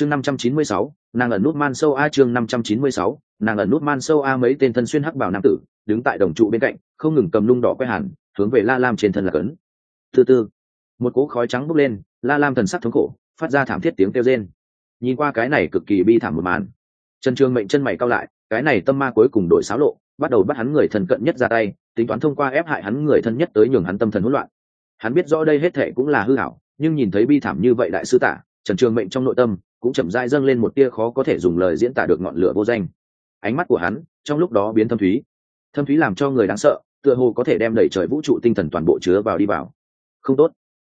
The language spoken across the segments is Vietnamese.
chương năm trăm chín mươi sáu, nàng ẩn nút man sâu a chương năm trăm chín mươi sáu, nàng ẩn nút man sâu a mấy tên thân xuyên hắc bảo nam tử, đứng tại đồng trụ bên cạnh, không ngừng cầm lung đỏ quay hẳn, hướng về la lam trên thân là cấn. Từ từ. Một cỗ khói trắng bốc lên, la lam thần sắc thống khổ, phát ra thảm thiết tiếng kêu rên. Nhìn qua cái này cực kỳ bi thảm một màn. Trần Trương mệnh chân mày cao lại, cái này tâm ma cuối cùng đổi xáo lộ, bắt đầu bắt hắn người thần cận nhất ra tay, tính toán thông qua ép hại hắn người thân nhất tới nhường hắn tâm thần hỗn loạn. Hắn biết rõ đây hết thệ cũng là hư hảo nhưng nhìn thấy bi thảm như vậy đại sư tả, trần trường mệnh trong nội tâm cũng chậm rãi dâng lên một tia khó có thể dùng lời diễn tả được ngọn lửa vô danh. Ánh mắt của hắn trong lúc đó biến thâm thúy. Thâm thúy làm cho người đáng sợ, tựa hồ có thể đem đẩy trời vũ trụ tinh thần toàn bộ chứa vào đi vào. Không tốt.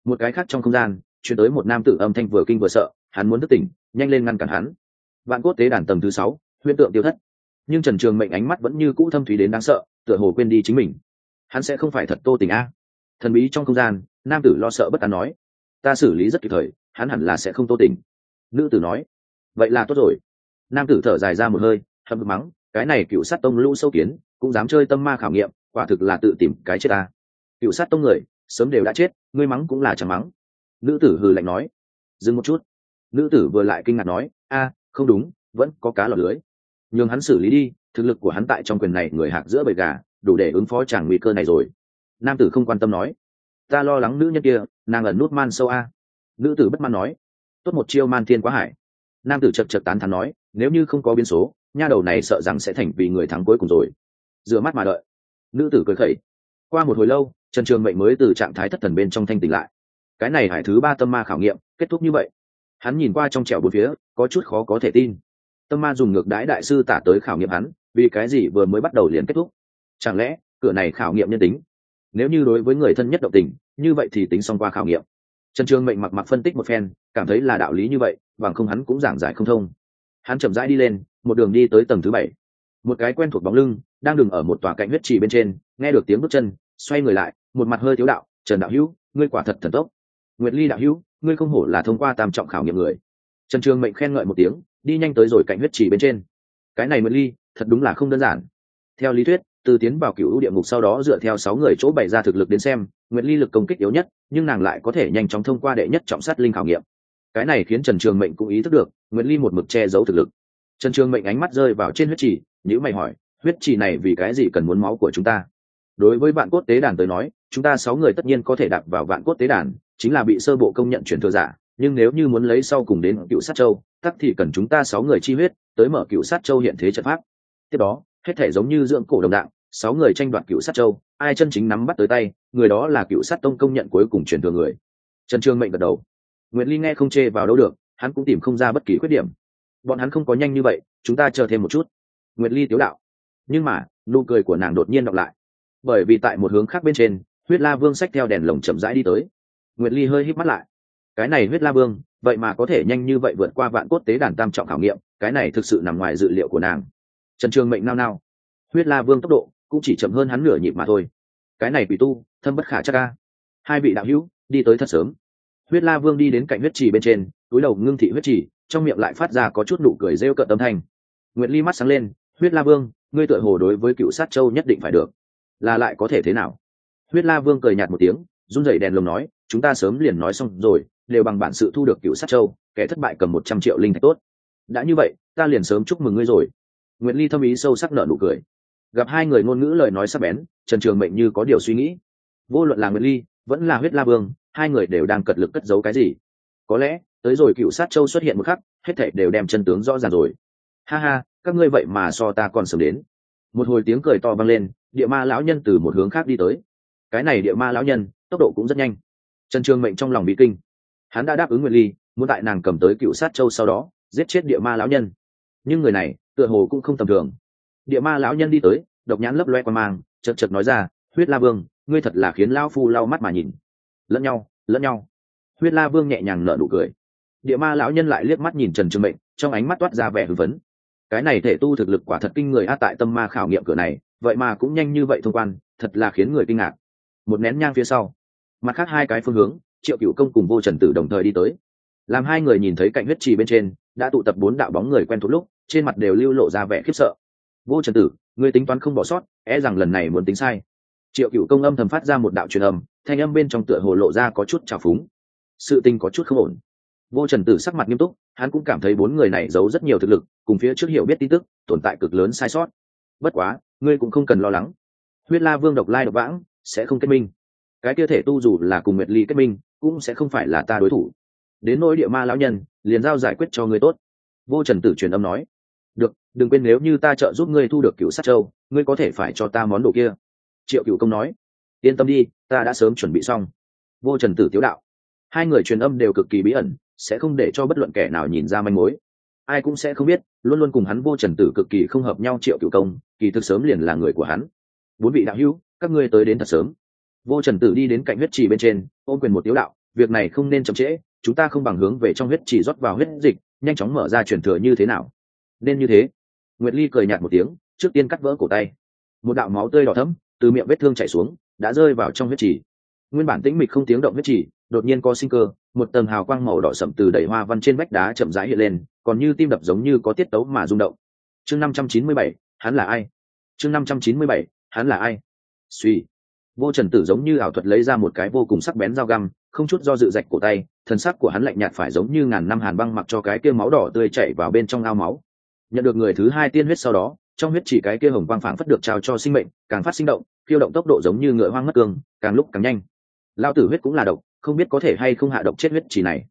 Một cái khác trong không gian, chuyển tới một nam tử âm thanh vừa kinh vừa sợ, hắn muốn thức tỉnh, nhanh lên ngăn cản hắn. Vạn cốt tế đàn tầng thứ sáu, huyễn tượng tiêu thất. Nhưng trần trường mệnh ánh mắt vẫn như cũ thâm thúy đến đáng sợ, tựa hồ quên đi chính mình. Hắn sẽ không phải thật tô tình a. Thần bí trong không gian, nam tử lo sợ bất an nói, ta xử lý rất kịp thời, hắn hẳn là sẽ không tô tình nữ tử nói, vậy là tốt rồi. Nam tử thở dài ra một hơi hâm mắng, cái này cựu sát tông lũ sâu kiến, cũng dám chơi tâm ma khảo nghiệm, quả thực là tự tìm cái chết ta. Cựu sát tông người, sớm đều đã chết, ngươi mắng cũng là chẳng mắng. Nữ tử hừ lạnh nói, dừng một chút. Nữ tử vừa lại kinh ngạc nói, a, không đúng, vẫn có cá lọt lưới. Nhường hắn xử lý đi, thực lực của hắn tại trong quyền này người hạc giữa bầy gà, đủ để ứng phó chàng nguy cơ này rồi. Nam tử không quan tâm nói, ta lo lắng nữ nhân kia, nàng ẩn nút man sâu a. Nữ tử bất mãn nói tốt một chiêu man thiên quá hải. Nam tử chật chật tán thắn nói, nếu như không có biến số, nha đầu này sợ rằng sẽ thành vì người thắng cuối cùng rồi. Rửa mắt mà đợi. Nữ tử cười khẩy. Qua một hồi lâu, trần trường mệnh mới từ trạng thái thất thần bên trong thanh tỉnh lại. Cái này hải thứ ba tâm ma khảo nghiệm, kết thúc như vậy. Hắn nhìn qua trong trẻo bốn phía, có chút khó có thể tin. Tâm ma dùng ngược đái đại sư tả tới khảo nghiệm hắn, vì cái gì vừa mới bắt đầu liền kết thúc? Chẳng lẽ, cửa này khảo nghiệm nhân tính? Nếu như đối với người thân nhất động tình, như vậy thì tính xong qua khảo nghiệm trần trường mệnh mặc mặc phân tích một phen, cảm thấy là đạo lý như vậy, bằng không hắn cũng giảng giải không thông. Hắn chậm rãi đi lên, một đường đi tới tầng thứ bảy. Một cái quen thuộc bóng lưng, đang đứng ở một tòa cạnh huyết trì bên trên, nghe được tiếng bước chân, xoay người lại, một mặt hơi thiếu đạo, trần đạo hữu, ngươi quả thật thần tốc. Nguyệt ly đạo hữu, ngươi không hổ là thông qua tam trọng khảo nghiệm người. Trần trường mệnh khen ngợi một tiếng, đi nhanh tới rồi cạnh huyết trì bên trên. Cái này nguyệt ly, thật đúng là không đơn giản. Theo lý thuyết từ tiến vào cựu địa ngục sau đó dựa theo sáu người chỗ bày ra thực lực đến xem nguyễn ly lực công kích yếu nhất, nhưng nàng lại có thể nhanh chóng thông qua đệ nhất trọng sát linh khảo nghiệm. Cái này khiến trần trường mệnh cũng ý thức được nguyễn ly một mực che giấu thực lực. Trần trường mệnh ánh mắt rơi vào trên huyết trì nhữ mày hỏi, huyết trì này vì cái gì cần muốn máu của chúng ta? Đối với vạn cốt tế đàn tới nói, chúng ta sáu người tất nhiên có thể đặt vào vạn cốt tế đàn, chính là bị sơ bộ công nhận chuyển thừa giả, nhưng nếu như muốn lấy sau cùng đến cựu sát châu, tắc thì cần chúng ta sáu người chi huyết, tới mở cựu sát châu hiện thế trận pháp. Tiếp đó, hết thể giống như dưỡng cổ đồng đạo sáu người tranh đoạt cựu sát châu, ai chân chính nắm bắt tới tay, người đó là cựu sát tông công nhận cuối cùng truyền thừa người. Trần trương mệnh gật đầu. Nguyễn ly nghe không chê vào đâu được, hắn cũng tìm không ra bất kỳ khuyết điểm. Bọn hắn không có nhanh như vậy, chúng ta chờ thêm một chút. Nguyệt ly tiếu đạo. Nhưng mà, nụ cười của nàng đột nhiên đọc lại. Bởi vì tại một hướng khác bên trên, huyết la vương xách theo đèn lồng chậm rãi đi tới. Nguyệt ly hơi hít mắt lại. Cái này huyết la vương, vậy mà có thể nhanh như vậy vượt qua vạn cốt tế đàn tam trọng khảo nghiệm, cái này thực sự nằm ngoài dự liệu của nàng. Trần trường mệnh nao nao. Huyết la vương tốc độ cũng chỉ chậm hơn hắn nửa nhịp mà thôi. Cái này bị tu, thâm bất khả chắc ca hai vị đạo hữu, đi tới thật sớm. Huyết la vương đi đến cạnh huyết trì bên trên, túi đầu ngưng thị huyết trì, trong miệng lại phát ra có chút nụ cười rêu cợt âm thanh. Nguyệt ly mắt sáng lên, huyết la vương, ngươi tựa hồ đối với cựu sát châu nhất định phải được. Là lại có thể thế nào? Huyết la vương cười nhạt một tiếng, run rẩy đèn lồng nói, chúng ta sớm liền nói xong rồi, đều bằng bản sự thu được cựu sát châu, kẻ thất bại cầm một trăm triệu linh thạch tốt. Đã như vậy, ta liền sớm chúc mừng ngươi rồi. Nguyệt ly thâm ý sâu sắc nở nụ cười gặp hai người ngôn ngữ lời nói sắc bén, trần trường mệnh như có điều suy nghĩ. Vô luận là nguyệt ly, vẫn là huyết la vương, hai người đều đang cật lực cất giấu cái gì? Có lẽ, tới rồi cựu sát châu xuất hiện một khắc, hết thảy đều đem chân tướng rõ ràng rồi. Ha ha, các ngươi vậy mà so ta còn sớm đến. Một hồi tiếng cười to vang lên, địa ma lão nhân từ một hướng khác đi tới. Cái này địa ma lão nhân, tốc độ cũng rất nhanh. Trần trường mệnh trong lòng bị kinh. Hắn đã đáp ứng nguyện ly, muốn tại nàng cầm tới cựu sát châu sau đó, giết chết địa ma lão nhân. Nhưng người này, tựa hồ cũng không tầm thường địa ma lão nhân đi tới, độc nhãn lấp loe qua mang chật chật nói ra, huyết la vương, ngươi thật là khiến lão phu lau mắt mà nhìn. Lẫn nhau lẫn nhau. Huyết la vương nhẹ nhàng nở nụ cười. Địa ma lão nhân lại liếc mắt nhìn trần trường mệnh, trong ánh mắt toát ra vẻ hưng phấn. Cái này thể tu thực lực quả thật kinh người a tại tâm ma khảo nghiệm cửa này, vậy mà cũng nhanh như vậy thông quan, thật là khiến người kinh ngạc. Một nén nhang phía sau, mặt khác hai cái phương hướng, triệu cựu công cùng vô trần tử đồng thời đi tới. Làm hai người nhìn thấy cạnh huyết trì bên trên, đã tụ tập bốn đạo bóng người quen thuộc lúc, trên mặt đều lưu lộ ra vẻ khiếp sợ vô trần tử người tính toán không bỏ sót e rằng lần này muốn tính sai. Triệu cựu công âm thầm phát ra một đạo truyền âm, thanh âm bên trong tựa hồ lộ ra có chút trào phúng. Sự tình có chút không ổn. Vô trần tử sắc mặt nghiêm túc, hắn cũng cảm thấy bốn người này giấu rất nhiều thực lực, cùng phía trước hiểu biết tin tức, tồn tại cực lớn sai sót. Bất quá, ngươi cũng không cần lo lắng. Huyết la vương độc lai độc vãng, sẽ không kết minh. Cái kia thể tu dù là cùng nguyệt ly kết minh, cũng sẽ không phải là ta đối thủ. Đến nỗi địa ma lão nhân, liền giao giải quyết cho ngươi tốt. Vô trần tử truyền âm nói được, đừng quên nếu như ta trợ giúp ngươi thu được cựu sát châu, ngươi có thể phải cho ta món đồ kia. Triệu cựu công nói. Yên tâm đi, ta đã sớm chuẩn bị xong. Vô trần tử tiếu đạo. Hai người truyền âm đều cực kỳ bí ẩn, sẽ không để cho bất luận kẻ nào nhìn ra manh mối. Ai cũng sẽ không biết, luôn luôn cùng hắn vô trần tử cực kỳ không hợp nhau triệu cựu công, kỳ thực sớm liền là người của hắn. Bốn vị đạo hữu, các ngươi tới đến thật sớm. Vô trần tử đi đến cạnh huyết trì bên trên, ôm quyền một tiếu đạo, việc này không nên chậm trễ, chúng ta không bằng hướng về trong huyết trì rót vào huyết dịch, nhanh chóng mở ra truyền thừa như thế nào nên như thế. Nguyệt ly cười nhạt một tiếng, trước tiên cắt vỡ cổ tay. Một đạo máu tươi đỏ thấm từ miệng vết thương chảy xuống, đã rơi vào trong huyết trì. Nguyên bản tĩnh mịch không tiếng động huyết trì, đột nhiên có sinh cơ, một tầng hào quang màu đỏ sậm từ đầy hoa văn trên vách đá chậm rãi hiện lên, còn như tim đập giống như có tiết tấu mà rung động. Chương năm trăm chín mươi bảy, hắn là ai? Chương năm trăm chín mươi bảy, hắn là ai? Suy. Vô trần tử giống như ảo thuật lấy ra một cái vô cùng sắc bén dao găm, không chút do dự rạch cổ tay thần sắc của hắn lạnh nhạt phải giống như ngàn năm hàn băng mặc cho cái kia máu đỏ tươi chảy vào bên trong ao máu nhận được người thứ hai tiên huyết sau đó, trong huyết chỉ cái kia hồng quang phảng phất được trao cho sinh mệnh, càng phát sinh động, khiêu động tốc độ giống như ngựa hoang mất cương, càng lúc càng nhanh. Lao tử huyết cũng là độc, không biết có thể hay không hạ độc chết huyết chỉ này.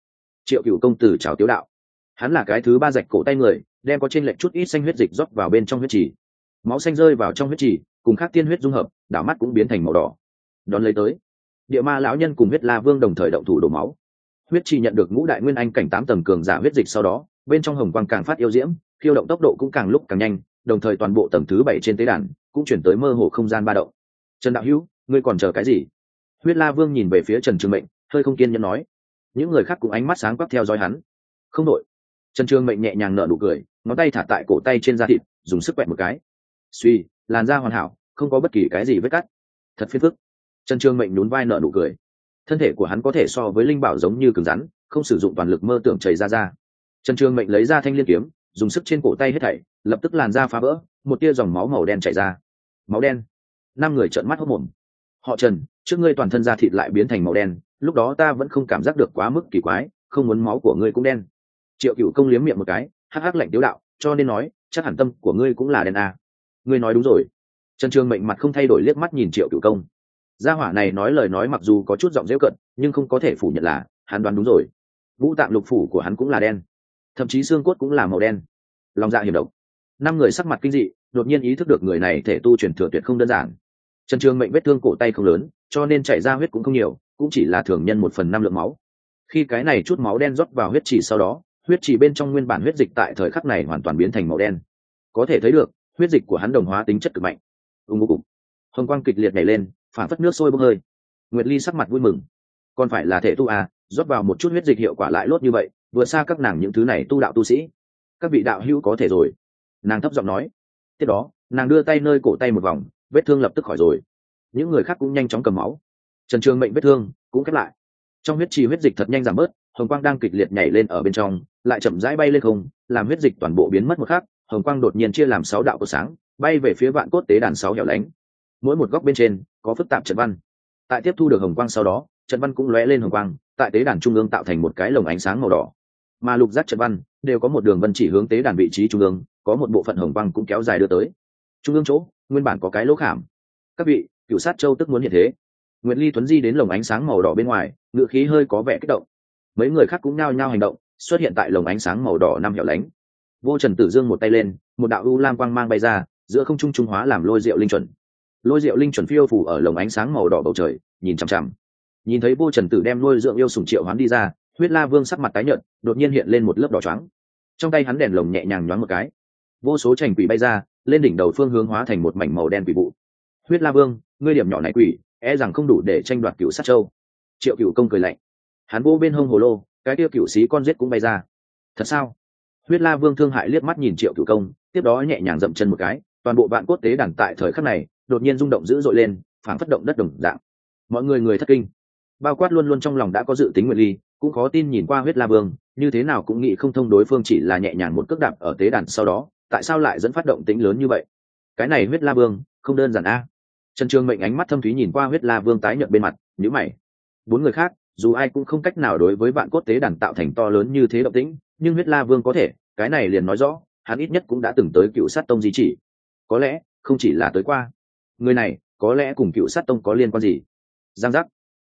Triệu cựu công tử chào tiếu đạo. Hắn là cái thứ ba rạch cổ tay người, đem có trên lệnh chút ít xanh huyết dịch rót vào bên trong huyết chỉ. Máu xanh rơi vào trong huyết chỉ, cùng khác tiên huyết dung hợp, đảo mắt cũng biến thành màu đỏ. Đón lấy tới, địa ma lão nhân cùng huyết la vương đồng thời động thủ đổ máu. Huyết chỉ nhận được ngũ đại nguyên anh cảnh tám tầng cường giả huyết dịch sau đó, bên trong hồng quang càng phát yêu diễm khiêu động tốc độ cũng càng lúc càng nhanh, đồng thời toàn bộ tầng thứ bảy trên tế đàn cũng chuyển tới mơ hồ không gian ba động. Trần đạo hữu, ngươi còn chờ cái gì? Huyết la vương nhìn về phía trần trường mệnh, hơi không kiên nhẫn nói. Những người khác cũng ánh mắt sáng quắc theo dõi hắn. Không đội trần trường mệnh nhẹ nhàng nở nụ cười, ngón tay thả tại cổ tay trên da thịt, dùng sức quẹt một cái. Suy, làn da hoàn hảo, không có bất kỳ cái gì vết cắt. Thật phiền phức. Trần trường mệnh nhún vai nở nụ cười. Thân thể của hắn có thể so với linh bảo giống như cứng rắn, không sử dụng toàn lực mơ tưởng chảy ra ra. Trần trường mệnh lấy ra thanh liên kiếm dùng sức trên cổ tay hết thảy, lập tức làn da phá vỡ, một tia dòng máu màu đen chảy ra. Máu đen. Năm người trợn mắt hốc mồm. Họ trần, trước ngươi toàn thân da thịt lại biến thành màu đen, lúc đó ta vẫn không cảm giác được quá mức kỳ quái, không muốn máu của ngươi cũng đen. Triệu cựu công liếm miệng một cái, hắc hắc lạnh tiếu đạo, cho nên nói, chắc hẳn tâm của ngươi cũng là đen à. ngươi nói đúng rồi. Trần trường mệnh mặt không thay đổi liếc mắt nhìn triệu cựu công. Gia hỏa này nói lời nói mặc dù có chút giọng dễu cận, nhưng không có thể phủ nhận là, hắn đoán đúng rồi. Vũ tạng lục phủ của hắn cũng là đen thậm chí xương cốt cũng là màu đen. Lòng dạ hiểm độc. Năm người sắc mặt kinh dị, đột nhiên ý thức được người này thể tu truyền thừa tuyệt không đơn giản. Trần trường mệnh vết thương cổ tay không lớn, cho nên chảy ra huyết cũng không nhiều, cũng chỉ là thường nhân một phần năm lượng máu. Khi cái này chút máu đen rót vào huyết trì sau đó, huyết trì bên trong nguyên bản huyết dịch tại thời khắc này hoàn toàn biến thành màu đen. Có thể thấy được, huyết dịch của hắn đồng hóa tính chất cực mạnh. Ưng ngô cục hồng quang kịch liệt nhảy lên, phản phất nước sôi bốc hơi. Nguyệt ly sắc mặt vui mừng. Còn phải là thể tu à rót vào một chút huyết dịch hiệu quả lại lốt như vậy vừa xa các nàng những thứ này tu đạo tu sĩ. Các vị đạo hữu có thể rồi. Nàng thấp giọng nói. Tiếp đó, nàng đưa tay nơi cổ tay một vòng, vết thương lập tức khỏi rồi. Những người khác cũng nhanh chóng cầm máu. Trần trường mệnh vết thương cũng khép lại. Trong huyết trì huyết dịch thật nhanh giảm bớt, hồng quang đang kịch liệt nhảy lên ở bên trong, lại chậm rãi bay lên không, làm huyết dịch toàn bộ biến mất một khắc, hồng quang đột nhiên chia làm sáu đạo của sáng, bay về phía vạn cốt tế đàn sáu hẻo lánh. Mỗi một góc bên trên có phức tạp trận văn. Tại tiếp thu được hồng quang sau đó, trận văn cũng lóe lên hồng quang, tại tế đàn trung ương tạo thành một cái lồng ánh sáng màu đỏ mà lục giác trận văn đều có một đường vân chỉ hướng tế đàn vị trí trung ương, có một bộ phận hồng quang cũng kéo dài đưa tới. Trung ương chỗ, nguyên bản có cái lỗ khảm. Các vị cựu sát châu tức muốn hiện thế. Nguyễn ly tuấn di đến lồng ánh sáng màu đỏ bên ngoài ngự khí hơi có vẻ kích động. Mấy người khác cũng nao nhao hành động, xuất hiện tại lồng ánh sáng màu đỏ năm hẻo lánh. Vô trần tử dương một tay lên, một đạo u lam quang mang bay ra, giữa không trung trung hóa làm lôi rượu linh chuẩn. Lôi rượu linh chuẩn phiêu phủ ở lồng ánh sáng màu đỏ bầu trời, nhìn chằm chằm. Nhìn thấy vô trần tử đem lôi rượu yêu sùng triệu hoán đi ra huyết la vương sắc mặt tái nhợt, đột nhiên hiện lên một lớp đỏ trắng trong tay hắn đèn lồng nhẹ nhàng nhoáng một cái. Vô số trành quỷ bay ra, lên đỉnh đầu phương hướng hóa thành một mảnh màu đen quỷ vụ. Huyết la vương, ngươi điểm nhỏ này quỷ e rằng không đủ để tranh đoạt cựu sát châu. Triệu cựu công cười lạnh. Hắn vô bên hông hồ lô, cái tiêu cựu xí con rết cũng bay ra. Thật sao? Huyết la vương thương hại liếc mắt nhìn triệu cựu công, tiếp đó nhẹ nhàng dậm chân một cái, toàn bộ vạn cốt tế đàn tại thời khắc này, đột nhiên rung động dữ dội lên phản phất động đất đồng dạng. Mọi người người thất kinh. Bao quát luôn luôn trong lòng đã có dự tính nguyện ly cũng khó tin nhìn qua huyết la vương, như thế nào cũng nghĩ không thông đối phương chỉ là nhẹ nhàng một cước đạp ở tế đàn sau đó, tại sao lại dẫn phát động tính lớn như vậy? Cái này huyết la vương, không đơn giản a. Trần trường mệnh ánh mắt thâm thúy nhìn qua huyết la vương tái nhợt bên mặt nhữ mày. Bốn người khác, dù ai cũng không cách nào đối với vạn cốt tế đàn tạo thành to lớn như thế động tĩnh, nhưng huyết la vương có thể, cái này liền nói rõ, hắn ít nhất cũng đã từng tới cựu sát tông di chỉ. Có lẽ, không chỉ là tới qua. Người này, có lẽ cùng cựu sát tông có liên quan gì? Giang giác.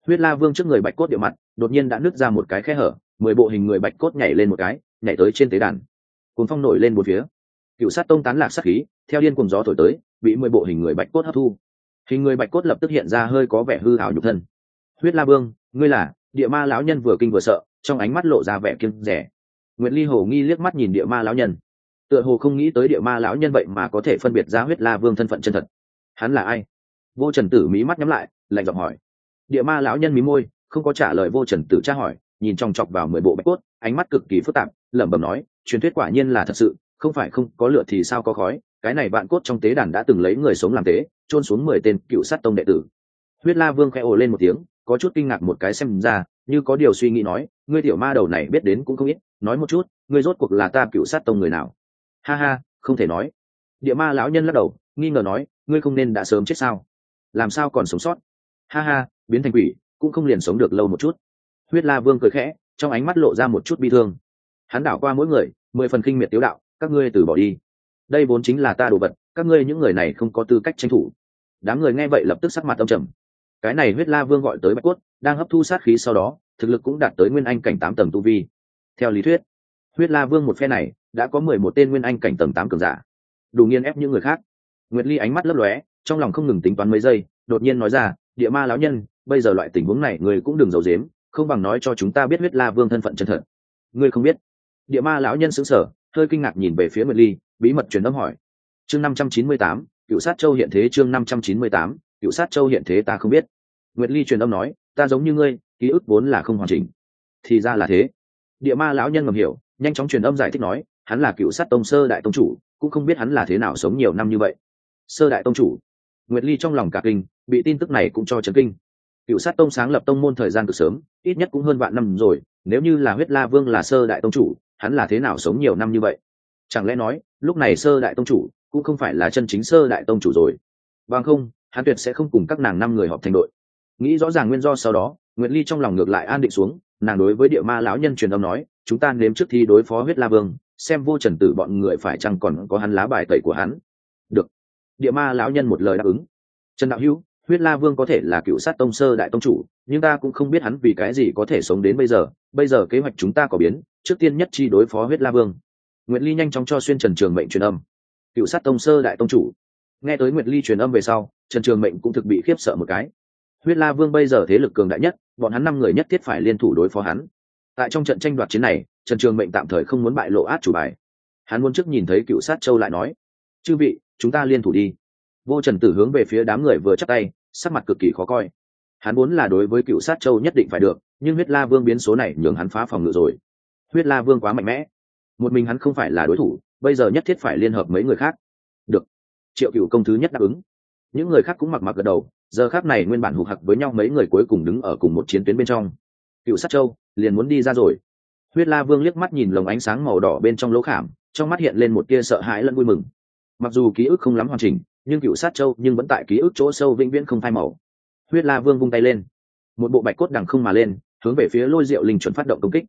Huyết la vương trước người bạch cốt địa mặt đột nhiên đã nứt ra một cái khe hở, mười bộ hình người bạch cốt nhảy lên một cái, nhảy tới trên tế đàn. Cuốn phong nổi lên một phía. Cựu sát tông tán lạc sát khí, theo điên cùng gió thổi tới, bị mười bộ hình người bạch cốt hấp thu. Hình người bạch cốt lập tức hiện ra hơi có vẻ hư hảo nhục thân. Huyết la vương, ngươi là? Địa ma lão nhân vừa kinh vừa sợ, trong ánh mắt lộ ra vẻ kiêng rẻ nguyễn ly hồ nghi liếc mắt nhìn địa ma lão nhân. Tựa hồ không nghĩ tới địa ma lão nhân vậy mà có thể phân biệt ra huyết la vương thân phận chân thật. Hắn là ai? Vô trần tử mí mắt nhắm lại, lạnh giọng hỏi. Địa ma lão nhân mí môi không có trả lời vô trần tử tra hỏi, nhìn trong chọc vào mười bộ bạch cốt, ánh mắt cực kỳ phức tạp, lẩm bẩm nói, truyền thuyết quả nhiên là thật sự, không phải không, có lửa thì sao có khói, cái này bạn cốt trong tế đàn đã từng lấy người sống làm tế trôn xuống mười tên cựu sát tông đệ tử. Huyết la vương khẽ ồ lên một tiếng, có chút kinh ngạc một cái xem ra, như có điều suy nghĩ nói, ngươi tiểu ma đầu này biết đến cũng không ít, nói một chút, ngươi rốt cuộc là ta cựu sát tông người nào? Ha ha, không thể nói. Địa ma lão nhân lắc đầu, nghi ngờ nói, ngươi không nên đã sớm chết sao? Làm sao còn sống sót? Ha ha, biến thành quỷ cũng không liền sống được lâu một chút. Huyết la vương cười khẽ, trong ánh mắt lộ ra một chút bi thương. Hắn đảo qua mỗi người, mười phần kinh miệt tiếu đạo, các ngươi từ bỏ đi. Đây vốn chính là ta đồ vật, các ngươi những người này không có tư cách tranh thủ. Đám người nghe vậy lập tức sắc mặt âm trầm. Cái này huyết la vương gọi tới bạch cốt, đang hấp thu sát khí sau đó, thực lực cũng đạt tới nguyên anh cảnh tám tầng tu vi. Theo lý thuyết, huyết la vương một phe này, đã có mười một tên nguyên anh cảnh tầng tám cường giả. Đủ nghiên ép những người khác. Nguyệt ly ánh mắt lấp lóe, trong lòng không ngừng tính toán mấy giây, đột nhiên nói ra địa ma lão nhân, bây giờ loại tình huống này người cũng đừng giấu dếm không bằng nói cho chúng ta biết huyết la vương thân phận chân thật. Ngươi không biết? Địa ma lão nhân xứng sở hơi kinh ngạc nhìn về phía nguyệt ly, bí mật truyền âm hỏi. Chương năm trăm chín mươi tám, cựu sát châu hiện thế chương năm trăm chín mươi tám, cựu sát châu hiện thế ta không biết. Nguyệt ly truyền âm nói, ta giống như ngươi, ký ức vốn là không hoàn chỉnh. Thì ra là thế. Địa ma lão nhân ngầm hiểu, nhanh chóng truyền âm giải thích nói, hắn là cựu sát tông sơ đại tông chủ, cũng không biết hắn là thế nào sống nhiều năm như vậy. Sơ đại tông chủ. Nguyệt ly trong lòng cả kinh bị tin tức này cũng cho chấn kinh. Cựu sát tông sáng lập tông môn thời gian cực sớm, ít nhất cũng hơn vạn năm rồi, nếu như là huyết la vương là sơ đại tông chủ, hắn là thế nào sống nhiều năm như vậy? Chẳng lẽ nói, lúc này sơ đại tông chủ cũng không phải là chân chính sơ đại tông chủ rồi? Bằng không, hắn tuyệt sẽ không cùng các nàng năm người họp thành đội. Nghĩ rõ ràng nguyên do sau đó, nguyệt ly trong lòng ngược lại an định xuống, nàng đối với địa ma lão nhân truyền âm nói, chúng ta nếm trước thi đối phó huyết la vương, xem vô trần tử bọn người phải chăng còn có hắn lá bài tẩy của hắn. Được. Địa ma lão nhân một lời đáp ứng. Trần đạo hữu huyết la vương có thể là cựu sát tông sơ đại tông chủ, nhưng ta cũng không biết hắn vì cái gì có thể sống đến bây giờ. Bây giờ kế hoạch chúng ta có biến, trước tiên nhất chi đối phó huyết la vương. Nguyệt ly nhanh chóng cho xuyên trần trường mệnh truyền âm. Cựu sát tông sơ đại tông chủ. Nghe tới nguyệt ly truyền âm về sau, trần trường mệnh cũng thực bị khiếp sợ một cái. Huyết la vương bây giờ thế lực cường đại nhất, bọn hắn năm người nhất thiết phải liên thủ đối phó hắn. Tại trong trận tranh đoạt chiến này, trần trường mệnh tạm thời không muốn bại lộ át chủ bài. Hắn muốn trước nhìn thấy cựu sát châu lại nói, chư vị, chúng ta liên thủ đi. Vô trần tử hướng về phía đám người vừa chắc tay sắc mặt cực kỳ khó coi. Hắn muốn là đối với cựu sát châu nhất định phải được, nhưng huyết la vương biến số này nhường hắn phá phòng ngự rồi. Huyết la vương quá mạnh mẽ. Một mình hắn không phải là đối thủ, bây giờ nhất thiết phải liên hợp mấy người khác. Được. Triệu cựu công thứ nhất đáp ứng. Những người khác cũng mặc mặc gật đầu, giờ khác này nguyên bản hụt hặc với nhau mấy người cuối cùng đứng ở cùng một chiến tuyến bên trong. Cựu sát châu, liền muốn đi ra rồi. Huyết la vương liếc mắt nhìn lồng ánh sáng màu đỏ bên trong lỗ khảm, trong mắt hiện lên một tia sợ hãi lẫn vui mừng. Mặc dù ký ức không lắm hoàn chỉnh nhưng cựu sát châu nhưng vẫn tại ký ức chỗ sâu vĩnh viễn không phai màu. Huyết la vương vung tay lên. Một bộ bạch cốt đằng không mà lên, hướng về phía lôi diệu linh chuẩn phát động công kích.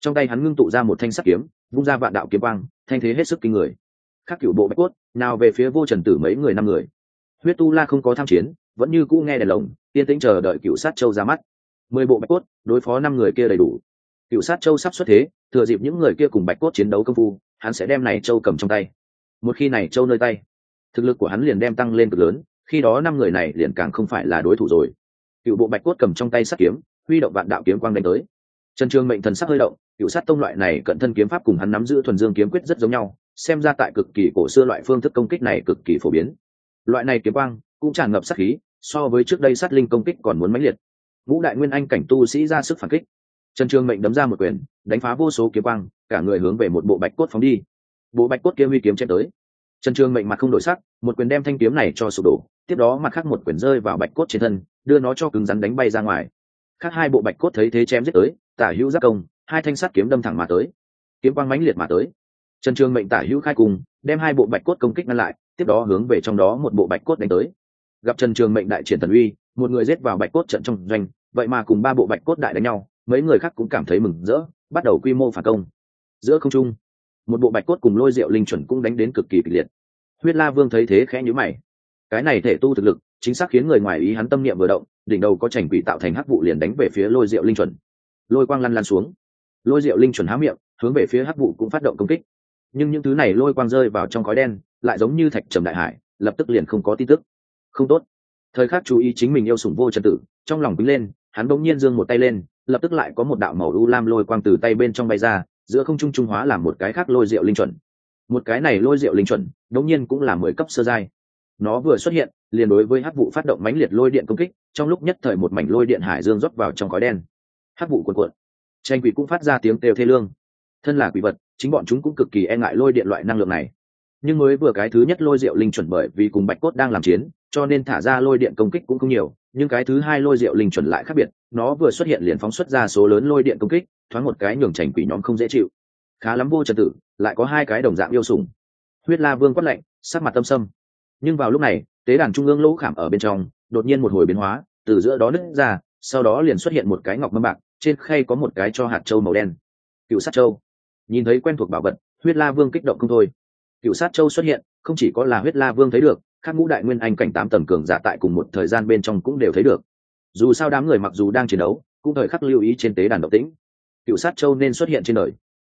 Trong tay hắn ngưng tụ ra một thanh sắt kiếm, vung ra vạn đạo kiếm quang, thanh thế hết sức kinh người. Khắc cựu bộ bạch cốt, nào về phía vô trần tử mấy người năm người. Huyết tu la không có tham chiến, vẫn như cũ nghe đèn lồng, yên tĩnh chờ đợi cựu sát châu ra mắt. Mười bộ bạch cốt, đối phó năm người kia đầy đủ. Cựu sát châu sắp xuất thế, thừa dịp những người kia cùng bạch cốt chiến đấu công phu, hắn sẽ đem này châu cầm trong tay. Một khi này châu nơi tay thực lực của hắn liền đem tăng lên cực lớn, khi đó năm người này liền càng không phải là đối thủ rồi. Cựu bộ bạch cốt cầm trong tay sắt kiếm, huy động vạn đạo kiếm quang đánh tới. Trần trường mệnh thần sắc hơi động, cựu sát tông loại này cận thân kiếm pháp cùng hắn nắm giữ thuần dương kiếm quyết rất giống nhau, xem ra tại cực kỳ cổ xưa loại phương thức công kích này cực kỳ phổ biến. Loại này kiếm quang cũng tràn ngập sát khí, so với trước đây sát linh công kích còn muốn mãnh liệt. Vũ đại nguyên anh cảnh tu sĩ ra sức phản kích. Trần trường mệnh đấm ra một quyền, đánh phá vô số kiếm quang, cả người hướng về một bộ bạch cốt phóng đi. Bộ bạch cốt kia huy kiếm chém tới trần trường mệnh mặt không đổi sắc, một quyền đem thanh kiếm này cho sụp đổ, tiếp đó mặt khác một quyền rơi vào bạch cốt trên thân, đưa nó cho cứng rắn đánh bay ra ngoài. Khác hai bộ bạch cốt thấy thế chém giết tới, tả hữu giác công, hai thanh sắt kiếm đâm thẳng mà tới. Kiếm quang mãnh liệt mà tới. Trần trường mệnh tả hữu khai cùng, đem hai bộ bạch cốt công kích ngăn lại, tiếp đó hướng về trong đó một bộ bạch cốt đánh tới. Gặp trần trường mệnh đại triển thần uy, một người giết vào bạch cốt trận trong doanh, vậy mà cùng ba bộ bạch cốt đại đánh nhau, mấy người khác cũng cảm thấy mừng rỡ, bắt đầu quy mô phản công. Giữa không trung, một bộ bạch cốt cùng lôi rượu linh chuẩn cũng đánh đến cực kỳ kịch liệt huyết la vương thấy thế khẽ nhíu mày. Cái này thể tu thực lực, chính xác khiến người ngoài ý hắn tâm niệm vừa động, đỉnh đầu có chảnh quỷ tạo thành hắc vụ liền đánh về phía lôi rượu linh chuẩn. Lôi quang lăn lăn xuống. Lôi rượu linh chuẩn há miệng, hướng về phía hắc vụ cũng phát động công kích. Nhưng những thứ này lôi quang rơi vào trong khói đen, lại giống như thạch trầm đại hải, lập tức liền không có tin tức. Không tốt. Thời khắc chú ý chính mình yêu sủng vô trật tự trong lòng bính lên, hắn bỗng nhiên giương một tay lên, lập tức lại có một đạo màu u lam lôi quang từ tay bên trong bay ra, giữa không trung trung hóa làm một cái khác lôi rượu linh chuẩn một cái này lôi rượu linh chuẩn, đống nhiên cũng là mười cấp sơ giai. Nó vừa xuất hiện, liền đối với hắc vụ phát động mãnh liệt lôi điện công kích, trong lúc nhất thời một mảnh lôi điện hải dương rót vào trong khói đen. Hắc vụ cuộn cuộn. Tranh quỷ cũng phát ra tiếng kêu thê lương. Thân là quỷ vật, chính bọn chúng cũng cực kỳ e ngại lôi điện loại năng lượng này. Nhưng mới vừa cái thứ nhất lôi rượu linh chuẩn bởi vì cùng bạch cốt đang làm chiến, cho nên thả ra lôi điện công kích cũng không nhiều, nhưng cái thứ hai lôi rượu linh chuẩn lại khác biệt, nó vừa xuất hiện liền phóng xuất ra số lớn lôi điện công kích, thoáng một cái nhường chảnh quỷ nhóm không dễ chịu khá lắm vô trật tự lại có hai cái đồng dạng yêu sủng. Huyết la vương quát lạnh, sắc mặt tâm sâm. Nhưng vào lúc này, tế đàn trung ương lỗ khảm ở bên trong, đột nhiên một hồi biến hóa, từ giữa đó nứt ra, sau đó liền xuất hiện một cái ngọc mâm bạc, trên khay có một cái cho hạt trâu màu đen. Cựu sát châu. Nhìn thấy quen thuộc bảo vật, huyết la vương kích động không thôi. Cựu sát châu xuất hiện, không chỉ có là huyết la vương thấy được các ngũ đại nguyên anh cảnh tám tầng cường giả tại cùng một thời gian bên trong cũng đều thấy được. Dù sao đám người mặc dù đang chiến đấu, cũng thời khắc lưu ý trên tế đàn độc tĩnh. Cựu sát châu nên xuất hiện trên đời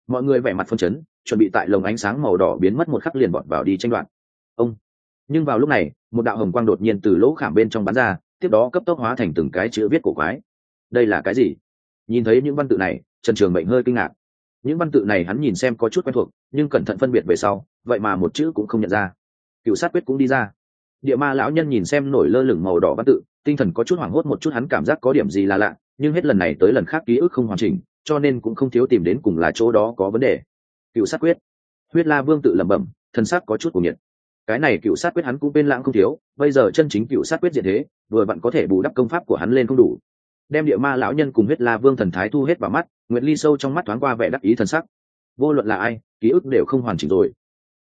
mọi người vẻ mặt phân chấn, chuẩn bị tại lồng ánh sáng màu đỏ biến mất một khắc liền bọt vào đi tranh đoạt. Ông. Nhưng vào lúc này, một đạo hồng quang đột nhiên từ lỗ khảm bên trong bắn ra, tiếp đó cấp tốc hóa thành từng cái chữ viết cổ quái. Đây là cái gì? Nhìn thấy những văn tự này, trần trường mệnh hơi kinh ngạc. Những văn tự này hắn nhìn xem có chút quen thuộc, nhưng cẩn thận phân biệt về sau, vậy mà một chữ cũng không nhận ra. Cựu sát quyết cũng đi ra. Địa ma lão nhân nhìn xem nổi lơ lửng màu đỏ văn tự, tinh thần có chút hoảng hốt một chút, hắn cảm giác có điểm gì là lạ, nhưng hết lần này tới lần khác ký ức không hoàn chỉnh cho nên cũng không thiếu tìm đến cùng là chỗ đó có vấn đề. Cựu sát quyết. Huyết la vương tự lẩm bẩm thân xác có chút của nhiệt. Cái này cựu sát quyết hắn cũng bên lãng không thiếu, bây giờ chân chính cựu sát quyết diện thế, vừa bạn có thể bù đắp công pháp của hắn lên không đủ. Đem địa ma lão nhân cùng huyết la vương thần thái thu hết vào mắt, nguyệt ly sâu trong mắt thoáng qua vẻ đắc ý thần sắc. Vô luận là ai, ký ức đều không hoàn chỉnh rồi.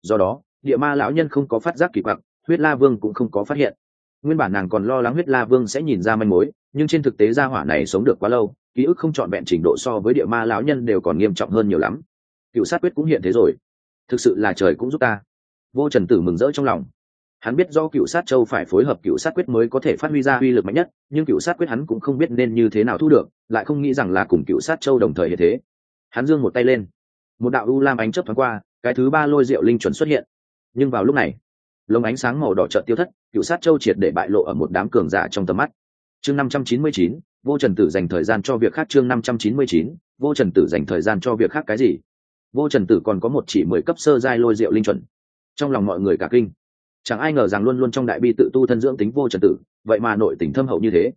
Do đó, địa ma lão nhân không có phát giác kỳ quặc, huyết la vương cũng không có phát hiện nguyên bản nàng còn lo lắng huyết la vương sẽ nhìn ra manh mối, nhưng trên thực tế gia hỏa này sống được quá lâu, ký ức không trọn vẹn trình độ so với địa ma lão nhân đều còn nghiêm trọng hơn nhiều lắm. Cựu sát quyết cũng hiện thế rồi. Thực sự là trời cũng giúp ta. Vô trần tử mừng rỡ trong lòng. Hắn biết do cựu sát châu phải phối hợp cựu sát quyết mới có thể phát huy ra uy lực mạnh nhất, nhưng cựu sát quyết hắn cũng không biết nên như thế nào thu được, lại không nghĩ rằng là cùng cựu sát châu đồng thời hiện thế. Hắn giương một tay lên. Một đạo u lam ánh chớp thoáng qua, cái thứ ba lôi rượu linh chuẩn xuất hiện. Nhưng vào lúc này lồng ánh sáng màu đỏ trợt tiêu thất, cựu sát châu triệt để bại lộ ở một đám cường giả trong tầm mắt. Chương năm trăm chín mươi chín, vô trần tử dành thời gian cho việc khác chương năm trăm chín mươi chín, vô trần tử dành thời gian cho việc khác cái gì? Vô trần tử còn có một chỉ mười cấp sơ giai lôi rượu linh chuẩn. Trong lòng mọi người cả kinh. Chẳng ai ngờ rằng luôn luôn trong đại bi tự tu thân dưỡng tính vô trần tử, vậy mà nội tình thâm hậu như thế.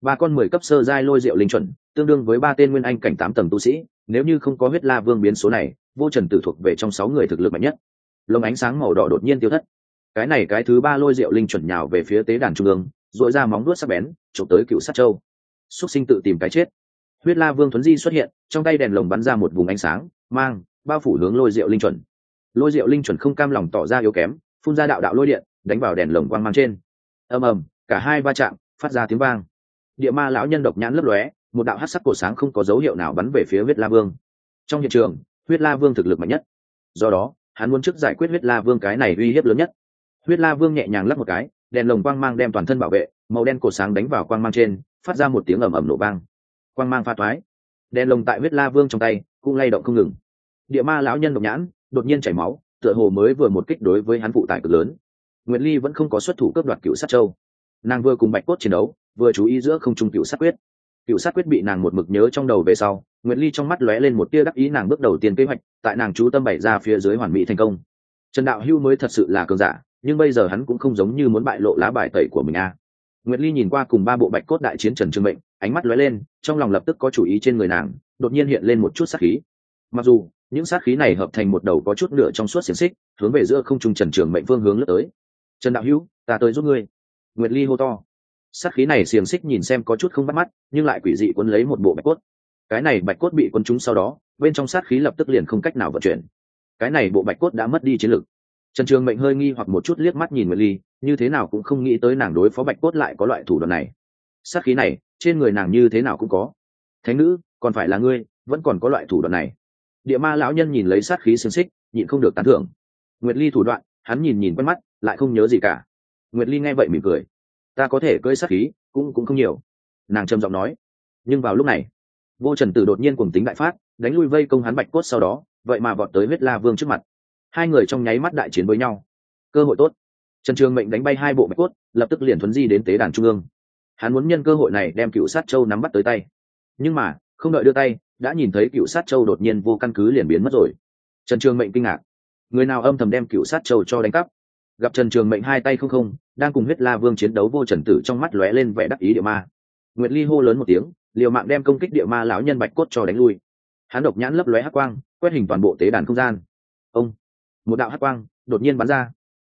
Ba con mười cấp sơ giai lôi rượu linh chuẩn, tương đương với ba tên nguyên anh cảnh tám tầng tu sĩ, nếu như không có huyết la vương biến số này, vô trần tử thuộc về trong sáu người thực lực mạnh nhất. Lồng ánh sáng màu đỏ đột nhiên tiêu thất cái này cái thứ ba lôi rượu linh chuẩn nhào về phía tế đàn trung ương dội ra móng đuốt sắc bén trộm tới cựu sát châu. Xúc sinh tự tìm cái chết. Huyết la vương thuấn di xuất hiện, trong tay đèn lồng bắn ra một vùng ánh sáng, mang, bao phủ hướng lôi rượu linh chuẩn. Lôi rượu linh chuẩn không cam lòng tỏ ra yếu kém, phun ra đạo đạo lôi điện, đánh vào đèn lồng quang mang trên. Ầm ầm, cả hai va chạm, phát ra tiếng vang. Địa ma lão nhân độc nhãn lấp lóe, một đạo hát sắc cổ sáng không có dấu hiệu nào bắn về phía huyết la vương. Trong hiện trường, huyết la vương thực lực mạnh nhất. Do đó, hắn muốn trước giải quyết huyết la vương cái này uy hiếp lớn nhất huyết la vương nhẹ nhàng lắp một cái, đèn lồng quang mang đem toàn thân bảo vệ, màu đen cổ sáng đánh vào quang mang trên, phát ra một tiếng ầm ầm nổ vang. Quang mang pha toái. Đèn lồng tại huyết la vương trong tay, cũng lay động không ngừng. Địa ma lão nhân độc nhãn, đột nhiên chảy máu, tựa hồ mới vừa một kích đối với hắn phụ tải cực lớn. Nguyệt ly vẫn không có xuất thủ cướp đoạt cựu sát châu. Nàng vừa cùng bạch cốt chiến đấu, vừa chú ý giữa không trung cựu sát quyết. Cựu sát quyết bị nàng một mực nhớ trong đầu về sau, nguyệt ly trong mắt lóe lên một tia đắc ý nàng bước đầu tiên kế hoạch, tại nàng chú tâm bày ra phía dưới hoàn mỹ thành công. Trần đạo hưu mới thật sự là cường giả nhưng bây giờ hắn cũng không giống như muốn bại lộ lá bài tẩy của mình a nguyệt ly nhìn qua cùng ba bộ bạch cốt đại chiến trần trương mệnh, ánh mắt lóe lên, trong lòng lập tức có chủ ý trên người nàng, đột nhiên hiện lên một chút sát khí. Mặc dù, những sát khí này hợp thành một đầu có chút nửa trong suốt xiềng xích, hướng về giữa không trung trần trường mệnh phương hướng lướt tới. Trần đạo hữu, ta tới giúp ngươi. Nguyệt ly hô to. Sát khí này xiềng xích nhìn xem có chút không bắt mắt, nhưng lại quỷ dị quấn lấy một bộ bạch cốt. Cái này bạch cốt bị quân chúng sau đó, bên trong sát khí lập tức liền không cách nào vận chuyển. Cái này bộ bạch cốt đã mất đi chiến lực trần trường mệnh hơi nghi hoặc một chút liếc mắt nhìn nguyệt ly, như thế nào cũng không nghĩ tới nàng đối phó bạch cốt lại có loại thủ đoạn này. Sát khí này, trên người nàng như thế nào cũng có. Thánh nữ, còn phải là ngươi, vẫn còn có loại thủ đoạn này. Địa ma lão nhân nhìn lấy sát khí xương xích, nhịn không được tán thưởng. Nguyệt ly thủ đoạn, hắn nhìn nhìn quen mắt, lại không nhớ gì cả. Nguyệt ly nghe vậy mỉm cười. Ta có thể cưỡi sát khí, cũng cũng không nhiều. Nàng trầm giọng nói. Nhưng vào lúc này, vô trần tử đột nhiên cùng tính đại phát, đánh lui vây công hắn bạch cốt sau đó, vậy mà vọt tới huyết la vương trước mặt hai người trong nháy mắt đại chiến với nhau. Cơ hội tốt. Trần trường mệnh đánh bay hai bộ bạch cốt, lập tức liền thuấn di đến tế đàn trung ương. Hắn muốn nhân cơ hội này đem cựu sát châu nắm bắt tới tay. Nhưng mà, không đợi đưa tay, đã nhìn thấy cựu sát châu đột nhiên vô căn cứ liền biến mất rồi. Trần trường mệnh kinh ngạc. Người nào âm thầm đem cựu sát châu cho đánh cắp? Gặp trần trường mệnh hai tay không không, đang cùng huyết la vương chiến đấu vô trần tử trong mắt lóe lên vẻ đắc ý địa ma. Nguyệt ly hô lớn một tiếng, liều mạng đem công kích địa ma lão nhân bạch cốt cho đánh lui. Hắn độc nhãn lấp lóe hắc quang, quét hình toàn bộ tế đàn không gian. Ông! Một đạo hắc quang đột nhiên bắn ra.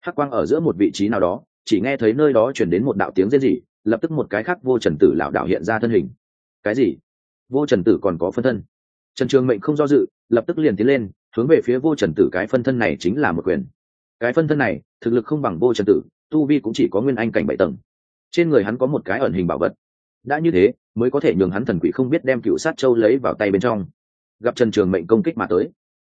Hắc quang ở giữa một vị trí nào đó, chỉ nghe thấy nơi đó chuyển đến một đạo tiếng rên rỉ, lập tức một cái khác vô trần tử lão đạo hiện ra thân hình. Cái gì? Vô trần tử còn có phân thân. Trần trường mệnh không do dự, lập tức liền tiến lên, hướng về phía vô trần tử cái phân thân này chính là một quyền. Cái phân thân này, thực lực không bằng vô trần tử, tu vi cũng chỉ có nguyên anh cảnh bảy tầng. Trên người hắn có một cái ẩn hình bảo vật. Đã như thế, mới có thể nhường hắn thần quỷ không biết đem cựu sát châu lấy vào tay bên trong. Gặp trần trường mệnh công kích mà tới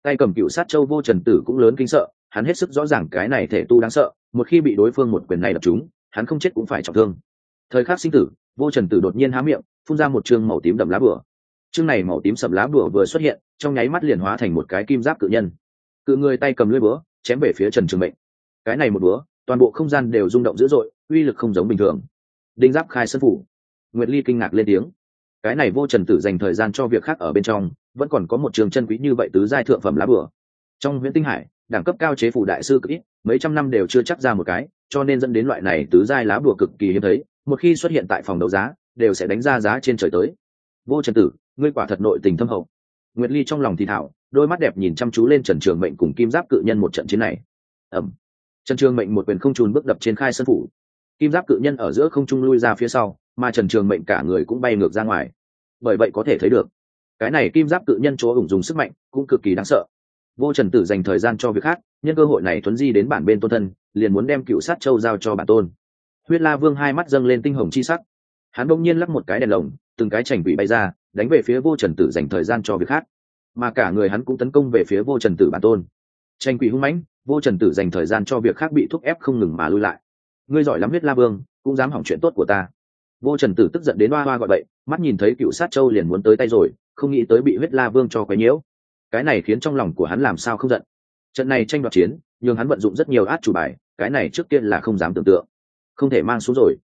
tay cầm cựu sát châu vô trần tử cũng lớn kinh sợ, hắn hết sức rõ ràng cái này thể tu đáng sợ, một khi bị đối phương một quyền này đập chúng hắn không chết cũng phải trọng thương. Thời khắc sinh tử, vô trần tử đột nhiên há miệng, phun ra một chương màu tím đậm lá bửa chương này màu tím sầm lá bửa vừa xuất hiện, trong nháy mắt liền hóa thành một cái kim giáp cự nhân. Cự người tay cầm lưỡi búa, chém về phía trần trường mệnh. Cái này một búa, toàn bộ không gian đều rung động dữ dội, uy lực không giống bình thường. Đinh giáp khai sân phủ. Nguyệt ly kinh ngạc lên tiếng. Cái này vô trần tử dành thời gian cho việc khác ở bên trong vẫn còn có một trường chân quý như vậy tứ giai thượng phẩm lá bửa trong huyện tinh hải, đẳng cấp cao chế phủ đại sư cực ít, mấy trăm năm đều chưa chắc ra một cái, cho nên dẫn đến loại này tứ giai lá bùa cực kỳ hiếm thấy, một khi xuất hiện tại phòng đấu giá, đều sẽ đánh ra giá trên trời tới. Vô trần tử, ngươi quả thật nội tình thâm hậu. Nguyệt ly trong lòng thì thảo, đôi mắt đẹp nhìn chăm chú lên trần trường mệnh cùng kim giáp cự nhân một trận chiến này. Ẩm trần trường mệnh một quyền không trùn bước đập trên khai sân phủ. Kim giáp cự nhân ở giữa không trung lui ra phía sau, mà trần trường mệnh cả người cũng bay ngược ra ngoài. Bởi vậy có thể thấy được cái này kim giáp cự nhân chỗ ủng dùng sức mạnh cũng cực kỳ đáng sợ. Vô trần tử dành thời gian cho việc khác, nhân cơ hội này thuấn di đến bản bên tôn thân, liền muốn đem cựu sát châu giao cho bản tôn. Huyết la vương hai mắt dâng lên tinh hồng chi sắc. Hắn bỗng nhiên lắc một cái đèn lồng, từng cái chảnh quỷ bay ra, đánh về phía vô trần tử dành thời gian cho việc khác. Mà cả người hắn cũng tấn công về phía vô trần tử bản tôn. Tranh quỷ hung mãnh, vô trần tử dành thời gian cho việc khác bị thúc ép không ngừng mà lui lại. Ngươi giỏi lắm, huyết la vương, cũng dám hỏng chuyện tốt của ta. Vô trần tử tức giận đến hoa hoa gọi bậy, mắt nhìn thấy cựu sát châu liền muốn tới tay rồi không nghĩ tới bị huyết la vương cho quấy nhiễu. Cái này khiến trong lòng của hắn làm sao không giận. Trận này tranh đoạt chiến nhưng hắn vận dụng rất nhiều át chủ bài, cái này trước tiên là không dám tưởng tượng. Không thể mang xuống rồi.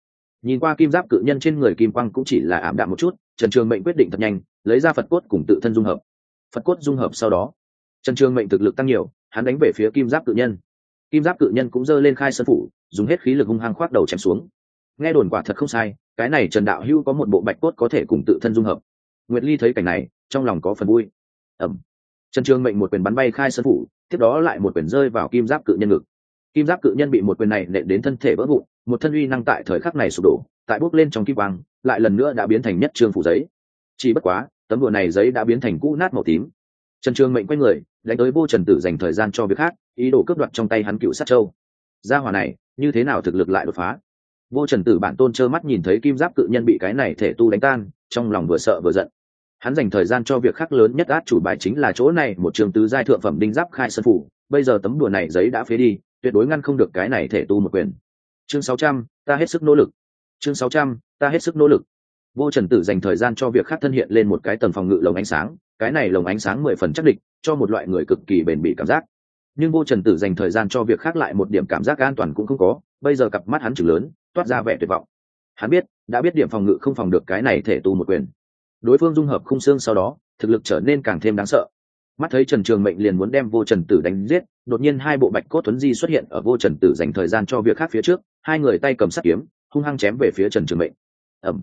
Nhìn qua kim giáp cự nhân trên người kim quang cũng chỉ là ảm đạm một chút, trần trường mệnh quyết định thật nhanh, lấy ra phật cốt cùng tự thân dung hợp. Phật cốt dung hợp sau đó, trần trường mệnh thực lực tăng nhiều, hắn đánh về phía kim giáp cự nhân. Kim giáp cự nhân cũng giơ lên khai sân phủ, dùng hết khí lực hung hăng khoác đầu chém xuống. Nghe đồn quả thật không sai, cái này trần đạo hưu có một bộ bạch cốt có thể cùng tự thân dung hợp nguyệt ly thấy cảnh này, trong lòng có phần vui. Ẩm. Trần trường mệnh một quyền bắn bay khai sân phủ, tiếp đó lại một quyền rơi vào kim giáp cự nhân ngực. Kim giáp cự nhân bị một quyền này nện đến thân thể vỡ vụn, một thân uy năng tại thời khắc này sụp đổ, tại bốc lên trong kim quang, lại lần nữa đã biến thành nhất trương phủ giấy. Chỉ bất quá, tấm đùa này giấy đã biến thành cũ nát màu tím. Trần trường mệnh quay người, đánh tới vô trần tử dành thời gian cho việc khác, ý đồ cướp đoạt trong tay hắn cựu sát châu. Gia hỏa này, như thế nào thực lực lại đột phá? Vô trần tử bản tôn trơ mắt nhìn thấy kim giáp cự nhân bị cái này thể tu đánh tan, trong lòng vừa sợ vừa giận hắn dành thời gian cho việc khác lớn nhất át chủ bài chính là chỗ này, một trường tứ giai thượng phẩm đinh giáp khai sân phủ. Bây giờ tấm đùa này giấy đã phế đi, tuyệt đối ngăn không được cái này thể tu một quyền. Chương sáu trăm, ta hết sức nỗ lực. Chương sáu trăm, ta hết sức nỗ lực. Vô trần tử dành thời gian cho việc khác thân hiện lên một cái tầng phòng ngự lồng ánh sáng. Cái này lồng ánh sáng mười phần chắc địch, cho một loại người cực kỳ bền bỉ cảm giác. Nhưng vô trần tử dành thời gian cho việc khác lại một điểm cảm giác an toàn cũng không có. Bây giờ cặp mắt hắn chừng lớn, toát ra vẻ tuyệt vọng. Hắn biết, đã biết điểm phòng ngự không phòng được cái này thể tu một quyền đối phương dung hợp khung xương sau đó, thực lực trở nên càng thêm đáng sợ. Mắt thấy trần trường mệnh liền muốn đem vô trần tử đánh giết, đột nhiên hai bộ bạch cốt tuấn di xuất hiện ở vô trần tử dành thời gian cho việc khác phía trước, hai người tay cầm sắt kiếm, hung hăng chém về phía trần trường mệnh. Ẩm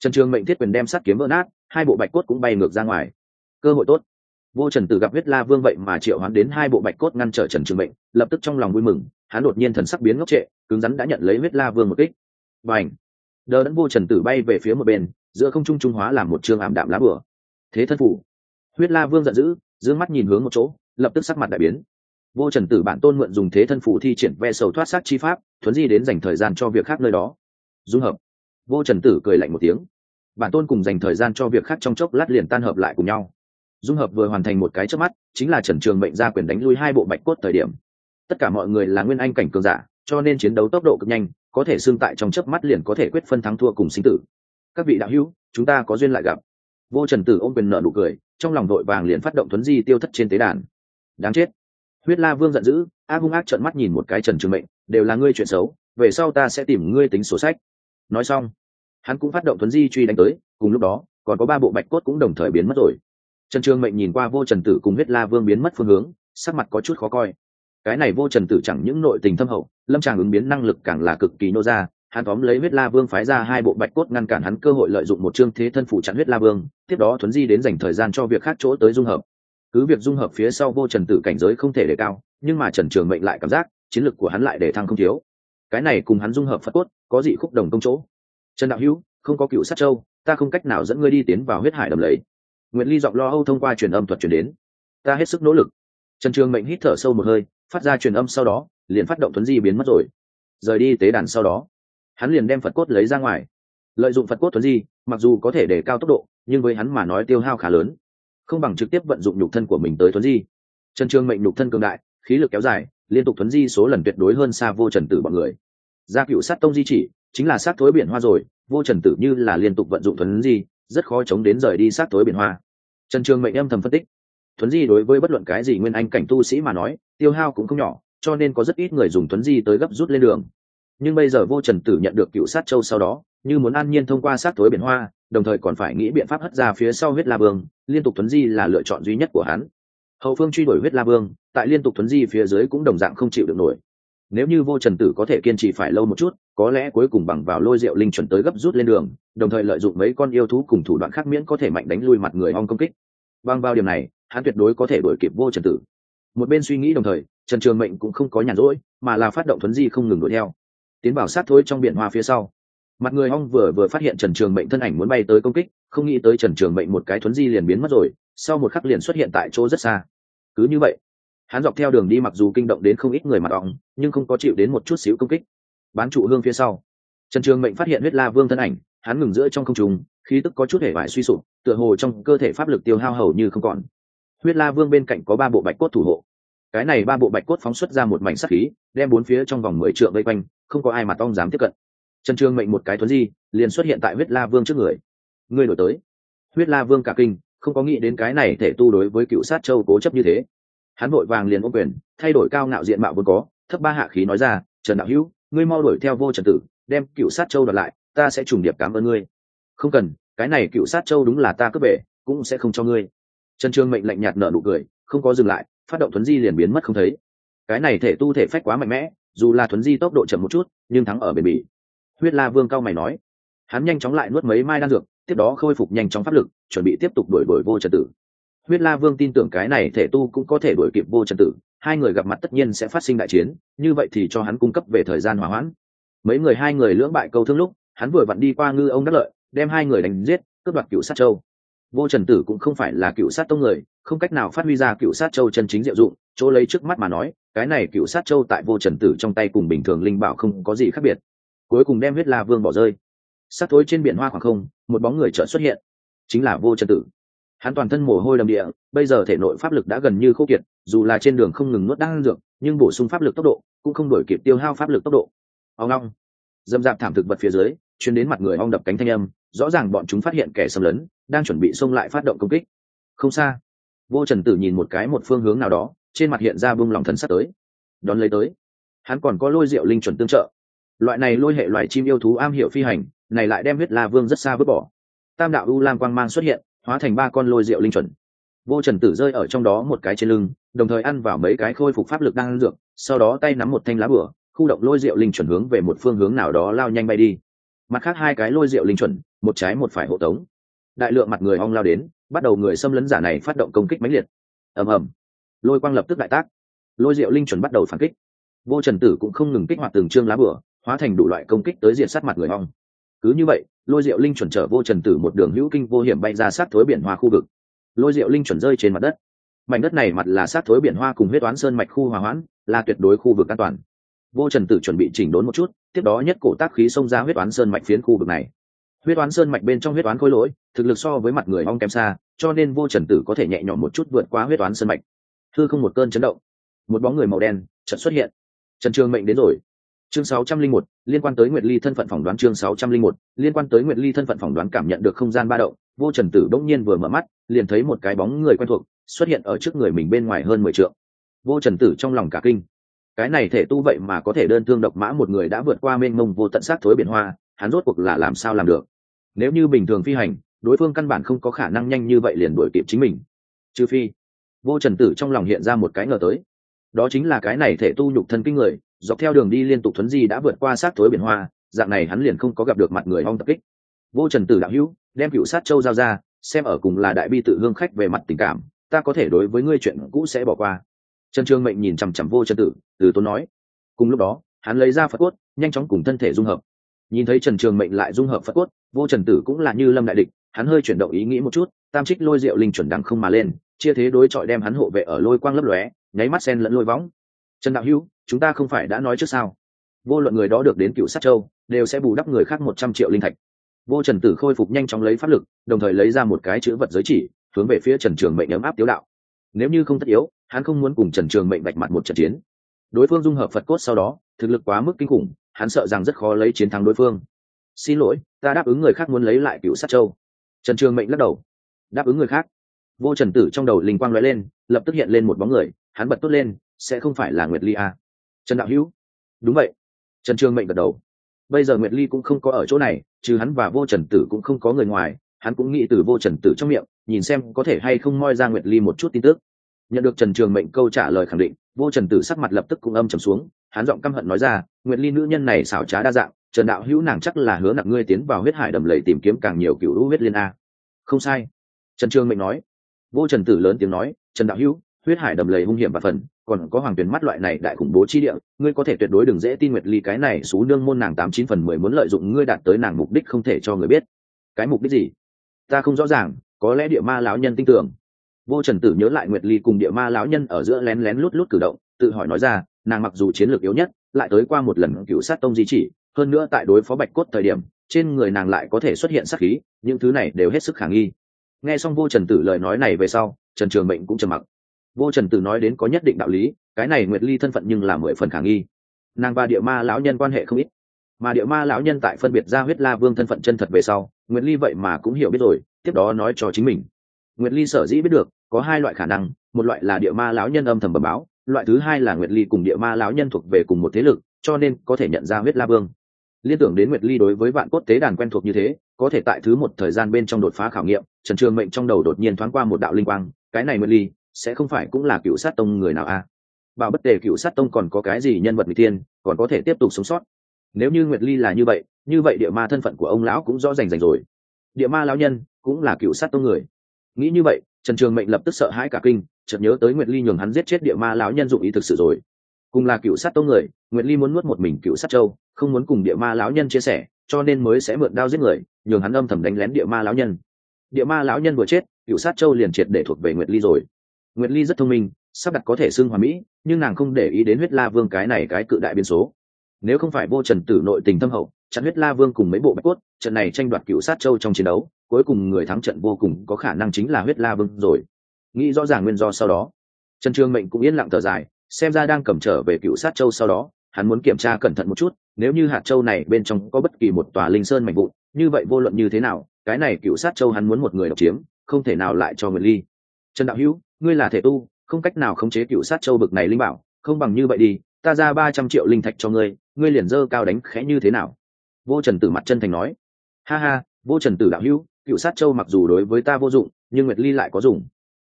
trần trường mệnh thiết quyền đem sắt kiếm vỡ nát, hai bộ bạch cốt cũng bay ngược ra ngoài. Cơ hội tốt. Vô trần tử gặp huyết la vương vậy mà triệu hoán đến hai bộ bạch cốt ngăn trở trần trường mệnh, lập tức trong lòng vui mừng, hắn đột nhiên thần sắc biến ngốc trệ, cứng rắn đã nhận lấy huyết la vương một kích. Và ảnh đờ đẫn vô trần tử bay về phía một bên giữa không trung trung hóa làm một chương ảm đạm lá bừa. Thế thân phủ. Huyết la vương giận dữ d mắt nhìn hướng một chỗ, lập tức sắc mặt đại biến. Vô trần tử bản tôn mượn dùng thế thân phủ thi triển ve sầu thoát sát chi pháp, thuấn di đến dành thời gian cho việc khác nơi đó. Dung hợp. Vô trần tử cười lạnh một tiếng. Bản tôn cùng dành thời gian cho việc khác trong chốc lát liền tan hợp lại cùng nhau. Dung hợp vừa hoàn thành một cái trước mắt, chính là trần trường mệnh ra quyền đánh lui hai bộ bạch cốt thời điểm. Tất cả mọi người là nguyên anh cảnh cường giả, cho nên chiến đấu tốc độ cực nhanh, có thể xương tại trong chớp mắt liền có thể quyết phân thắng thua cùng sinh tử các vị đạo hữu, chúng ta có duyên lại gặp. Vô trần tử ôm quyền nợ nụ cười, trong lòng đội vàng liền phát động thuấn di tiêu thất trên tế đàn. Đáng chết. Huyết la vương giận dữ, a hung ác trợn mắt nhìn một cái trần trường mệnh, đều là ngươi chuyện xấu, về sau ta sẽ tìm ngươi tính sổ sách. Nói xong, hắn cũng phát động thuấn di truy đánh tới, cùng lúc đó, còn có ba bộ bạch cốt cũng đồng thời biến mất rồi. Trần trường mệnh nhìn qua vô trần tử cùng huyết la vương biến mất phương hướng, sắc mặt có chút khó coi. Cái này vô trần tử chẳng những nội tình thâm hậu, lâm tràng ứng biến năng lực càng là cực kỳ nô ra hắn tóm lấy huyết la vương phái ra hai bộ bạch cốt ngăn cản hắn cơ hội lợi dụng một chương thế thân phụ chặn huyết la vương, tiếp đó thuấn di đến dành thời gian cho việc khác chỗ tới dung hợp. Cứ việc dung hợp phía sau vô trần tử cảnh giới không thể đề cao, nhưng mà trần trường mệnh lại cảm giác, chiến lược của hắn lại để thăng không thiếu. Cái này cùng hắn dung hợp phật cốt, có dị khúc đồng công chỗ. Trần đạo hữu, không có cựu sát châu, ta không cách nào dẫn ngươi đi tiến vào huyết hải đầm lầy. Nguyện ly giọng lo âu thông qua truyền âm thuật truyền đến. Ta hết sức nỗ lực. Trần trường mệnh hít thở sâu một hơi, phát ra truyền âm sau đó, liền phát động thuấn di biến mất rồi. Rời đi tế đàn sau đó hắn liền đem phật cốt lấy ra ngoài. Lợi dụng phật cốt thuấn di, mặc dù có thể để cao tốc độ, nhưng với hắn mà nói tiêu hao khá lớn. Không bằng trực tiếp vận dụng nhục thân của mình tới thuấn di. Trần trương mệnh nhục thân cường đại, khí lực kéo dài, liên tục thuấn di số lần tuyệt đối hơn xa vô trần tử bọn người. Gia cựu sát tông di chỉ, chính là sát thối biển hoa rồi, vô trần tử như là liên tục vận dụng thuấn di, rất khó chống đến rời đi sát thối biển hoa. Trần trương mệnh âm thầm phân tích. Thuấn di đối với bất luận cái gì nguyên anh cảnh tu sĩ mà nói, tiêu hao cũng không nhỏ, cho nên có rất ít người dùng thuấn di tới gấp rút lên đường nhưng bây giờ vô trần tử nhận được cựu sát châu sau đó, như muốn an nhiên thông qua sát thối biển hoa, đồng thời còn phải nghĩ biện pháp hất ra phía sau huyết la vương, liên tục thuấn di là lựa chọn duy nhất của hắn. Hậu phương truy đuổi huyết la vương, tại liên tục thuấn di phía dưới cũng đồng dạng không chịu được nổi. Nếu như vô trần tử có thể kiên trì phải lâu một chút, có lẽ cuối cùng bằng vào lôi rượu linh chuẩn tới gấp rút lên đường, đồng thời lợi dụng mấy con yêu thú cùng thủ đoạn khác miễn có thể mạnh đánh lui mặt người ong công kích. Bằng vào điểm này, hắn tuyệt đối có thể đuổi kịp vô trần tử. Một bên suy nghĩ đồng thời, trần trường mệnh cũng không có nhàn rỗi, mà là phát động thuấn di không ngừng đuổi theo tiến bảo sát thôi trong biển hoa phía sau. Mặt người hong vừa vừa phát hiện trần trường mệnh thân ảnh muốn bay tới công kích, không nghĩ tới trần trường mệnh một cái thuấn di liền biến mất rồi, sau một khắc liền xuất hiện tại chỗ rất xa. Cứ như vậy, hắn dọc theo đường đi mặc dù kinh động đến không ít người mặt ong, nhưng không có chịu đến một chút xíu công kích. Bán trụ hương phía sau, trần trường mệnh phát hiện huyết la vương thân ảnh, hắn ngừng giữa trong không trùng khí tức có chút hể vải suy sụp, tựa hồ trong cơ thể pháp lực tiêu hao hầu như không còn. Huyết la vương bên cạnh có ba bộ bạch cốt thủ hộ cái này ba bộ bạch cốt phóng xuất ra một mảnh sắc khí, đem bốn phía trong vòng mười trượng vây quanh, không có ai mặt ong dám tiếp cận. Trần trương mệnh một cái thuấn di, liền xuất hiện tại huyết la vương trước người. Người đổi tới. Huyết la vương cả kinh, không có nghĩ đến cái này thể tu đối với cựu sát châu cố chấp như thế. Hắn vội vàng liền ô quyền, thay đổi cao ngạo diện mạo vốn có, thấp ba hạ khí nói ra, trần đạo hữu, ngươi mau đuổi theo vô trần tử, đem cựu sát châu đoạt lại, ta sẽ trùng điệp cảm ơn ngươi. Không cần, cái này cựu sát châu đúng là ta cướp về cũng sẽ không cho ngươi. Trần trương mệnh lạnh nhạt nở nụ cười, không có dừng lại phát động thuấn di liền biến mất không thấy. Cái này thể tu thể phách quá mạnh mẽ, dù là thuấn di tốc độ chậm một chút, nhưng thắng ở bền bỉ. Huyết la vương cao mày nói. Hắn nhanh chóng lại nuốt mấy mai đan dược, tiếp đó khôi phục nhanh chóng pháp lực, chuẩn bị tiếp tục đuổi đuổi vô trần tử. Huyết la vương tin tưởng cái này thể tu cũng có thể đuổi kịp vô trần tử, hai người gặp mặt tất nhiên sẽ phát sinh đại chiến, như vậy thì cho hắn cung cấp về thời gian hỏa hoãn. Mấy người hai người lưỡng bại câu thương lúc, hắn vừa vặn đi qua ngư ông đắc lợi, đem hai người đánh giết, cướp đoạt cựu sát châu. Vô trần tử cũng không phải là cựu sát tông người không cách nào phát huy ra cựu sát châu chân chính diệu dụng, chỗ lấy trước mắt mà nói, cái này cựu sát châu tại vô trần tử trong tay cùng bình thường linh bảo không có gì khác biệt. Cuối cùng đem huyết la vương bỏ rơi. Sát thối trên biển hoa khoảng không, một bóng người chợt xuất hiện. Chính là vô trần tử. Hắn toàn thân mồ hôi đầm địa, bây giờ thể nội pháp lực đã gần như khô kiệt, dù là trên đường không ngừng nuốt đan dược, nhưng bổ sung pháp lực tốc độ cũng không đổi kịp tiêu hao pháp lực tốc độ. Ông long dâm dạp thảm thực vật phía dưới chuyến đến mặt người ong đập cánh thanh âm, rõ ràng bọn chúng phát hiện kẻ xâm lấn, đang chuẩn bị xông lại phát động công kích. Không xa vô trần tử nhìn một cái một phương hướng nào đó, trên mặt hiện ra bung lòng thần sắp tới. Đón lấy tới, hắn còn có lôi rượu linh chuẩn tương trợ. Loại này lôi hệ loài chim yêu thú am hiểu phi hành, này lại đem huyết la vương rất xa vứt bỏ. Tam đạo u lam quang mang xuất hiện, hóa thành ba con lôi rượu linh chuẩn. Vô trần tử rơi ở trong đó một cái trên lưng, đồng thời ăn vào mấy cái khôi phục pháp lực đang ăn dược, sau đó tay nắm một thanh lá bửa, khu động lôi rượu linh chuẩn hướng về một phương hướng nào đó lao nhanh bay đi. Mặt khác hai cái lôi rượu linh chuẩn, một trái một phải hộ tống. Đại lượng mặt người ong lao đến bắt đầu người xâm lấn giả này phát động công kích mãnh liệt. Ầm ầm. Lôi quang lập tức đại tác. Lôi diệu linh chuẩn bắt đầu phản kích. Vô trần tử cũng không ngừng kích hoạt từng chương lá bửa hóa thành đủ loại công kích tới diện sát mặt người hong cứ như vậy, lôi diệu linh chuẩn trở vô trần tử một đường hữu kinh vô hiểm bay ra sát thối biển hoa khu vực. Lôi diệu linh chuẩn rơi trên mặt đất. Mảnh đất này mặt là sát thối biển hoa cùng huyết toán sơn mạch khu hòa hoãn, là tuyệt đối khu vực an toàn. Vô trần tử chuẩn bị chỉnh đốn một chút, tiếp đó nhất cổ tác khí xông ra huyết oán sơn mạch phiến khu vực này. Huyết oán sơn mạch bên trong huyết oán khối lỗi, thực lực so với mặt người hong kém xa cho nên vô trần tử có thể nhẹ nhõm một chút vượt qua huyết toán sân mạch. Thư không một cơn chấn động. Một bóng người màu đen chợt xuất hiện. Trần trường mệnh đến rồi. Chương 601, liên quan tới nguyệt ly thân phận phỏng đoán chương 601, liên quan tới nguyệt ly thân phận phỏng đoán cảm nhận được không gian ba động vô trần tử đỗng nhiên vừa mở mắt liền thấy một cái bóng người quen thuộc xuất hiện ở trước người mình bên ngoài hơn mười trượng. Vô trần tử trong lòng cả kinh. Cái này thể tu vậy mà có thể đơn thương độc mã một người đã vượt qua mênh mông vô tận sát thối biển hoa hắn rốt cuộc là làm sao làm được? Nếu như bình thường phi hành đối phương căn bản không có khả năng nhanh như vậy liền đuổi kịp chính mình. Trừ phi, vô trần tử trong lòng hiện ra một cái ngờ tới. Đó chính là cái này thể tu nhục thân kinh người, dọc theo đường đi liên tục thuấn di đã vượt qua sát thối biển hoa, dạng này hắn liền không có gặp được mặt người hong tập kích. Vô trần tử đạo hữu, đem cựu sát châu giao ra, xem ở cùng là đại bi tự hương khách về mặt tình cảm, ta có thể đối với ngươi chuyện cũ sẽ bỏ qua. Trần trương mệnh nhìn chằm chằm vô trần tử, từ tốn nói. Cùng lúc đó, hắn lấy ra phật cốt, nhanh chóng cùng thân thể dung hợp. Nhìn thấy trần trường mệnh lại dung hợp phật cốt, vô trần tử cũng là như lâm đại địch hắn hơi chuyển động ý nghĩ một chút, tam trích lôi rượu linh chuẩn đằng không mà lên, chia thế đối chọi đem hắn hộ vệ ở lôi quang lấp lóe, nháy mắt sen lẫn lôi võng. Trần đạo hữu, chúng ta không phải đã nói trước sao? Vô luận người đó được đến cựu sát châu, đều sẽ bù đắp người khác một trăm triệu linh thạch. Vô trần tử khôi phục nhanh chóng lấy pháp lực, đồng thời lấy ra một cái chữ vật giới chỉ, hướng về phía trần trường mệnh ấm áp tiếu đạo. Nếu như không tất yếu, hắn không muốn cùng trần trường mệnh bạch mặt một trận chiến. Đối phương dung hợp phật cốt sau đó, thực lực quá mức kinh khủng, hắn sợ rằng rất khó lấy chiến thắng đối phương. Xin lỗi, ta đáp ứng người khác muốn lấy lại cựu sát châu trần trường mệnh lắc đầu. Đáp ứng người khác. Vô trần tử trong đầu linh quang lóe lên, lập tức hiện lên một bóng người, hắn bật tốt lên, sẽ không phải là nguyệt ly à. trần đạo hữu. Đúng vậy. Trần trường mệnh gật đầu. Bây giờ nguyệt ly cũng không có ở chỗ này, trừ hắn và vô trần tử cũng không có người ngoài, hắn cũng nghĩ từ vô trần tử trong miệng, nhìn xem có thể hay không moi ra nguyệt ly một chút tin tức. Nhận được trần trường mệnh câu trả lời khẳng định, vô trần tử sắc mặt lập tức cũng âm trầm xuống, hắn giọng căm hận nói ra, nguyệt ly nữ nhân này xảo trá đa dạng trần đạo hữu nàng chắc là hứa nặng ngươi tiến vào huyết hải đầm lầy tìm kiếm càng nhiều cựu hữu huyết liên a. Không sai. Trần Trương mệnh nói. Vô trần tử lớn tiếng nói, trần đạo hữu, huyết hải đầm lầy hung hiểm và phần, còn có hoàng tuyền mắt loại này đại khủng bố chi địa, ngươi có thể tuyệt đối đừng dễ tin nguyệt ly cái này xú nương môn nàng tám chín phần mười muốn lợi dụng ngươi đạt tới nàng mục đích không thể cho người biết. Cái mục đích gì? Ta không rõ ràng, có lẽ địa ma lão nhân tin tưởng. Vô trần tử nhớ lại nguyệt ly cùng địa ma lão nhân ở giữa lén lén lút lút cử động, tự hỏi nói ra, nàng mặc dù chiến lược yếu nhất lại tới qua một lần cựu sát tông di chỉ, hơn nữa tại đối phó bạch cốt thời điểm, trên người nàng lại có thể xuất hiện sát khí, những thứ này đều hết sức khả nghi. Nghe xong vô trần tử lời nói này về sau, trần trường mệnh cũng trầm mặc. Vô trần tử nói đến có nhất định đạo lý, cái này nguyệt ly thân phận nhưng là mười phần khả nghi. Nàng và địa ma lão nhân quan hệ không ít. Mà địa ma lão nhân tại phân biệt ra huyết la vương thân phận chân thật về sau, nguyệt ly vậy mà cũng hiểu biết rồi, tiếp đó nói cho chính mình. Nguyệt ly sở dĩ biết được, có hai loại khả năng, một loại là địa ma lão nhân âm thầm bẩm báo loại thứ hai là nguyệt ly cùng địa ma lão nhân thuộc về cùng một thế lực, cho nên có thể nhận ra huyết la vương. Liên tưởng đến nguyệt ly đối với vạn cốt tế đàn quen thuộc như thế, có thể tại thứ một thời gian bên trong đột phá khảo nghiệm, trần trường mệnh trong đầu đột nhiên thoáng qua một đạo linh quang, cái này nguyệt ly, sẽ không phải cũng là cựu sát tông người nào a à? bảo bất tề cựu sát tông còn có cái gì nhân vật n tiên còn có thể tiếp tục sống sót? Nếu như nguyệt ly là như vậy như vậy địa ma thân phận của ông lão cũng rõ rành rành rồi. Địa ma lão nhân cũng là cựu sát tông người. Nghĩ như vậy, trần trường mệnh lập tức sợ hãi cả kinh chợt nhớ tới nguyệt ly nhường hắn giết chết địa ma lão nhân dụng ý thực sự rồi. Cùng là cựu sát tông người, nguyệt ly muốn nuốt một mình cựu sát châu, không muốn cùng địa ma lão nhân chia sẻ, cho nên mới sẽ mượn đao giết người, nhường hắn âm thầm đánh lén địa ma lão nhân. Địa ma lão nhân vừa chết, cựu sát châu liền triệt để thuộc về nguyệt ly rồi. Nguyệt ly rất thông minh, sắp đặt có thể xưng hòa mỹ, nhưng nàng không để ý đến huyết la vương cái này cái cự đại biên số. Nếu không phải vô trần tử nội tình thâm hậu, chặn huyết la vương cùng mấy bộ bạch cốt, trận này tranh đoạt cựu sát châu trong chiến đấu, cuối cùng người thắng trận vô cùng có khả năng chính là huyết la vương rồi nghĩ rõ ràng nguyên do sau đó. Trần trương mệnh cũng yên lặng thở dài, xem ra đang cầm trở về cựu sát châu sau đó, hắn muốn kiểm tra cẩn thận một chút, nếu như hạt châu này bên trong có bất kỳ một tòa linh sơn mạnh vụn, như vậy vô luận như thế nào, cái này cựu sát châu hắn muốn một người độc chiếm, không thể nào lại cho người ly. Trần đạo hữu, ngươi là thể tu, không cách nào khống chế cựu sát châu bực này linh bảo, không bằng như vậy đi, ta ra ba trăm triệu linh thạch cho ngươi ngươi liền dơ cao đánh khẽ như thế nào? Vô trần tử mặt chân thành nói. Ha ha, vô trần tử đạo hữu, cựu sát châu mặc dù đối với ta vô dụng, nhưng nguyệt ly lại có dùng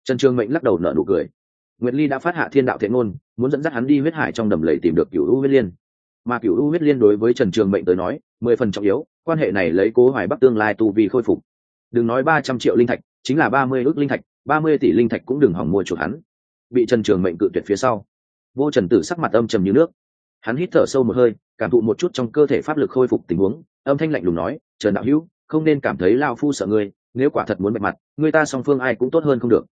trần trường mệnh lắc đầu nở nụ cười. Nguyệt ly đã phát hạ thiên đạo thế ngôn, muốn dẫn dắt hắn đi huyết hải trong đầm lầy tìm được cựu u huyết liên. Mà cựu u huyết liên đối với trần trường mệnh tới nói, mười phần trọng yếu, quan hệ này lấy cố hoài bắc tương lai tu vì khôi phục. Đừng nói ba trăm triệu linh thạch, chính là ba mươi ước linh thạch, ba mươi tỷ linh thạch cũng đừng hỏng mua chuột hắn. Bị trần trường mệnh cự tuyệt phía sau, vô trần tử sắc mặt âm trầm như nước. Hắn hít thở sâu một hơi, cảm thụ một chút trong cơ thể pháp lực khôi phục tình huống, âm thanh lạnh lùng nói, trần đạo hữu, không nên cảm thấy lao phu sợ ngươi, nếu quả thật muốn bạch mặt, người ta song phương ai cũng tốt hơn không được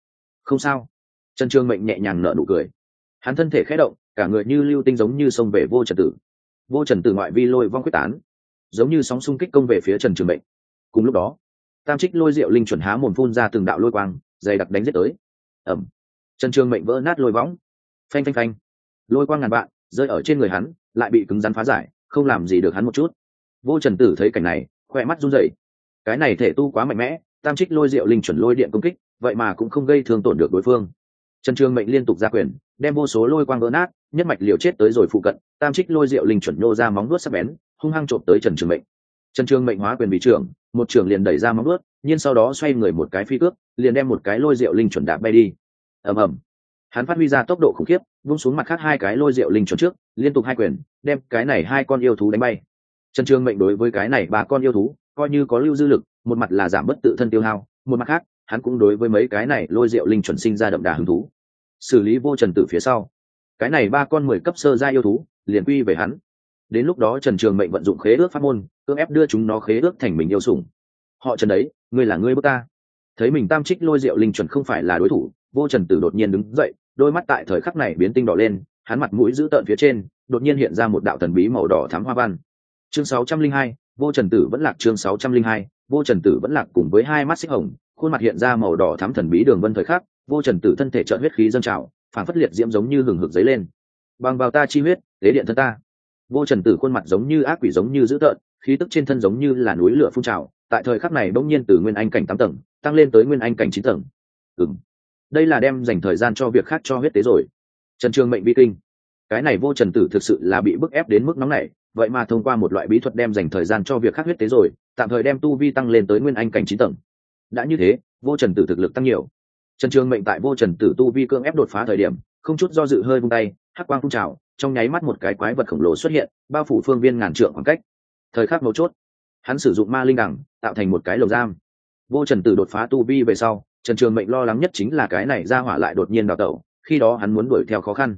không sao. Trần trường mệnh nhẹ nhàng nở nụ cười. Hắn thân thể khẽ động, cả người như lưu tinh giống như xông về vô trần tử. Vô trần tử ngoại vi lôi vong quyết tán, giống như sóng xung kích công về phía trần trường mệnh. Cùng lúc đó, tam trích lôi rượu linh chuẩn há mồm phun ra từng đạo lôi quang, dày đặc đánh giết tới. Ẩm trần trường mệnh vỡ nát lôi võng. Phanh phanh phanh. Lôi quang ngàn vạn, rơi ở trên người hắn, lại bị cứng rắn phá giải, không làm gì được hắn một chút. Vô trần tử thấy cảnh này khoe mắt run rẩy. Cái này thể tu quá mạnh mẽ, tam trích lôi rượu linh chuẩn lôi điện công kích vậy mà cũng không gây thương tổn được đối phương. Trần trường mệnh liên tục ra quyền, đem vô số lôi quang vỡ nát, nhất mạch liều chết tới rồi phụ cận, tam trích lôi rượu linh chuẩn nhô ra móng nuốt sắc bén, hung hăng trộm tới trần trường mệnh. Trần trường mệnh hóa quyền vị trưởng, một trưởng liền đẩy ra móng nuốt nhưng sau đó xoay người một cái phi cước, liền đem một cái lôi rượu linh chuẩn đạp bay đi. Ầm ầm. Hắn phát huy ra tốc độ khủng khiếp, vung xuống mặt khác hai cái lôi rượu linh chuẩn trước, liên tục hai quyền, đem cái này hai con yêu thú đánh bay. Trần trường mệnh đối với cái này ba con yêu thú, coi như có lưu dư lực, một mặt là giảm bất tự thân tiêu hao, một mặt khác hắn cũng đối với mấy cái này lôi rượu linh chuẩn sinh ra đậm đà hứng thú. Xử lý vô trần tử phía sau cái này ba con mười cấp sơ gia yêu thú liền quy về hắn. Đến lúc đó trần trường mệnh vận dụng khế ước pháp môn cưỡng ép đưa chúng nó khế ước thành mình yêu sủng. Họ trần đấy ngươi là ngươi bước ta. Thấy mình tam trích lôi rượu linh chuẩn không phải là đối thủ vô trần tử đột nhiên đứng dậy đôi mắt tại thời khắc này biến tinh đỏ lên hắn mặt mũi giữ tợn phía trên đột nhiên hiện ra một đạo thần bí màu đỏ thám hoa văn. Chương 602, vô trần tử vẫn lạc chương 602, vô trần tử vẫn lạc cùng với hai mắt xích hồng khuôn mặt hiện ra màu đỏ thắm thần bí đường vân thời khắc, vô trần tử thân thể trợn huyết khí dâng trào phản phất liệt diễm giống như hừng hực dấy lên. Bằng vào ta chi huyết, tế điện thân ta. Vô trần tử khuôn mặt giống như ác quỷ giống như dữ tợn, khí tức trên thân giống như là núi lửa phun trào, tại thời khắc này bỗng nhiên từ nguyên anh cảnh tám tầng, tăng lên tới nguyên anh cảnh chín tầng. Ừng đây là đem dành thời gian cho việc khác cho huyết tế rồi. Trần trường mệnh vi kinh. Cái này vô trần tử thực sự là bị bức ép đến mức nóng này vậy mà thông qua một loại bí thuật đem dành thời gian cho việc khác huyết tế rồi, tạm thời đem tu vi tăng lên tới nguyên anh cảnh chín tầng đã như thế, vô trần tử thực lực tăng nhiều. Trần trường mệnh tại vô trần tử tu vi cưỡng ép đột phá thời điểm, không chút do dự hơi vung tay, hắc quang phun trào, trong nháy mắt một cái quái vật khổng lồ xuất hiện, bao phủ phương viên ngàn trượng khoảng cách. Thời khắc mấu chốt, hắn sử dụng ma linh đẳng, tạo thành một cái lồng giam. Vô trần tử đột phá tu vi về sau, trần trường mệnh lo lắng nhất chính là cái này ra hỏa lại đột nhiên đào tẩu, khi đó hắn muốn đuổi theo khó khăn.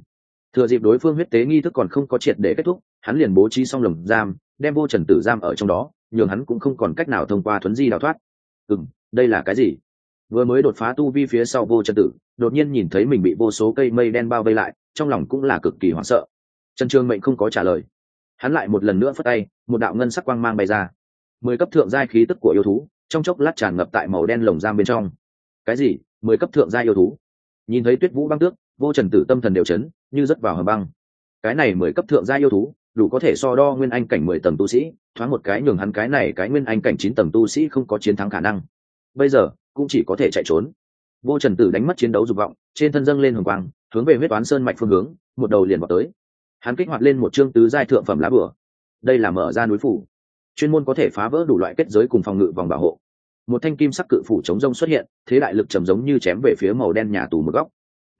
Thừa dịp đối phương huyết tế nghi thức còn không có triệt để kết thúc, hắn liền bố trí xong lồng giam, đem vô trần tử giam ở trong đó, nhường hắn cũng không còn cách nào thông qua thuấn di đào thoát. Ừ m đây là cái gì? Vừa mới đột phá tu vi phía sau vô trần tử, đột nhiên nhìn thấy mình bị vô số cây mây đen bao vây lại, trong lòng cũng là cực kỳ hoảng sợ. Trần trường mệnh không có trả lời. Hắn lại một lần nữa phất tay, một đạo ngân sắc quang mang bay ra. Mười cấp thượng giai khí tức của yêu thú, trong chốc lát tràn ngập tại màu đen lồng giam bên trong. Cái gì? Mười cấp thượng giai yêu thú? Nhìn thấy tuyết vũ băng tước, vô trần tử tâm thần đều chấn, như rớt vào hầm băng. Cái này mười cấp thượng giai yêu thú, đủ có thể so đo nguyên anh cảnh mười tầng tu sĩ, thoáng một cái nhường hắn cái này cái nguyên anh cảnh chín tầng tu sĩ không có chiến thắng khả năng bây giờ cũng chỉ có thể chạy trốn. Vô trần tử đánh mất chiến đấu dục vọng, trên thân dâng lên hồng quang, hướng về huyết toán sơn mạch phương hướng, một đầu liền vào tới. Hắn kích hoạt lên một chương tứ giai thượng phẩm lá bửa đây là mở ra núi phủ. Chuyên môn có thể phá vỡ đủ loại kết giới cùng phòng ngự vòng bảo hộ. Một thanh kim sắc cự phủ chống rông xuất hiện, thế đại lực trầm giống như chém về phía màu đen nhà tù một góc.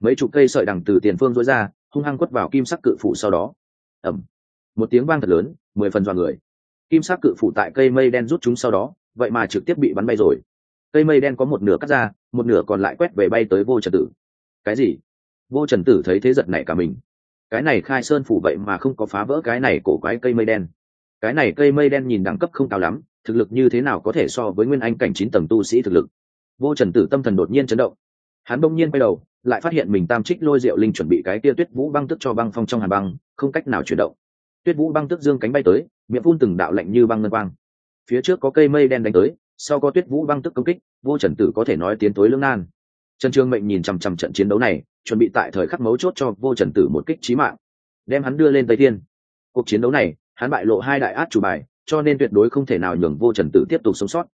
Mấy chục cây sợi đằng từ tiền phương rối ra, hung hăng quất vào kim sắc cự phủ sau đó. Ẩm một tiếng vang thật lớn, mười phần dọn người. Kim sắc cự phủ tại cây mây đen rút chúng sau đó, vậy mà trực tiếp bị bắn bay rồi cây mây đen có một nửa cắt ra, một nửa còn lại quét về bay tới vô trần tử. Cái gì? Vô trần tử thấy thế giật này cả mình. Cái này khai sơn phủ vậy mà không có phá vỡ cái này cổ quái cây mây đen. Cái này cây mây đen nhìn đẳng cấp không cao lắm, thực lực như thế nào có thể so với nguyên anh cảnh chín tầng tu sĩ thực lực? Vô trần tử tâm thần đột nhiên chấn động. Hắn bỗng nhiên quay đầu, lại phát hiện mình tam trích lôi rượu linh chuẩn bị cái tia tuyết vũ băng tức cho băng phong trong hàn băng, không cách nào chuyển động. Tuyết vũ băng tức dương cánh bay tới, miệng phun từng đạo lạnh như băng ngân quang. Phía trước có cây mây đen đánh tới sau có tuyết vũ băng tức công kích, vô trần tử có thể nói tiến tối lương nan. Trần trương mệnh nhìn chằm chằm trận chiến đấu này, chuẩn bị tại thời khắc mấu chốt cho vô trần tử một kích trí mạng, đem hắn đưa lên tây thiên. Cuộc chiến đấu này, hắn bại lộ hai đại át chủ bài, cho nên tuyệt đối không thể nào nhường vô trần tử tiếp tục sống sót.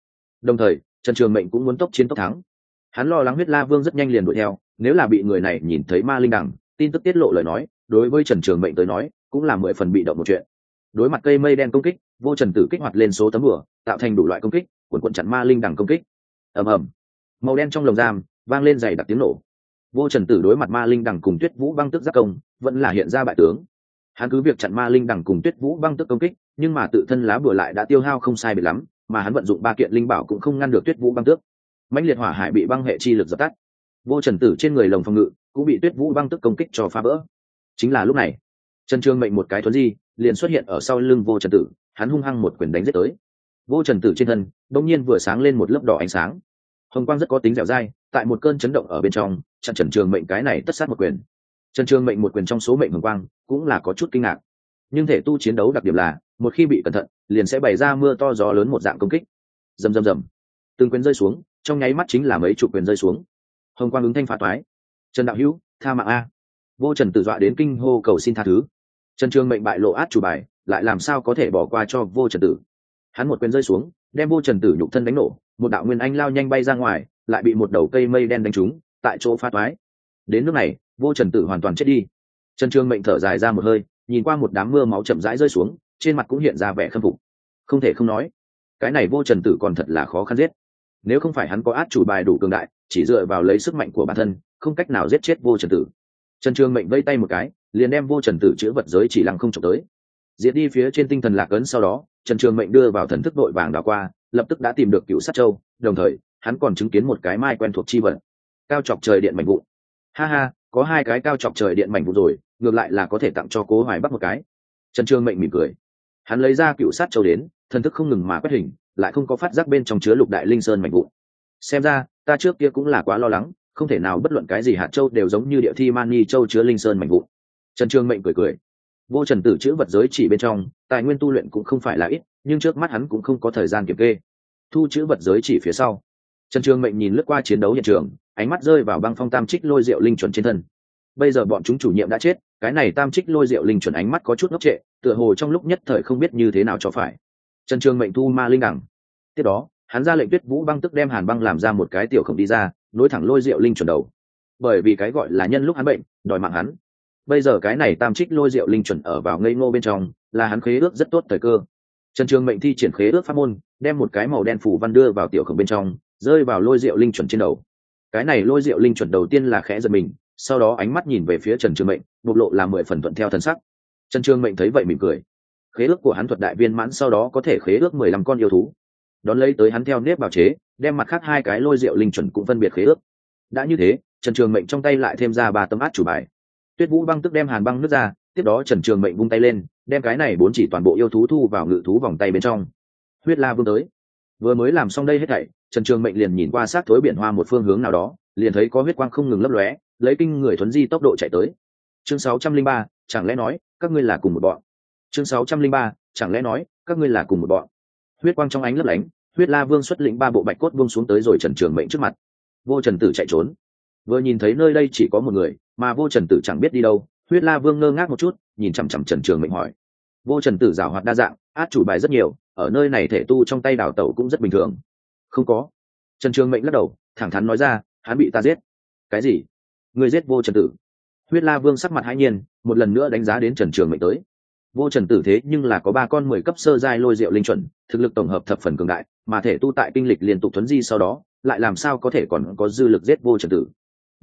Đồng thời, trần trường mệnh cũng muốn tốc chiến tốc thắng. Hắn lo lắng huyết la vương rất nhanh liền đuổi theo, nếu là bị người này nhìn thấy ma linh đằng tin tức tiết lộ lời nói, đối với trần trường mệnh tới nói, cũng là mười phần bị động một chuyện. Đối mặt cây mây đen công kích, vô trần tử kích hoạt lên số tấm bửa tạo thành đủ loại công kích quần quận chặn ma linh đằng công kích. Ầm ầm. Màu đen trong lồng giam vang lên dày đặc tiếng nổ. Vô trần tử đối mặt ma linh đằng cùng tuyết vũ băng tức giác công, vẫn là hiện ra bại tướng. Hắn cứ việc chặn ma linh đằng cùng tuyết vũ băng tức công kích, nhưng mà tự thân lá bừa lại đã tiêu hao không sai biệt lắm, mà hắn vận dụng ba kiện linh bảo cũng không ngăn được tuyết vũ băng tước mãnh liệt hỏa hải bị băng hệ chi lực dập tắt. Vô trần tử trên người lồng phòng ngự cũng bị tuyết vũ băng tức công kích cho phá vỡ. Chính là lúc này, trần trương mệnh một cái thuấn di liền xuất hiện ở sau lưng vô trần tử, hắn hung hăng một quyền đánh giết tới vô trần tử trên thân đông nhiên vừa sáng lên một lớp đỏ ánh sáng. Hồng quang rất có tính dẻo dai, tại một cơn chấn động ở bên trong, chặn trần trường mệnh cái này tất sát một quyền. Trần trường mệnh một quyền trong số mệnh hồng quang cũng là có chút kinh ngạc. Nhưng thể tu chiến đấu đặc điểm là, một khi bị cẩn thận, liền sẽ bày ra mưa to gió lớn một dạng công kích. Rầm rầm rầm. Từng quyền rơi xuống, trong nháy mắt chính là mấy chục quyền rơi xuống. Hồng quang ứng thanh phá toái. Trần đạo hữu, tha mạng a. Vô trần tự dọa đến kinh hô cầu xin tha thứ. Trần trường mệnh bại lộ át chủ bài, lại làm sao có thể bỏ qua cho vô trần tử? Hắn một quyền rơi xuống, đem vô trần tử nhục thân đánh nổ, một đạo nguyên anh lao nhanh bay ra ngoài, lại bị một đầu cây mây đen đánh trúng, tại chỗ phá toái. Đến nước này, vô trần tử hoàn toàn chết đi. Trần trương mệnh thở dài ra một hơi, nhìn qua một đám mưa máu chậm rãi rơi xuống, trên mặt cũng hiện ra vẻ khâm phục. Không thể không nói, cái này vô trần tử còn thật là khó khăn giết. Nếu không phải hắn có át chủ bài đủ cường đại, chỉ dựa vào lấy sức mạnh của bản thân, không cách nào giết chết vô trần tử. Trần trương mệnh vây tay một cái, liền đem vô trần tử chữa vật giới chỉ lăng không trộm tới. Diệt đi phía trên tinh thần lạc ấn sau đó trần trường mệnh đưa vào thần thức đội vàng đảo qua, lập tức đã tìm được cựu sát châu, đồng thời, hắn còn chứng kiến một cái mai quen thuộc chi vật. Cao chọc trời điện mảnh vụ ha ha, có hai cái cao chọc trời điện mảnh vụ rồi, ngược lại là có thể tặng cho cố hoài bắc một cái. Trần trường mệnh mỉm cười. Hắn lấy ra cựu sát châu đến, thần thức không ngừng mà quét hình, lại không có phát giác bên trong chứa lục đại linh sơn mảnh vụ xem ra, ta trước kia cũng là quá lo lắng, không thể nào bất luận cái gì hạt châu đều giống như địa thi mani châu chứa linh sơn mảnh vụ trần trường mệnh cười cười vô trần tử chữ vật giới chỉ bên trong, tài nguyên tu luyện cũng không phải là ít, nhưng trước mắt hắn cũng không có thời gian kiểm kê. Thu chữ vật giới chỉ phía sau. Trần trường mệnh nhìn lướt qua chiến đấu hiện trường, ánh mắt rơi vào băng phong tam trích lôi rượu linh chuẩn trên thân. Bây giờ bọn chúng chủ nhiệm đã chết, cái này tam trích lôi rượu linh chuẩn ánh mắt có chút ngốc trệ, tựa hồ trong lúc nhất thời không biết như thế nào cho phải. Trần trường mệnh thu ma linh đẳng. Tiếp đó, hắn ra lệnh tuyết vũ băng tức đem hàn băng làm ra một cái tiểu khổng đi ra, nối thẳng lôi rượu linh chuẩn đầu. Bởi vì cái gọi là nhân lúc hắn bệnh, đòi mạng hắn bây giờ cái này tam trích lôi diệu linh chuẩn ở vào ngây ngô bên trong, là hắn khế ước rất tốt thời cơ. Trần trường mệnh thi triển khế ước pháp môn, đem một cái màu đen phủ văn đưa vào tiểu khổng bên trong, rơi vào lôi diệu linh chuẩn trên đầu. Cái này lôi diệu linh chuẩn đầu tiên là khẽ giật mình, sau đó ánh mắt nhìn về phía trần trường mệnh, bộc lộ là mười phần thuận theo thân sắc. Trần trường mệnh thấy vậy mỉm cười. Khế ước của hắn thuật đại viên mãn sau đó có thể khế ước mười lăm con yêu thú. Đón lấy tới hắn theo nếp bào chế, đem mặt khác hai cái lôi rượu linh chuẩn cũng phân biệt khế ước. Đã như thế, trần trường mệnh trong tay lại thêm ra ba tấm át chủ bài tuyết vũ băng tức đem hàn băng nước ra tiếp đó trần trường mệnh vung tay lên đem cái này bốn chỉ toàn bộ yêu thú thu vào ngự thú vòng tay bên trong. Huyết la vương tới. Vừa mới làm xong đây hết thảy trần trường mệnh liền nhìn qua sát thối biển hoa một phương hướng nào đó liền thấy có huyết quang không ngừng lấp lóe lấy kinh người thuấn di tốc độ chạy tới. Chương 603, chẳng lẽ nói các ngươi là cùng một bọn? Chương 603, chẳng lẽ nói các ngươi là cùng một bọn? Huyết quang trong ánh lấp lánh huyết la vương xuất lĩnh ba bộ bạch cốt buông xuống tới rồi trần trường mệnh trước mặt. Vô trần tử chạy trốn vừa nhìn thấy nơi đây chỉ có một người, mà vô trần tử chẳng biết đi đâu, huyết la vương ngơ ngác một chút, nhìn chằm chằm trần trường mệnh hỏi. Vô trần tử giảo hoạt đa dạng, át chủ bài rất nhiều, ở nơi này thể tu trong tay đào tẩu cũng rất bình thường. Không có. Trần trường mệnh lắc đầu, thẳng thắn nói ra, hắn bị ta giết. Cái gì? Người giết vô trần tử? Huyết la vương sắc mặt hãi nhiên, một lần nữa đánh giá đến trần trường mệnh tới. Vô trần tử thế nhưng là có ba con mười cấp sơ giai lôi rượu linh chuẩn, thực lực tổng hợp thập phần cường đại, mà thể tu tại kinh lịch liên tục thuấn di sau đó, lại làm sao có thể còn có dư lực giết vô trần tử?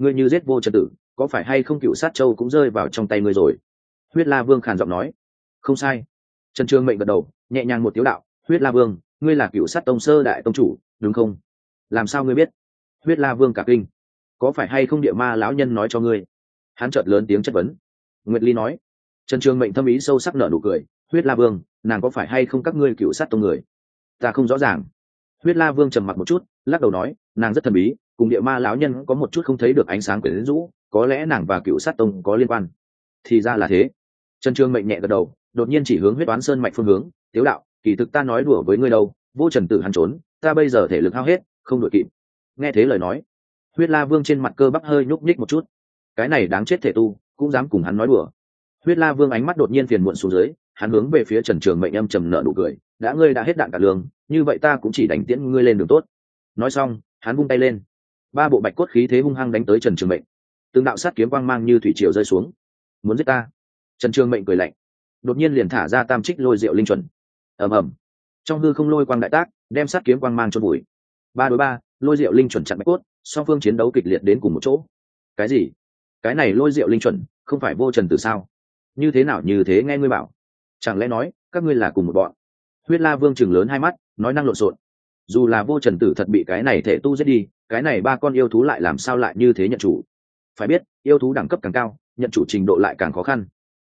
Ngươi như giết vô trần tử, có phải hay không cựu sát châu cũng rơi vào trong tay ngươi rồi? Huyết la vương khàn giọng nói. Không sai. Trần trương mệnh gật đầu, nhẹ nhàng một tiếu đạo, huyết la vương, ngươi là cựu sát tông sơ đại tông chủ, đúng không? Làm sao ngươi biết? Huyết la vương cả kinh. Có phải hay không địa ma lão nhân nói cho ngươi? Hắn chợt lớn tiếng chất vấn. Nguyệt ly nói. Trần trường mệnh thâm ý sâu sắc nở nụ cười, huyết la vương, nàng có phải hay không các ngươi cựu sát tông người? Ta không rõ ràng huyết la vương trầm mặc một chút, lắc đầu nói, nàng rất thần bí, cùng địa ma lão nhân có một chút không thấy được ánh sáng quyển rũ, có lẽ nàng và cựu sát tông có liên quan. Thì ra là thế. Trần trương mệnh nhẹ gật đầu, đột nhiên chỉ hướng huyết toán sơn mạch phương hướng, tiếu đạo, kỳ thực ta nói đùa với ngươi đâu, vô trần tử hắn trốn, ta bây giờ thể lực hao hết, không đội kịp. Nghe thế lời nói, huyết la vương trên mặt cơ bắp hơi nhúc nhích một chút. Cái này đáng chết thể tu, cũng dám cùng hắn nói đùa. Huyết la vương ánh mắt đột nhiên phiền muộn xuống dưới, hắn hướng về phía trần trường mệnh âm trầm nợ nụ cười đã ngươi đã hết đạn cả lương, như vậy ta cũng chỉ đánh tiễn ngươi lên đường tốt. Nói xong, hắn vung tay lên. Ba bộ bạch cốt khí thế hung hăng đánh tới trần trường mệnh. Từng đạo sát kiếm quang mang như thủy triều rơi xuống. Muốn giết ta? Trần trường mệnh cười lạnh. Đột nhiên liền thả ra tam trích lôi rượu linh chuẩn. Ầm ầm. Trong hư không lôi quang đại tác, đem sát kiếm quang mang cho bụi ba đối ba, lôi rượu linh chuẩn chặn bạch cốt, song phương chiến đấu kịch liệt đến cùng một chỗ. Cái gì? Cái này lôi rượu linh chuẩn, không phải vô trần từ sao? Như thế nào như thế nghe ngươi bảo. Chẳng lẽ nói, các ngươi là cùng một bọn? Huyết la vương chừng lớn hai mắt, nói năng lộn xộn. Dù là vô trần tử thật bị cái này thể tu giết đi, cái này ba con yêu thú lại làm sao lại như thế nhận chủ? Phải biết, yêu thú đẳng cấp càng cao, nhận chủ trình độ lại càng khó khăn.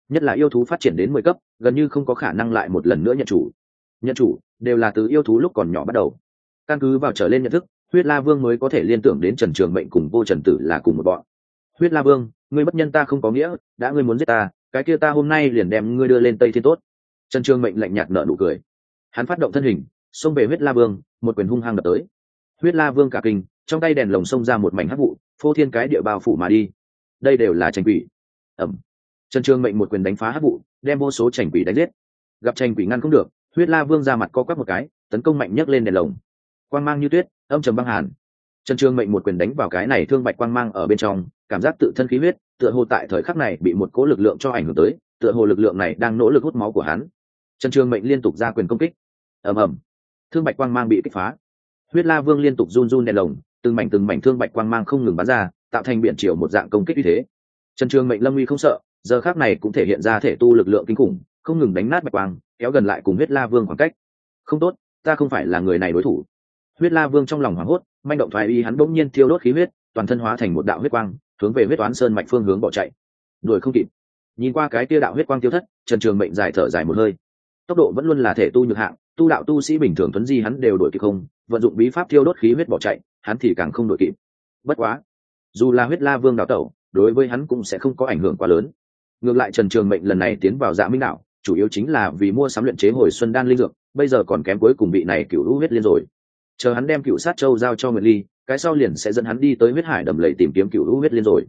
Nhất là yêu thú phát triển đến mười cấp, gần như không có khả năng lại một lần nữa nhận chủ. Nhận chủ, đều là từ yêu thú lúc còn nhỏ bắt đầu. Căn cứ vào trở lên nhận thức, huyết la vương mới có thể liên tưởng đến trần trường mệnh cùng vô trần tử là cùng một bọn. Huyết la vương, ngươi bất nhân ta không có nghĩa, đã ngươi muốn giết ta, cái kia ta hôm nay liền đem ngươi đưa lên tây thiên tốt. Trần trường mệnh lạnh nhạt nợ nụ cười hắn phát động thân hình, xông về huyết la vương, một quyền hung hăng đập tới. Huyết la vương cả kinh, trong tay đèn lồng xông ra một mảnh hắc vụ, phô thiên cái địa bao phủ mà đi. Đây đều là tranh quỷ. Ẩm. Trần trương mệnh một quyền đánh phá hắc vụ, đem vô số tranh quỷ đánh giết. Gặp tranh quỷ ngăn không được, huyết la vương ra mặt co quắp một cái, tấn công mạnh nhấc lên đèn lồng. Quang mang như tuyết, âm trầm băng hàn. Trần trương mệnh một quyền đánh vào cái này thương bạch quang mang ở bên trong, cảm giác tự thân khí huyết, tựa hồ tại thời khắc này bị một cố lực lượng cho ảnh hưởng tới, tựa hồ lực lượng này đang nỗ lực hút máu của hắn. Trần trương mệnh liên tục ra quyền công kích ầm ầm. Thương bạch quang mang bị kích phá. Huyết la vương liên tục run run đèn lồng, từng mảnh từng mảnh thương bạch quang mang không ngừng bắn ra, tạo thành biển triều một dạng công kích như thế. Trần trường mệnh lâm uy không sợ, giờ khác này cũng thể hiện ra thể tu lực lượng kinh khủng, không ngừng đánh nát bạch quang, kéo gần lại cùng huyết la vương khoảng cách. Không tốt, ta không phải là người này đối thủ. Huyết la vương trong lòng hoảng hốt, manh động thoái y hắn bỗng nhiên thiêu đốt khí huyết, toàn thân hóa thành một đạo huyết quang, hướng về huyết toán sơn mạch phương hướng bỏ chạy. Đuổi không kịp. Nhìn qua cái tia đạo huyết quang tiêu thất, trần trường mệnh dài thở dài một hơi. Tốc độ vẫn luôn là thể tu nhược hạng tu đạo tu sĩ bình thường tuấn di hắn đều đổi kịp không, vận dụng bí pháp thiêu đốt khí huyết bỏ chạy, hắn thì càng không đổi kịp. Bất quá, dù là huyết la vương đào tẩu, đối với hắn cũng sẽ không có ảnh hưởng quá lớn. Ngược lại trần trường mệnh lần này tiến vào dạ minh đạo, chủ yếu chính là vì mua sắm luyện chế hồi xuân đan linh dược, bây giờ còn kém cuối cùng bị này cựu lũ huyết liên rồi. Chờ hắn đem cựu sát châu giao cho nguyệt ly, cái sau liền sẽ dẫn hắn đi tới huyết hải đầm lầy tìm kiếm cựu lũ huyết liên rồi.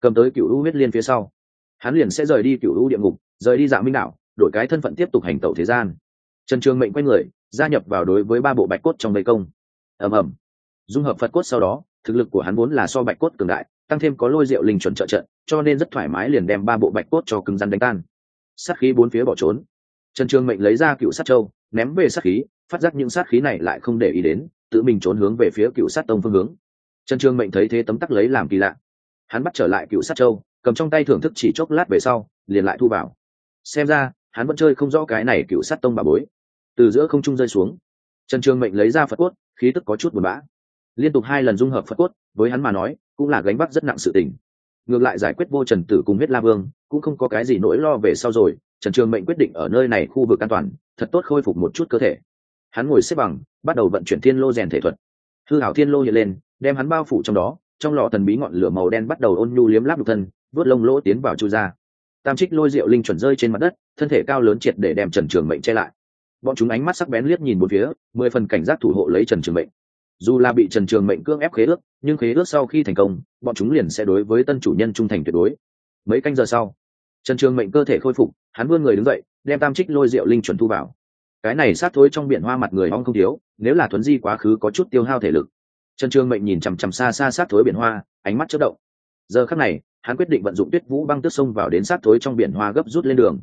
Cầm tới cựu lũ huyết liên phía sau, hắn liền sẽ rời đi cựu lũ địa ngục, rời đi dạ minh đạo, đổi cái thân phận tiếp tục hành tẩu thế gian trần trường mệnh quay người, gia nhập vào đối với ba bộ bạch cốt trong vây công. Ầm ầm. Dung hợp phật cốt sau đó, thực lực của hắn vốn là so bạch cốt cường đại, tăng thêm có lôi rượu linh chuẩn trợ trận, cho nên rất thoải mái liền đem ba bộ bạch cốt cho cứng rắn đánh tan. Sát khí bốn phía bỏ trốn. Trần trường mệnh lấy ra cựu sát châu, ném về sát khí, phát giác những sát khí này lại không để ý đến, tự mình trốn hướng về phía cựu sát tông phương hướng. Trần trường mệnh thấy thế tấm tắc lấy làm kỳ lạ. Hắn bắt trở lại cựu sát châu, cầm trong tay thưởng thức chỉ chốc lát về sau, liền lại thu vào. Xem ra, hắn vẫn chơi không rõ cái này cựu sát tông bà bối từ giữa không trung rơi xuống. Trần trường mệnh lấy ra phật cốt, khí tức có chút buồn bã. Liên tục hai lần dung hợp phật cốt, với hắn mà nói, cũng là gánh vác rất nặng sự tình. Ngược lại giải quyết vô trần tử cùng huyết la vương, cũng không có cái gì nỗi lo về sau rồi, trần trường mệnh quyết định ở nơi này khu vực an toàn, thật tốt khôi phục một chút cơ thể. Hắn ngồi xếp bằng, bắt đầu vận chuyển thiên lô rèn thể thuật. Hư hảo thiên lô hiện lên, đem hắn bao phủ trong đó, trong lọ thần bí ngọn lửa màu đen bắt đầu ôn nhu liếm láp đục thân vớt lông lỗ tiến vào chu ra tam trích lôi rượu linh chuẩn rơi trên mặt đất, thân thể cao lớn triệt để đem trần trường mệnh che lại bọn chúng ánh mắt sắc bén liếc nhìn một phía, mười phần cảnh giác thủ hộ lấy trần trường mệnh. Dù là bị trần trường mệnh cưỡng ép khế ước, nhưng khế ước sau khi thành công, bọn chúng liền sẽ đối với tân chủ nhân trung thành tuyệt đối. Mấy canh giờ sau, trần trường mệnh cơ thể khôi phục, hắn vươn người đứng dậy, đem tam trích lôi rượu linh chuẩn thu vào. Cái này sát thối trong biển hoa mặt người hong không thiếu, nếu là thuấn di quá khứ có chút tiêu hao thể lực. Trần trường mệnh nhìn chằm chằm xa xa sát thối biển hoa, ánh mắt chất động. Giờ khắc này, hắn quyết định vận dụng tuyết vũ băng tước sông vào đến sát thối trong biển hoa gấp rút lên đường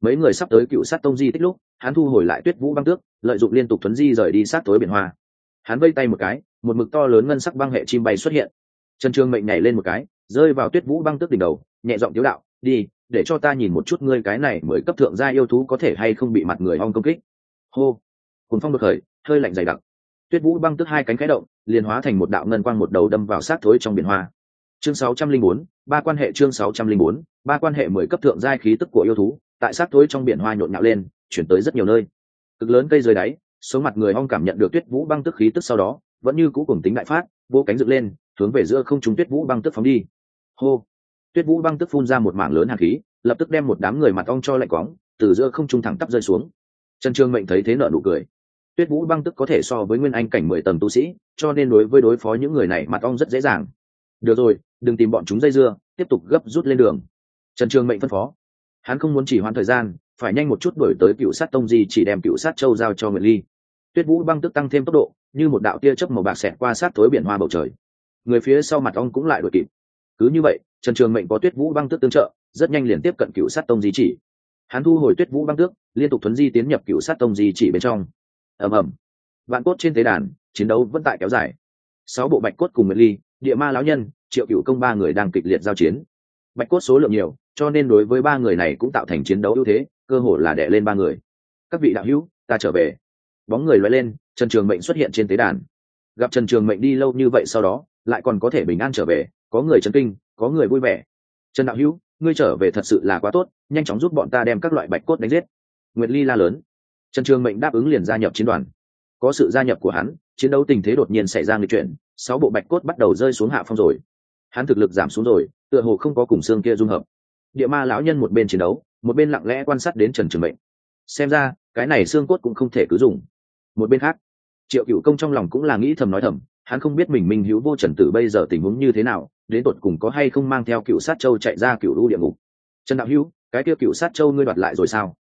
mấy người sắp tới cựu sát tông di tích lúc hắn thu hồi lại tuyết vũ băng tước lợi dụng liên tục thuấn di rời đi sát tối biển hoa. Hắn vây tay một cái một mực to lớn ngân sắc băng hệ chim bay xuất hiện. Trần trường mệnh nhảy lên một cái rơi vào tuyết vũ băng tước đỉnh đầu nhẹ giọng tiếu đạo đi để cho ta nhìn một chút ngươi cái này mới cấp thượng gia yêu thú có thể hay không bị mặt người ong công kích. Hô. Cuốn phong bực khởi hơi lạnh dày đặc. Tuyết vũ băng tức hai cánh khẽ động liền hóa thành một đạo ngân quang một đầu đâm vào sát thối trong biển hoa. Chương 604, ba quan hệ chương 604, ba quan hệ mười cấp thượng giai khí tức của yêu thú tại sát thối trong biển hoa nhộn nhạo lên, chuyển tới rất nhiều nơi. Cực lớn cây dưới đáy, số mặt người ong cảm nhận được tuyết vũ băng tức khí tức sau đó, vẫn như cũ cùng tính đại phát, vô cánh dựng lên, hướng về giữa không trung tuyết vũ băng tức phóng đi. Hô! Tuyết vũ băng tức phun ra một mảng lớn hạt khí, lập tức đem một đám người mặt ong cho lạnh quóng, từ giữa không trung thẳng tắp rơi xuống. Trần trương mệnh thấy thế nợ nụ cười. Tuyết vũ băng tức có thể so với nguyên anh cảnh mười tầng tu sĩ, cho nên đối với đối phó những người này mặt ong rất dễ dàng. Được rồi, đừng tìm bọn chúng dây dưa, tiếp tục gấp rút lên đường. Trần trương mệnh phân phó hắn không muốn chỉ hoãn thời gian, phải nhanh một chút đổi tới cựu sát tông di chỉ đem cựu sát châu giao cho nguyệt ly. Tuyết vũ băng tức tăng thêm tốc độ, như một đạo tia chớp màu bạc xẹt qua sát tối biển hoa bầu trời. Người phía sau mặt ong cũng lại đổi kịp. Cứ như vậy, trần trường mệnh có tuyết vũ băng tức tương trợ, rất nhanh liền tiếp cận cựu sát tông di chỉ. Hắn thu hồi tuyết vũ băng tước liên tục thuấn di tiến nhập cựu sát tông di chỉ bên trong. Ầm ầm. Vạn cốt trên tế đàn, chiến đấu vẫn tại kéo dài. Sáu bộ bạch cốt cùng nguyệt ly, địa ma lão nhân, triệu cựu công ba người đang kịch liệt giao chiến bạch cốt số lượng nhiều, cho nên đối với ba người này cũng tạo thành chiến đấu ưu thế, cơ hội là đè lên ba người. Các vị đạo hữu, ta trở về. Bóng người loay lên, trần trường mệnh xuất hiện trên tế đàn. Gặp trần trường mệnh đi lâu như vậy sau đó, lại còn có thể bình an trở về, có người chấn kinh, có người vui vẻ. Trần đạo hữu, ngươi trở về thật sự là quá tốt, nhanh chóng giúp bọn ta đem các loại bạch cốt đánh giết. Nguyệt ly la lớn. Trần trường mệnh đáp ứng liền gia nhập chiến đoàn. Có sự gia nhập của hắn, chiến đấu tình thế đột nhiên xảy ra người chuyển, sáu bộ bạch cốt bắt đầu rơi xuống hạ phong rồi. Hắn thực lực giảm xuống rồi tựa hồ không có cùng xương kia dung hợp. Địa ma lão nhân một bên chiến đấu, một bên lặng lẽ quan sát đến trần trường mệnh. Xem ra, cái này xương cốt cũng không thể cứ dùng. Một bên khác, triệu cựu công trong lòng cũng là nghĩ thầm nói thầm, hắn không biết mình minh hữu vô trần tử bây giờ tình huống như thế nào, đến tột cùng có hay không mang theo cựu sát châu chạy ra cựu lũ địa ngục. Trần đạo hữu, cái kia cựu sát châu ngươi đoạt lại rồi sao?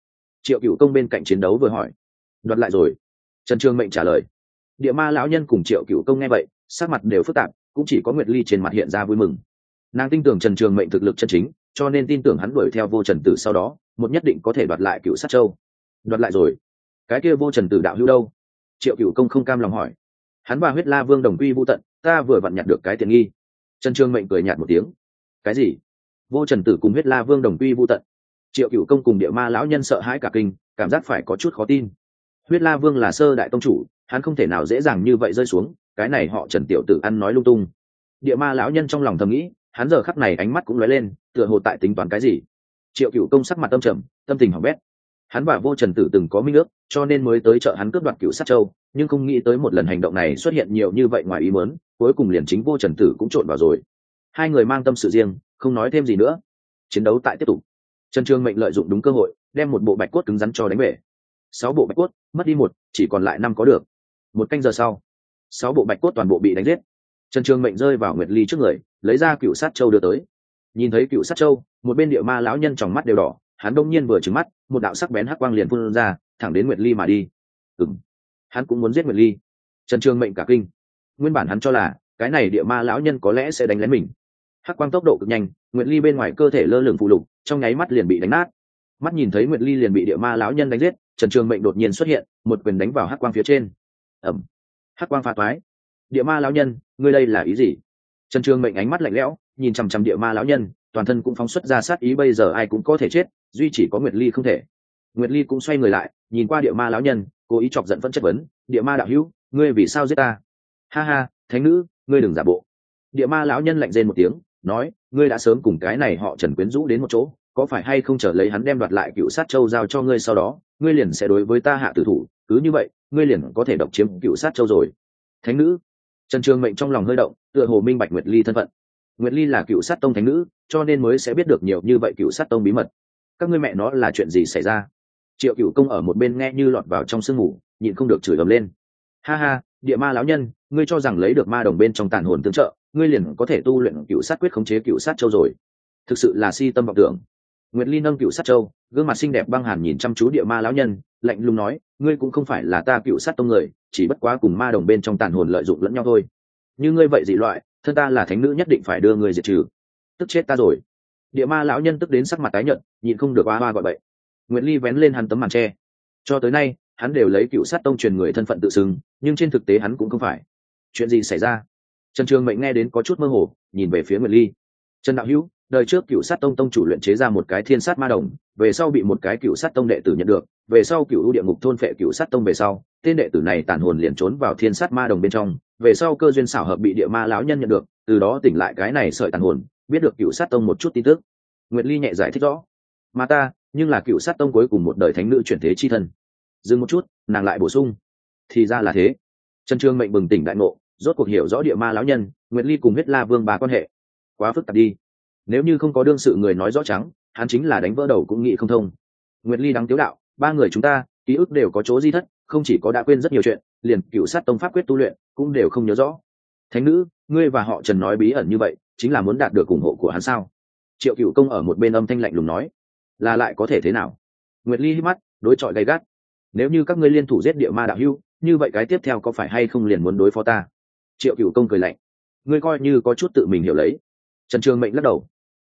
Triệu cựu công bên cạnh chiến đấu vừa hỏi. Đoạt lại rồi. Trần trường mệnh trả lời. Địa ma lão nhân cùng triệu cựu công nghe vậy, sắc mặt đều phức tạp, cũng chỉ có nguyệt ly trên mặt hiện ra vui mừng nàng tin tưởng trần trường mệnh thực lực chân chính, cho nên tin tưởng hắn đuổi theo vô trần tử sau đó, một nhất định có thể đoạt lại cựu sát châu. Đoạt lại rồi. Cái kia vô trần tử đạo hữu đâu? Triệu cựu công không cam lòng hỏi. Hắn và huyết la vương đồng quy vô tận, ta vừa vặn nhặt được cái tiện nghi. Trần trương mệnh cười nhạt một tiếng. Cái gì? Vô trần tử cùng huyết la vương đồng quy vô tận. Triệu cựu công cùng địa ma lão nhân sợ hãi cả kinh, cảm giác phải có chút khó tin. Huyết la vương là sơ đại tông chủ, hắn không thể nào dễ dàng như vậy rơi xuống, cái này họ trần tiểu tử ăn nói lung tung. Địa ma lão nhân trong lòng thầm nghĩ hắn giờ khắc này ánh mắt cũng lóe lên, tựa hồ tại tính toán cái gì. Triệu cựu công sắc mặt tâm trầm, tâm tình hỏng bét. Hắn và vô trần tử từng có minh ước, cho nên mới tới chợ hắn cướp đoạt cựu sát châu, nhưng không nghĩ tới một lần hành động này xuất hiện nhiều như vậy ngoài ý mớn cuối cùng liền chính vô trần tử cũng trộn vào rồi. Hai người mang tâm sự riêng, không nói thêm gì nữa. Chiến đấu tại tiếp tục. Trần trương mệnh lợi dụng đúng cơ hội, đem một bộ bạch cốt cứng rắn cho đánh bể sáu bộ bạch cốt, mất đi một, chỉ còn lại năm có được. Một canh giờ sau, sáu bộ bạch cốt toàn bộ bị đánh giết trần trường mệnh rơi vào nguyệt ly trước người, lấy ra cựu sát châu đưa tới. Nhìn thấy cựu sát châu, một bên địa ma lão nhân trong mắt đều đỏ, hắn đông nhiên vừa trừng mắt, một đạo sắc bén hắc quang liền phun ra, thẳng đến nguyệt ly mà đi. Ừng hắn cũng muốn giết nguyệt ly. Trần trường mệnh cả kinh. Nguyên bản hắn cho là, cái này địa ma lão nhân có lẽ sẽ đánh lén mình. Hắc quang tốc độ cực nhanh, nguyệt ly bên ngoài cơ thể lơ lửng phụ lục, trong nháy mắt liền bị đánh nát. Mắt nhìn thấy nguyệt ly liền bị địa ma lão nhân đánh giết, trần trường mệnh đột nhiên xuất hiện, một quyền đánh vào hắc quang phía trên. Ẩm hắc quang pha toái địa ma lão nhân, ngươi đây là ý gì? Trần trường mệnh ánh mắt lạnh lẽo, nhìn chằm chằm địa ma lão nhân, toàn thân cũng phóng xuất ra sát ý, bây giờ ai cũng có thể chết, duy chỉ có nguyệt ly không thể. Nguyệt ly cũng xoay người lại, nhìn qua địa ma lão nhân, cố ý chọc giận vẫn chất vấn, địa ma đạo hữu, ngươi vì sao giết ta? Ha ha, thánh nữ, ngươi đừng giả bộ. Địa ma lão nhân lạnh rên một tiếng, nói, ngươi đã sớm cùng cái này họ trần quyến rũ đến một chỗ, có phải hay không trở lấy hắn đem đoạt lại cựu sát châu giao cho ngươi sau đó, ngươi liền sẽ đối với ta hạ tử thủ, cứ như vậy, ngươi liền có thể độc chiếm cựu sát châu rồi. Thánh nữ trần trường mệnh trong lòng hơi động, tựa hồ minh bạch nguyệt ly thân phận. Nguyệt ly là cựu sát tông thánh nữ, cho nên mới sẽ biết được nhiều như vậy cựu sát tông bí mật. Các ngươi mẹ nó là chuyện gì xảy ra? Triệu cựu công ở một bên nghe như lọt vào trong sương mù nhịn không được chửi ầm lên. Ha ha, địa ma lão nhân, ngươi cho rằng lấy được ma đồng bên trong tàn hồn tương trợ, ngươi liền có thể tu luyện cựu sát quyết khống chế cựu sát châu rồi. Thực sự là si tâm vọng tưởng nguyệt ly nâng cựu sát châu gương mặt xinh đẹp băng hàn nhìn chăm chú địa ma lão nhân, lạnh lùng nói, ngươi cũng không phải là ta cựu sát tông người, chỉ bất quá cùng ma đồng bên trong tàn hồn lợi dụng lẫn nhau thôi. Như ngươi vậy dị loại, thân ta là thánh nữ nhất định phải đưa ngươi diệt trừ. Tức chết ta rồi. Địa ma lão nhân tức đến sắc mặt tái nhợt, nhịn không được oa oa gọi bậy. Nguyệt ly vén lên hắn tấm màn tre cho tới nay, hắn đều lấy cựu sát tông truyền người thân phận tự xưng, nhưng trên thực tế hắn cũng không phải. Chuyện gì xảy ra? Trần trường mệnh nghe đến có chút mơ hồ, nhìn về phía Nguyệt ly. Trần đạo hữu đời trước cựu sát tông tông chủ luyện chế ra một cái thiên sát ma đồng, về sau bị một cái cựu sát tông đệ tử nhận được, về sau cựu ưu địa ngục thôn phệ cựu sát tông về sau, tên đệ tử này tàn hồn liền trốn vào thiên sát ma đồng bên trong, về sau cơ duyên xảo hợp bị địa ma lão nhân nhận được, từ đó tỉnh lại cái này sợi tàn hồn, biết được cựu sát tông một chút tin tức. Nguyệt ly nhẹ giải thích rõ. Mà ta, nhưng là cựu sát tông cuối cùng một đời thánh nữ chuyển thế chi thân. Dừng một chút, nàng lại bổ sung. Thì ra là thế. Trần trương mệnh bừng tỉnh đại ngộ, rốt cuộc hiểu rõ địa ma lão nhân, nguyệt ly cùng huyết la vương bà quan hệ. Quá phức tạp đi nếu như không có đương sự người nói rõ trắng, hắn chính là đánh vỡ đầu cũng nghĩ không thông. Nguyệt ly đắng tiếu đạo, ba người chúng ta, ký ức đều có chỗ di thất, không chỉ có đã quên rất nhiều chuyện, liền cựu sát tông pháp quyết tu luyện cũng đều không nhớ rõ. Thánh nữ, ngươi và họ trần nói bí ẩn như vậy, chính là muốn đạt được ủng hộ của hắn sao? Triệu cựu công ở một bên âm thanh lạnh lùng nói. Là lại có thể thế nào? Nguyệt ly hít mắt, đối chọi gay gắt. Nếu như các ngươi liên thủ giết địa ma đạo hưu như vậy cái tiếp theo có phải hay không liền muốn đối phó ta? Triệu cựu công cười lạnh. Ngươi coi như có chút tự mình hiểu lấy. Trần trường mệnh lắc đầu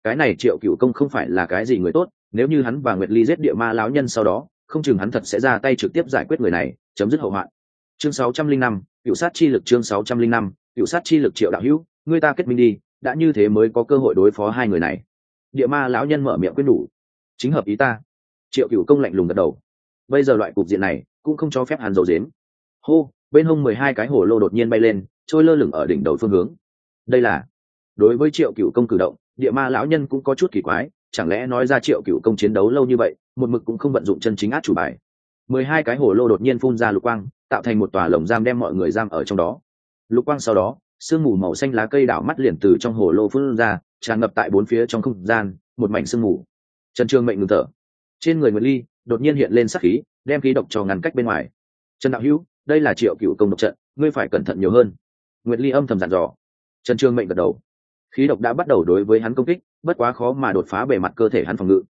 cái này triệu cựu công không phải là cái gì người tốt nếu như hắn và nguyệt ly giết địa ma lão nhân sau đó không chừng hắn thật sẽ ra tay trực tiếp giải quyết người này chấm dứt hậu hoạn. Chương 605, cựu sát chi lực chương 605, cựu sát chi lực triệu đạo hữu người ta kết minh đi đã như thế mới có cơ hội đối phó hai người này. Địa ma lão nhân mở miệng quyết đủ chính hợp ý ta. Triệu cựu công lạnh lùng gật đầu. Bây giờ loại cục diện này cũng không cho phép hắn dầu dếm hô bên hông mười hai cái hồ lô đột nhiên bay lên trôi lơ lửng ở đỉnh đầu phương hướng. Đây là đối với triệu cựu công cử động địa ma lão nhân cũng có chút kỳ quái, chẳng lẽ nói ra triệu cựu công chiến đấu lâu như vậy, một mực cũng không vận dụng chân chính át chủ bài. Mười hai cái hồ lô đột nhiên phun ra lục quang, tạo thành một tòa lồng giam đem mọi người giam ở trong đó. Lục quang sau đó, sương mù màu xanh lá cây đảo mắt liền từ trong hồ lô phun ra, tràn ngập tại bốn phía trong không gian, một mảnh sương mù. Trần trương mệnh ngừng thở. Trên người nguyệt ly, đột nhiên hiện lên sắc khí, đem khí độc cho ngăn cách bên ngoài. Trần đạo hữu, đây là triệu cựu công độc trận, ngươi phải cẩn thận nhiều hơn. Nguyệt ly âm thầm dặn dò. Trần trương mệnh gật đầu khí độc đã bắt đầu đối với hắn công kích, bất quá khó mà đột phá bề mặt cơ thể hắn phòng ngự.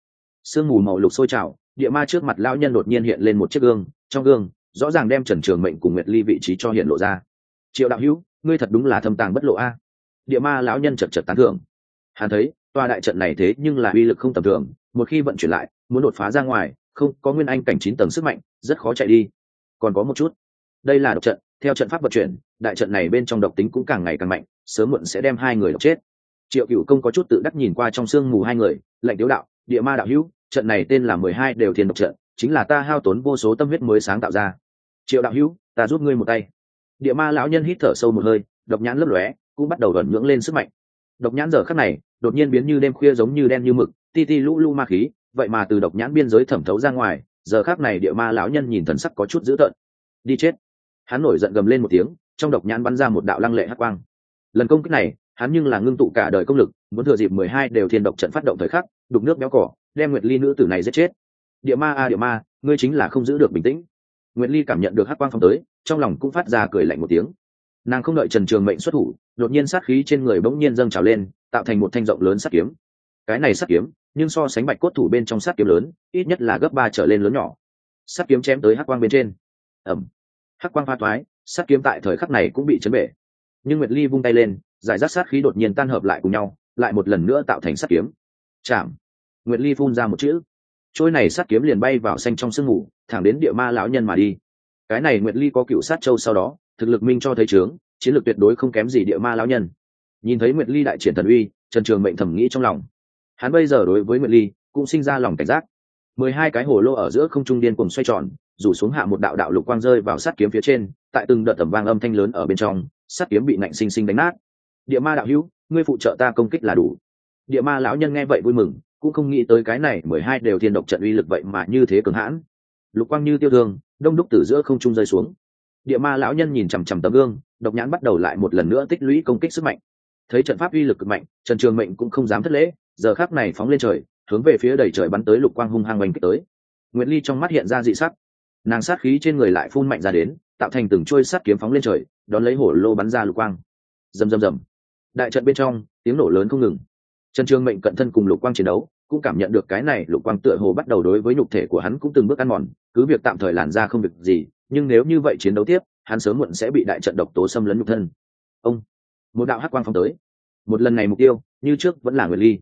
Sương mù màu lục sôi trào, địa ma trước mặt lão nhân đột nhiên hiện lên một chiếc gương, trong gương, rõ ràng đem trần trường mệnh cùng nguyệt ly vị trí cho hiện lộ ra. Triệu đạo hữu, ngươi thật đúng là thâm tàng bất lộ a. Địa ma lão nhân chật chật tán thưởng. Hắn thấy, tòa đại trận này thế nhưng là uy lực không tầm thường, một khi vận chuyển lại, muốn đột phá ra ngoài, không, có nguyên anh cảnh chín tầng sức mạnh, rất khó chạy đi. Còn có một chút. Đây là độc trận, theo trận pháp vận chuyển, đại trận này bên trong độc tính cũng càng ngày càng mạnh, sớm muộn sẽ đem hai người độc chết triệu cựu công có chút tự đắc nhìn qua trong sương mù hai người lệnh tiếu đạo, địa ma đạo hữu, trận này tên là mười hai đều thiên độc trận, chính là ta hao tốn vô số tâm huyết mới sáng tạo ra. Triệu đạo hữu, ta giúp ngươi một tay. Địa ma lão nhân hít thở sâu một hơi, độc nhãn lấp lóe, cũng bắt đầu đẩn nhưỡng lên sức mạnh. Độc nhãn giờ khắc này, đột nhiên biến như đêm khuya giống như đen như mực, ti ti lũ lũ ma khí, vậy mà từ độc nhãn biên giới thẩm thấu ra ngoài, giờ khắc này địa ma lão nhân nhìn thần sắc có chút dữ tợn. Đi chết. Hắn nổi giận gầm lên một tiếng, trong độc nhãn bắn ra một đạo lăng lệ hắc quang. Lần công kích này hắn nhưng là ngưng tụ cả đời công lực, muốn thừa dịp mười hai đều thiên độc trận phát động thời khắc, đục nước béo cỏ, đem nguyệt ly nữ tử này giết chết. Địa ma a, địa ma, ngươi chính là không giữ được bình tĩnh. Nguyệt ly cảm nhận được hắc quang phong tới, trong lòng cũng phát ra cười lạnh một tiếng. Nàng không đợi trần trường mệnh xuất thủ, đột nhiên sát khí trên người bỗng nhiên dâng trào lên, tạo thành một thanh rộng lớn sát kiếm. Cái này sát kiếm, nhưng so sánh bạch cốt thủ bên trong sát kiếm lớn, ít nhất là gấp ba trở lên lớn nhỏ. Sát kiếm chém tới hắc quang bên trên. Ẩm hắc quang pha toái sát kiếm tại thời khắc này cũng bị chấn bể. Nhưng nguyệt ly vung tay lên giải rác sát khí đột nhiên tan hợp lại cùng nhau, lại một lần nữa tạo thành sát kiếm. Chạm. Nguyệt ly phun ra một chữ. Trôi này sát kiếm liền bay vào xanh trong sương mù, thẳng đến địa ma lão nhân mà đi. Cái này nguyệt ly có cựu sát châu sau đó, thực lực minh cho thấy trướng, chiến lược tuyệt đối không kém gì địa ma lão nhân. Nhìn thấy nguyệt ly đại triển thần uy, trần trường mệnh thẩm nghĩ trong lòng. Hắn bây giờ đối với nguyệt ly cũng sinh ra lòng cảnh giác. Mười hai cái hồ lô ở giữa không trung điên cùng xoay tròn, rủ xuống hạ một đạo đạo lục quang rơi vào sát kiếm phía trên, tại từng đợt tầm vang âm thanh lớn ở bên trong sát kiếm bị nạnh sinh sinh đánh nát địa ma đạo hữu, ngươi phụ trợ ta công kích là đủ. Địa ma lão nhân nghe vậy vui mừng, cũng không nghĩ tới cái này mười hai đều thiên độc trận uy lực vậy mà như thế cường hãn. Lục quang như tiêu thương, đông đúc từ giữa không trung rơi xuống. Địa ma lão nhân nhìn chằm chằm tấm gương, độc nhãn bắt đầu lại một lần nữa tích lũy công kích sức mạnh. Thấy trận pháp uy lực cực mạnh, trần trường mệnh cũng không dám thất lễ, giờ khác này phóng lên trời, hướng về phía đầy trời bắn tới lục quang hung hăng oanh kích tới. Nguyễn ly trong mắt hiện ra dị sắc. Nàng sát khí trên người lại phun mạnh ra đến, tạo thành từng trôi sắt kiếm phóng lên trời, đón lấy hổ lô bắn ra lục quang. Rầm rầm rầm đại trận bên trong, tiếng nổ lớn không ngừng. Trần trường mệnh cận thân cùng lục quang chiến đấu, cũng cảm nhận được cái này lục quang tựa hồ bắt đầu đối với nhục thể của hắn cũng từng bước ăn mòn, cứ việc tạm thời làn ra không việc gì, nhưng nếu như vậy chiến đấu tiếp, hắn sớm muộn sẽ bị đại trận độc tố xâm lấn nhục thân. Ông, một đạo hắc quang phong tới. Một lần này mục tiêu, như trước vẫn là nguyệt ly.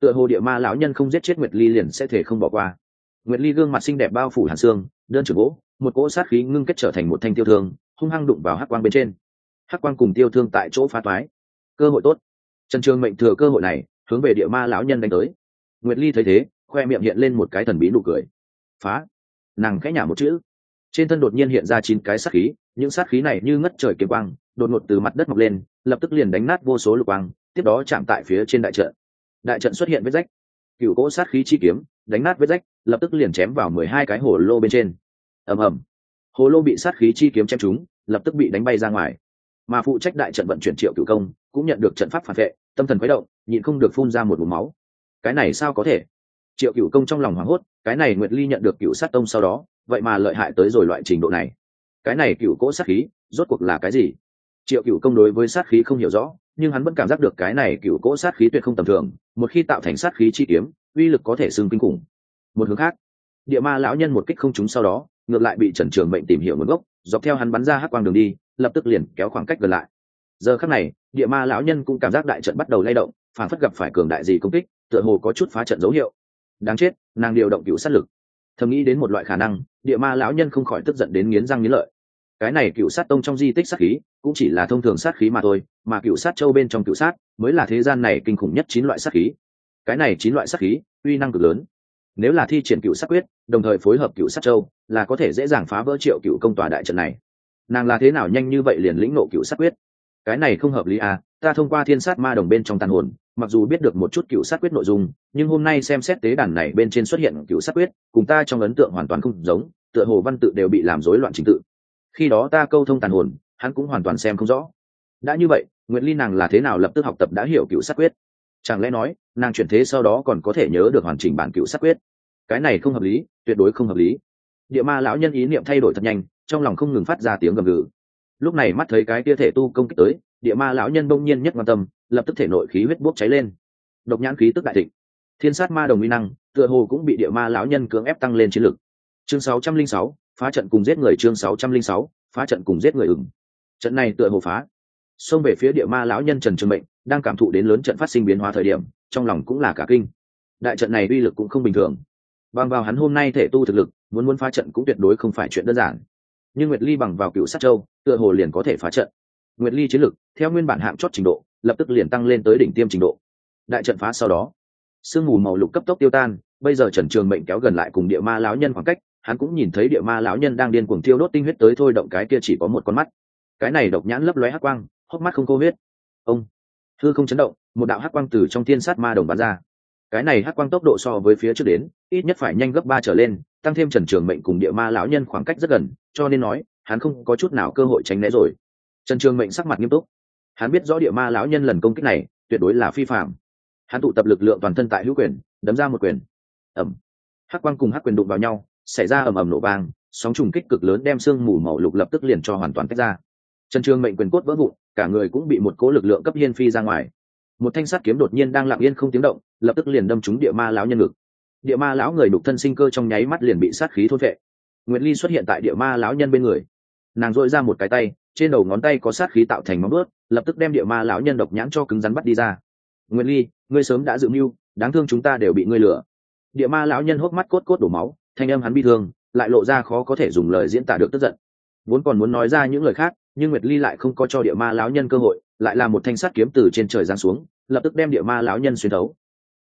Tựa hồ địa ma lão nhân không giết chết nguyệt ly liền sẽ thể không bỏ qua. Nguyệt ly gương mặt xinh đẹp bao phủ hàn xương, đơn trưởng gỗ, một cỗ sát khí ngưng kết trở thành một thanh tiêu thương, hung hăng đụng vào hắc quang bên trên. Hắc quang cùng tiêu thương tại chỗ phá toái cơ hội tốt. Trần trường mệnh thừa cơ hội này, hướng về địa ma lão nhân đánh tới. Nguyệt ly thấy thế, khoe miệng hiện lên một cái thần bí nụ cười. Phá! Nàng khẽ nhả một chữ. Trên thân đột nhiên hiện ra chín cái sát khí, những sát khí này như ngất trời kiếm quang, đột ngột từ mặt đất mọc lên, lập tức liền đánh nát vô số lục quang, tiếp đó chạm tại phía trên đại trận. Đại trận xuất hiện vết rách. Cựu cỗ sát khí chi kiếm, đánh nát vết rách, lập tức liền chém vào mười hai cái hồ lô bên trên. Ầm ầm. Hồ lô bị sát khí chi kiếm chém trúng, lập tức bị đánh bay ra ngoài. Mà phụ trách đại trận vận chuyển triệu cựu công cũng nhận được trận pháp phản vệ, tâm thần khuấy động, nhịn không được phun ra một vùng máu. Cái này sao có thể? Triệu cựu công trong lòng hoảng hốt, cái này nguyệt ly nhận được cựu sát tông sau đó, vậy mà lợi hại tới rồi loại trình độ này. Cái này cựu cỗ sát khí, rốt cuộc là cái gì? Triệu cựu công đối với sát khí không hiểu rõ, nhưng hắn vẫn cảm giác được cái này cựu cỗ sát khí tuyệt không tầm thường, một khi tạo thành sát khí chi kiếm, uy lực có thể xưng kinh khủng. Một hướng khác, địa ma lão nhân một kích không trúng sau đó, ngược lại bị trần trường mệnh tìm hiểu nguồn gốc, dọc theo hắn bắn ra hắc quang đường đi, lập tức liền kéo khoảng cách gần lại. Giờ khắc này địa ma lão nhân cũng cảm giác đại trận bắt đầu lay động phản phất gặp phải cường đại gì công kích, tựa hồ có chút phá trận dấu hiệu. Đáng chết, nàng điều động cựu sát lực. Thầm nghĩ đến một loại khả năng, địa ma lão nhân không khỏi tức giận đến nghiến răng nghiến lợi. Cái này cựu sát tông trong di tích sát khí, cũng chỉ là thông thường sát khí mà thôi, mà cựu sát châu bên trong cựu sát mới là thế gian này kinh khủng nhất chín loại sát khí. Cái này chín loại sát khí, uy năng cực lớn. Nếu là thi triển cựu sát quyết, đồng thời phối hợp cựu sát châu, là có thể dễ dàng phá vỡ triệu cựu công tòa đại trận này. Nàng là thế nào nhanh như vậy liền lĩnh nộ cựu sát quyết? Cái này không hợp lý à ta thông qua thiên sát ma đồng bên trong tàn hồn, mặc dù biết được một chút cựu sát quyết nội dung, nhưng hôm nay xem xét tế đàn này bên trên xuất hiện cựu sát quyết, cùng ta trong ấn tượng hoàn toàn không giống, tựa hồ văn tự đều bị làm rối loạn trình tự. Khi đó ta câu thông tàn hồn, hắn cũng hoàn toàn xem không rõ. Đã như vậy nguyễn ly nàng là thế nào lập tức học tập đã hiểu cựu sát quyết? Chẳng lẽ nói, nàng chuyển thế sau đó còn có thể nhớ được hoàn chỉnh bản cựu sát quyết? Cái này không hợp lý, tuyệt đối không hợp lý. Địa ma lão nhân ý niệm thay đổi thật nhanh, trong lòng không ngừng phát ra tiếng gầm gừ lúc này mắt thấy cái tia thể tu công kích tới địa ma lão nhân bỗng nhiên nhất quan tâm lập tức thể nội khí huyết bốc cháy lên. Độc nhãn khí tức đại thịnh. Thiên sát ma đồng uy năng tựa hồ cũng bị địa ma lão nhân cưỡng ép tăng lên chiến lực. Chương 606, phá trận cùng giết người chương 606, phá trận cùng giết người ừng. Trận này tựa hồ phá. Xông về phía địa ma lão nhân trần trường mệnh đang cảm thụ đến lớn trận phát sinh biến hóa thời điểm trong lòng cũng là cả kinh. Đại trận này uy lực cũng không bình thường. Bằng vào hắn hôm nay thể tu thực lực muốn muốn phá trận cũng tuyệt đối không phải chuyện đơn giản nhưng nguyệt ly bằng vào cựu sát châu, tựa hồ liền có thể phá trận. Nguyệt ly chiến lực, theo nguyên bản hạng chót trình độ, lập tức liền tăng lên tới đỉnh tiêm trình độ. Đại trận phá sau đó, sương mù màu lục cấp tốc tiêu tan, bây giờ trần trường mệnh kéo gần lại cùng địa ma lão nhân khoảng cách, hắn cũng nhìn thấy địa ma lão nhân đang điên cuồng thiêu đốt tinh huyết tới thôi động cái kia chỉ có một con mắt. Cái này độc nhãn lấp lóe hắc quang, hốc mắt không cô huyết. Ông thư không chấn động, một đạo hắc quang từ trong thiên sát ma đồng bắn ra cái này hắc quang tốc độ so với phía trước đến, ít nhất phải nhanh gấp ba trở lên, tăng thêm trần trường mệnh cùng địa ma lão nhân khoảng cách rất gần, cho nên nói, hắn không có chút nào cơ hội tránh né rồi. Trần trường mệnh sắc mặt nghiêm túc. Hắn biết rõ địa ma lão nhân lần công kích này, tuyệt đối là phi phạm hắn tụ tập lực lượng toàn thân tại hữu quyền, đấm ra một quyền. Ẩm hắc quang cùng hắc quyền đụng vào nhau, xảy ra ầm ầm nổ vang, sóng trùng kích cực lớn đem sương mù màu lục lập tức liền cho hoàn toàn tách ra. Trần trường mệnh quyền cốt vỡ vụn, cả người cũng bị một cố lực lượng cấp hiên phi ra ngoài một thanh sắt kiếm đột nhiên đang lặng yên không tiếng động, lập tức liền đâm trúng địa ma lão nhân ngực. Địa ma lão người đục thân sinh cơ trong nháy mắt liền bị sát khí thôn vệ nguyệt ly xuất hiện tại địa ma lão nhân bên người. Nàng dội ra một cái tay, trên đầu ngón tay có sát khí tạo thành móng ướt lập tức đem địa ma lão nhân độc nhãn cho cứng rắn bắt đi ra. Nguyệt ly, ngươi sớm đã dự mưu, đáng thương chúng ta đều bị ngươi lừa. Địa ma lão nhân hốc mắt cốt cốt đổ máu, thanh âm hắn bi thương, lại lộ ra khó có thể dùng lời diễn tả được tức giận. Vốn còn muốn nói ra những lời khác nhưng nguyệt ly lại không có cho địa ma lão nhân cơ hội, lại là một thanh sắt kiếm từ trên trời giáng xuống, lập tức đem địa ma lão nhân xuyên thấu.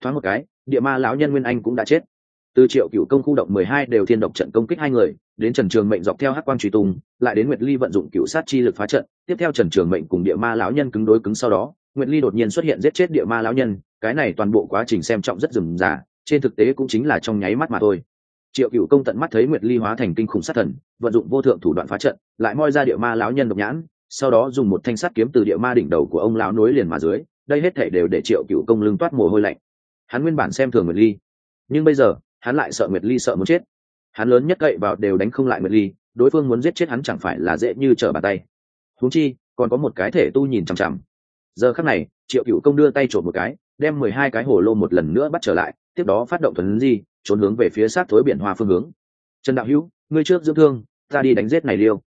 Thoáng một cái, địa ma lão nhân nguyên anh cũng đã chết. Từ triệu cựu công khu động mười hai đều thiên độc trận công kích hai người, đến trần trường mệnh dọc theo hắc quang truy tùng lại đến nguyệt ly vận dụng cựu sát chi lực phá trận, tiếp theo trần trường mệnh cùng địa ma lão nhân cứng đối cứng sau đó, nguyệt ly đột nhiên xuất hiện giết chết địa ma lão nhân, cái này toàn bộ quá trình xem trọng rất rườm rà, trên thực tế cũng chính là trong nháy mắt mà thôi triệu cựu công tận mắt thấy nguyệt ly hóa thành kinh khủng sát thần, vận dụng vô thượng thủ đoạn phá trận, lại moi ra địa ma lão nhân độc nhãn, sau đó dùng một thanh sắt kiếm từ địa ma đỉnh đầu của ông lão nối liền mà dưới, đây hết thể đều để triệu cựu công lưng toát mồ hôi lạnh. Hắn nguyên bản xem thường nguyệt ly, nhưng bây giờ, hắn lại sợ nguyệt ly sợ muốn chết. Hắn lớn nhất cậy vào đều đánh không lại nguyệt ly, đối phương muốn giết chết hắn chẳng phải là dễ như trở bàn tay. Huống chi, còn có một cái thể tu nhìn chằm chằm. Giờ khắc này, triệu cựu công đưa tay trộm một cái, đem mười hai cái hồ lô một lần nữa bắt trở lại, tiếp đó phát động thuần di trốn hướng về phía sát thối biển hoa phương hướng. Trần đạo hữu, ngươi trước dưỡng thương, ta đi đánh giết này liêu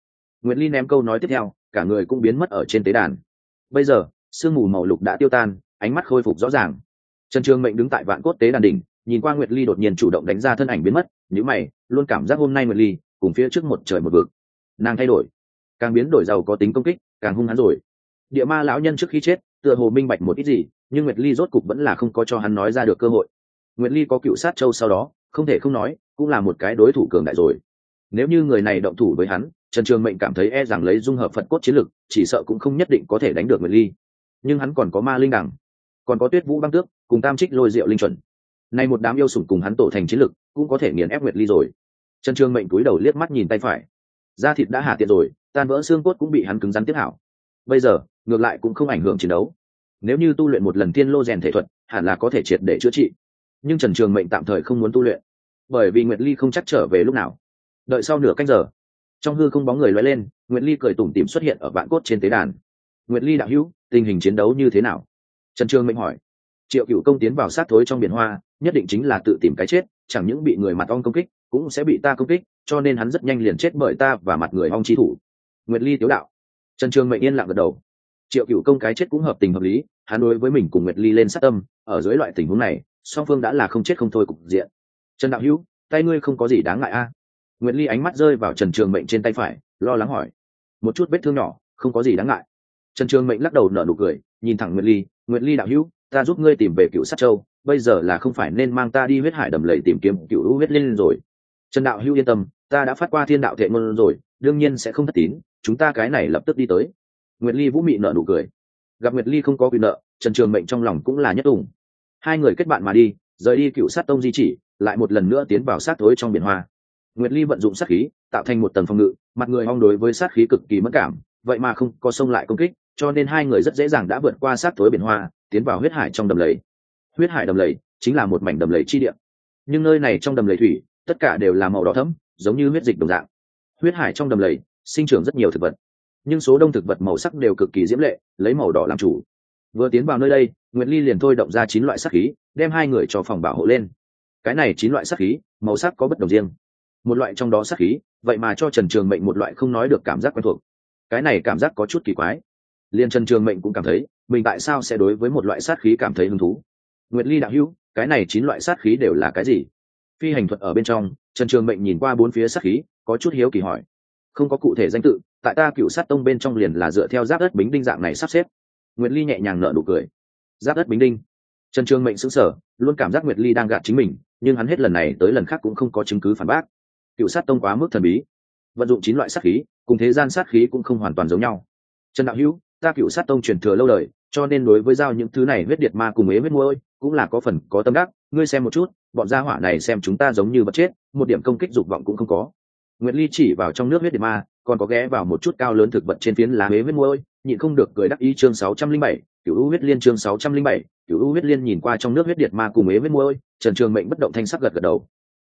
nguyễn ly ném câu nói tiếp theo, cả người cũng biến mất ở trên tế đàn. Bây giờ, sương mù màu lục đã tiêu tan, ánh mắt khôi phục rõ ràng. Trần trường mệnh đứng tại vạn cốt tế đàn đỉnh, nhìn qua nguyệt ly đột nhiên chủ động đánh ra thân ảnh biến mất nhữ mày, luôn cảm giác hôm nay nguyệt ly, cùng phía trước một trời một vực. Nàng thay đổi. Càng biến đổi giàu có tính công kích, càng hung hắn rồi. Địa ma lão nhân trước khi chết, tựa hồ minh bạch một ít gì, nhưng nguyệt ly rốt cục vẫn là không có cho hắn nói ra được cơ hội nguyệt ly có cựu sát châu sau đó, không thể không nói, cũng là một cái đối thủ cường đại rồi. Nếu như người này động thủ với hắn, trần trường mệnh cảm thấy e rằng lấy dung hợp phật cốt chiến lực, chỉ sợ cũng không nhất định có thể đánh được nguyệt ly. Nhưng hắn còn có ma linh đẳng, còn có tuyết vũ băng tước, cùng tam trích lôi Diệu linh chuẩn. Nay một đám yêu sủng cùng hắn tổ thành chiến lực, cũng có thể nghiền ép nguyệt ly rồi. Trần trường mệnh cúi đầu liếc mắt nhìn tay phải. Da thịt đã hạ tiện rồi, tan vỡ xương cốt cũng bị hắn cứng rắn tiếp hảo. Bây giờ, ngược lại cũng không ảnh hưởng chiến đấu. Nếu như tu luyện một lần tiên lô rèn thể thuật, hẳn là có thể triệt để chữa trị nhưng trần trường mệnh tạm thời không muốn tu luyện, bởi vì nguyệt ly không chắc trở về lúc nào. Đợi sau nửa canh giờ, trong hư không bóng người loay lên, nguyệt ly cười tủm tìm xuất hiện ở vạn cốt trên tế đàn. Nguyệt ly đạo hữu, tình hình chiến đấu như thế nào? Trần trường mệnh hỏi. Triệu cựu công tiến vào sát thối trong biển hoa, nhất định chính là tự tìm cái chết, chẳng những bị người mặt ong công kích, cũng sẽ bị ta công kích, cho nên hắn rất nhanh liền chết bởi ta và mặt người ong chi thủ. Nguyệt ly tiếu đạo. Trần trường mệnh yên lặng gật đầu. Triệu cựu công cái chết cũng hợp tình hợp lý, hắn đối với mình cùng nguyệt ly lên sát tâm, ở dưới loại tình huống này song phương đã là không chết không thôi cục diện. Trần đạo hữu, tay ngươi không có gì đáng ngại a. À? nguyệt ly ánh mắt rơi vào trần trường mệnh trên tay phải, lo lắng hỏi. Một chút vết thương nhỏ, không có gì đáng ngại. Trần trường mệnh lắc đầu nở nụ cười, nhìn thẳng nguyệt ly nguyệt ly đạo hữu, ta giúp ngươi tìm về cựu sát châu, bây giờ là không phải nên mang ta đi huyết hải đầm lầy tìm kiếm cựu hữu huyết lên rồi. Trần đạo hữu yên tâm, ta đã phát qua thiên đạo thệ ngôn rồi, đương nhiên sẽ không thất tín, chúng ta cái này lập tức đi tới. Nguyệt ly vũ mị nở nụ cười. Gặp nguyệt ly không có quyền nợ, trần trường mệnh trong lòng cũng là nhất ủng hai người kết bạn mà đi, rời đi cựu sát tông di chỉ, lại một lần nữa tiến vào sát thối trong biển hoa. Nguyệt ly vận dụng sát khí, tạo thành một tầng phòng ngự, mặt người hong đối với sát khí cực kỳ mất cảm, vậy mà không có sông lại công kích, cho nên hai người rất dễ dàng đã vượt qua sát thối biển hoa, tiến vào huyết hải trong đầm lầy. Huyết hải đầm lầy chính là một mảnh đầm lầy chi địa. Nhưng nơi này trong đầm lầy thủy, tất cả đều là màu đỏ thẫm, giống như huyết dịch đồng dạng. Huyết hải trong đầm lầy, sinh trưởng rất nhiều thực vật. Nhưng số đông thực vật màu sắc đều cực kỳ diễm lệ, lấy màu đỏ làm chủ vừa tiến vào nơi đây nguyễn ly liền thôi động ra chín loại sắc khí, đem hai người cho phòng bảo hộ lên. Cái này chín loại sắc khí, màu sắc có bất đồng riêng. Một loại trong đó sắc khí, vậy mà cho trần trường mệnh một loại không nói được cảm giác quen thuộc. Cái này cảm giác có chút kỳ quái. Liền trần trường mệnh cũng cảm thấy, mình tại sao sẽ đối với một loại sát khí cảm thấy hứng thú? Nguyệt ly đạo hữu, cái này chín loại sát khí đều là cái gì? Phi hành thuật ở bên trong, trần trường mệnh nhìn qua bốn phía sát khí, có chút hiếu kỳ hỏi. Không có cụ thể danh tự, tại ta cựu sát tông bên trong liền là dựa theo giáp đất bính đinh dạng này sắp xếp nguyệt ly nhẹ nhàng nở nụ cười. Giáp đất bính đinh. Trần trường mệnh xứng sở luôn cảm giác nguyệt ly đang gạt chính mình, nhưng hắn hết lần này tới lần khác cũng không có chứng cứ phản bác. Cựu sát tông quá mức thần bí. Vận dụng chín loại sát khí, cùng thế gian sát khí cũng không hoàn toàn giống nhau. Trần đạo hữu, ta cựu sát tông truyền thừa lâu đời, cho nên đối với giao những thứ này huyết điệt ma cùng ế huyết môi cũng là có phần, có tâm đắc. Ngươi xem một chút, bọn gia hỏa này xem chúng ta giống như vật chết, một điểm công kích dục vọng cũng không có. Nguyệt ly chỉ vào trong nước huyết điệt ma, còn có ghé vào một chút cao lớn thực vật trên phiến lá ế huyết môi nhịn không được cười đắc ý chương sáu trăm linh bảy cựu u huyết liên chương sáu trăm linh bảy cựu u huyết liên nhìn qua trong nước huyết điệt ma cùng ế vết môi trần trường mệnh bất động thanh sắc gật gật đầu.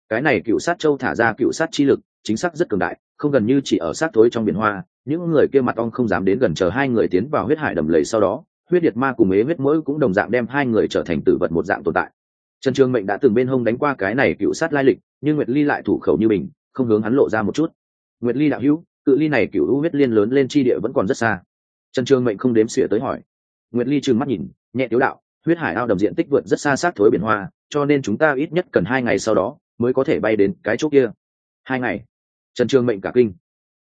Cái này cựu sát châu thả ra cựu sát chi lực, chính xác rất cường đại, không gần như chỉ ở sát thối trong biển hoa, những người kia mặt ong không dám đến gần chờ hai người tiến vào huyết hải đầm lầy sau đó, huyết điệt ma cùng ế huyết mũi cũng đồng dạng đem hai người trở thành tử vật một dạng tồn tại. Trần trường mệnh đã từng bên hông đánh qua cái này cựu sát lai lịch, nhưng nguyệt ly lại thủ khẩu như mình, không hướng hắn lộ ra một chút. Nguyệt ly đạo hữu, cự ly này cựu hữu huyết liên lớn lên chi địa vẫn còn rất xa trần trường mệnh không đếm xỉa tới hỏi. Nguyệt ly trừng mắt nhìn, nhẹ tiếu đạo, huyết hải ao đầm diện tích vượt rất xa sát thối biển hoa, cho nên chúng ta ít nhất cần hai ngày sau đó mới có thể bay đến cái chỗ kia. Hai ngày? Trần trường mệnh cả kinh.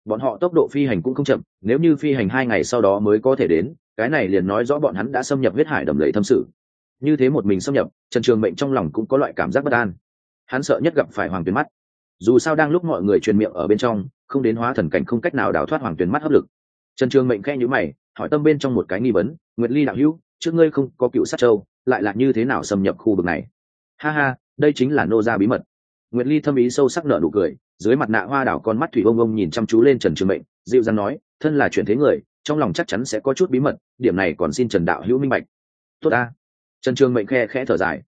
Bọn họ tốc độ phi hành cũng không chậm, nếu như phi hành hai ngày sau đó mới có thể đến, cái này liền nói rõ bọn hắn đã xâm nhập huyết hải đầm lầy thâm sự. Như thế một mình xâm nhập, trần trường mệnh trong lòng cũng có loại cảm giác bất an. Hắn sợ nhất gặp phải hoàng tuyền mắt. Dù sao đang lúc mọi người truyền miệng ở bên trong, không đến hóa thần cảnh không cách nào đào thoát hoàng tuyền mắt hấp lực trần trường mệnh khe nhữ mày, hỏi tâm bên trong một cái nghi vấn, nguyệt ly đạo hữu, trước ngươi không có cựu sát châu, lại là như thế nào xâm nhập khu vực này? Ha ha, đây chính là nô gia bí mật. Nguyệt ly thâm ý sâu sắc nở nụ cười, dưới mặt nạ hoa đảo con mắt thủy ông ông nhìn chăm chú lên trần trường mệnh, dịu dàng nói, thân là chuyển thế người, trong lòng chắc chắn sẽ có chút bí mật, điểm này còn xin trần đạo hữu minh bạch. Tốt ta. Trần trường mệnh khe khẽ thở dài.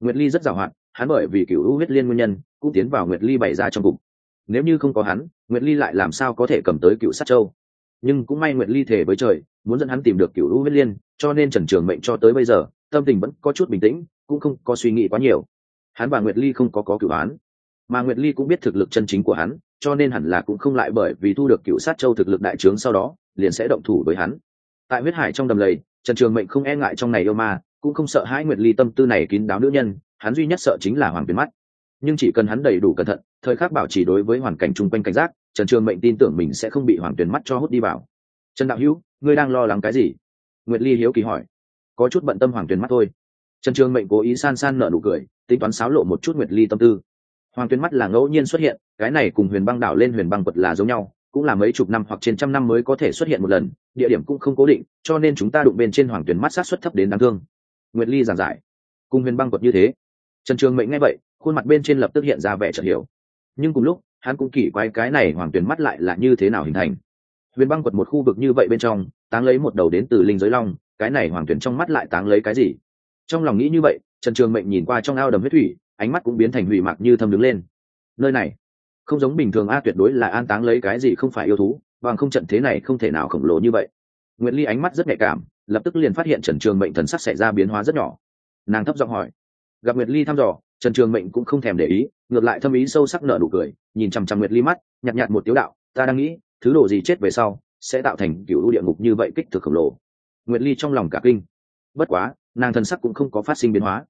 Nguyệt ly rất giàu hạn, hắn bởi vì cựu hữu huyết liên nguyên nhân, cũng tiến vào nguyệt ly bày ra trong cục. Nếu như không có hắn, nguyệt ly lại làm sao có thể cầm tới cựu sát châu? Nhưng cũng may nguyệt ly thể với trời, muốn dẫn hắn tìm được cựu lũ huyết liên, cho nên trần trường mệnh cho tới bây giờ, tâm tình vẫn có chút bình tĩnh, cũng không có suy nghĩ quá nhiều. Hắn và nguyệt ly không có có cựu án, mà nguyệt ly cũng biết thực lực chân chính của hắn, cho nên hẳn là cũng không lại bởi vì thu được cựu sát châu thực lực đại trướng sau đó, liền sẽ động thủ với hắn. Tại huyết hải trong đầm lầy, trần trường mệnh không e ngại trong này yêu ma, cũng không sợ hãi nguyệt ly tâm tư này kín đáo nữ nhân, hắn duy nhất sợ chính là hoàng biến mắt. Nhưng chỉ cần hắn đầy đủ cẩn thận, thời khắc bảo trì đối với hoàn cảnh chung quanh cảnh giác trần trường mệnh tin tưởng mình sẽ không bị hoàng tuyền mắt cho hút đi vào. Trần đạo hữu, ngươi đang lo lắng cái gì? Nguyệt ly hiếu kỳ hỏi. Có chút bận tâm hoàng tuyền mắt thôi. Trần trường mệnh cố ý san san nợ nụ cười, tính toán xáo lộ một chút nguyệt ly tâm tư. Hoàng tuyền mắt là ngẫu nhiên xuất hiện, cái này cùng huyền băng đảo lên huyền băng quật là giống nhau, cũng là mấy chục năm hoặc trên trăm năm mới có thể xuất hiện một lần, địa điểm cũng không cố định, cho nên chúng ta đụng bên trên hoàng tuyền mắt sát xuất thấp đến đáng thương. Nguyệt ly giảng giải. Cùng huyền băng quật như thế, trần trường mệnh nghe vậy, khuôn mặt bên trên lập tức hiện ra vẻ chợt hiểu. Nhưng cùng lúc hắn cũng kỳ quái cái này hoàng Tuyền mắt lại là như thế nào hình thành. Huyền băng quật một khu vực như vậy bên trong, táng lấy một đầu đến từ linh giới long, cái này hoàng Tuyền trong mắt lại táng lấy cái gì? Trong lòng nghĩ như vậy, trần trường mệnh nhìn qua trong ao đầm huyết thủy, ánh mắt cũng biến thành hủy mạc như thâm đứng lên. Nơi này, không giống bình thường a, tuyệt đối là an táng lấy cái gì không phải yêu thú, bằng không trận thế này không thể nào khổng lồ như vậy. Nguyễn ly ánh mắt rất nhạy cảm, lập tức liền phát hiện trần trường mệnh thần sắc xảy ra biến hóa rất nhỏ. Nàng thấp giọng hỏi gặp nguyệt ly thăm dò, trần trường mệnh cũng không thèm để ý, ngược lại thâm ý sâu sắc nở nụ cười, nhìn chằm chằm nguyệt ly mắt nhặt nhạt một tiếu đạo, ta đang nghĩ, thứ đồ gì chết về sau sẽ tạo thành cựu địa ngục như vậy kích thực khổng lồ. Nguyệt ly trong lòng cả kinh. Bất quá, nàng thần sắc cũng không có phát sinh biến hóa.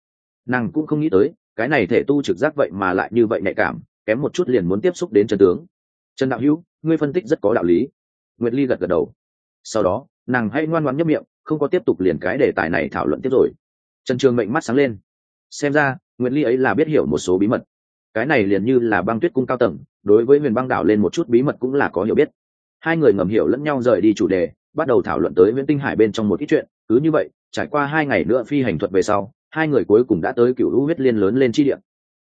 Nàng cũng không nghĩ tới, cái này thể tu trực giác vậy mà lại như vậy nhạy cảm, kém một chút liền muốn tiếp xúc đến trần tướng. Trần đạo hữu, ngươi phân tích rất có đạo lý. Nguyệt ly gật gật đầu. Sau đó, nàng hay ngoan ngoan nhấp miệng, không có tiếp tục liền cái đề tài này thảo luận tiếp rồi. Trần trường mệnh mắt sáng lên xem ra nguyễn ly ấy là biết hiểu một số bí mật. Cái này liền như là băng tuyết cung cao tầng, đối với huyền băng đảo lên một chút bí mật cũng là có hiểu biết. Hai người ngầm hiểu lẫn nhau rời đi chủ đề, bắt đầu thảo luận tới nguyễn tinh hải bên trong một ít chuyện. Cứ như vậy, trải qua hai ngày nữa phi hành thuật về sau, hai người cuối cùng đã tới cựu lũ huyết liên lớn lên chi địa.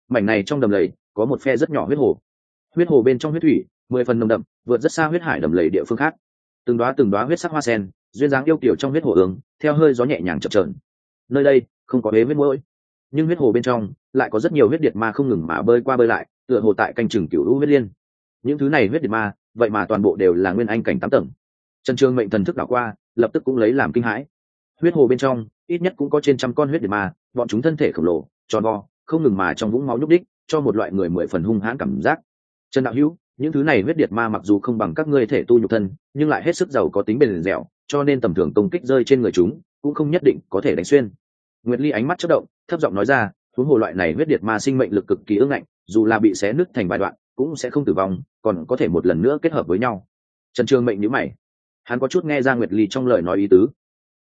Mảnh này trong đầm lầy, có một phe rất nhỏ huyết hồ. Huyết hồ bên trong huyết thủy, mười phần nồng đậm, vượt rất xa huyết hải đầm lầy địa phương khác. Từng đoá từng đoá huyết sắc hoa sen, duyên dáng yêu kiểu trong huyết hồ ứng theo hơi gió nhẹ nhàng chập trờn nơi đây, không có huế huyết mũi nhưng huyết hồ bên trong lại có rất nhiều huyết điện ma không ngừng mà bơi qua bơi lại, tựa hồ tại canh chừng cựu hữu huyết liên. Những thứ này huyết điện ma, vậy mà toàn bộ đều là nguyên anh cảnh tám tầng. Trần Trương mệnh thần thức đảo qua, lập tức cũng lấy làm kinh hãi. Huyết hồ bên trong, ít nhất cũng có trên trăm con huyết điện ma, bọn chúng thân thể khổng lồ, tròn vo, không ngừng mà trong vũng máu nhúc đích cho một loại người mười phần hung hãn cảm giác. Trần đạo hữu, những thứ này huyết điện ma mặc dù không bằng các ngươi thể tu nhục thân, nhưng lại hết sức giàu có tính bền dẻo, cho nên tầm thường công kích rơi trên người chúng, cũng không nhất định có thể đánh xuyên nguyệt ly ánh mắt chất động, thấp giọng nói ra, huống hồ loại này huyết điệt ma sinh mệnh lực cực kỳ ương ngạnh, dù là bị xé nứt thành vài đoạn, cũng sẽ không tử vong, còn có thể một lần nữa kết hợp với nhau. Trần trường mệnh nhữ mày. Hắn có chút nghe ra nguyệt ly trong lời nói ý tứ.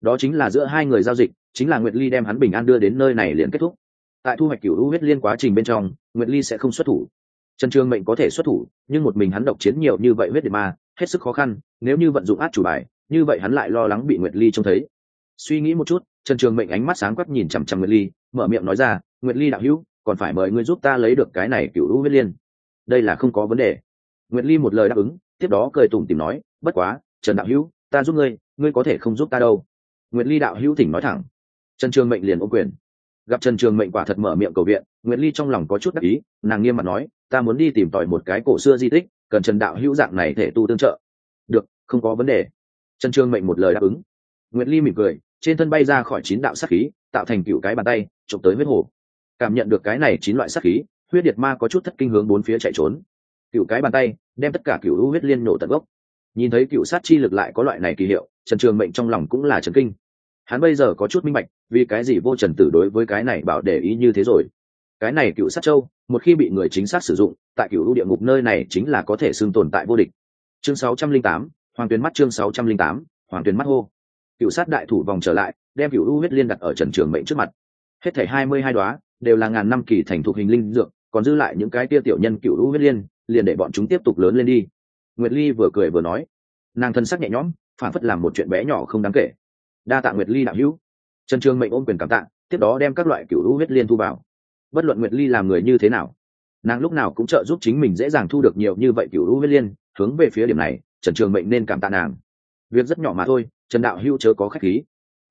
Đó chính là giữa hai người giao dịch, chính là nguyệt ly đem hắn bình an đưa đến nơi này liền kết thúc. Tại thu hoạch cựu hữu huyết liên quá trình bên trong, nguyệt ly sẽ không xuất thủ. Trần trường mệnh có thể xuất thủ, nhưng một mình hắn độc chiến nhiều như vậy huyết điệt ma, hết sức khó khăn, nếu như vận dụng át chủ bài, như vậy hắn lại lo lắng bị nguyệt ly trông thấy. Suy nghĩ một chút trần trường mệnh ánh mắt sáng quắc nhìn chằm chằm nguyệt ly, mở miệng nói ra, nguyệt ly đạo hữu, còn phải mời ngươi giúp ta lấy được cái này cựu hữu huyết liên. Đây là không có vấn đề. Nguyệt ly một lời đáp ứng, tiếp đó cười tủm tìm nói, bất quá, trần đạo hữu, ta giúp ngươi ngươi có thể không giúp ta đâu. Nguyệt ly đạo hữu thỉnh nói thẳng. Trần trường mệnh liền ô quyền. Gặp trần trường mệnh quả thật mở miệng cầu viện, nguyệt ly trong lòng có chút đắc ý, nàng nghiêm mặt nói, ta muốn đi tìm tòi một cái cổ xưa di tích, cần trần đạo hữu dạng này thể tu tương trợ. Được, không có vấn đề. Trần trường mệnh một lời đáp ứng. Nguyệt ly mỉm cười trên thân bay ra khỏi chín đạo sát khí tạo thành cựu cái bàn tay chụp tới huyết hồ. Cảm nhận được cái này chín loại sát khí huyết điệt ma có chút thất kinh hướng bốn phía chạy trốn. Cựu cái bàn tay đem tất cả cựu hữu huyết liên nổ tận gốc. Nhìn thấy cựu sát chi lực lại có loại này kỳ hiệu trần trường mệnh trong lòng cũng là trần kinh. Hắn bây giờ có chút minh bạch vì cái gì vô trần tử đối với cái này bảo để ý như thế rồi? Cái này cựu sát châu một khi bị người chính xác sử dụng tại cựu lũ địa ngục nơi này chính là có thể xưng tồn tại vô địch. Chương 608, hoàng tuyến mắt chương 608, hoàng tuyến mắt hô cựu sát đại thủ vòng trở lại, đem cựu u huyết liên đặt ở trần trường mệnh trước mặt. Hết thảy hai mươi hai đoá đều là ngàn năm kỳ thành thuộc hình linh dược, còn dư lại những cái tia tiểu nhân cựu u huyết liên, liền để bọn chúng tiếp tục lớn lên đi. Nguyệt ly vừa cười vừa nói, nàng thân sắc nhẹ nhõm phản phất làm một chuyện bé nhỏ không đáng kể. Đa tạ nguyệt ly đạo hữu. Trần trường mệnh ôm quyền cảm tạ, tiếp đó đem các loại cựu u huyết liên thu vào. Bất luận nguyệt ly làm người như thế nào, nàng lúc nào cũng trợ giúp chính mình dễ dàng thu được nhiều như vậy cựu u huyết liên, hướng về phía điểm này, trần trường mệnh nên cảm tạ nàng. Việc rất nhỏ mà thôi trần đạo hữu chớ có khách khí.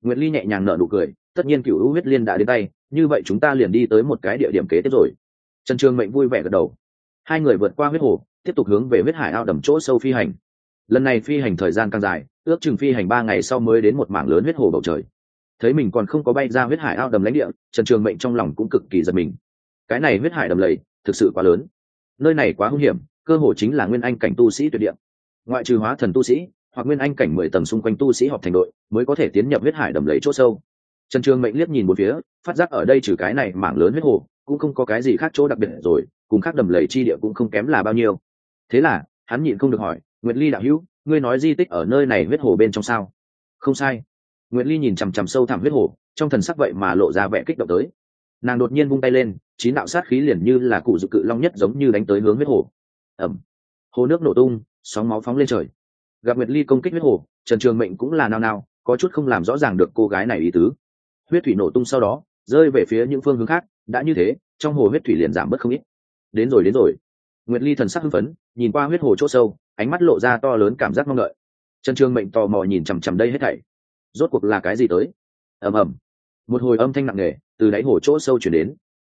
Nguyệt ly nhẹ nhàng nở nụ cười, tất nhiên cựu hữu huyết liên đã đến tay, như vậy chúng ta liền đi tới một cái địa điểm kế tiếp rồi. Trần trường mệnh vui vẻ gật đầu. Hai người vượt qua huyết hồ, tiếp tục hướng về huyết hải ao đầm chỗ sâu phi hành. Lần này phi hành thời gian càng dài, ước chừng phi hành ba ngày sau mới đến một mảng lớn huyết hồ bầu trời. Thấy mình còn không có bay ra huyết hải ao đầm lãnh địa, trần trường mệnh trong lòng cũng cực kỳ giật mình. Cái này huyết hải đầm lầy, thực sự quá lớn. Nơi này quá hung hiểm, cơ hồ chính là nguyên anh cảnh tu sĩ tuyệt địa. Ngoại trừ hóa thần tu sĩ hoặc nguyên anh cảnh mười tầng xung quanh tu sĩ họp thành đội mới có thể tiến nhập huyết hải đầm lầy chỗ sâu. Trần trường mệnh liếc nhìn một phía, phát giác ở đây trừ cái này mảng lớn huyết hồ, cũng không có cái gì khác chỗ đặc biệt rồi, cùng khác đầm lầy chi địa cũng không kém là bao nhiêu. Thế là, hắn nhịn không được hỏi, nguyệt ly đạo hữu, ngươi nói di tích ở nơi này huyết hồ bên trong sao? Không sai. Nguyệt ly nhìn chằm chằm sâu thẳm huyết hồ, trong thần sắc vậy mà lộ ra vẻ kích động tới. Nàng đột nhiên vung tay lên, chín đạo sát khí liền như là cụ dự cự long nhất giống như đánh tới hướng huyết hồ. Ẩm hồ nước nổ tung, sóng máu phóng lên trời gặp nguyệt ly công kích huyết hồ, trần trường mệnh cũng là nao nao, có chút không làm rõ ràng được cô gái này ý tứ. Huyết thủy nổ tung sau đó, rơi về phía những phương hướng khác, đã như thế, trong hồ huyết thủy liền giảm bớt không ít. Đến rồi đến rồi. Nguyệt ly thần sắc hưng phấn, nhìn qua huyết hồ chỗ sâu, ánh mắt lộ ra to lớn cảm giác mong đợi. Trần trường mệnh tò mò nhìn chằm chằm đây hết thảy. Rốt cuộc là cái gì tới? Ầm ầm. Một hồi âm thanh nặng nề, từ đáy hồ chỗ sâu chuyển đến.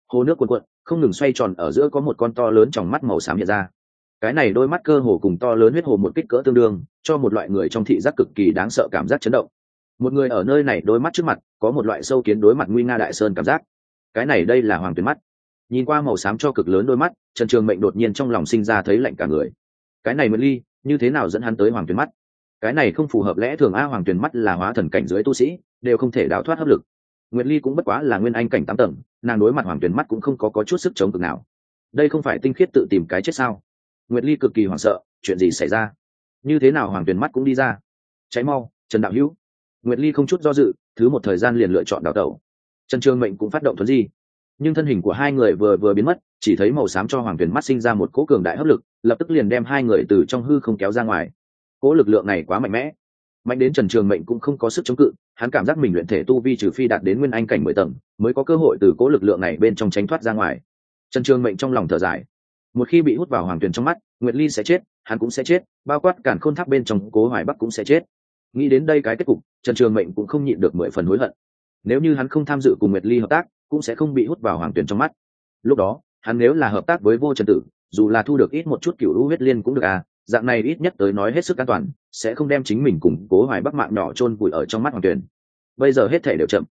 Hồ nước cuồn cuộn, không ngừng xoay tròn, ở giữa có một con to lớn trong mắt màu xám hiện ra cái này đôi mắt cơ hồ cùng to lớn huyết hồ một kích cỡ tương đương cho một loại người trong thị giác cực kỳ đáng sợ cảm giác chấn động. Một người ở nơi này đôi mắt trước mặt có một loại sâu kiến đối mặt nguy nga đại sơn cảm giác. Cái này đây là hoàng tuyến mắt. Nhìn qua màu xám cho cực lớn đôi mắt trần trường mệnh đột nhiên trong lòng sinh ra thấy lạnh cả người. Cái này mượn ly như thế nào dẫn hắn tới hoàng tuyến mắt? Cái này không phù hợp lẽ thường a hoàng tuyến mắt là hóa thần cảnh dưới tu sĩ đều không thể đào thoát hấp lực. Nguyệt ly cũng bất quá là nguyên anh cảnh tám tầng nàng đối mặt hoàng tuyến mắt cũng không có, có chút sức chống cực nào. Đây không phải tinh khiết tự tìm cái chết sao? Nguyệt ly cực kỳ hoảng sợ, chuyện gì xảy ra? Như thế nào hoàng Tuyền mắt cũng đi ra. Cháy mau, trần đạo hữu. Nguyệt ly không chút do dự, thứ một thời gian liền lựa chọn đào tẩu. Trần trường mệnh cũng phát động thuấn di. Nhưng thân hình của hai người vừa vừa biến mất, chỉ thấy màu xám cho hoàng Tuyền mắt sinh ra một cỗ cường đại hấp lực, lập tức liền đem hai người từ trong hư không kéo ra ngoài. Cỗ lực lượng này quá mạnh mẽ. Mạnh đến trần trường mệnh cũng không có sức chống cự, hắn cảm giác mình luyện thể tu vi trừ phi đạt đến nguyên anh cảnh mười tầng, mới có cơ hội từ cỗ lực lượng này bên trong tránh thoát ra ngoài. Trần trường mệnh trong lòng thở dài một khi bị hút vào hoàng tuyền trong mắt, nguyệt ly sẽ chết, hắn cũng sẽ chết, bao quát cản khôn tháp bên trong cố hoài bắc cũng sẽ chết. Nghĩ đến đây cái kết cục, trần trường mệnh cũng không nhịn được mười phần hối hận. Nếu như hắn không tham dự cùng nguyệt ly hợp tác, cũng sẽ không bị hút vào hoàng tuyền trong mắt. Lúc đó, hắn nếu là hợp tác với vô trần tử, dù là thu được ít một chút cựu lũ huyết liên cũng được à dạng này ít nhất tới nói hết sức an toàn, sẽ không đem chính mình củng cố hoài bắc mạng nhỏ chôn vùi ở trong mắt hoàng tuyền bây giờ hết thể đều chậm.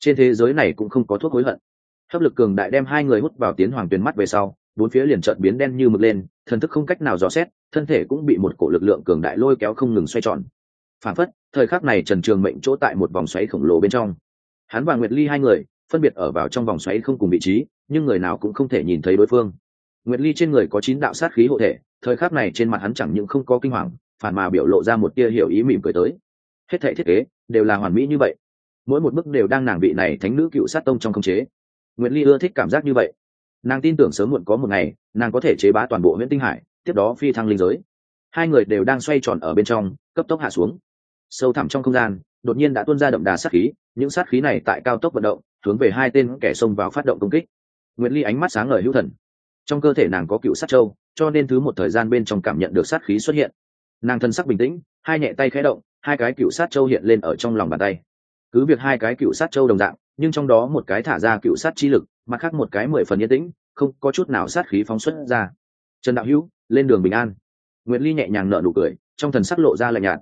Trên thế giới này cũng không có thuốc hối hận. Hấp lực cường đại đem hai người hút vào tiến hoàng tuyền mắt về sau bốn phía liền chợt biến đen như mực lên, thần thức không cách nào dò xét, thân thể cũng bị một cổ lực lượng cường đại lôi kéo không ngừng xoay tròn. Phản phất, thời khắc này trần trường mệnh chỗ tại một vòng xoáy khổng lồ bên trong. Hắn và nguyệt ly hai người, phân biệt ở vào trong vòng xoáy không cùng vị trí, nhưng người nào cũng không thể nhìn thấy đối phương. Nguyệt ly trên người có chín đạo sát khí hộ thể, thời khắc này trên mặt hắn chẳng những không có kinh hoàng, phản mà biểu lộ ra một tia hiểu ý mỉm cười tới. Hết thể thiết kế, đều là hoàn mỹ như vậy. Mỗi một bước đều đang nàng vị này thánh nữ cựu sát tông trong khống chế. Nguyệt ly ưa thích cảm giác như vậy nàng tin tưởng sớm muộn có một ngày, nàng có thể chế bá toàn bộ huyện tinh hải, tiếp đó phi thăng linh giới. Hai người đều đang xoay tròn ở bên trong, cấp tốc hạ xuống. Sâu thẳm trong không gian, đột nhiên đã tuôn ra đậm đà sát khí, những sát khí này tại cao tốc vận động, hướng về hai tên kẻ xông vào phát động công kích. Nguyễn ly ánh mắt sáng ngời hữu thần. Trong cơ thể nàng có cựu sát châu, cho nên thứ một thời gian bên trong cảm nhận được sát khí xuất hiện. Nàng thân sắc bình tĩnh, hai nhẹ tay khẽ động, hai cái cựu sát châu hiện lên ở trong lòng bàn tay. Cứ việc hai cái cựu sát châu đồng dạng nhưng trong đó một cái thả ra cựu sát chi lực, mặt khác một cái mười phần yên tĩnh, không có chút nào sát khí phóng xuất ra. Trần đạo hữu, lên đường bình an. Nguyệt ly nhẹ nhàng nở nụ cười, trong thần sắc lộ ra lạnh nhạt.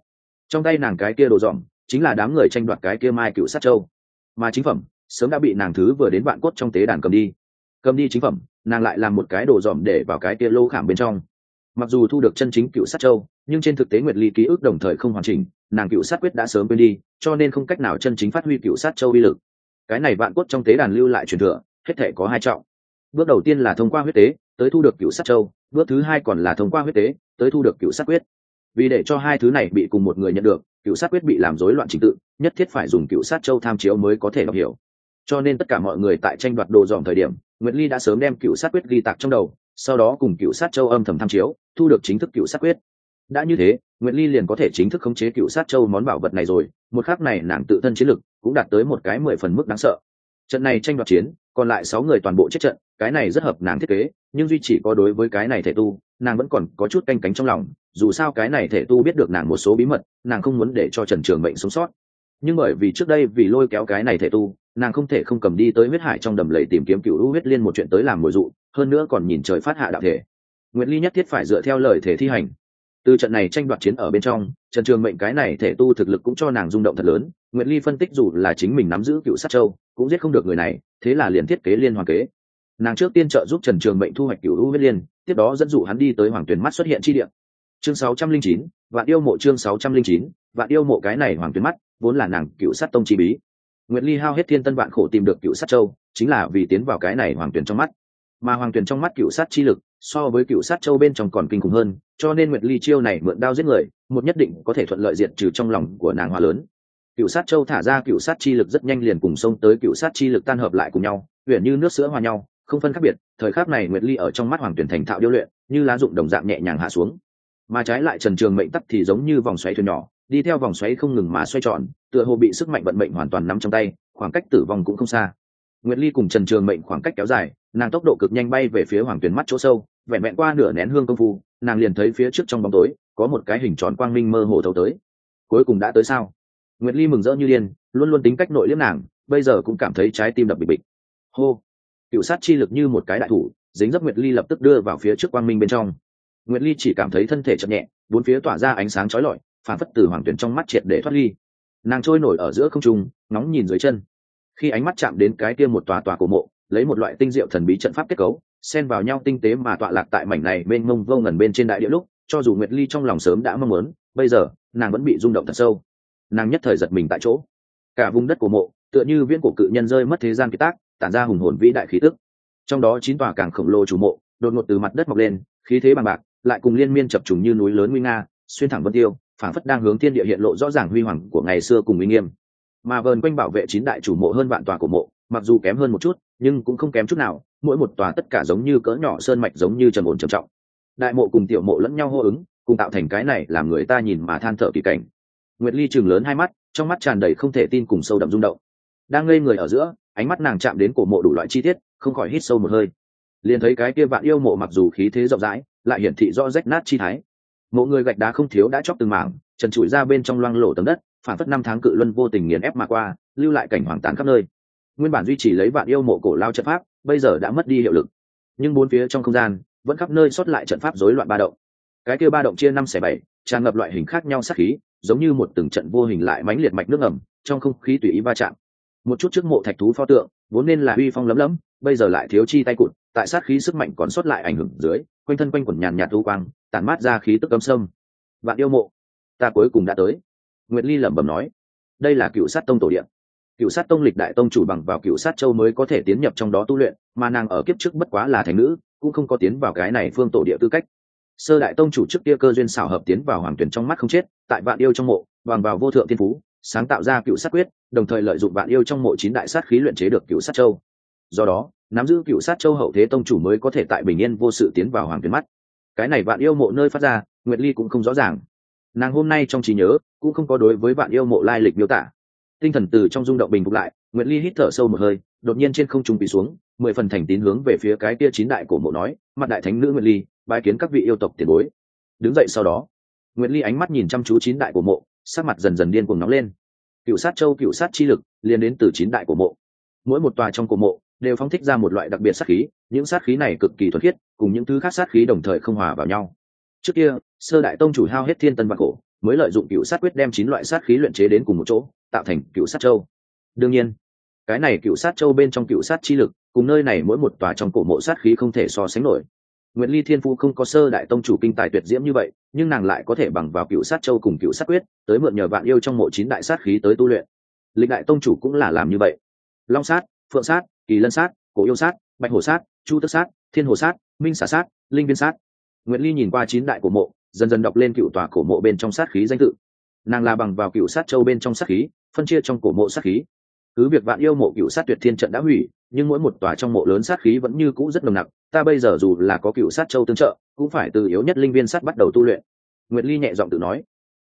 Trong tay nàng cái kia đồ dọn chính là đám người tranh đoạt cái kia mai cựu sát châu. Mà chính phẩm, sớm đã bị nàng thứ vừa đến vạn cốt trong tế đàn cầm đi. Cầm đi chính phẩm, nàng lại làm một cái đồ dòm để vào cái kia lô khảm bên trong. Mặc dù thu được chân chính cựu sát châu, nhưng trên thực tế nguyệt ly ký ức đồng thời không hoàn chỉnh, nàng cựu sát quyết đã sớm quên đi, cho nên không cách nào chân chính phát huy cựu sát châu uy lực cái này vạn cốt trong tế đàn lưu lại truyền thừa, hết thể có hai trọng. Bước đầu tiên là thông qua huyết tế, tới thu được cựu sát châu, bước thứ hai còn là thông qua huyết tế, tới thu được cựu sát quyết. Vì để cho hai thứ này bị cùng một người nhận được cựu sát quyết bị làm rối loạn trình tự, nhất thiết phải dùng cựu sát châu tham chiếu mới có thể đọc hiểu. Cho nên tất cả mọi người tại tranh đoạt đồ dòm thời điểm nguyễn ly đã sớm đem cựu sát quyết ghi tạc trong đầu, sau đó cùng cựu sát châu âm thầm tham chiếu, thu được chính thức cựu sát quyết đã như thế nguyễn ly liền có thể chính thức khống chế cựu sát châu món bảo vật này rồi, một khác này nàng tự thân chiến lực cũng đạt tới một cái mười phần mức đáng sợ. Trận này tranh đoạt chiến, còn lại sáu người toàn bộ chết trận, cái này rất hợp nàng thiết kế, nhưng duy chỉ có đối với cái này thể tu, nàng vẫn còn có chút canh cánh trong lòng, dù sao cái này thể tu biết được nàng một số bí mật, nàng không muốn để cho trần trường mệnh sống sót. Nhưng bởi vì trước đây vì lôi kéo cái này thể tu, nàng không thể không cầm đi tới huyết hải trong đầm lầy tìm kiếm cựu lũ huyết liên một chuyện tới làm mồi dụ, hơn nữa còn nhìn trời phát hạ đạo thể. Nguyệt ly nhất thiết phải dựa theo lời thể thi hành từ trận này tranh đoạt chiến ở bên trong trần trường mệnh cái này thể tu thực lực cũng cho nàng rung động thật lớn nguyệt ly phân tích dù là chính mình nắm giữ cựu sát châu cũng giết không được người này thế là liền thiết kế liên hoàng kế. Nàng trước tiên trợ giúp trần trường mệnh thu hoạch cựu U huyết liên tiếp đó dẫn dụ hắn đi tới hoàng tuyền mắt xuất hiện chi địa. Chương 609, vạn yêu mộ chương 609, vạn yêu mộ cái này hoàng tuyền mắt vốn là nàng cựu sát tông chi bí. Nguyệt ly hao hết thiên tân vạn khổ tìm được cựu sát châu chính là vì tiến vào cái này hoàng tuyền trong mắt. Mà hoàng tuyền trong mắt cựu sát chi lực so với cựu sát châu bên trong còn kinh khủng hơn, cho nên nguyệt ly chiêu này mượn đao giết người, một nhất định có thể thuận lợi diệt trừ trong lòng của nàng hoa lớn. Cựu sát châu thả ra cựu sát chi lực rất nhanh liền cùng xông tới cựu sát chi lực tan hợp lại cùng nhau huyện như nước sữa hòa nhau, không phân khác biệt, thời khắc này nguyệt ly ở trong mắt hoàng tuyển thành thạo điêu luyện, như lá dụng đồng dạng nhẹ nhàng hạ xuống. Mà trái lại trần trường mệnh tắt thì giống như vòng xoáy thuyền nhỏ, đi theo vòng xoáy không ngừng mà xoay tròn, tựa hồ bị sức mạnh vận mệnh hoàn toàn nắm trong tay, khoảng cách tử vong cũng không xa. Nguyệt ly cùng trần trường mệnh khoảng cách kéo dài nàng tốc độ cực nhanh bay về phía hoàng tuyến mắt chỗ sâu, vẹn vẹn qua nửa nén hương công phu, nàng liền thấy phía trước trong bóng tối, có một cái hình tròn quang minh mơ hồ thấu tới. Cuối cùng đã tới sao? Nguyệt ly mừng rỡ như điên, luôn luôn tính cách nội liếm nàng, bây giờ cũng cảm thấy trái tim đập bịch bịch. Hô! Cựu sát chi lực như một cái đại thủ, dính dấp nguyệt ly lập tức đưa vào phía trước quang minh bên trong. Nguyệt ly chỉ cảm thấy thân thể chậm nhẹ, bốn phía tỏa ra ánh sáng chói lọi, phản phất từ hoàng tuyển trong mắt triệt để thoát ly. Nàng trôi nổi ở giữa không trung nóng nhìn dưới chân. Khi ánh mắt chạm đến cái kia một tòa tòa cổ mộ lấy một loại tinh diệu thần bí trận pháp kết cấu, xen vào nhau tinh tế mà tọa lạc tại mảnh này bên mông vô ngần bên trên đại địa lúc, cho dù nguyệt ly trong lòng sớm đã mong muốn, bây giờ, nàng vẫn bị rung động thật sâu. Nàng nhất thời giật mình tại chỗ. Cả vùng đất của mộ, tựa như viên cổ cự nhân rơi mất thế gian kiệt tác, tản ra hùng hồn vĩ đại khí tức. Trong đó chín tòa càng khổng lồ chủ mộ, đột ngột từ mặt đất mọc lên, khí thế bằng bạc, lại cùng liên miên chập trùng như núi lớn nguy nga, xuyên thẳng vân tiêu phản phất đang hướng thiên địa hiện lộ rõ ràng huy hoàng của ngày xưa cùng uy nghiêm. Mà vờn quanh bảo vệ chín đại chủ mộ hơn vạn tòa của mộ, mặc dù kém hơn một chút nhưng cũng không kém chút nào, mỗi một tòa tất cả giống như cỡ nhỏ sơn mạch giống như trầm ổn trầm trọng. Đại mộ cùng tiểu mộ lẫn nhau hô ứng, cùng tạo thành cái này làm người ta nhìn mà than thở kỳ cảnh. Nguyệt ly chừng lớn hai mắt, trong mắt tràn đầy không thể tin cùng sâu đậm rung động. Đang ngây người ở giữa, ánh mắt nàng chạm đến cổ mộ đủ loại chi tiết, không khỏi hít sâu một hơi. Liền thấy cái kia vạn yêu mộ mặc dù khí thế rộng rãi, lại hiển thị rõ rách nát chi thái. Mộ người gạch đá không thiếu đã chóc từng mảng, trần trụi ra bên trong loang lổ tấm đất, phản phất năm tháng cự luân vô tình nghiền ép mà qua, lưu lại cảnh hoàng tán khắp nơi nguyên bản duy trì lấy vạn yêu mộ cổ lao trận pháp, bây giờ đã mất đi hiệu lực. Nhưng bốn phía trong không gian, vẫn khắp nơi xuất lại trận pháp rối loạn ba động. Cái kia ba động chia năm xẻ bảy, tràn ngập loại hình khác nhau sát khí, giống như một từng trận vô hình lại mãnh liệt mạch nước ẩm trong không khí tùy ý va chạm. Một chút trước mộ thạch thú pho tượng, vốn nên là uy phong lấm lấm, bây giờ lại thiếu chi tay cụt, tại sát khí sức mạnh còn sót lại ảnh hưởng dưới, quanh thân quanh quần nhàn nhạt thu quang, tản mát ra khí tức cấm sâm. Vạn yêu mộ, ta cuối cùng đã tới. Nguyệt ly lẩm bẩm nói, đây là cựu sát tông tổ điện cựu sát tông lịch đại tông chủ bằng vào cựu sát châu mới có thể tiến nhập trong đó tu luyện, mà nàng ở kiếp trước bất quá là thành nữ, cũng không có tiến vào cái này phương tổ địa tư cách. Sơ đại tông chủ trước kia cơ duyên xảo hợp tiến vào hoàng tuyển trong mắt không chết, tại vạn yêu trong mộ, bằng vào vô thượng thiên phú, sáng tạo ra cựu sát quyết, đồng thời lợi dụng vạn yêu trong mộ chín đại sát khí luyện chế được cựu sát châu. Do đó, nắm giữ cựu sát châu hậu thế tông chủ mới có thể tại bình yên vô sự tiến vào hoàng tuyển mắt. Cái này vạn yêu mộ nơi phát ra, nguyệt ly cũng không rõ ràng. Nàng hôm nay trong trí nhớ, cũng không có đối với vạn yêu mộ lai lịch miêu tả tinh thần từ trong rung động bình phục lại, nguyệt ly hít thở sâu một hơi, đột nhiên trên không trung bị xuống, mười phần thành tín hướng về phía cái kia chín đại cổ mộ nói, mặt đại thánh nữ nguyệt ly, bái kiến các vị yêu tộc tiền bối. Đứng dậy sau đó, nguyệt ly ánh mắt nhìn chăm chú chín đại cổ mộ, sắc mặt dần dần điên cuồng nóng lên. Cựu sát châu, cựu sát chi lực liên đến từ chín đại cổ mộ. Mỗi một tòa trong cổ mộ đều phóng thích ra một loại đặc biệt sát khí, những sát khí này cực kỳ thuật khiết, cùng những thứ khác sát khí đồng thời không hòa vào nhau. Trước kia, sơ đại tông chủ hao hết thiên tân và cổ, mới lợi dụng cựu sát quyết đem chín loại sát khí luyện chế đến cùng một chỗ tạo thành cựu sát châu đương nhiên cái này cựu sát châu bên trong cựu sát chi lực cùng nơi này mỗi một tòa trong cổ mộ sát khí không thể so sánh nổi Nguyệt Ly Thiên Phu không có sơ đại tông chủ kinh tài tuyệt diễm như vậy, nhưng nàng lại có thể bằng vào cựu sát châu cùng cựu sát quyết, tới mượn nhờ vạn yêu trong mộ chín đại sát khí tới tu luyện. Lịch đại tông chủ cũng là làm như vậy. Long sát, Phượng sát, Kỳ Lân sát, Cổ yêu sát, Bạch hổ sát, Chu Tức sát, Thiên hồ sát, Minh xả sát, Linh viên sát. Nguyệt Ly nhìn qua chín đại cổ mộ, dần dần đọc lên cựu tòa cổ mộ bên trong sát khí danh tự. Nàng là bằng vào cựu sát châu bên trong sát khí, phân chia trong cổ mộ sát khí. Cứ việc vạn yêu mộ cựu sát tuyệt thiên trận đã hủy, nhưng mỗi một tòa trong mộ lớn sát khí vẫn như cũ rất nồng nặc, ta bây giờ dù là có cựu sát châu tương trợ cũng phải từ yếu nhất linh viên sát bắt đầu tu luyện. Nguyệt ly nhẹ giọng tự nói.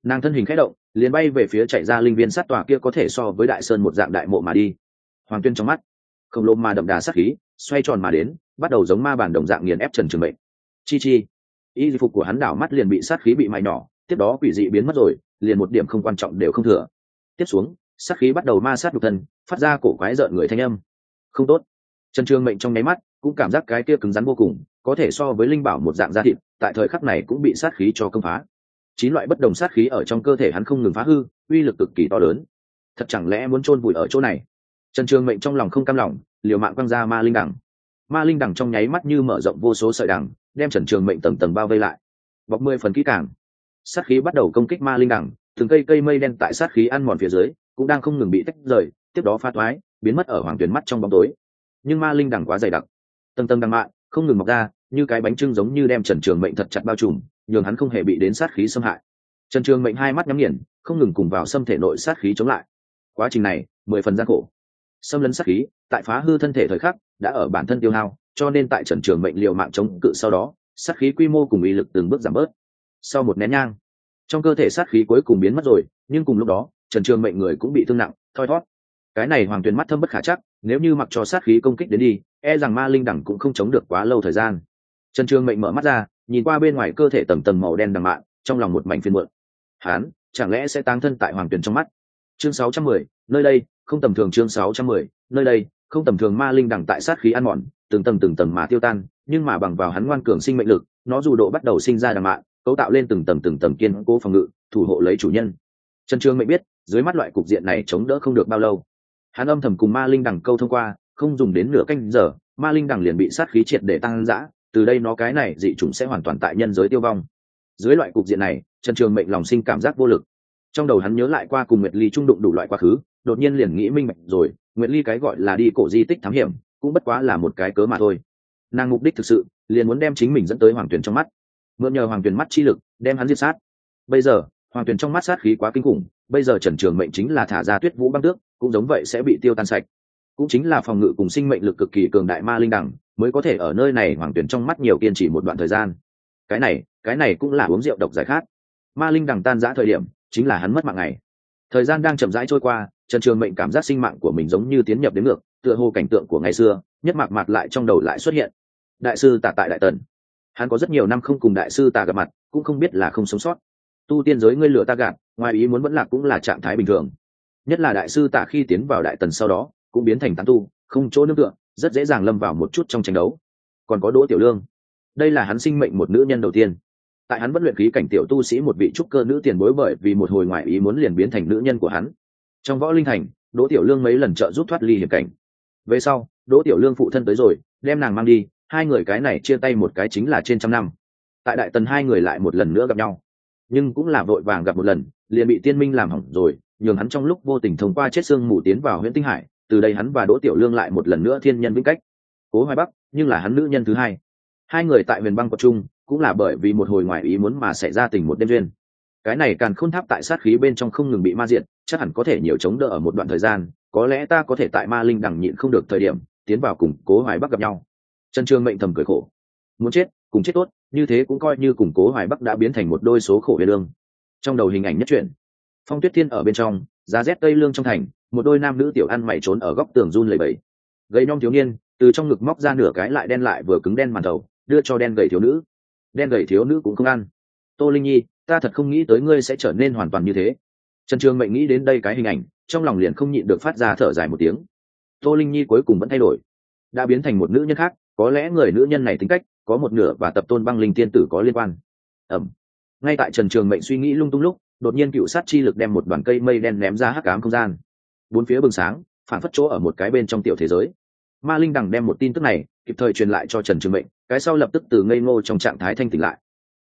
Nàng thân hình khẽ động liền bay về phía chạy ra linh viên sát tòa kia có thể so với đại sơn một dạng đại mộ mà đi. Hoàng tuyên trong mắt khổng lồ mà đậm đà sát khí xoay tròn mà đến bắt đầu giống ma bản đồng dạng nghiền ép trần trường mệnh. Chi chi y phục của hắn đảo mắt liền bị sát khí bị mại nhỏ tiếp đó quỷ dị biến mất rồi liền một điểm không quan trọng đều không thừa tiếp xuống, sát khí bắt đầu ma sát nhục thân, phát ra cổ quái rợn người thanh âm. Không tốt. Trần trường mệnh trong nháy mắt cũng cảm giác cái kia cứng rắn vô cùng, có thể so với linh bảo một dạng da thịt, tại thời khắc này cũng bị sát khí cho công phá. Chín loại bất đồng sát khí ở trong cơ thể hắn không ngừng phá hư, uy lực cực kỳ to lớn. Thật chẳng lẽ muốn chôn vùi ở chỗ này? Trần trường mệnh trong lòng không cam lòng, liều mạng quăng ra ma linh đẳng. Ma linh đẳng trong nháy mắt như mở rộng vô số sợi đẳng, đem trần trường mệnh tầng tầng bao vây lại. Bọc mười phần kỹ càng. Sát khí bắt đầu công kích ma linh đẳng từng cây cây mây đen tại sát khí ăn mòn phía dưới, cũng đang không ngừng bị tách rời, tiếp đó pha thoái, biến mất ở hoàng tuyến mắt trong bóng tối. Nhưng ma linh đẳng quá dày đặc. Tầng tầng đằng mạ không ngừng mọc ra, như cái bánh trưng giống như đem trần trường mệnh thật chặt bao trùm, nhường hắn không hề bị đến sát khí xâm hại. Trần trường mệnh hai mắt nhắm nghiền, không ngừng cùng vào xâm thể nội sát khí chống lại. Quá trình này, mười phần gian khổ. Xâm lấn sát khí, tại phá hư thân thể thời khắc, đã ở bản thân tiêu hao, cho nên tại trần trường mệnh liều mạng chống cự sau đó, sát khí quy mô cùng uy lực từng bước giảm bớt. Sau một nén nhang trong cơ thể sát khí cuối cùng biến mất rồi nhưng cùng lúc đó trần trường mệnh người cũng bị thương nặng thoi thót. Cái này hoàng tuyền mắt thâm bất khả chắc nếu như mặc cho sát khí công kích đến đi e rằng ma linh đẳng cũng không chống được quá lâu thời gian. Trần trường mệnh mở mắt ra nhìn qua bên ngoài cơ thể tầm tầm màu đen đằng mạn trong lòng một mảnh phiên mượn hán chẳng lẽ sẽ táng thân tại hoàng tuyền trong mắt? Chương 610, nơi đây không tầm thường chương 610, nơi đây không tầm thường ma linh đẳng tại sát khí ăn mòn từng tầng từng tầng mà tiêu tan nhưng mà bằng vào hắn ngoan cường sinh mệnh lực nó dù độ bắt đầu sinh ra đằng mạn cấu tạo lên từng tầng từng tầng kiên cố phòng ngự, thủ hộ lấy chủ nhân. Trần trương mệnh biết, dưới mắt loại cục diện này chống đỡ không được bao lâu. Hắn âm thầm cùng ma linh đằng câu thông qua, không dùng đến nửa canh giờ, ma linh đằng liền bị sát khí triệt để tăng giã từ đây nó cái này dị chủng sẽ hoàn toàn tại nhân giới tiêu vong. Dưới loại cục diện này, trần trường mệnh lòng sinh cảm giác vô lực. Trong đầu hắn nhớ lại qua cùng nguyệt ly trung đụng đủ loại quá khứ, đột nhiên liền nghĩ minh mạnh rồi, nguyệt ly cái gọi là đi cổ di tích thám hiểm, cũng bất quá là một cái cớ mà thôi. Nàng mục đích thực sự, liền muốn đem chính mình dẫn tới hoàng tuyền trong mắt mượn nhờ hoàng tuyền mắt chi lực, đem hắn giết sát. Bây giờ, hoàng tuyền trong mắt sát khí quá kinh khủng, bây giờ trần trường mệnh chính là thả ra tuyết vũ băng tước, cũng giống vậy sẽ bị tiêu tan sạch. Cũng chính là phòng ngự cùng sinh mệnh lực cực kỳ cường đại ma linh đẳng, mới có thể ở nơi này hoàng tuyển trong mắt nhiều kiên trì một đoạn thời gian. Cái này cái này cũng là uống rượu độc giải khát. Ma linh đẳng tan giã thời điểm, chính là hắn mất mạng này thời gian đang chậm rãi trôi qua, trần trường mệnh cảm giác sinh mạng của mình giống như tiến nhập đến ngược, tựa hồ cảnh tượng của ngày xưa, nhất mạc mạc lại trong đầu lại xuất hiện. Đại sư tả tại đại tần hắn có rất nhiều năm không cùng đại sư ta gặp mặt, cũng không biết là không sống sót. Tu tiên giới ngươi lửa ta gạt, ngoài ý muốn vẫn lạc cũng là trạng thái bình thường. Nhất là đại sư tạ khi tiến vào đại tần sau đó, cũng biến thành tán tu, không chỗ nương tựa, rất dễ dàng lâm vào một chút trong tranh đấu. Còn có đỗ tiểu lương. Đây là hắn sinh mệnh một nữ nhân đầu tiên. Tại hắn vẫn luyện khí cảnh tiểu tu sĩ một vị trúc cơ nữ tiền bối bởi vì một hồi ngoại ý muốn liền biến thành nữ nhân của hắn. Trong võ linh thành, đỗ tiểu lương mấy lần trợ giúp thoát ly hiểm cảnh. Về sau, đỗ tiểu lương phụ thân tới rồi, đem nàng mang đi hai người cái này chia tay một cái chính là trên trăm năm. Tại đại tần hai người lại một lần nữa gặp nhau. Nhưng cũng là vội vàng gặp một lần, liền bị tiên minh làm hỏng rồi, nhường hắn trong lúc vô tình thông qua chết xương mù tiến vào huyện tinh hải, từ đây hắn và đỗ tiểu lương lại một lần nữa thiên nhân vĩnh cách. Cố hoài bắc, nhưng là hắn nữ nhân thứ hai. Hai người tại huyền băng quật trung, cũng là bởi vì một hồi ngoài ý muốn mà xảy ra tình một đêm duyên. Cái này càng khôn tháp tại sát khí bên trong không ngừng bị ma diện chắc hẳn có thể nhiều chống đỡ ở một đoạn thời gian, có lẽ ta có thể tại ma linh đằng nhịn không được thời điểm, tiến vào cùng cố hoài bắc gặp nhau trần trương mệnh thầm cười khổ. Muốn chết, cùng chết tốt, như thế cũng coi như củng cố hoài bắc đã biến thành một đôi số khổ về lương. Trong đầu hình ảnh nhất truyện, phong tuyết thiên ở bên trong, giá rét tây lương trong thành, một đôi nam nữ tiểu ăn mày trốn ở góc tường run lẩy bẩy. Gây nhom thiếu niên, từ trong ngực móc ra nửa cái lại đen lại vừa cứng đen màn đầu, đưa cho đen gầy thiếu nữ. Đen gầy thiếu nữ cũng không ăn. Tô linh nhi, ta thật không nghĩ tới ngươi sẽ trở nên hoàn toàn như thế. Trần trường mệnh nghĩ đến đây cái hình ảnh, trong lòng liền không nhịn được phát ra thở dài một tiếng. Tô linh nhi cuối cùng vẫn thay đổi. Đã biến thành một nữ nhân khác có lẽ người nữ nhân này tính cách, có một nửa và tập tôn băng linh tiên tử có liên quan. Ẩm. Ngay tại trần trường mệnh suy nghĩ lung tung lúc, đột nhiên cựu sát chi lực đem một đoàn cây mây đen ném ra hắc cám không gian. Bốn phía bừng sáng, phản phất chỗ ở một cái bên trong tiểu thế giới. Ma linh đằng đem một tin tức này kịp thời truyền lại cho trần trường mệnh, cái sau lập tức từ ngây ngô trong trạng thái thanh tỉnh lại.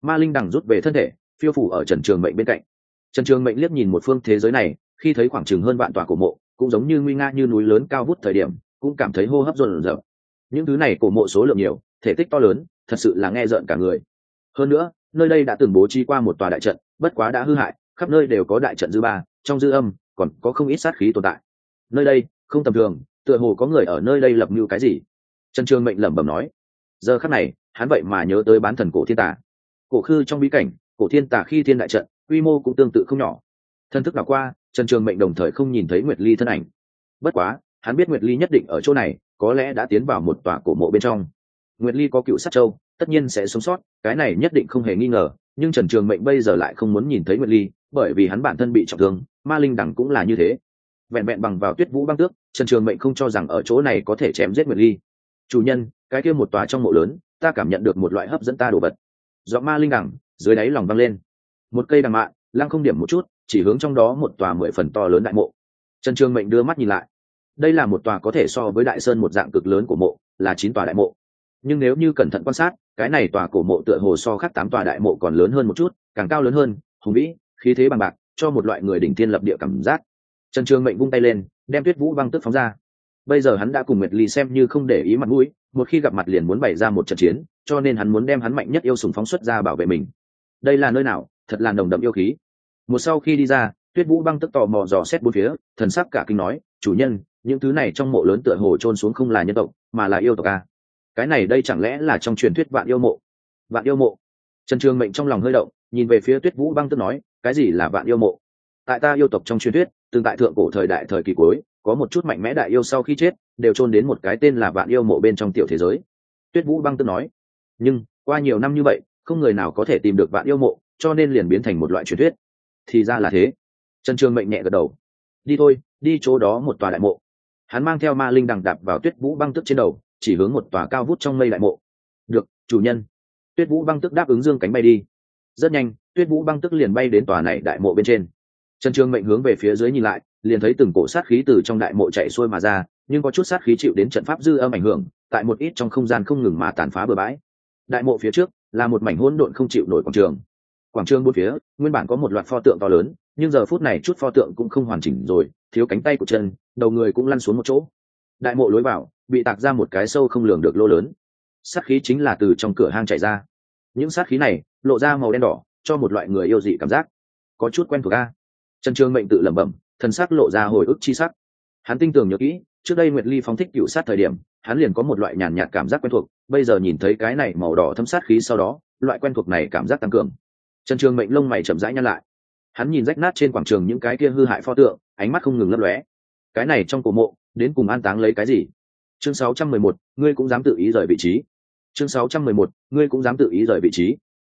Ma linh đằng rút về thân thể, phiêu phủ ở trần trường mệnh bên cạnh. Trần trường mệnh liếc nhìn một phương thế giới này, khi thấy khoảng chừng hơn vạn tòa cổ mộ, cũng giống như nguy nga như núi lớn cao vút thời điểm, cũng cảm thấy hô hấp rộn rợn những thứ này cổ mộ số lượng nhiều, thể tích to lớn, thật sự là nghe rợn cả người. Hơn nữa, nơi đây đã từng bố trí qua một tòa đại trận, bất quá đã hư hại, khắp nơi đều có đại trận dư ba, trong dư âm, còn có không ít sát khí tồn tại. Nơi đây, không tầm thường, tựa hồ có người ở nơi đây lập mưu cái gì? Trần trường mệnh lẩm bẩm nói. Giờ khắc này, hắn vậy mà nhớ tới bán thần cổ thiên tả cổ khư trong bí cảnh, cổ thiên tả khi thiên đại trận, quy mô cũng tương tự không nhỏ. Thân thức nào qua, trần trường mệnh đồng thời không nhìn thấy nguyệt ly thân ảnh. Bất quá, hắn biết nguyệt ly nhất định ở chỗ này có lẽ đã tiến vào một tòa cổ mộ bên trong. Nguyệt ly có cựu sát châu, tất nhiên sẽ sống sót, cái này nhất định không hề nghi ngờ, nhưng trần trường mệnh bây giờ lại không muốn nhìn thấy nguyệt ly, bởi vì hắn bản thân bị trọng thương, ma linh đẳng cũng là như thế. Vẹn vẹn bằng vào tuyết vũ băng tước, trần trường mệnh không cho rằng ở chỗ này có thể chém giết nguyệt ly. Chủ nhân, cái kia một tòa trong mộ lớn, ta cảm nhận được một loại hấp dẫn ta đồ vật. Do ma linh đẳng, dưới đáy lòng văng lên. Một cây đằng mạ, lăng không điểm một chút, chỉ hướng trong đó một tòa mười phần to lớn đại mộ. Trần trường mệnh đưa mắt nhìn lại đây là một tòa có thể so với đại sơn một dạng cực lớn của mộ, là chín tòa đại mộ. Nhưng nếu như cẩn thận quan sát, cái này tòa cổ mộ tựa hồ so khác tám tòa đại mộ còn lớn hơn một chút, càng cao lớn hơn, hùng vĩ, khí thế bằng bạc, cho một loại người đỉnh thiên lập địa cảm giác. Trần trường mệnh vung tay lên, đem tuyết vũ băng tức phóng ra. Bây giờ hắn đã cùng nguyệt ly xem như không để ý mặt mũi, một khi gặp mặt liền muốn bày ra một trận chiến, cho nên hắn muốn đem hắn mạnh nhất yêu sùng phóng xuất ra bảo vệ mình. Đây là nơi nào? Thật là nồng đậm yêu khí. Một sau khi đi ra, tuyết vũ băng tức tò mò dò xét bốn phía, thần sắc cả kinh nói, chủ nhân những thứ này trong mộ lớn tựa hồ trôn xuống không là nhân tộc, mà là yêu tộc a cái này đây chẳng lẽ là trong truyền thuyết vạn yêu mộ? Vạn yêu mộ. Trần trường mệnh trong lòng hơi động, nhìn về phía tuyết vũ băng tức nói, cái gì là vạn yêu mộ? Tại ta yêu tộc trong truyền thuyết, từng tại thượng cổ thời đại thời kỳ cuối, có một chút mạnh mẽ đại yêu sau khi chết, đều chôn đến một cái tên là vạn yêu mộ bên trong tiểu thế giới. Tuyết vũ băng tức nói, nhưng, qua nhiều năm như vậy, không người nào có thể tìm được vạn yêu mộ, cho nên liền biến thành một loại truyền thuyết. Thì ra là thế. Trần trường mệnh nhẹ gật đầu. Đi thôi, đi chỗ đó một tòa đại mộ hắn mang theo ma linh đằng đạp vào tuyết vũ băng tức trên đầu, chỉ hướng một tòa cao vút trong mây đại mộ. Được, chủ nhân. Tuyết vũ băng tức đáp ứng dương cánh bay đi. Rất nhanh, tuyết vũ băng tức liền bay đến tòa này đại mộ bên trên. Trần trường mệnh hướng về phía dưới nhìn lại, liền thấy từng cổ sát khí từ trong đại mộ chạy xuôi mà ra, nhưng có chút sát khí chịu đến trận pháp dư âm ảnh hưởng, tại một ít trong không gian không ngừng mà tàn phá bừa bãi. Đại mộ phía trước là một mảnh hỗn độn không chịu nổi quảng trường. Quảng trường bốn phía, nguyên bản có một loạt pho tượng to lớn nhưng giờ phút này chút pho tượng cũng không hoàn chỉnh rồi, thiếu cánh tay của chân, đầu người cũng lăn xuống một chỗ. Đại mộ lối vào, bị tạc ra một cái sâu không lường được lô lớn. Sát khí chính là từ trong cửa hang chạy ra. Những sát khí này, lộ ra màu đen đỏ, cho một loại người yêu dị cảm giác. Có chút quen thuộc a. Trần trương mệnh tự lẩm bẩm, thần sắc lộ ra hồi ức chi sắc. Hắn tinh tường nhớ kỹ, trước đây nguyệt ly phóng thích cựu sát thời điểm, hắn liền có một loại nhàn nhạt cảm giác quen thuộc, bây giờ nhìn thấy cái này màu đỏ thâm sát khí sau đó, loại quen thuộc này cảm giác tăng cường. Trần trường mệnh lông mày chậm rãi nhăn lại hắn nhìn rách nát trên quảng trường những cái kia hư hại pho tượng ánh mắt không ngừng lấp lóe. Cái này trong cổ mộ đến cùng an táng lấy cái gì? Chương 611, ngươi cũng dám tự ý rời vị trí. Chương 611, ngươi cũng dám tự ý rời vị trí.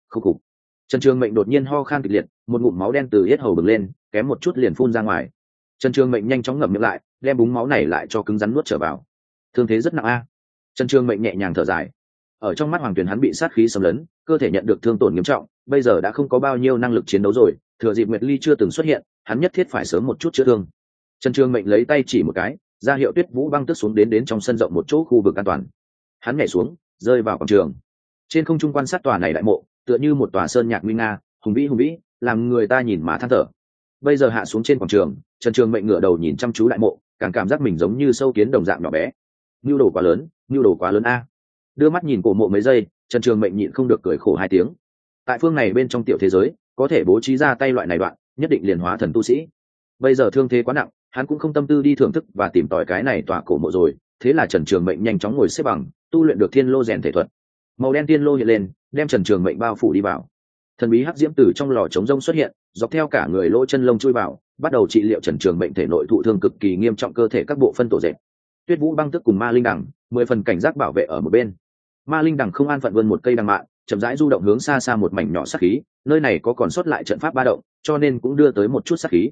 Khúc cục trần trường mệnh đột nhiên ho khan kịch liệt một ngụm máu đen từ hết hầu bừng lên kém một chút liền phun ra ngoài. Trần trường mệnh nhanh chóng ngậm miệng lại đem búng máu này lại cho cứng rắn nuốt trở vào. Thương thế rất nặng a. Trần trường mệnh nhẹ nhàng thở dài ở trong mắt hoàng tuyền hắn bị sát khí xâm lấn, cơ thể nhận được thương tổn nghiêm trọng, bây giờ đã không có bao nhiêu năng lực chiến đấu rồi, thừa dịp nguyệt ly chưa từng xuất hiện, hắn nhất thiết phải sớm một chút chữa thương. Trần trường mệnh lấy tay chỉ một cái, ra hiệu tuyết vũ băng tức xuống đến đến trong sân rộng một chỗ khu vực an toàn. Hắn nhảy xuống, rơi vào quảng trường. Trên không trung quan sát tòa này đại mộ, tựa như một tòa sơn nhạc nguy nga, hùng vĩ hùng vĩ, làm người ta nhìn mà than thở. Bây giờ hạ xuống trên quảng trường, trần trường mệnh ngửa đầu nhìn chăm chú đại mộ, càng cảm giác mình giống như sâu kiến đồng dạng nhỏ bé. Nhu đồ quá lớn nhu đồ quá lớn a đưa mắt nhìn cổ mộ mấy giây, trần trường mệnh nhịn không được cười khổ hai tiếng. Tại phương này bên trong tiểu thế giới, có thể bố trí ra tay loại này đoạn, nhất định liền hóa thần tu sĩ. Bây giờ thương thế quá nặng, hắn cũng không tâm tư đi thưởng thức và tìm tòi cái này tỏa cổ mộ rồi, thế là trần trường mệnh nhanh chóng ngồi xếp bằng, tu luyện được thiên lô rèn thể thuật. Màu đen thiên lô hiện lên, đem trần trường mệnh bao phủ đi vào. Thần bí hắc diễm tử trong lò chống rông xuất hiện, dọc theo cả người lỗ chân lông chui vào, bắt đầu trị liệu trần trường mệnh thể nội thụ thương cực kỳ nghiêm trọng cơ thể các bộ phân tổ dệt. Tuyết vũ băng tức cùng ma linh đẳng, mười phần cảnh giác bảo vệ ở một bên ma linh đằng không an phận vươn một cây đằng mạn, chậm rãi du động hướng xa xa một mảnh nhỏ sát khí, nơi này có còn sót lại trận pháp ba động, cho nên cũng đưa tới một chút sát khí.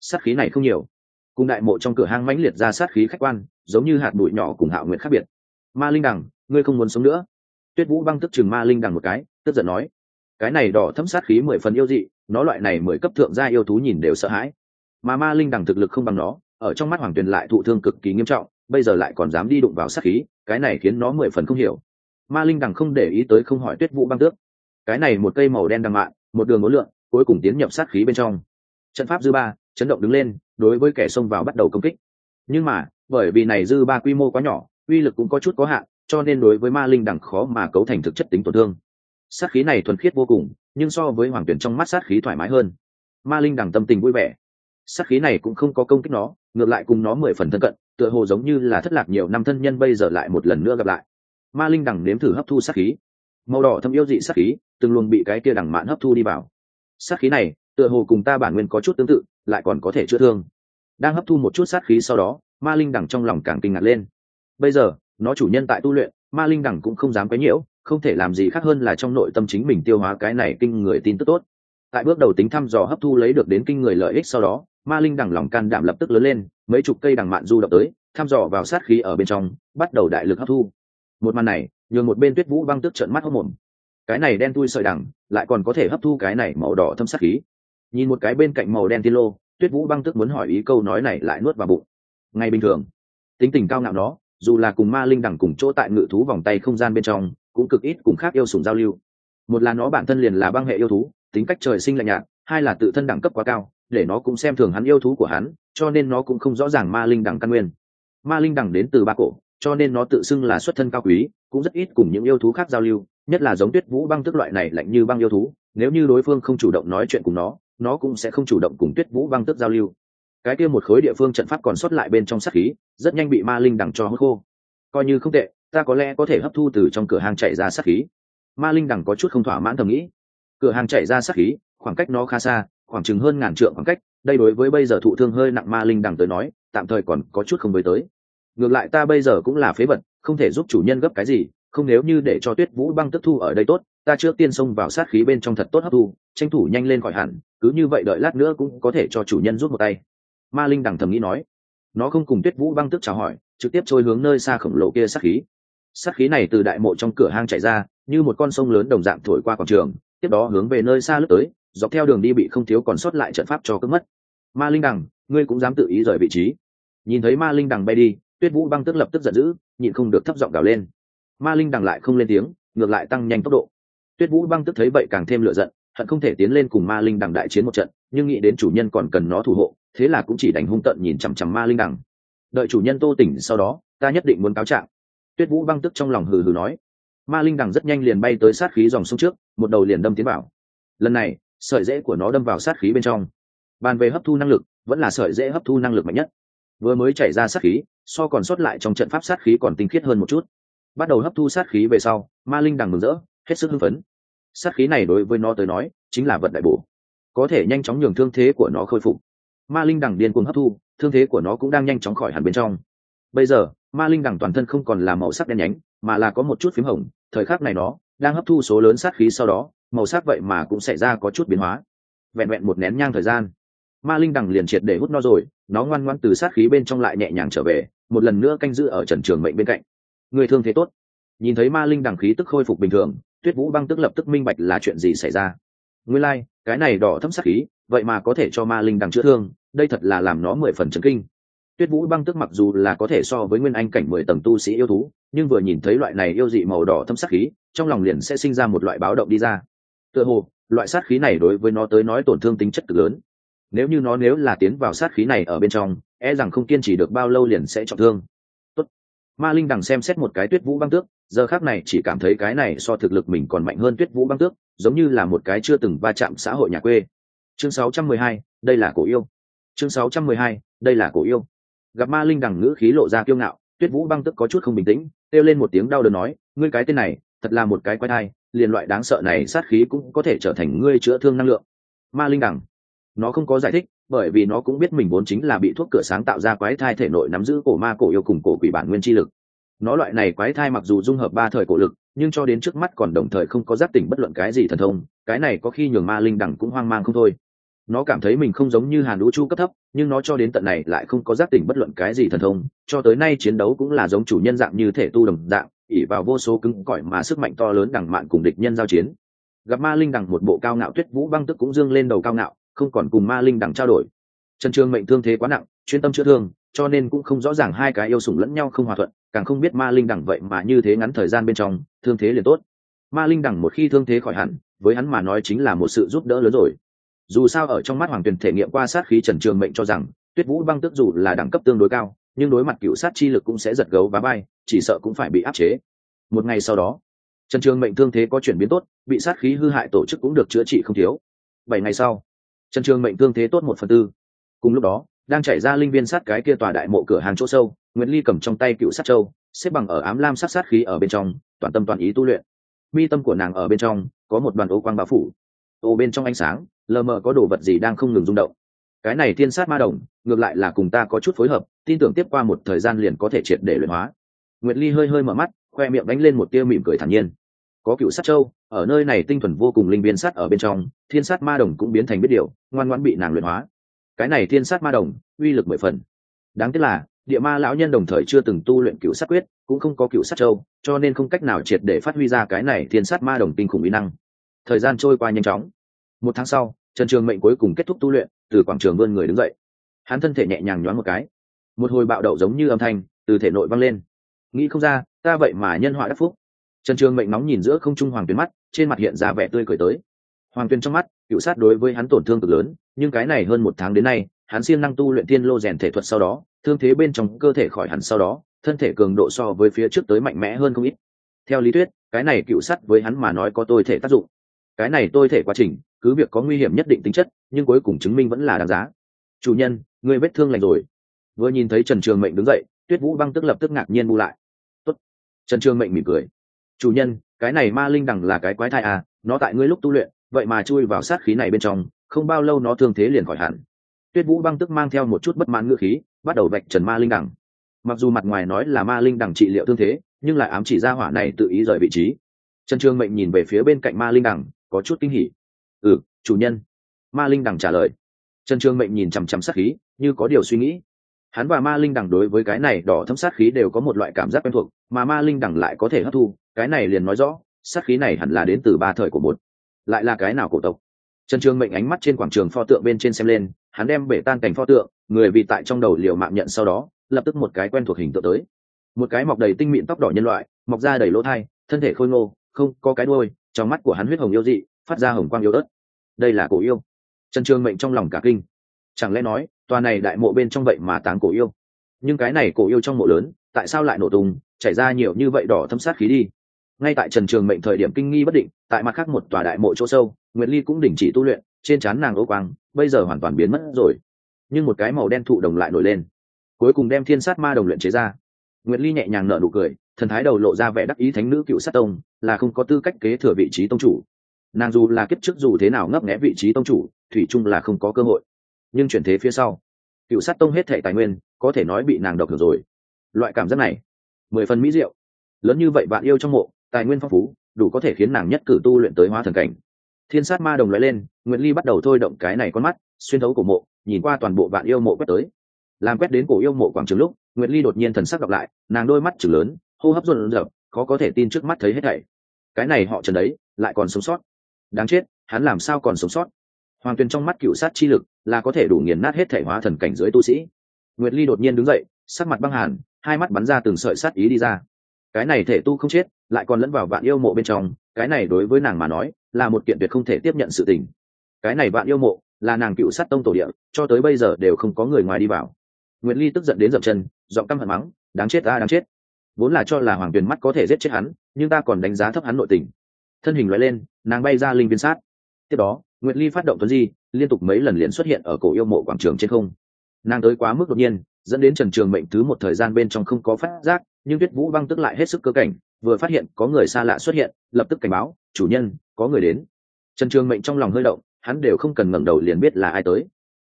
Sát khí này không nhiều. Cùng đại mộ trong cửa hang mãnh liệt ra sát khí khách quan, giống như hạt bụi nhỏ cùng hạo nguyện khác biệt. Ma linh đằng, ngươi không muốn sống nữa. Tuyết vũ băng tức chừng ma linh đằng một cái, tức giận nói. Cái này đỏ thấm sát khí mười phần yêu dị, nó loại này mười cấp thượng gia yêu thú nhìn đều sợ hãi. Mà ma linh đằng thực lực không bằng nó, ở trong mắt hoàng tuyền lại thụ thương cực kỳ nghiêm trọng, bây giờ lại còn dám đi đụng vào sát khí, cái này khiến nó mười phần không hiểu ma linh đằng không để ý tới không hỏi tuyết vũ băng tước. Cái này một cây màu đen đằng mạn một đường ngối lượng, cuối cùng tiến nhập sát khí bên trong. Trận pháp dư ba, chấn động đứng lên, đối với kẻ xông vào bắt đầu công kích. Nhưng mà, bởi vì này dư ba quy mô quá nhỏ, uy lực cũng có chút có hạn, cho nên đối với ma linh đằng khó mà cấu thành thực chất tính tổn thương. Sát khí này thuần khiết vô cùng, nhưng so với hoàng tuyển trong mắt sát khí thoải mái hơn. Ma linh đằng tâm tình vui vẻ. Sát khí này cũng không có công kích nó, ngược lại cùng nó mười phần thân cận, tựa hồ giống như là thất lạc nhiều năm thân nhân bây giờ lại một lần nữa gặp lại ma linh đằng nếm thử hấp thu sát khí. Màu đỏ thâm yêu dị sát khí từng luồng bị cái kia đằng mạn hấp thu đi vào. Sát khí này, tựa hồ cùng ta bản nguyên có chút tương tự, lại còn có thể chữa thương. Đang hấp thu một chút sát khí sau đó, ma linh đằng trong lòng càng kinh ngạc lên. Bây giờ, nó chủ nhân tại tu luyện, ma linh đằng cũng không dám quấy nhiễu, không thể làm gì khác hơn là trong nội tâm chính mình tiêu hóa cái này kinh người tin tức tốt. Tại bước đầu tính thăm dò hấp thu lấy được đến kinh người lợi ích sau đó, ma linh đằng lòng can đảm lập tức lớn lên, mấy chục cây đằng mạn du động tới, thăm dò vào sát khí ở bên trong, bắt đầu đại lực hấp thu một màn này, nhường một bên tuyết vũ băng tức trận mắt hốc mồm cái này đen tui sợi đằng, lại còn có thể hấp thu cái này màu đỏ thâm sắc khí. Nhìn một cái bên cạnh màu đen tiên lô, tuyết vũ băng tức muốn hỏi ý câu nói này lại nuốt vào bụng. Ngay bình thường, tính tình cao ngạo nó dù là cùng ma linh đẳng cùng chỗ tại ngự thú vòng tay không gian bên trong, cũng cực ít cùng khác yêu sùng giao lưu. Một là nó bản thân liền là băng hệ yêu thú, tính cách trời sinh lạnh nhạt, hai là tự thân đẳng cấp quá cao, để nó cũng xem thường hắn yêu thú của hắn, cho nên nó cũng không rõ ràng ma linh đẳng căn nguyên. Ma linh đẳng đến từ ba cổ cho nên nó tự xưng là xuất thân cao quý, cũng rất ít cùng những yêu thú khác giao lưu, nhất là giống tuyết vũ băng tức loại này lạnh như băng yêu thú, nếu như đối phương không chủ động nói chuyện cùng nó nó cũng sẽ không chủ động cùng tuyết vũ băng tức giao lưu. Cái kia một khối địa phương trận pháp còn sót lại bên trong sát khí, rất nhanh bị ma linh đằng cho hốt khô. Coi như không tệ, ta có lẽ có thể hấp thu từ trong cửa hàng chạy ra sát khí. Ma linh đằng có chút không thỏa mãn thầm nghĩ. Cửa hàng chạy ra sát khí, khoảng cách nó khá xa, khoảng chừng hơn ngàn trượng khoảng cách, đây đối với bây giờ thụ thương hơi nặng ma linh đằng tới nói, tạm thời còn có chút không với tới ngược lại ta bây giờ cũng là phế vật, không thể giúp chủ nhân gấp cái gì, không nếu như để cho tuyết vũ băng tức thu ở đây tốt, ta trước tiên xông vào sát khí bên trong thật tốt hấp thu, tranh thủ nhanh lên khỏi hẳn, cứ như vậy đợi lát nữa cũng có thể cho chủ nhân rút một tay. Ma linh đằng thầm nghĩ nói. Nó không cùng tuyết vũ băng tức chào hỏi, trực tiếp trôi hướng nơi xa khổng lồ kia sát khí. Sát khí này từ đại mộ trong cửa hang chạy ra, như một con sông lớn đồng dạng thổi qua quảng trường, tiếp đó hướng về nơi xa lướt tới, dọc theo đường đi bị không thiếu còn sót lại trận pháp cho cướp mất. Ma linh đằng, ngươi cũng dám tự ý rời vị trí. Nhìn thấy ma linh đằng bay đi tuyết vũ băng tức lập tức giận dữ, nhịn không được thấp giọng gào lên. Ma linh đằng lại không lên tiếng, ngược lại tăng nhanh tốc độ. Tuyết vũ băng tức thấy vậy càng thêm lựa giận, hận không thể tiến lên cùng ma linh đằng đại chiến một trận, nhưng nghĩ đến chủ nhân còn cần nó thủ hộ, thế là cũng chỉ đánh hung tận nhìn chằm chằm ma linh đằng. Đợi chủ nhân tô tỉnh sau đó, ta nhất định muốn cáo trạng. Tuyết vũ băng tức trong lòng hừ hừ nói. Ma linh đằng rất nhanh liền bay tới sát khí dòng sông trước, một đầu liền đâm tiến vào. Lần này, sợi rễ của nó đâm vào sát khí bên trong. Bàn về hấp thu năng lực, vẫn là sợi rễ hấp thu năng lực mạnh nhất. Vừa mới chảy ra sát khí so còn sót lại trong trận pháp sát khí còn tinh khiết hơn một chút. Bắt đầu hấp thu sát khí về sau, ma linh đằng mừng rỡ, hết sức hưng phấn. Sát khí này đối với nó tới nói, chính là vật đại bổ. Có thể nhanh chóng nhường thương thế của nó khôi phục. Ma linh đằng điên cuồng hấp thu, thương thế của nó cũng đang nhanh chóng khỏi hẳn bên trong. Bây giờ, ma linh đằng toàn thân không còn là màu sắc đen nhánh, mà là có một chút p h í m hồng. Thời khắc này nó đang hấp thu số lớn sát khí sau đó, màu sắc vậy mà cũng xảy ra có chút biến hóa. Vẹn vẹn một nén nhang thời gian, ma linh đằng liền triệt để hút nó rồi, nó ngoan ngoan từ sát khí bên trong lại nhẹ nhàng trở về một lần nữa canh giữ ở trần trường mệnh bên cạnh. Người thương thế tốt. Nhìn thấy ma linh đằng khí tức khôi phục bình thường tuyết vũ băng tức lập tức minh bạch là chuyện gì xảy ra. Nguyên lai、like, cái này đỏ thấm sắc khí vậy mà có thể cho ma linh đằng chữa thương đây thật là làm nó mười phần trấn kinh. Tuyết vũ băng tức mặc dù là có thể so với nguyên anh cảnh mười tầng tu sĩ yêu thú nhưng vừa nhìn thấy loại này yêu dị màu đỏ thâm sát khí trong lòng liền sẽ sinh ra một loại báo động đi ra. Tựa hồ loại sát khí này đối với nó tới nói tổn thương tính chất cực lớn. Nếu như nó nếu là tiến vào sát khí này ở bên trong e rằng không kiên trì được bao lâu liền sẽ trọng thương. Tốt. ma linh đằng xem xét một cái tuyết vũ băng tước giờ khác này chỉ cảm thấy cái này so thực lực mình còn mạnh hơn tuyết vũ băng tước giống như là một cái chưa từng va chạm xã hội nhà quê. Chương 612, đây là cổ yêu. Chương 612, đây là cổ yêu. Gặp ma linh đằng ngữ khí lộ ra kiêu ngạo tuyết vũ băng tức có chút không bình tĩnh kêu lên một tiếng đau đớn nói ngươi cái tên này thật là một cái quái thai liền loại đáng sợ này sát khí cũng có thể trở thành ngươi chữa thương năng lượng. Ma linh đằng nó không có giải thích bởi vì nó cũng biết mình vốn chính là bị thuốc cửa sáng tạo ra quái thai thể nội nắm giữ cổ ma cổ yêu cùng cổ quỷ bản nguyên chi lực. Nó loại này quái thai mặc dù dung hợp ba thời cổ lực, nhưng cho đến trước mắt còn đồng thời không có giác tỉnh bất luận cái gì thần thông, cái này có khi nhường ma linh đẳng cũng hoang mang không thôi. Nó cảm thấy mình không giống như hàn lũ chu cấp thấp, nhưng nó cho đến tận này lại không có giác tỉnh bất luận cái gì thần thông, cho tới nay chiến đấu cũng là giống chủ nhân dạng như thể tu đồng dạng ỉ vào vô số cứng cỏi mà sức mạnh to lớn đằng mạn cùng địch nhân giao chiến. Gặp ma linh đằng một bộ cao ngạo tuyết vũ băng tức cũng dương lên đầu cao ngạo không còn cùng ma linh đằng trao đổi. Trần Trường mệnh thương thế quá nặng, chuyên tâm chữa thương, cho nên cũng không rõ ràng hai cái yêu sủng lẫn nhau không hòa thuận, càng không biết ma linh đằng vậy mà như thế ngắn thời gian bên trong, thương thế liền tốt. Ma linh đằng một khi thương thế khỏi hẳn, với hắn mà nói chính là một sự giúp đỡ lớn rồi. Dù sao ở trong mắt hoàng tuyền thể nghiệm qua sát khí trần trường mệnh cho rằng, tuyết vũ băng tức dù là đẳng cấp tương đối cao, nhưng đối mặt cựu sát chi lực cũng sẽ giật gấu và bay, chỉ sợ cũng phải bị áp chế. Một ngày sau đó, trần trường mệnh thương thế có chuyển biến tốt, bị sát khí hư hại tổ chức cũng được chữa trị không thiếu. Bảy ngày sau trần trường mệnh thương thế tốt một phần tư. Cùng lúc đó, đang chảy ra linh viên sát cái kia tòa đại mộ cửa hàng chỗ sâu nguyễn ly cầm trong tay cựu sát châu, xếp bằng ở ám lam sát sát khí ở bên trong, toàn tâm toàn ý tu luyện. Mi tâm của nàng ở bên trong, có một đoàn ô quang bao phủ. Ô bên trong ánh sáng, lờ mờ có đồ vật gì đang không ngừng rung động. Cái này thiên sát ma đồng, ngược lại là cùng ta có chút phối hợp, tin tưởng tiếp qua một thời gian liền có thể triệt để luyện hóa. Nguyệt ly hơi hơi mở mắt, khoe miệng đánh lên một tia mỉm cười thản nhiên có cựu sát châu, ở nơi này tinh thuần vô cùng linh viên sát ở bên trong, thiên sát ma đồng cũng biến thành biết điều, ngoan ngoãn bị nàng luyện hóa. Cái này thiên sát ma đồng, uy lực mười phần. Đáng tiếc là, địa ma lão nhân đồng thời chưa từng tu luyện cựu sát quyết, cũng không có cựu sát châu, cho nên không cách nào triệt để phát huy ra cái này thiên sát ma đồng tinh khủng mỹ năng. Thời gian trôi qua nhanh chóng. Một tháng sau, trần trường mệnh cuối cùng kết thúc tu luyện, từ quảng trường vươn người đứng dậy. Hắn thân thể nhẹ nhàng nhoáng một cái. Một hồi bạo đậu giống như âm thanh, từ thể nội vang lên. Nghĩ không ra, ta vậy mà nhân họa đắc phúc trần trường mệnh nóng nhìn giữa không trung hoàng tuyền mắt, trên mặt hiện ra vẻ tươi cười tới. Hoàng tuyền trong mắt, cựu sát đối với hắn tổn thương cực lớn, nhưng cái này hơn một tháng đến nay, hắn siêng năng tu luyện tiên lô rèn thể thuật sau đó, thương thế bên trong cơ thể khỏi hẳn sau đó, thân thể cường độ so với phía trước tới mạnh mẽ hơn không ít. Theo lý thuyết, cái này cựu sắt với hắn mà nói có tôi thể tác dụng. Cái này tôi thể quá trình, cứ việc có nguy hiểm nhất định tính chất, nhưng cuối cùng chứng minh vẫn là đáng giá. Chủ nhân người vết thương lành rồi. Vừa nhìn thấy trần trường mệnh đứng dậy, tuyết vũ băng tức lập tức ngạc nhiên bu lại. Tốt. trần trường mệnh mỉm cười chủ nhân, cái này ma linh đằng là cái quái thai à nó tại ngươi lúc tu luyện, vậy mà chui vào sát khí này bên trong, không bao lâu nó thương thế liền khỏi hẳn. Tuyết vũ băng tức mang theo một chút bất mãn ngựa khí, bắt đầu vạch trần ma linh đằng. Mặc dù mặt ngoài nói là ma linh đằng trị liệu thương thế, nhưng lại ám chỉ ra hỏa này tự ý rời vị trí. Trần trương mệnh nhìn về phía bên cạnh ma linh đằng, có chút kinh hỉ. Ừ chủ nhân. Ma linh đằng trả lời. Trần trương mệnh nhìn chằm chằm sát khí, như có điều suy nghĩ. Hắn và ma linh đằng đối với cái này đỏ thấm sát khí đều có một loại cảm giác quen thuộc, mà ma linh đằng lại có thể hấp thu cái này liền nói rõ, sát khí này hẳn là đến từ ba thời của một, lại là cái nào cổ tộc? Trần trường mệnh ánh mắt trên quảng trường pho tượng bên trên xem lên, hắn đem bể tan cảnh pho tượng, người vì tại trong đầu liều mạng nhận sau đó, lập tức một cái quen thuộc hình tượng tới. Một cái mọc đầy tinh mịn tóc đỏ nhân loại, mọc ra đầy lỗ thai, thân thể khôi ngô, không có cái đôi trong mắt của hắn huyết hồng yêu dị, phát ra hồng quang yêu đất đây là cổ yêu. Trần trường mệnh trong lòng cả kinh. Chẳng lẽ nói, tòa này đại mộ bên trong vậy mà táng cổ yêu? Nhưng cái này cổ yêu trong mộ lớn, tại sao lại nổ tung, chảy ra nhiều như vậy đỏ thâm sát khí đi? Ngay tại trần trường mệnh thời điểm kinh nghi bất định, tại mặt khác một tòa đại mộ chỗ sâu, nguyệt ly cũng đình chỉ tu luyện, trên trán nàng ô quang, bây giờ hoàn toàn biến mất rồi. Nhưng một cái màu đen thụ đồng lại nổi lên. Cuối cùng đem thiên sát ma đồng luyện chế ra. Nguyệt ly nhẹ nhàng nở nụ cười, thần thái đầu lộ ra vẻ đắc ý thánh nữ cựu sát tông, là không có tư cách kế thừa vị trí tông chủ. Nàng dù là kiếp trước dù thế nào ngấp nghẽ vị trí tông chủ, thủy chung là không có cơ hội. Nhưng chuyển thế phía sau, cựu sát tông hết thệ tài nguyên, có thể nói bị nàng độc hưởng rồi. Loại cảm giác này, mười phần mỹ diệu. Lớn như vậy bạn yêu trong mộ tài nguyên phong phú, đủ có thể khiến nàng nhất cử tu luyện tới hóa thần cảnh. Thiên sát ma đồng loại lên, nguyệt ly bắt đầu thôi động cái này con mắt, xuyên thấu cổ mộ, nhìn qua toàn bộ vạn yêu mộ quét tới. Làm quét đến cổ yêu mộ quảng trường lúc, nguyệt ly đột nhiên thần sắc gặp lại, nàng đôi mắt chừng lớn, hô hấp rộn rợp khó có thể tin trước mắt thấy hết thảy. Cái này họ trần đấy, lại còn sống sót. Đáng chết, hắn làm sao còn sống sót? Hoàng tuyền trong mắt cựu sát chi lực là có thể đủ nghiền nát hết thể hóa thần cảnh dưới tu sĩ. Nguyệt ly đột nhiên đứng dậy, sắc mặt băng hàn, hai mắt bắn ra từng sợi sát ý đi ra cái này thể tu không chết, lại còn lẫn vào vạn yêu mộ bên trong, cái này đối với nàng mà nói, là một kiện tuyệt không thể tiếp nhận sự tình. Cái này vạn yêu mộ, là nàng cựu sát tông tổ địa, cho tới bây giờ đều không có người ngoài đi vào. Nguyệt ly tức giận đến dậm chân, giọng căm hận mắng, đáng chết ta, đáng chết. Vốn là cho là hoàng tuyền mắt có thể giết chết hắn, nhưng ta còn đánh giá thấp hắn nội tình. Thân hình loại lên, nàng bay ra linh viên sát. Tiếp đó, nguyệt ly phát động tuấn di, liên tục mấy lần liền xuất hiện ở cổ yêu mộ quảng trường trên không. Nàng tới quá mức đột nhiên dẫn đến trần trường mệnh thứ một thời gian bên trong không có phát giác, nhưng tuyết vũ băng tức lại hết sức cơ cảnh, vừa phát hiện có người xa lạ xuất hiện, lập tức cảnh báo, chủ nhân, có người đến. Trần trường mệnh trong lòng hơi động, hắn đều không cần ngẩng đầu liền biết là ai tới.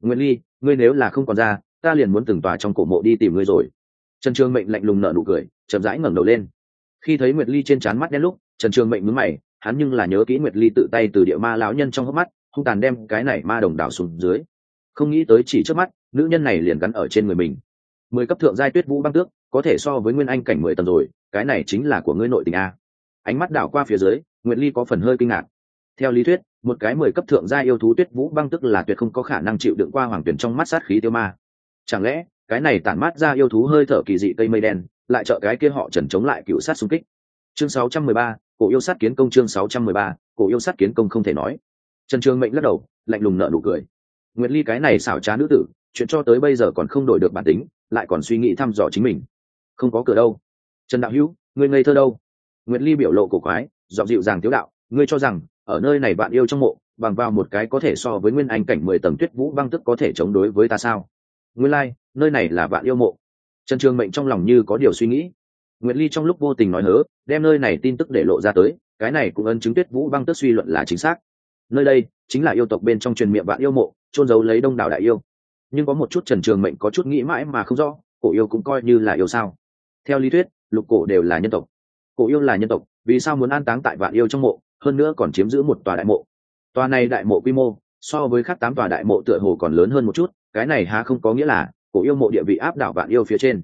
Nguyệt ly, ngươi nếu là không còn ra, ta liền muốn từng tòa trong cổ mộ đi tìm ngươi rồi. Trần trường mệnh lạnh lùng nở nụ cười, chậm rãi ngẩng đầu lên. Khi thấy nguyệt ly trên trán mắt đen lúc, trần trường mệnh mướn mày, hắn nhưng là nhớ kỹ nguyệt ly tự tay từ địa ma lão nhân trong hốc mắt, hung tàn đem cái này ma đồng đảo xuống dưới không nghĩ tới chỉ trước mắt nữ nhân này liền gắn ở trên người mình. Mười cấp thượng giai tuyết vũ băng tước có thể so với nguyên anh cảnh mười tầng rồi cái này chính là của ngươi nội tình a. Ánh mắt đảo qua phía dưới nguyệt ly có phần hơi kinh ngạc. Theo lý thuyết một cái mười cấp thượng gia yêu thú tuyết vũ băng tức là tuyệt không có khả năng chịu đựng qua hoàng tuyển trong mắt sát khí tiêu ma. Chẳng lẽ cái này tản mát ra yêu thú hơi thở kỳ dị cây mây đen lại trợ cái kia họ trần chống lại cựu sát xung kích? Chương 613, cổ yêu sát kiến công chương 613, cổ yêu sát kiến công không thể nói. Trần trường mệnh lắc đầu lạnh lùng nợ nụ cười nguyệt ly cái này xảo trá nữ tử chuyện cho tới bây giờ còn không đổi được bản tính lại còn suy nghĩ thăm dò chính mình. Không có cửa đâu. Trần đạo hữu ngươi ngây thơ đâu? Nguyệt ly biểu lộ cổ quái dọn dịu dàng tiếu đạo ngươi cho rằng ở nơi này bạn yêu trong mộ bằng vào một cái có thể so với nguyên anh cảnh mười tầng tuyết vũ băng tức có thể chống đối với ta sao? Nguyên lai、like, nơi này là bạn yêu mộ. Trần trường mệnh trong lòng như có điều suy nghĩ. Nguyệt ly trong lúc vô tình nói hớ đem nơi này tin tức để lộ ra tới cái này cũng ấn chứng tuyết vũ băng tức suy luận là chính xác. Nơi đây chính là yêu tộc bên trong truyền miệng bạn yêu mộ trôn giấu lấy đông đảo đại yêu. Nhưng có một chút trần trường mệnh có chút nghĩ mãi mà không rõ, cổ yêu cũng coi như là yêu sao. Theo lý thuyết, lục cổ đều là nhân tộc. Cổ yêu là nhân tộc, vì sao muốn an táng tại vạn yêu trong mộ, hơn nữa còn chiếm giữ một tòa đại mộ? Tòa này đại mộ quy mô, so với các tám tòa đại mộ tựa hồ còn lớn hơn một chút, cái này há không có nghĩa là cổ yêu mộ địa vị áp đảo vạn yêu phía trên.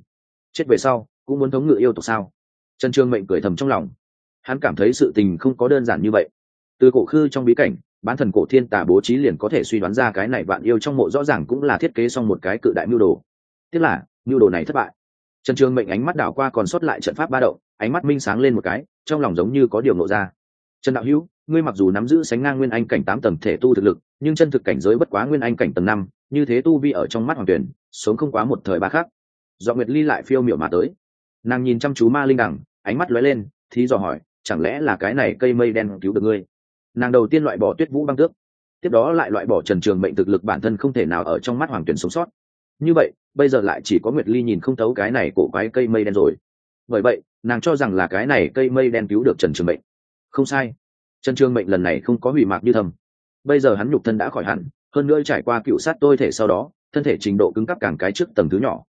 Chết về sau, cũng muốn thống ngự yêu tộc sao? Trần trương mệnh cười thầm trong lòng. Hắn cảm thấy sự tình không có đơn giản như vậy. Từ cổ khư trong bí cảnh bán thần cổ thiên tà bố trí liền có thể suy đoán ra cái này vạn yêu trong mộ rõ ràng cũng là thiết kế xong một cái cự đại mưu đồ. Tức là, mưu đồ này thất bại. Trần trương mệnh ánh mắt đảo qua còn sót lại trận pháp ba động, ánh mắt minh sáng lên một cái, trong lòng giống như có điều nộ ra. Trần đạo hữu, ngươi mặc dù nắm giữ sánh ngang nguyên anh cảnh tám tầng thể tu thực lực, nhưng chân thực cảnh giới bất quá nguyên anh cảnh tầng năm, như thế tu vi ở trong mắt hoàng tuyển sống không quá một thời ba khác do nguyệt ly lại phiêu miểu mà tới. Nàng nhìn chăm chú ma linh đẳng, ánh mắt lóe lên thì dò hỏi, chẳng lẽ là cái này cây mây đen cứu được ngươi? Nàng đầu tiên loại bỏ tuyết vũ băng tước, tiếp đó lại loại bỏ trần trường mệnh thực lực bản thân không thể nào ở trong mắt hoàng tuyển sống sót. Như vậy, bây giờ lại chỉ có nguyệt ly nhìn không thấu cái này cổ quái cây mây đen rồi. Bởi vậy, nàng cho rằng là cái này cây mây đen cứu được trần trường mệnh. Không sai. Trần trường mệnh lần này không có hủy mạc như thầm. Bây giờ hắn nhục thân đã khỏi hẳn, hơn nữa trải qua cựu sát tôi thể sau đó, thân thể trình độ cứng cắp càng cái trước tầng thứ nhỏ.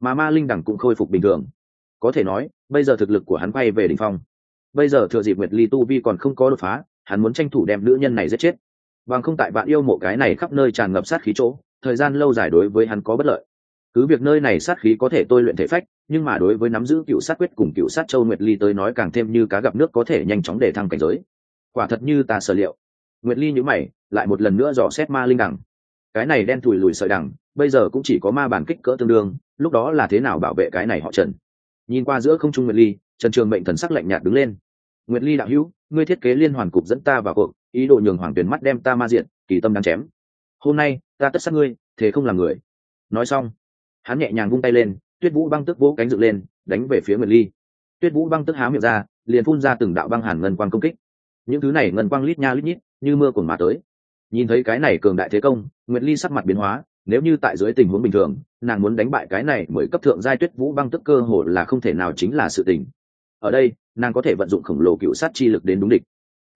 Mà ma linh đẳng cũng khôi phục bình thường. Có thể nói, bây giờ thực lực của hắn quay về đ ỉ n h phong. Bây giờ thừa dịp nguyệt ly tu vi còn không có đột phá hắn muốn tranh thủ đem nữ nhân này giết chết. Bằng không tại bạn yêu mộ cái này khắp nơi tràn ngập sát khí chỗ, thời gian lâu dài đối với hắn có bất lợi. Cứ việc nơi này sát khí có thể tôi luyện thể phách, nhưng mà đối với nắm giữ cựu sát quyết cùng cựu sát châu nguyệt ly tới nói càng thêm như cá gặp nước có thể nhanh chóng để thăng cảnh giới. Quả thật như ta sở liệu. Nguyệt ly nhữ mày, lại một lần nữa dò xét ma linh đẳng. Cái này đen thùi lùi sợi đẳng, bây giờ cũng chỉ có ma bản kích cỡ tương đương, lúc đó là thế nào bảo vệ cái này họ trần? Nhìn qua giữa không trung nguyệt ly, trần trường mệnh thần sắc lạnh nhạt đứng lên nguyệt ly đạo hữu, ngươi thiết kế liên hoàn cục dẫn ta vào cuộc, ý đồ nhường hoàng tuyển mắt đem ta ma diện, kỳ tâm đáng chém. Hôm nay, ta tất sát ngươi, thế không làm người. Nói xong, hắn nhẹ nhàng vung tay lên, tuyết vũ băng tức vỗ cánh dựng lên, đánh về phía nguyệt ly. Tuyết vũ băng tức há miệng ra, liền phun ra từng đạo băng hàn ngân quang công kích. Những thứ này ngân quang lít nha lít nhít, như mưa cồn mà tới. Nhìn thấy cái này cường đại thế công, nguyệt ly sắc mặt biến hóa, nếu như tại dưới tình huống bình thường, nàng muốn đánh bại cái này mới cấp thượng giai tuyết vũ băng tức cơ hồ là không thể nào chính là sự tình. Ở đây nàng có thể vận dụng khổng lồ cựu sát chi lực đến đúng địch.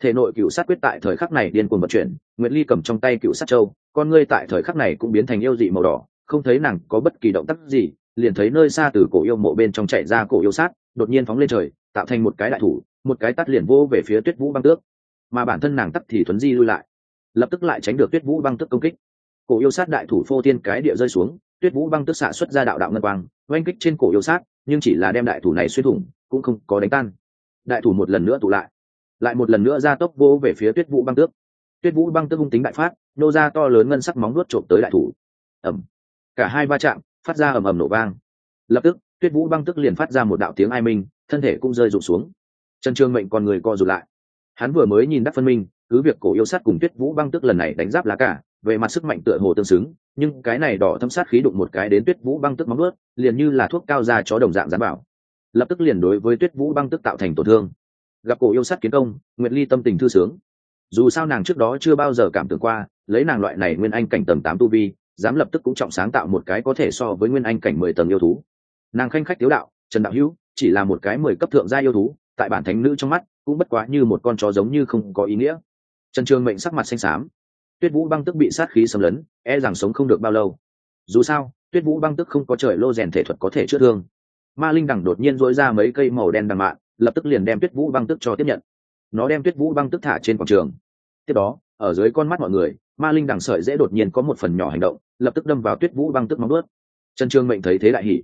Thể nội cựu sát quyết tại thời khắc này điên cuồng vận chuyển nguyễn ly cầm trong tay cựu sát châu, con ngươi tại thời khắc này cũng biến thành yêu dị màu đỏ, không thấy nàng có bất kỳ động tác gì, liền thấy nơi xa từ cổ yêu mộ bên trong chạy ra cổ yêu sát, đột nhiên phóng lên trời, tạo thành một cái đại thủ, một cái tắt liền vô về phía tuyết vũ băng tước. Mà bản thân nàng tắt thì thuấn di lui lại, lập tức lại tránh được tuyết vũ băng tước công kích. Cổ yêu sát đại thủ phô tiên cái địa rơi xuống, tuyết vũ băng tước xạ xuất ra đạo đạo ngân quang, oanh kích trên cổ yêu sát, nhưng chỉ là đem đại thủ này xuyên thủng, cũng không có đánh tan đại thủ một lần nữa tụ lại lại một lần nữa ra tốc vô về phía tuyết vũ băng tước. Tuyết vũ băng tước hung tính đại phát, nô ra to lớn ngân sắc móng nuốt trộm tới đại thủ. Ẩm cả hai va chạm, phát ra ầm ầm nổ vang. Lập tức, tuyết vũ băng tức liền phát ra một đạo tiếng ai minh, thân thể cũng rơi rụng xuống. Trần trương mệnh còn người co rụt lại. Hắn vừa mới nhìn đắc phân minh, cứ việc cổ yêu sát cùng tuyết vũ băng tức lần này đánh giáp lá cả, về mặt sức mạnh tựa hồ tương xứng, nhưng cái này đỏ thâm sát khí đụng một cái đến tuyết vũ băng tức móng ướt liền như là thuốc cao ra chó đồng dạng giám bảo lập tức liền đối với tuyết vũ băng tức tạo thành tổn thương. Gặp cổ yêu sát kiến công, nguyệt ly tâm tình thư sướng. Dù sao nàng trước đó chưa bao giờ cảm tưởng qua, lấy nàng loại này nguyên anh cảnh tầng tám tu vi, dám lập tức cũng trọng sáng tạo một cái có thể so với nguyên anh cảnh mười tầng yêu thú. Nàng khanh khách tiếu đạo, trần đạo hữu, chỉ là một cái mười cấp thượng gia yêu thú, tại bản thánh nữ trong mắt, cũng bất quá như một con chó giống như không có ý nghĩa. Trần trường mệnh sắc mặt xanh xám. Tuyết vũ băng tức bị sát khí xâm lấn e rằng sống không được bao lâu. Dù sao, tuyết vũ băng tức không có trời lô rèn thể thuật có thể chữa thương ma linh đẳng đột nhiên dối ra mấy cây màu đen đằng mạn lập tức liền đem tuyết vũ băng tức cho tiếp nhận. Nó đem tuyết vũ băng tức thả trên quảng trường. Tiếp đó ở dưới con mắt mọi người ma linh đằng sợi dễ đột nhiên có một phần nhỏ hành động lập tức đâm vào tuyết vũ băng tức móng ướt trần trương mệnh thấy thế đại hỉ,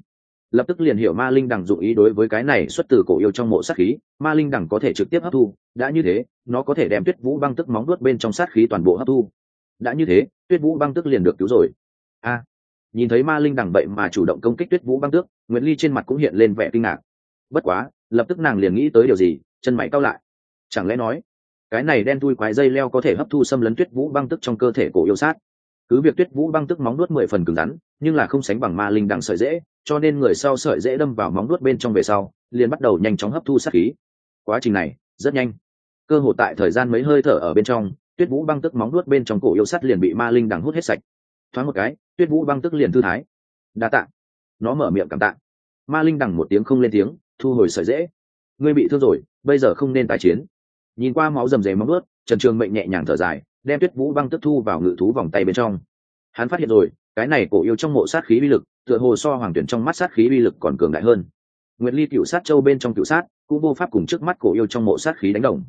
lập tức liền hiểu ma linh đằng dụng ý đối với cái này xuất từ cổ yêu trong mộ sát khí ma linh đằng có thể trực tiếp hấp thu đã như thế nó có thể đem tuyết vũ băng tức móng đuốt bên trong sát khí toàn bộ hấp thu. Đã như thế tuyết vũ băng tức liền được cứu rồi. A nhìn thấy ma linh đằng bậy mà chủ động công kích tuyết vũ băng tước nguyễn ly trên mặt cũng hiện lên vẻ kinh ngạc. Bất quá, lập tức nàng liền nghĩ tới điều gì, chân mày cao lại. Chẳng lẽ nói, cái này đen thui quái dây leo có thể hấp thu xâm lấn tuyết vũ băng tức trong cơ thể cổ yêu sát? Cứ việc tuyết vũ băng tức móng nuốt mười phần cứng rắn, nhưng là không sánh bằng ma linh đằng sợi dễ, cho nên người sau sợi dễ đâm vào móng nuốt bên trong về sau, liền bắt đầu nhanh chóng hấp thu sát khí. Quá trình này, rất nhanh. Cơ hội tại thời gian mấy hơi thở ở bên trong, tuyết vũ băng tức móng nuốt bên trong cổ yêu sắt liền bị ma linh đằng hút hết sạch thoáng một cái, tuyết vũ băng tức liền thư thái. Đa tạ. Nó mở miệng cảm tạ. Ma linh đằng một tiếng không lên tiếng, thu hồi sợi dễ. Ngươi bị thương rồi, bây giờ không nên tái chiến. Nhìn qua máu rầm rề móng ướt trần trường mệnh nhẹ nhàng thở dài, đem tuyết vũ băng tức thu vào ngự thú vòng tay bên trong. Hắn phát hiện rồi, cái này cổ yêu trong mộ sát khí uy lực, tựa hồ so hoàng tuyển trong mắt sát khí uy lực còn cường đại hơn. Nguyệt ly cựu sát châu bên trong cựu sát, cũng vô pháp cùng trước mắt cổ yêu trong mộ sát khí đánh đồng.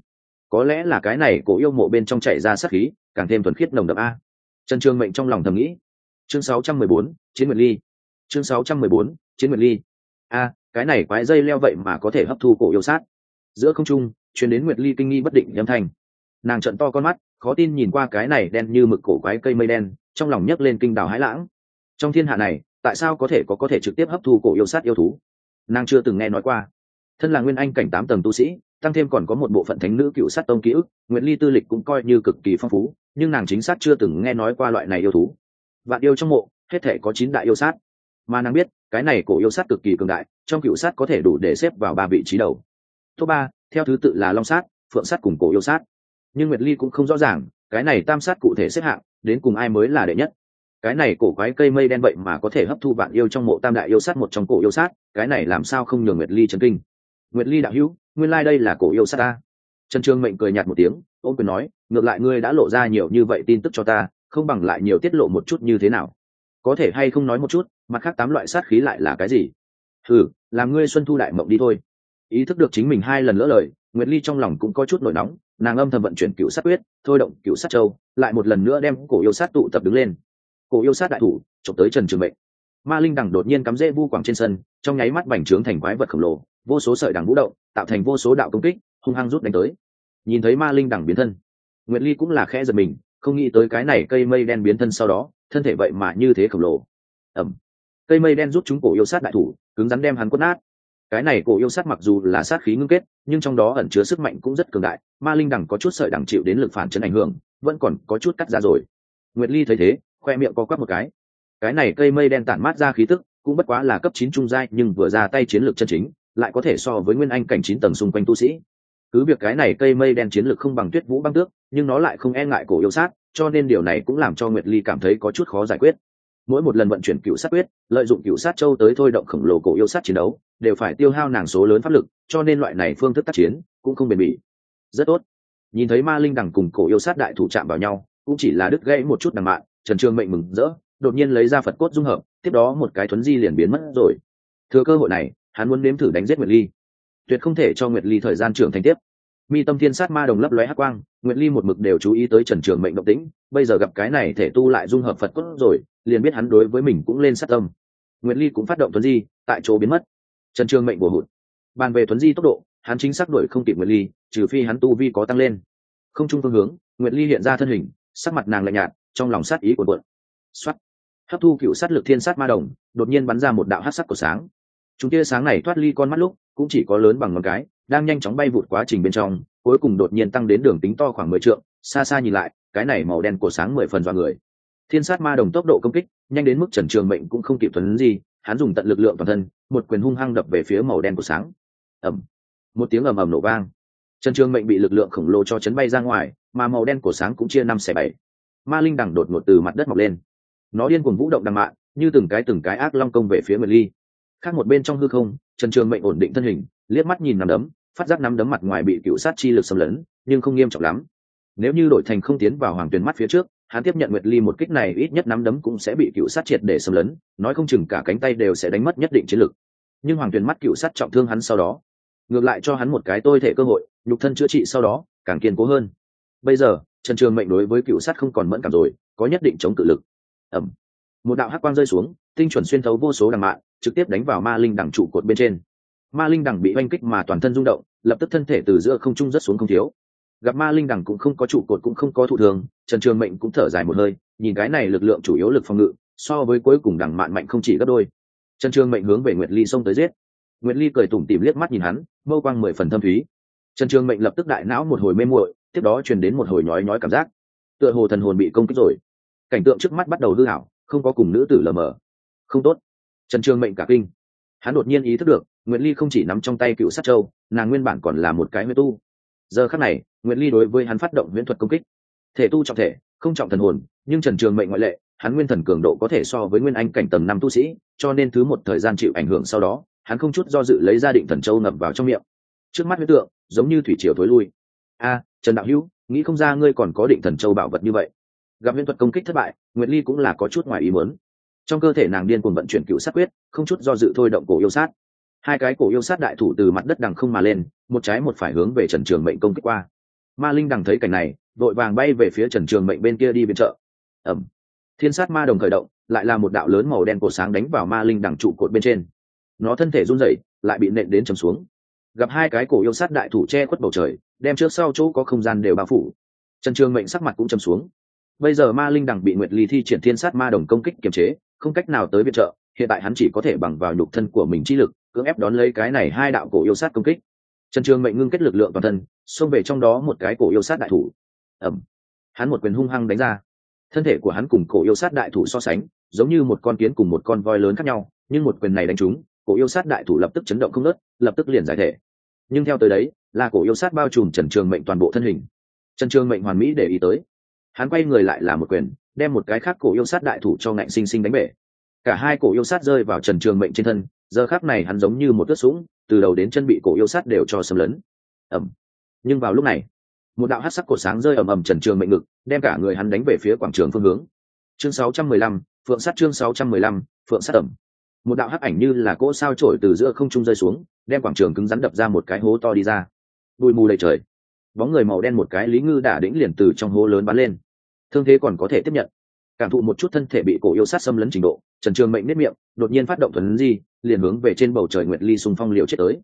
Có lẽ là cái này cổ yêu mộ bên trong chảy ra sát khí, càng thêm thuần khiết nồng đậm a trần trường mệnh trong lòng thầm nghĩ. Chương 614, chiến nguyệt ly. Chương 614, chiến nguyệt ly. A cái này quái dây leo vậy mà có thể hấp thu cổ yêu sát. Giữa không trung truyền đến nguyệt ly kinh nghi bất định âm thanh. Nàng trận to con mắt khó tin nhìn qua cái này đen như mực cổ quái cây mây đen trong lòng nhấc lên kinh đào hái lãng. Trong thiên hạ này tại sao có thể có có thể trực tiếp hấp thu cổ yêu sát yêu thú? Nàng chưa từng nghe nói qua. Thân là nguyên anh cảnh tám tầng tu sĩ tăng thêm còn có một bộ phận thánh nữ cựu sát tông ký ức nguyễn ly tư lịch cũng coi như cực kỳ phong phú nhưng nàng chính xác chưa từng nghe nói qua loại này yêu thú. Vạn yêu trong mộ, hết thể có chín đại yêu sát. Mà nàng biết, cái này cổ yêu sát cực kỳ cường đại, trong cựu sát có thể đủ để xếp vào ba vị trí đầu. Top ba, theo thứ tự là long sát, phượng sát cùng cổ yêu sát. Nhưng nguyệt ly cũng không rõ ràng, cái này tam sát cụ thể xếp hạng, đến cùng ai mới là đệ nhất? Cái này cổ quái cây mây đen vậy mà có thể hấp thu vạn yêu trong mộ tam đại yêu sát một trong cổ yêu sát, cái này làm sao không nhường nguyệt ly chấn kinh? Nguyệt ly đạo hữu, nguyên lai、like、đây là cổ yêu sát ta trần trương mệnh cười nhạt một tiếng ôm quyền nói, ngược lại ngươi đã lộ ra nhiều như vậy tin tức cho ta, không bằng lại nhiều tiết lộ một chút như thế nào. Có thể hay không nói một chút, mặt khác tám loại sát khí lại là cái gì? Ừ làm ngươi xuân thu đại mộng đi thôi. Ý thức được chính mình hai lần lỡ lời, nguyệt ly trong lòng cũng có chút nổi nóng, nàng âm thầm vận chuyển cựu sát quyết, thôi động cựu sát châu, lại một lần nữa đem cổ yêu sát tụ tập đứng lên. Cổ yêu sát đại thủ trộm tới trần trường mệnh. Ma linh đằng đột nhiên cắm rễ vu quảng trên sân, trong nháy mắt bành trướng thành quái vật khổng lồ, vô số sợi đằng vũ động, tạo thành vô số đạo công kích hung hăng rút đánh tới. Nhìn thấy ma linh đằng biến thân, nguyệt ly cũng là khẽ giật mình, không nghĩ tới cái này cây mây đen biến thân sau đó, thân thể vậy mà như thế khổng lồ. Ẩm cây mây đen rút chúng cổ yêu sát đại thủ, cứng rắn đem hắn quất nát. Cái này cổ yêu sát mặc dù là sát khí ngưng kết, nhưng trong đó ẩn chứa sức mạnh cũng rất cường đại, ma linh đằng có chút sợi đằng chịu đến lực phản chấn ảnh hưởng, vẫn còn có chút cắt ra rồi. Nguyệt ly thấy thế, khoe miệng co quắp một cái. Cái này cây mây đen tản mát ra khí tức, cũng bất quá là cấp chín trung giai, nhưng vừa ra tay chiến lược chân chính, lại có thể so với nguyên anh cảnh chín tầng xung quanh tu sĩ cứ việc cái này cây mây đen chiến lược không bằng tuyết vũ băng tước, nhưng nó lại không e ngại cổ yêu sát, cho nên điều này cũng làm cho nguyệt ly cảm thấy có chút khó giải quyết. Mỗi một lần vận chuyển cựu sát quyết, lợi dụng cựu sát châu tới thôi động khổng lồ cổ yêu sát chiến đấu, đều phải tiêu hao nàng số lớn pháp lực, cho nên loại này phương thức tác chiến cũng không bền bỉ. Rất tốt. Nhìn thấy ma linh đằng cùng cổ yêu sát đại thủ chạm vào nhau, cũng chỉ là đứt gãy một chút đằng mạng, trần trương mệnh mừng rỡ, đột nhiên lấy ra phật cốt dung hợp, tiếp đó một cái thuấn di liền biến mất rồi. Thừa cơ hội này, hắn muốn nếm thử đánh giết nguyệt ly tuyệt không thể cho nguyệt ly thời gian trưởng thành tiếp. Mi tâm thiên sát ma đồng lấp lóe hắc quang, nguyệt ly một mực đều chú ý tới trần trường mệnh động tĩnh, bây giờ gặp cái này thể tu lại dung hợp phật cốt rồi, liền biết hắn đối với mình cũng lên sát tâm. Nguyệt ly cũng phát động tuấn di, tại chỗ biến mất. Trần trường mệnh bổ hụt. Bàn về tuấn di tốc độ, hắn chính xác đuổi không kịp nguyệt ly, trừ phi hắn tu vi có tăng lên. Không chung phương hướng, nguyệt ly hiện ra thân hình, sắc mặt nàng lạnh nhạt, trong lòng sát ý của quận xuất hấp thu cựu sát lực thiên sát ma đồng, đột nhiên bắn ra một đạo hát sắc của sáng. Chúng tia sáng này thoát ly con mắt lúc cũng chỉ có lớn bằng ngón cái, đang nhanh chóng bay vụt quá trình bên trong, cuối cùng đột nhiên tăng đến đường tính to khoảng mười trượng, xa xa nhìn lại, cái này màu đen của sáng mười phần vào người. Thiên sát ma đồng tốc độ công kích, nhanh đến mức trần trường mệnh cũng không kịp thuấn gì, hắn dùng tận lực lượng toàn thân, một quyền hung hăng đập về phía màu đen của sáng. Ẩm một tiếng ầm ầm nổ vang. Trần trường mệnh bị lực lượng khổng lồ cho chấn bay ra ngoài, mà màu đen của sáng cũng chia năm xẻ bảy. Ma linh đằng đột ngột từ mặt đất mọc lên. Nó điên cuồng vũ động đằng mạn như từng cái từng cái ác long công về phía nguyệt ly khác một bên trong hư không, trần trường mệnh ổn định thân hình, liếc mắt nhìn nằm đấm, phát giác nắm đấm mặt ngoài bị cựu sát chi lực xâm lấn, nhưng không nghiêm trọng lắm. Nếu như đội thành không tiến vào hoàng tuyền mắt phía trước, hắn tiếp nhận nguyệt ly một kích này ít nhất nắm đấm cũng sẽ bị cựu sát triệt để xâm lấn, nói không chừng cả cánh tay đều sẽ đánh mất nhất định chiến lực. Nhưng hoàng tuyền mắt cựu sát trọng thương hắn sau đó, ngược lại cho hắn một cái tôi thể cơ hội, nhục thân chữa trị sau đó, càng kiên cố hơn. Bây giờ, trần trường mệnh đối với cựu sát không còn mẫn cảm rồi, có nhất định chống cự lực. Ẩm một đạo hắc quang rơi xuống tinh chuẩn xuyên thấu vô số đằng mạng, trực tiếp đánh vào ma linh đằng trụ cột bên trên. Ma linh đằng bị oanh kích mà toàn thân rung động, lập tức thân thể từ giữa không trung rất xuống không thiếu. Gặp ma linh đằng cũng không có trụ cột cũng không có thụ thường trần trường mệnh cũng thở dài một hơi, nhìn cái này lực lượng chủ yếu lực phòng ngự, so với cuối cùng đằng mạn mạnh không chỉ gấp đôi. Trần trường mệnh hướng về nguyệt ly xông tới giết. Nguyệt ly cười tủm tìm liếc mắt nhìn hắn, mâu quang mười phần thâm thúy. Trần trường mệnh lập tức đại não một hồi mê muội, tiếp đó truyền đến một hồi nhói nhói cảm giác. Tựa hồ thần hồn bị công kích rồi. Cảnh tượng trước mắt bắt đầu hư hảo, không có cùng nữ tử lờ mờ không tốt. Trần trường mệnh cả kinh. Hắn đột nhiên ý thức được nguyễn ly không chỉ nắm trong tay cựu sát châu, nàng nguyên bản còn là một cái huyết tu. Giờ khắc này nguyễn ly đối với hắn phát động huyễn thuật công kích. Thể tu trọng thể, không trọng thần hồn, nhưng trần trường mệnh ngoại lệ, hắn nguyên thần cường độ có thể so với nguyên anh cảnh tầng năm tu sĩ, cho nên thứ một thời gian chịu ảnh hưởng sau đó, hắn không chút do dự lấy ra định thần châu ngập vào trong miệng. Trước mắt huyết tượng, giống như thủy triều thối lui. A, trần đạo hữu, nghĩ không ra ngươi còn có định thần châu bảo vật như vậy. Gặp huyễn thuật công kích thất bại Nguyễn ly cũng là có chút ngoài ý muốn trong cơ thể nàng điên cuồng vận chuyển cựu sát quyết, không chút do dự thôi động cổ yêu sát. Hai cái cổ yêu sát đại thủ từ mặt đất đằng không mà lên, một trái một phải hướng về trần trường mệnh công kích qua. Ma linh đằng thấy cảnh này, vội vàng bay về phía trần trường mệnh bên kia đi viện trợ. Ẩm thiên sát ma đồng khởi động, lại là một đạo lớn màu đen cổ sáng đánh vào ma linh đằng trụ cột bên trên. Nó thân thể run rẩy, lại bị nện đến trầm xuống. Gặp hai cái cổ yêu sát đại thủ che khuất bầu trời, đem trước sau chỗ có không gian đều bao phủ. Trần trường mệnh sắc mặt cũng trầm xuống. Bây giờ ma linh đằng bị nguyệt ly thi triển thiên sát ma đồng công kích kiềm chế không cách nào tới viện trợ, hiện tại hắn chỉ có thể bằng vào nhục thân của mình chi lực, cưỡng ép đón lấy cái này hai đạo cổ yêu sát công kích. Trần trường mệnh ngưng kết lực lượng toàn thân, xông về trong đó một cái cổ yêu sát đại thủ. Ẩm hắn một quyền hung hăng đánh ra. Thân thể của hắn cùng cổ yêu sát đại thủ so sánh, giống như một con kiến cùng một con voi lớn khác nhau, nhưng một quyền này đánh trúng, cổ yêu sát đại thủ lập tức chấn động không nớt lập tức liền giải thể. Nhưng theo tới đấy, là cổ yêu sát bao trùm trần trường mệnh toàn bộ thân hình. Trần trường mệnh hoàn mỹ để ý tới. Hắn quay người lại là một quyền đem một cái khác cổ yêu sát đại thủ cho ngạnh sinh sinh đánh bể. Cả hai cổ yêu sát rơi vào trần trường mệnh trên thân giờ khác này hắn giống như một tước sũng từ đầu đến chân bị cổ yêu sát đều cho xâm lấn. Ẩm nhưng vào lúc này một đạo hát sắc cổ sáng rơi ầm ầm trần trường mệnh ngực đem cả người hắn đánh về phía quảng trường phương hướng. Chương 615, phượng sát chương 615, phượng sát ẩm. Một đạo hắc ảnh như là cỗ sao trổi từ giữa không trung rơi xuống đem quảng trường cứng rắn đập ra một cái hố to đi ra. Bụi mù đầy trời. Bóng người màu đen một cái lý ngư đả đĩnh liền từ trong hố lớn bắn lên thương thế còn có thể tiếp nhận. Cảm thụ một chút thân thể bị cổ yêu sát xâm lấn trình độ, trần trường mệnh nếp miệng, đột nhiên phát động thuần di, liền hướng về trên bầu trời nguyệt ly xung phong liều chết tới.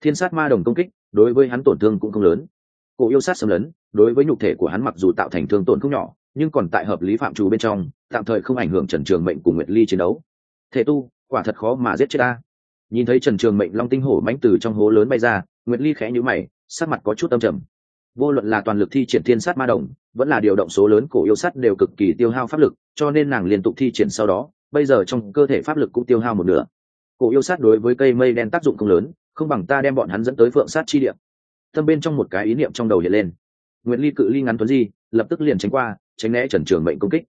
Thiên sát ma đồng công kích, đối với hắn tổn thương cũng không lớn. Cổ yêu sát xâm lấn, đối với nhục thể của hắn mặc dù tạo thành thương tổn không nhỏ, nhưng còn tại hợp lý phạm trù bên trong, tạm thời không ảnh hưởng trần trường mệnh cùng nguyệt ly chiến đấu. Thể tu, quả thật khó mà giết chết ta. Nhìn thấy trần trường mệnh long tinh hổ mãnh từ trong hố lớn bay ra, nguyệt ly khẽ nhữ mày, sắc mặt có chút âm trầm vô luận là toàn lực thi triển thiên sát ma đồng, vẫn là điều động số lớn cổ yêu sắt đều cực kỳ tiêu hao pháp lực, cho nên nàng liên tục thi triển sau đó, bây giờ trong cơ thể pháp lực cũng tiêu hao một nửa. Cổ yêu sát đối với cây mây đen tác dụng không lớn, không bằng ta đem bọn hắn dẫn tới phượng sát chi điểm tâm bên trong một cái ý niệm trong đầu hiện lên. Nguyễn ly cự ly ngắn tuấn di, lập tức liền tránh qua, tránh né trần trường mệnh công kích.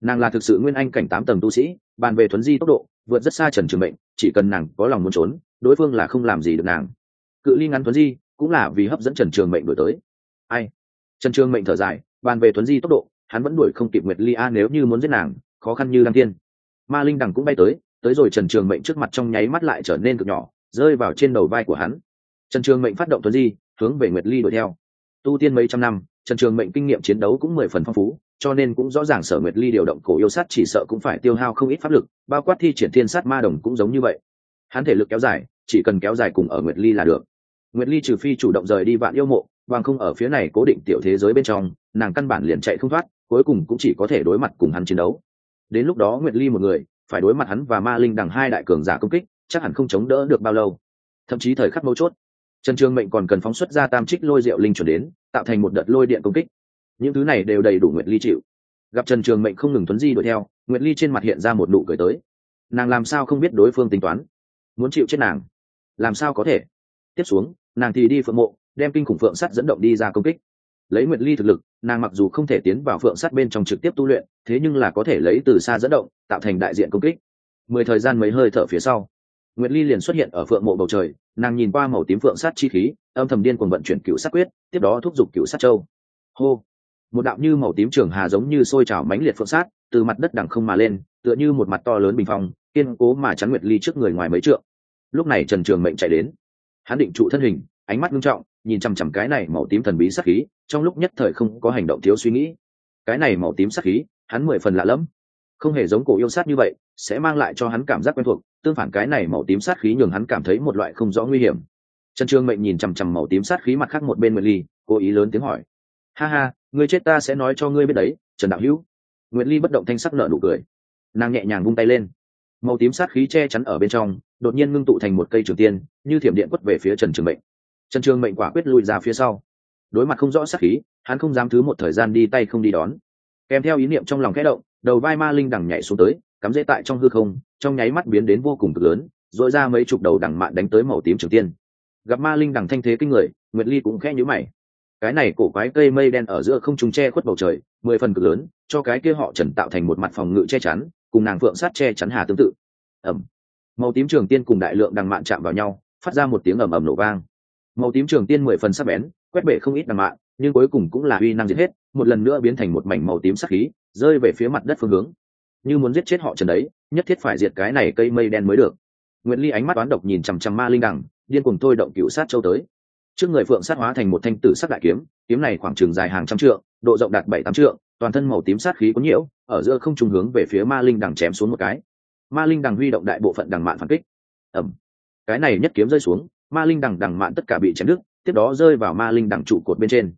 Nàng là thực sự nguyên anh cảnh tám tầng tu sĩ, bàn về thuấn di tốc độ, vượt rất xa trần trường mệnh, chỉ cần nàng có lòng muốn trốn, đối phương là không làm gì được nàng. Cự ly ngắn thuấn di cũng là vì hấp dẫn trần trường mệnh đổi tới ai? Trần trường mệnh thở dài, bàn về tuấn di tốc độ, hắn vẫn đuổi không kịp nguyệt ly a nếu như muốn giết nàng, khó khăn như đăng tiên ma linh đằng cũng bay tới tới rồi trần trường mệnh trước mặt trong nháy mắt lại trở nên cực nhỏ, rơi vào trên đầu vai của hắn. Trần trường mệnh phát động tuấn di, hướng về nguyệt ly đuổi theo. Tu tiên mấy trăm năm, trần trường mệnh kinh nghiệm chiến đấu cũng mười phần phong phú, cho nên cũng rõ ràng sở nguyệt ly điều động cổ yêu sát chỉ sợ cũng phải tiêu hao không ít pháp lực, bao quát thi triển thiên sát ma đồng cũng giống như vậy. Hắn thể lực kéo dài, chỉ cần kéo dài cùng ở nguyệt ly là được. Nguyệt ly trừ phi chủ động rời đi vạn yêu mộ bằng không, ở phía này cố định tiểu thế giới bên trong, nàng căn bản liền chạy không thoát, cuối cùng cũng chỉ có thể đối mặt cùng hắn chiến đấu. Đến lúc đó nguyệt ly một người, phải đối mặt hắn và ma linh đằng hai đại cường giả công kích, chắc hẳn không chống đỡ được bao lâu. Thậm chí thời khắc mấu chốt, trần trường mệnh còn cần phóng xuất ra tam trích lôi Diệu linh chuẩn đến, tạo thành một đợt lôi điện công kích. Những thứ này đều đầy đủ nguyệt ly chịu. Gặp trần trường mệnh không ngừng tuấn di đuổi theo, nguyệt ly trên mặt hiện ra một nụ cười tới. Nàng làm sao không biết đối phương tính toán? Muốn chịu chết nàng? Làm sao có thể? Tiếp xuống, nàng thì đi phượng mộ đem kinh khủng phượng sắt dẫn động đi ra công kích. Lấy nguyệt ly thực lực, nàng mặc dù không thể tiến vào phượng sắt bên trong trực tiếp tu luyện, thế nhưng là có thể lấy từ xa dẫn động, tạo thành đại diện công kích. Mười thời gian mấy hơi thở phía sau, nguyệt ly liền xuất hiện ở phượng mộ bầu trời, nàng nhìn qua màu tím phượng sắt chi khí, âm thầm điên cuồng vận chuyển cựu sát quyết, tiếp đó thúc giục cựu sát châu. Hô! Một đạo như màu tím trường hà giống như sôi trào mãnh liệt phượng sát từ mặt đất đằng không mà lên, tựa như một mặt to lớn bình phong, kiên cố mà chắn nguyệt ly trước người ngoài mấy trượng. Lúc này trần trường mệnh chạy đến. Hắn định trụ thân hình, ánh mắt nghiêm trọng nhìn chằm chằm cái này màu tím thần bí sắc khí, trong lúc nhất thời không có hành động thiếu suy nghĩ. Cái này màu tím sắc khí, hắn mười phần lạ lẫm. Không hề giống cổ yêu sát như vậy, sẽ mang lại cho hắn cảm giác quen thuộc, tương phản cái này màu tím sát khí nhường hắn cảm thấy một loại không rõ nguy hiểm. Trần trường mệnh nhìn chằm chằm màu tím sát khí mặt khác một bên nguyệt ly, cố ý lớn tiếng hỏi. Ha ha, ngươi chết ta sẽ nói cho ngươi biết đấy, trần đạo hữu. Nguyệt ly bất động thanh sắc nợ nụ cười. Nàng nhẹ nhàng vung tay lên. Màu tím sát khí che chắn ở bên trong, đột nhiên ngưng tụ thành một cây trường tiên, như thiểm điện quất về phía trần trường mệnh trần trường mệnh quả quyết lùi ra phía sau. Đối mặt không rõ sắc khí, hắn không dám thứ một thời gian đi tay không đi đón. Kèm theo ý niệm trong lòng khẽ động, đầu vai ma linh đằng nhảy xuống tới, cắm dễ tại trong hư không, trong nháy mắt biến đến vô cùng cực lớn dội ra mấy chục đầu đằng mạn đánh tới màu tím trường tiên. Gặp ma linh đằng thanh thế kinh người, nguyệt ly cũng khẽ nhữ mày. Cái này cổ quái cây mây đen ở giữa không trùng che khuất bầu trời, mười phần cực lớn, cho cái kia họ trần tạo thành một mặt phòng ngự che chắn, cùng nàng phượng sát che chắn hà tương tự. Ẩm màu tím trường tiên cùng đại lượng đằng mạn chạm vào nhau, phát ra một tiếng ầm ầm nổ vang màu tím trường tiên mười phần sắc bén quét bể không ít đằng mạng, nhưng cuối cùng cũng là uy năng giết hết một lần nữa biến thành một mảnh màu tím sắc khí rơi về phía mặt đất phương hướng. Như muốn giết chết họ trần đấy nhất thiết phải diệt cái này cây mây đen mới được. Nguyễn ly ánh mắt toán độc nhìn chằm chằm ma linh đằng điên cùng tôi động cựu sát châu tới. Trước người phượng sát hóa thành một thanh tử sắc đại kiếm kiếm này khoảng trường dài hàng trăm trượng độ rộng đạt bảy tám trượng toàn thân màu tím sát khí có nhiễu ở giữa không trùng hướng về phía ma linh đằng chém xuống một cái. Ma linh đằng huy động đại bộ phận đằng mạn phản kích. Ẩm cái này nhất kiếm rơi xuống ma linh đằng đằng mạn tất cả bị chém đứt, tiếp đó rơi vào ma linh đằng trụ cột bên trên.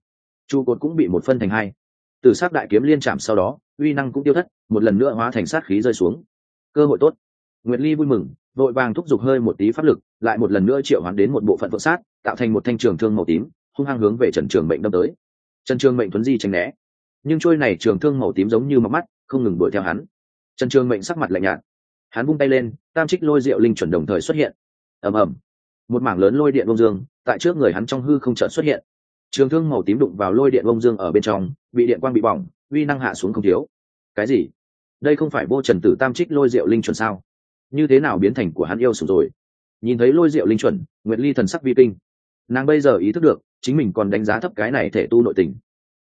Trụ cột cũng bị một phân thành hai. Từ sát đại kiếm liên chạm sau đó, uy năng cũng tiêu thất, một lần nữa hóa thành sát khí rơi xuống. Cơ hội tốt. Nguyệt ly vui mừng, vội vàng thúc giục hơi một tí pháp lực, lại một lần nữa triệu hoán đến một bộ phận vợ sát, tạo thành một thanh trường thương màu tím, hung hăng hướng về trần trường mệnh đâm tới. Trần trường mệnh tuấn di tránh né. Nhưng trôi này trường thương màu tím giống như mọc mắt, không ngừng đuổi theo hắn. Trần trường mệnh sắc mặt lạnh nhạt. Hắn vung tay lên, tam trích lôi rượu linh chuẩn đồng thời xuất hiện. Ầm ầm một mảng lớn lôi điện bông dương, tại trước người hắn trong hư không chợt xuất hiện. Trường thương màu tím đụng vào lôi điện bông dương ở bên trong, bị điện quang bị bỏng, uy năng hạ xuống không thiếu. Cái gì? Đây không phải vô trần tử tam trích lôi rượu linh chuẩn sao? Như thế nào biến thành của hắn yêu sủng rồi? Nhìn thấy lôi rượu linh chuẩn, nguyệt ly thần sắc vi kinh. Nàng bây giờ ý thức được, chính mình còn đánh giá thấp cái này thể tu nội tình.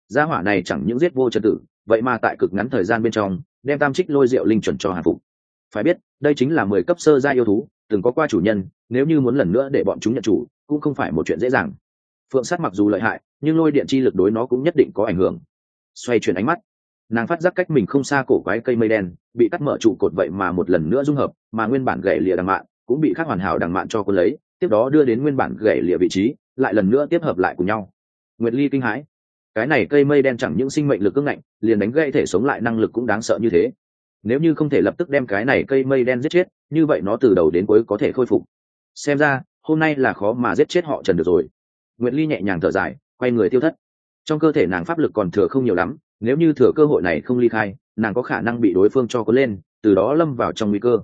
Gia hỏa này chẳng những giết vô trật tử, vậy mà tại cực ngắn thời gian bên trong, đem tam trích lôi rượu linh chuẩn cho hạ phục. Phải biết, đây chính là mười cấp sơ gia yêu thú từng có qua chủ nhân, nếu như muốn lần nữa để bọn chúng nhận chủ, cũng không phải một chuyện dễ dàng. Phượng sát mặc dù lợi hại, nhưng lôi điện chi lực đối nó cũng nhất định có ảnh hưởng. Xoay chuyển ánh mắt, nàng phát giác cách mình không xa cổ quái cây mây đen, bị cắt mở trụ cột vậy mà một lần nữa dung hợp, mà nguyên bản gậy lịa đằng mạn cũng bị khắc hoàn hảo đằng mạn cho quân lấy, tiếp đó đưa đến nguyên bản gậy lịa vị trí, lại lần nữa tiếp hợp lại cùng nhau. Nguyệt ly kinh hãi. Cái này cây mây đen chẳng những sinh mệnh lực cưng ngạnh, liền đánh gãy thể sống lại năng lực cũng đáng sợ như thế nếu như không thể lập tức đem cái này cây mây đen giết chết như vậy nó từ đầu đến cuối có thể khôi phục. Xem ra hôm nay là khó mà giết chết họ trần được rồi. Nguyệt ly nhẹ nhàng thở dài quay người tiêu thất. Trong cơ thể nàng pháp lực còn thừa không nhiều lắm nếu như thừa cơ hội này không ly khai nàng có khả năng bị đối phương cho có lên từ đó lâm vào trong nguy cơ.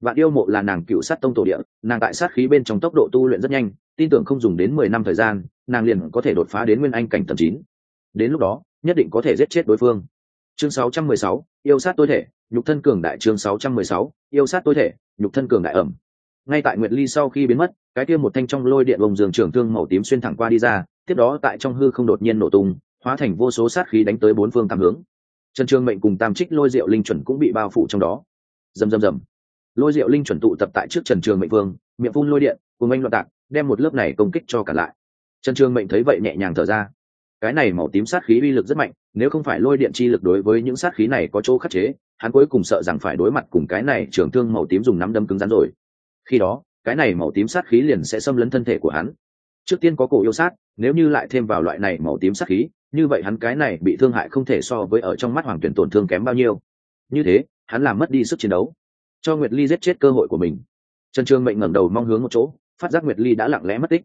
Vạn yêu mộ là nàng cựu sát tông tổ địa nàng tại sát khí bên trong tốc độ tu luyện rất nhanh tin tưởng không dùng đến mười năm thời gian nàng liền có thể đột phá đến nguyên anh cảnh tầm chín. Đến lúc đó nhất định có thể giết chết đối phương. Chương 616, yêu sát tối thể nhục thân cường đại chương 616, yêu sát tối thể nhục thân cường đại ẩm. Ngay tại nguyệt ly sau khi biến mất cái kia một thanh trong lôi điện bồng giường trưởng thương màu tím xuyên thẳng qua đi ra tiếp đó tại trong hư không đột nhiên nổ tung hóa thành vô số sát khí đánh tới bốn phương tám hướng. Trần trương mệnh cùng tam trích lôi diệu linh chuẩn cũng bị bao phủ trong đó. Rầm rầm rầm. Lôi diệu linh chuẩn tụ tập tại trước trần trường mệnh vương miệng phun lôi điện cùng anh loạn tạc đem một lớp này công kích cho cả lại. Trần trường mệnh thấy vậy nhẹ nhàng thở ra. Cái này màu tím sát khí uy lực rất mạnh nếu không phải lôi điện chi lực đối với những sát khí này có chỗ khắc chế hắn cuối cùng sợ rằng phải đối mặt cùng cái này trường thương màu tím dùng nắm đâm cứng rắn rồi. Khi đó, cái này màu tím sát khí liền sẽ xâm lấn thân thể của hắn. Trước tiên có cổ yêu sát, nếu như lại thêm vào loại này màu tím sát khí, như vậy hắn cái này bị thương hại không thể so với ở trong mắt hoàng tuyển tổn thương kém bao nhiêu. Như thế, hắn làm mất đi sức chiến đấu. Cho nguyệt ly giết chết cơ hội của mình. Trần trường mệnh ngẩng đầu mong hướng một chỗ, phát giác nguyệt ly đã lặng lẽ mất tích.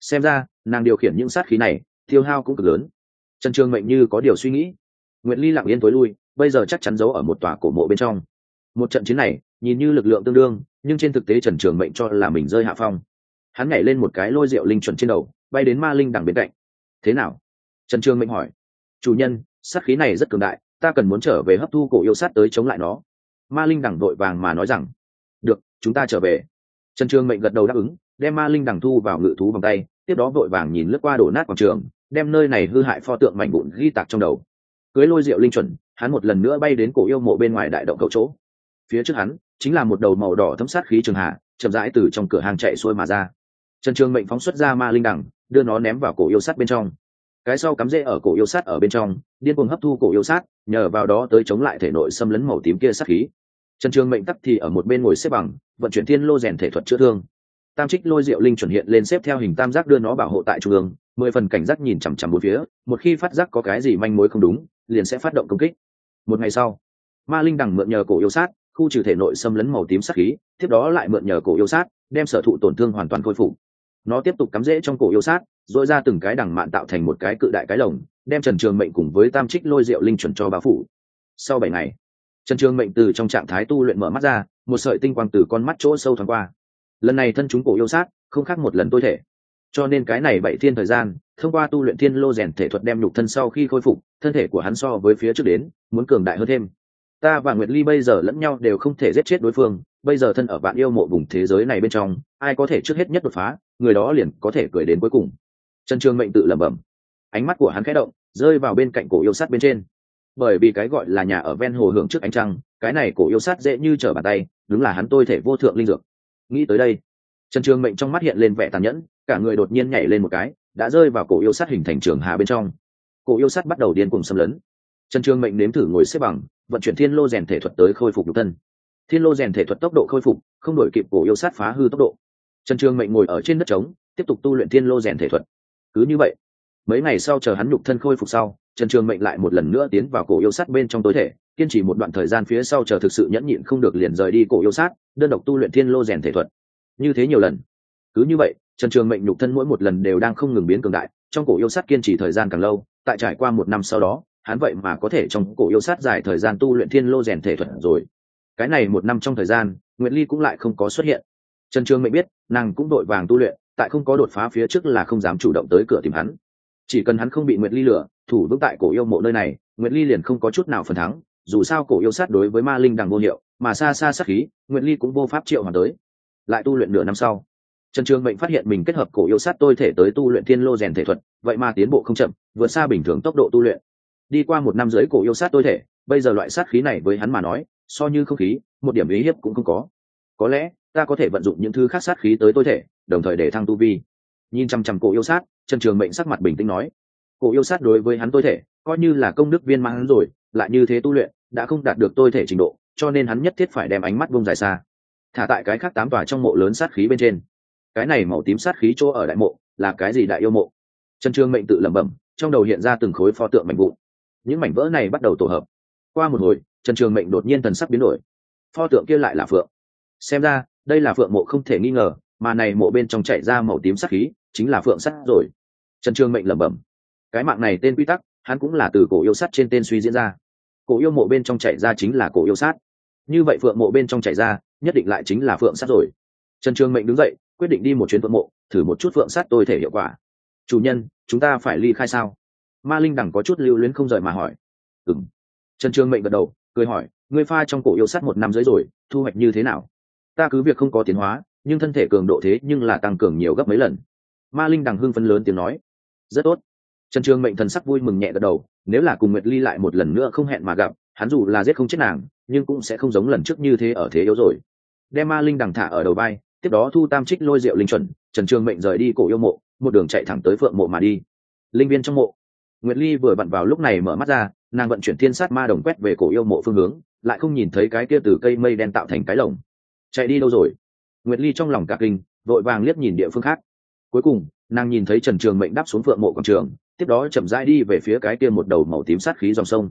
Xem ra, nàng điều khiển những sát khí này, tiêu hao cũng cực lớn. Trần trường mệnh như có điều suy nghĩ. Nguyệt ly lặng yên tối lui bây giờ chắc chắn giấu ở một tòa cổ mộ bên trong. Một trận chiến này, nhìn như lực lượng tương đương, nhưng trên thực tế trần trường mệnh cho là mình rơi hạ phong. Hắn nhảy lên một cái lôi rượu linh chuẩn trên đầu, bay đến ma linh đằng bên cạnh. Thế nào? Trần trường mệnh hỏi. Chủ nhân, sát khí này rất cường đại, ta cần muốn trở về hấp thu cổ yêu sát tới chống lại nó. Ma linh đằng đội vàng mà nói rằng. Được, chúng ta trở về. Trần trường mệnh gật đầu đáp ứng, đem ma linh đằng thu vào ngự thú vòng tay, tiếp đó vội vàng nhìn lướt qua đổ nát quảng trường, đem nơi này hư hại pho tượng mảnh vụn ghi tạc trong đầu. Cưới lôi rượu linh chuẩn hắn một lần nữa bay đến cổ yêu mộ bên ngoài đại động cậu chỗ. Phía trước hắn, chính là một đầu màu đỏ thấm sát khí trường hạ, chậm rãi từ trong cửa hàng chạy xuôi mà ra. Trần trường mệnh phóng xuất ra ma linh đẳng, đưa nó ném vào cổ yêu sắt bên trong. Cái sau cắm rễ ở cổ yêu sắt ở bên trong, điên cuồng hấp thu cổ yêu sát, nhờ vào đó tới chống lại thể nội xâm lấn màu tím kia sát khí. Trần trường mệnh tắc thì ở một bên ngồi xếp bằng, vận chuyển thiên lô rèn thể thuật chữa thương. Tam trích lôi diệu linh chuẩn hiện lên xếp theo hình tam giác đưa nó bảo hộ tại trung ương, mười phần cảnh giác nhìn chằm chằm bốn phía, một khi phát giác có cái gì manh mối không đúng, liền sẽ phát động công kích một ngày sau, ma linh đằng mượn nhờ cổ yêu sát, khu trừ thể nội xâm lấn màu tím sát khí, tiếp đó lại mượn nhờ cổ yêu sát, đem sở thụ tổn thương hoàn toàn khôi phục. Nó tiếp tục cắm rễ trong cổ yêu sát dội ra từng cái đằng mạn tạo thành một cái cự đại cái lồng, đem trần trường mệnh cùng với tam trích lôi rượu linh chuẩn cho bá phủ. Sau bảy ngày, trần trường mệnh từ trong trạng thái tu luyện mở mắt ra, một sợi tinh quang từ con mắt chỗ sâu thoáng qua. Lần này thân chúng cổ yêu sát, không khác một lần tôi thể. Cho nên cái này bảy thiên thời gian thông qua tu luyện thiên lô rèn thể thuật đem nhục thân sau khi khôi phục, thân thể của hắn so với phía trước đến, muốn cường đại hơn thêm. Ta và nguyệt ly bây giờ lẫn nhau đều không thể giết chết đối phương, bây giờ thân ở bạn yêu mộ vùng thế giới này bên trong, ai có thể trước hết nhất đột phá, người đó liền có thể cười đến cuối cùng. Trần trường mệnh tự lẩm bẩm. Ánh mắt của hắn khẽ động, rơi vào bên cạnh cổ yêu sắt bên trên. Bởi vì cái gọi là nhà ở ven hồ hưởng trước ánh trăng, cái này cổ yêu sát dễ như trở bàn tay, đúng là hắn tôi thể vô thượng linh dược. Nghĩ tới đây, trần trường mệnh trong mắt hiện lên vẻ tàn nhẫn, cả người đột nhiên nhảy lên một cái đã rơi vào cổ yêu sát hình thành trường hà bên trong. Cổ yêu sát bắt đầu điên cùng xâm lấn. Trần trường mệnh nếm thử ngồi xếp bằng, vận chuyển thiên lô rèn thể thuật tới khôi phục nhục thân. Thiên lô rèn thể thuật tốc độ khôi phục, không đổi kịp cổ yêu sát phá hư tốc độ. Trần trường mệnh ngồi ở trên đất trống, tiếp tục tu luyện thiên lô rèn thể thuật. Cứ như vậy, mấy ngày sau chờ hắn nhục thân khôi phục sau, trần trường mệnh lại một lần nữa tiến vào cổ yêu sát bên trong tối thể, kiên trì một đoạn thời gian phía sau chờ thực sự nhẫn nhịn không được liền rời đi cổ yêu sát, đơn độc tu luyện thiên lô rèn thể thuật. Như thế nhiều lần. Cứ như vậy trần trường mệnh nhục thân mỗi một lần đều đang không ngừng biến cường đại, trong cổ yêu sát kiên trì thời gian càng lâu, tại trải qua một năm sau đó, hắn vậy mà có thể trong cổ yêu sát dài thời gian tu luyện thiên lô rèn thể thuật rồi. Cái này một năm trong thời gian, nguyệt ly cũng lại không có xuất hiện. Trần trường mệnh biết, nàng cũng đội vàng tu luyện, tại không có đột phá phía trước là không dám chủ động tới cửa tìm hắn. Chỉ cần hắn không bị nguyệt ly lừa, thủ vững tại cổ yêu mộ nơi này, nguyệt ly liền không có chút nào phần thắng, dù sao cổ yêu sát đối với ma linh đằng vô hiệu, mà xa xa sát khí, nguyệt ly cũng vô pháp triệu hoàn tới. Lại tu luyện nửa năm sau trần trường mệnh phát hiện mình kết hợp cổ yêu sát tôi thể tới tu luyện thiên lô rèn thể thuật, vậy mà tiến bộ không chậm, vượt xa bình thường tốc độ tu luyện. Đi qua một năm dưới cổ yêu sát tôi thể, bây giờ loại sát khí này với hắn mà nói, so như không khí, một điểm ý hiếp cũng không có. Có lẽ, ta có thể vận dụng những thứ khác sát khí tới tôi thể, đồng thời để thăng tu vi. Nhìn chăm chăm cổ yêu sát, trần trường mệnh sắc mặt bình tĩnh nói, cổ yêu sát đối với hắn tôi thể, coi như là công đức viên mãn hắn rồi, lại như thế tu luyện, đã không đạt được tôi thể trình độ, cho nên hắn nhất thiết phải đem ánh mắt buông dài xa. Thả tại cái khác tám tòa trong mộ lớn sát khí bên trên cái này màu tím sát khí chỗ ở đại mộ là cái gì đại yêu mộ? Trần trương mệnh tự lẩm bẩm, trong đầu hiện ra từng khối pho tượng mảnh vụn. Những mảnh vỡ này bắt đầu tổ hợp. Qua một hồi, trần trường mệnh đột nhiên thần sắc biến đổi. Pho tượng kia lại là phượng. Xem ra, đây là phượng mộ không thể nghi ngờ, mà này mộ bên trong chạy ra màu tím sắc khí, chính là phượng sắt rồi. Trần trường mệnh lẩm bẩm. Cái mạng này tên quy tắc, hắn cũng là từ cổ yêu sắt trên tên suy diễn ra. Cổ yêu mộ bên trong chạy ra chính là cổ yêu sát như vậy phượng mộ bên trong chạy ra, nhất định lại chính là phượng sắt rồi. Trần trường mệnh đứng dậy quyết định đi một chuyến phượng mộ, thử một chút phượng sát tôi thể hiệu quả. Chủ nhân, chúng ta phải ly khai sao? Ma linh đẳng có chút lưu luyến không rời mà hỏi. Ừng trần trường mệnh gật đầu, cười hỏi, ngươi pha trong cổ yêu sắt một năm dưới rồi, thu hoạch như thế nào? Ta cứ việc không có tiến hóa, nhưng thân thể cường độ thế nhưng là tăng cường nhiều gấp mấy lần. Ma linh đằng hưng phấn lớn tiếng nói. Rất tốt. Trần trường mệnh thần sắc vui mừng nhẹ gật đầu, nếu là cùng nguyệt ly lại một lần nữa không hẹn mà gặp, hắn dù là giết không chết nàng, nhưng cũng sẽ không giống lần trước như thế ở thế yếu rồi. Đem ma linh đằng thả ở đầu vai tiếp đó thu tam trích lôi rượu linh chuẩn, trần trường mệnh rời đi cổ yêu mộ, một đường chạy thẳng tới phượng mộ mà đi. Linh viên trong mộ. Nguyệt ly vừa vặn vào lúc này mở mắt ra, nàng vận chuyển thiên sát ma đồng quét về cổ yêu mộ phương hướng, lại không nhìn thấy cái kia từ cây mây đen tạo thành cái lồng. Chạy đi đâu rồi? Nguyệt ly trong lòng cả kinh, vội vàng liếc nhìn địa phương khác. Cuối cùng, nàng nhìn thấy trần trường mệnh đáp xuống phượng mộ quảng trường, tiếp đó chậm rãi đi về phía cái kia một đầu màu tím sát khí dòng sông.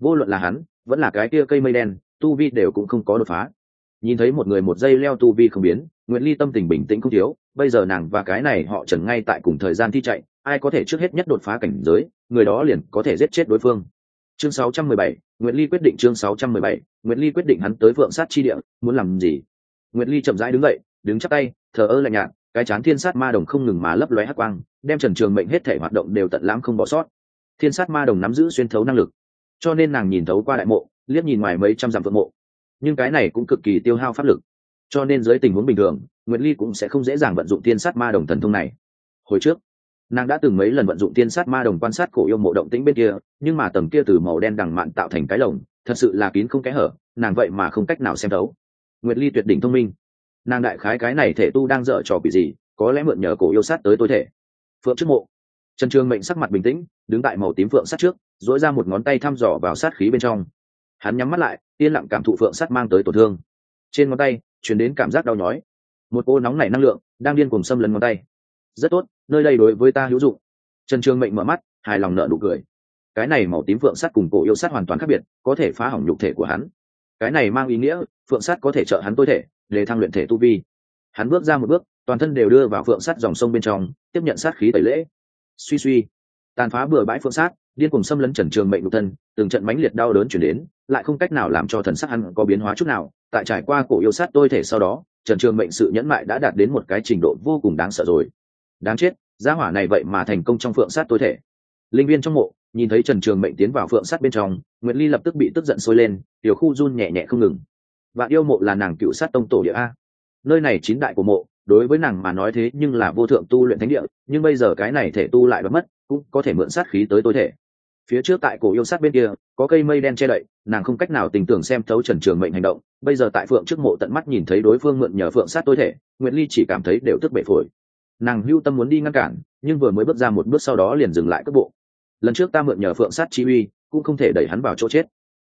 Vô luận là hắn, vẫn là cái kia cây mây đen, tu vi đều cũng không có đột phá nhìn thấy một người một giây leo tu vi không biến nguyễn ly tâm tình bình tĩnh không thiếu bây giờ nàng và cái này họ trần ngay tại cùng thời gian thi chạy ai có thể trước hết nhất đột phá cảnh giới người đó liền có thể giết chết đối phương chương 617, nguyễn Ly quyết định chương 617, nguyễn Ly quyết định hắn tới vượng sát chi địa, muốn làm gì? nguyễn Ly chậm rãi đứng dậy, đứng chắp tay, thờ ơ lạnh nhạt, cái chán thiên sát ma đồng không ngừng mà lấp lóe hắc quang, đem Trần Trường Mệnh hết thể hoạt động đều tận lãm không bỏ sót. Thiên sát ma đồng nắm giữ xuyên thấu năng lực, cho nên nàng nhìn thấu qua đại mộ, liếc nhìn ngoài mấy trăm dặm vượng mộ. Nhưng cái này cũng cực kỳ tiêu hao pháp lực, cho nên dưới tình huống bình thường, Nguyệt Ly cũng sẽ không dễ dàng vận dụng tiên sát ma đồng thần thông này. Hồi trước, nàng đã từng mấy lần vận dụng tiên sát ma đồng quan sát cổ yêu mộ động tĩnh bên kia nhưng mà tầng kia từ màu đen đằng mạn tạo thành cái lồng thật sự là kín không kẽ hở nàng vậy mà không cách nào xem đấu nguyệt ly tuyệt đỉnh thông minh. Nàng đại khái cái này thể tu đang dở trò quỷ gì có lẽ mượn nhờ cổ yêu sát tới tối thể. Phượng trước mộ. Trần trường mệnh sắc mặt bình tĩnh đứng tại màu tím phượng sát trước dỗi ra một ngón tay thăm dò vào sát khí bên trong hắn nhắm mắt lại, yên lặng cảm thụ phượng sắt mang tới tổn thương. Trên ngón tay chuyển đến cảm giác đau nhói. Một cô nóng nảy năng lượng đang điên cùng xâm lấn ngón tay. Rất tốt, nơi đây đối với ta hữu dụng. Trần trường mệnh mở mắt, hài lòng nợ nụ cười. Cái này màu tím phượng sắt cùng cổ yêu sắt hoàn toàn khác biệt, có thể phá hỏng nhục thể của hắn. Cái này mang ý nghĩa, phượng sắt có thể trợ hắn tối thể, để thăng luyện thể tu vi. Hắn bước ra một bước, toàn thân đều đưa vào phượng sắt dòng sông bên trong, tiếp nhận sát khí tẩy lễ. Suy suy, tàn phá bừa bãi phượng sát điên cùng xâm lấn trần trường mệnh nhục thân, từng trận mãnh liệt đau đớn chuyển đến, lại không cách nào làm cho thần sắc hắn có biến hóa chút nào. Tại trải qua cổ yêu sát tôi thể sau đó, trần trường mệnh sự nhẫn mại đã đạt đến một cái trình độ vô cùng đáng sợ rồi. Đáng chết, gia hỏa này vậy mà thành công trong phượng sát tối thể. Linh viên trong mộ, nhìn thấy trần trường mệnh tiến vào phượng sát bên trong nguyễn ly lập tức bị tức giận sôi lên, tiểu khu run nhẹ nhẹ không ngừng. Vạn yêu mộ là nàng cựu sát tông tổ địa a. Nơi này chín đại của mộ, đối với nàng mà nói thế nhưng là vô thượng tu luyện thánh địa, nhưng bây giờ cái này thể tu lại bất mất, cũng có thể mượn sát khí tới tối thể phía trước tại cổ yêu sát bên kia, có cây mây đen che đậy, nàng không cách nào tình tưởng xem thấu trần trường mệnh hành động. Bây giờ tại phượng trước mộ tận mắt nhìn thấy đối phương mượn nhờ phượng sát tối thể nguyễn ly chỉ cảm thấy đều tức bể phổi. Nàng hưu tâm muốn đi ngăn cản, nhưng vừa mới bước ra một bước sau đó liền dừng lại cước bộ. Lần trước ta mượn nhờ phượng sát chi uy, cũng không thể đẩy hắn vào chỗ chết.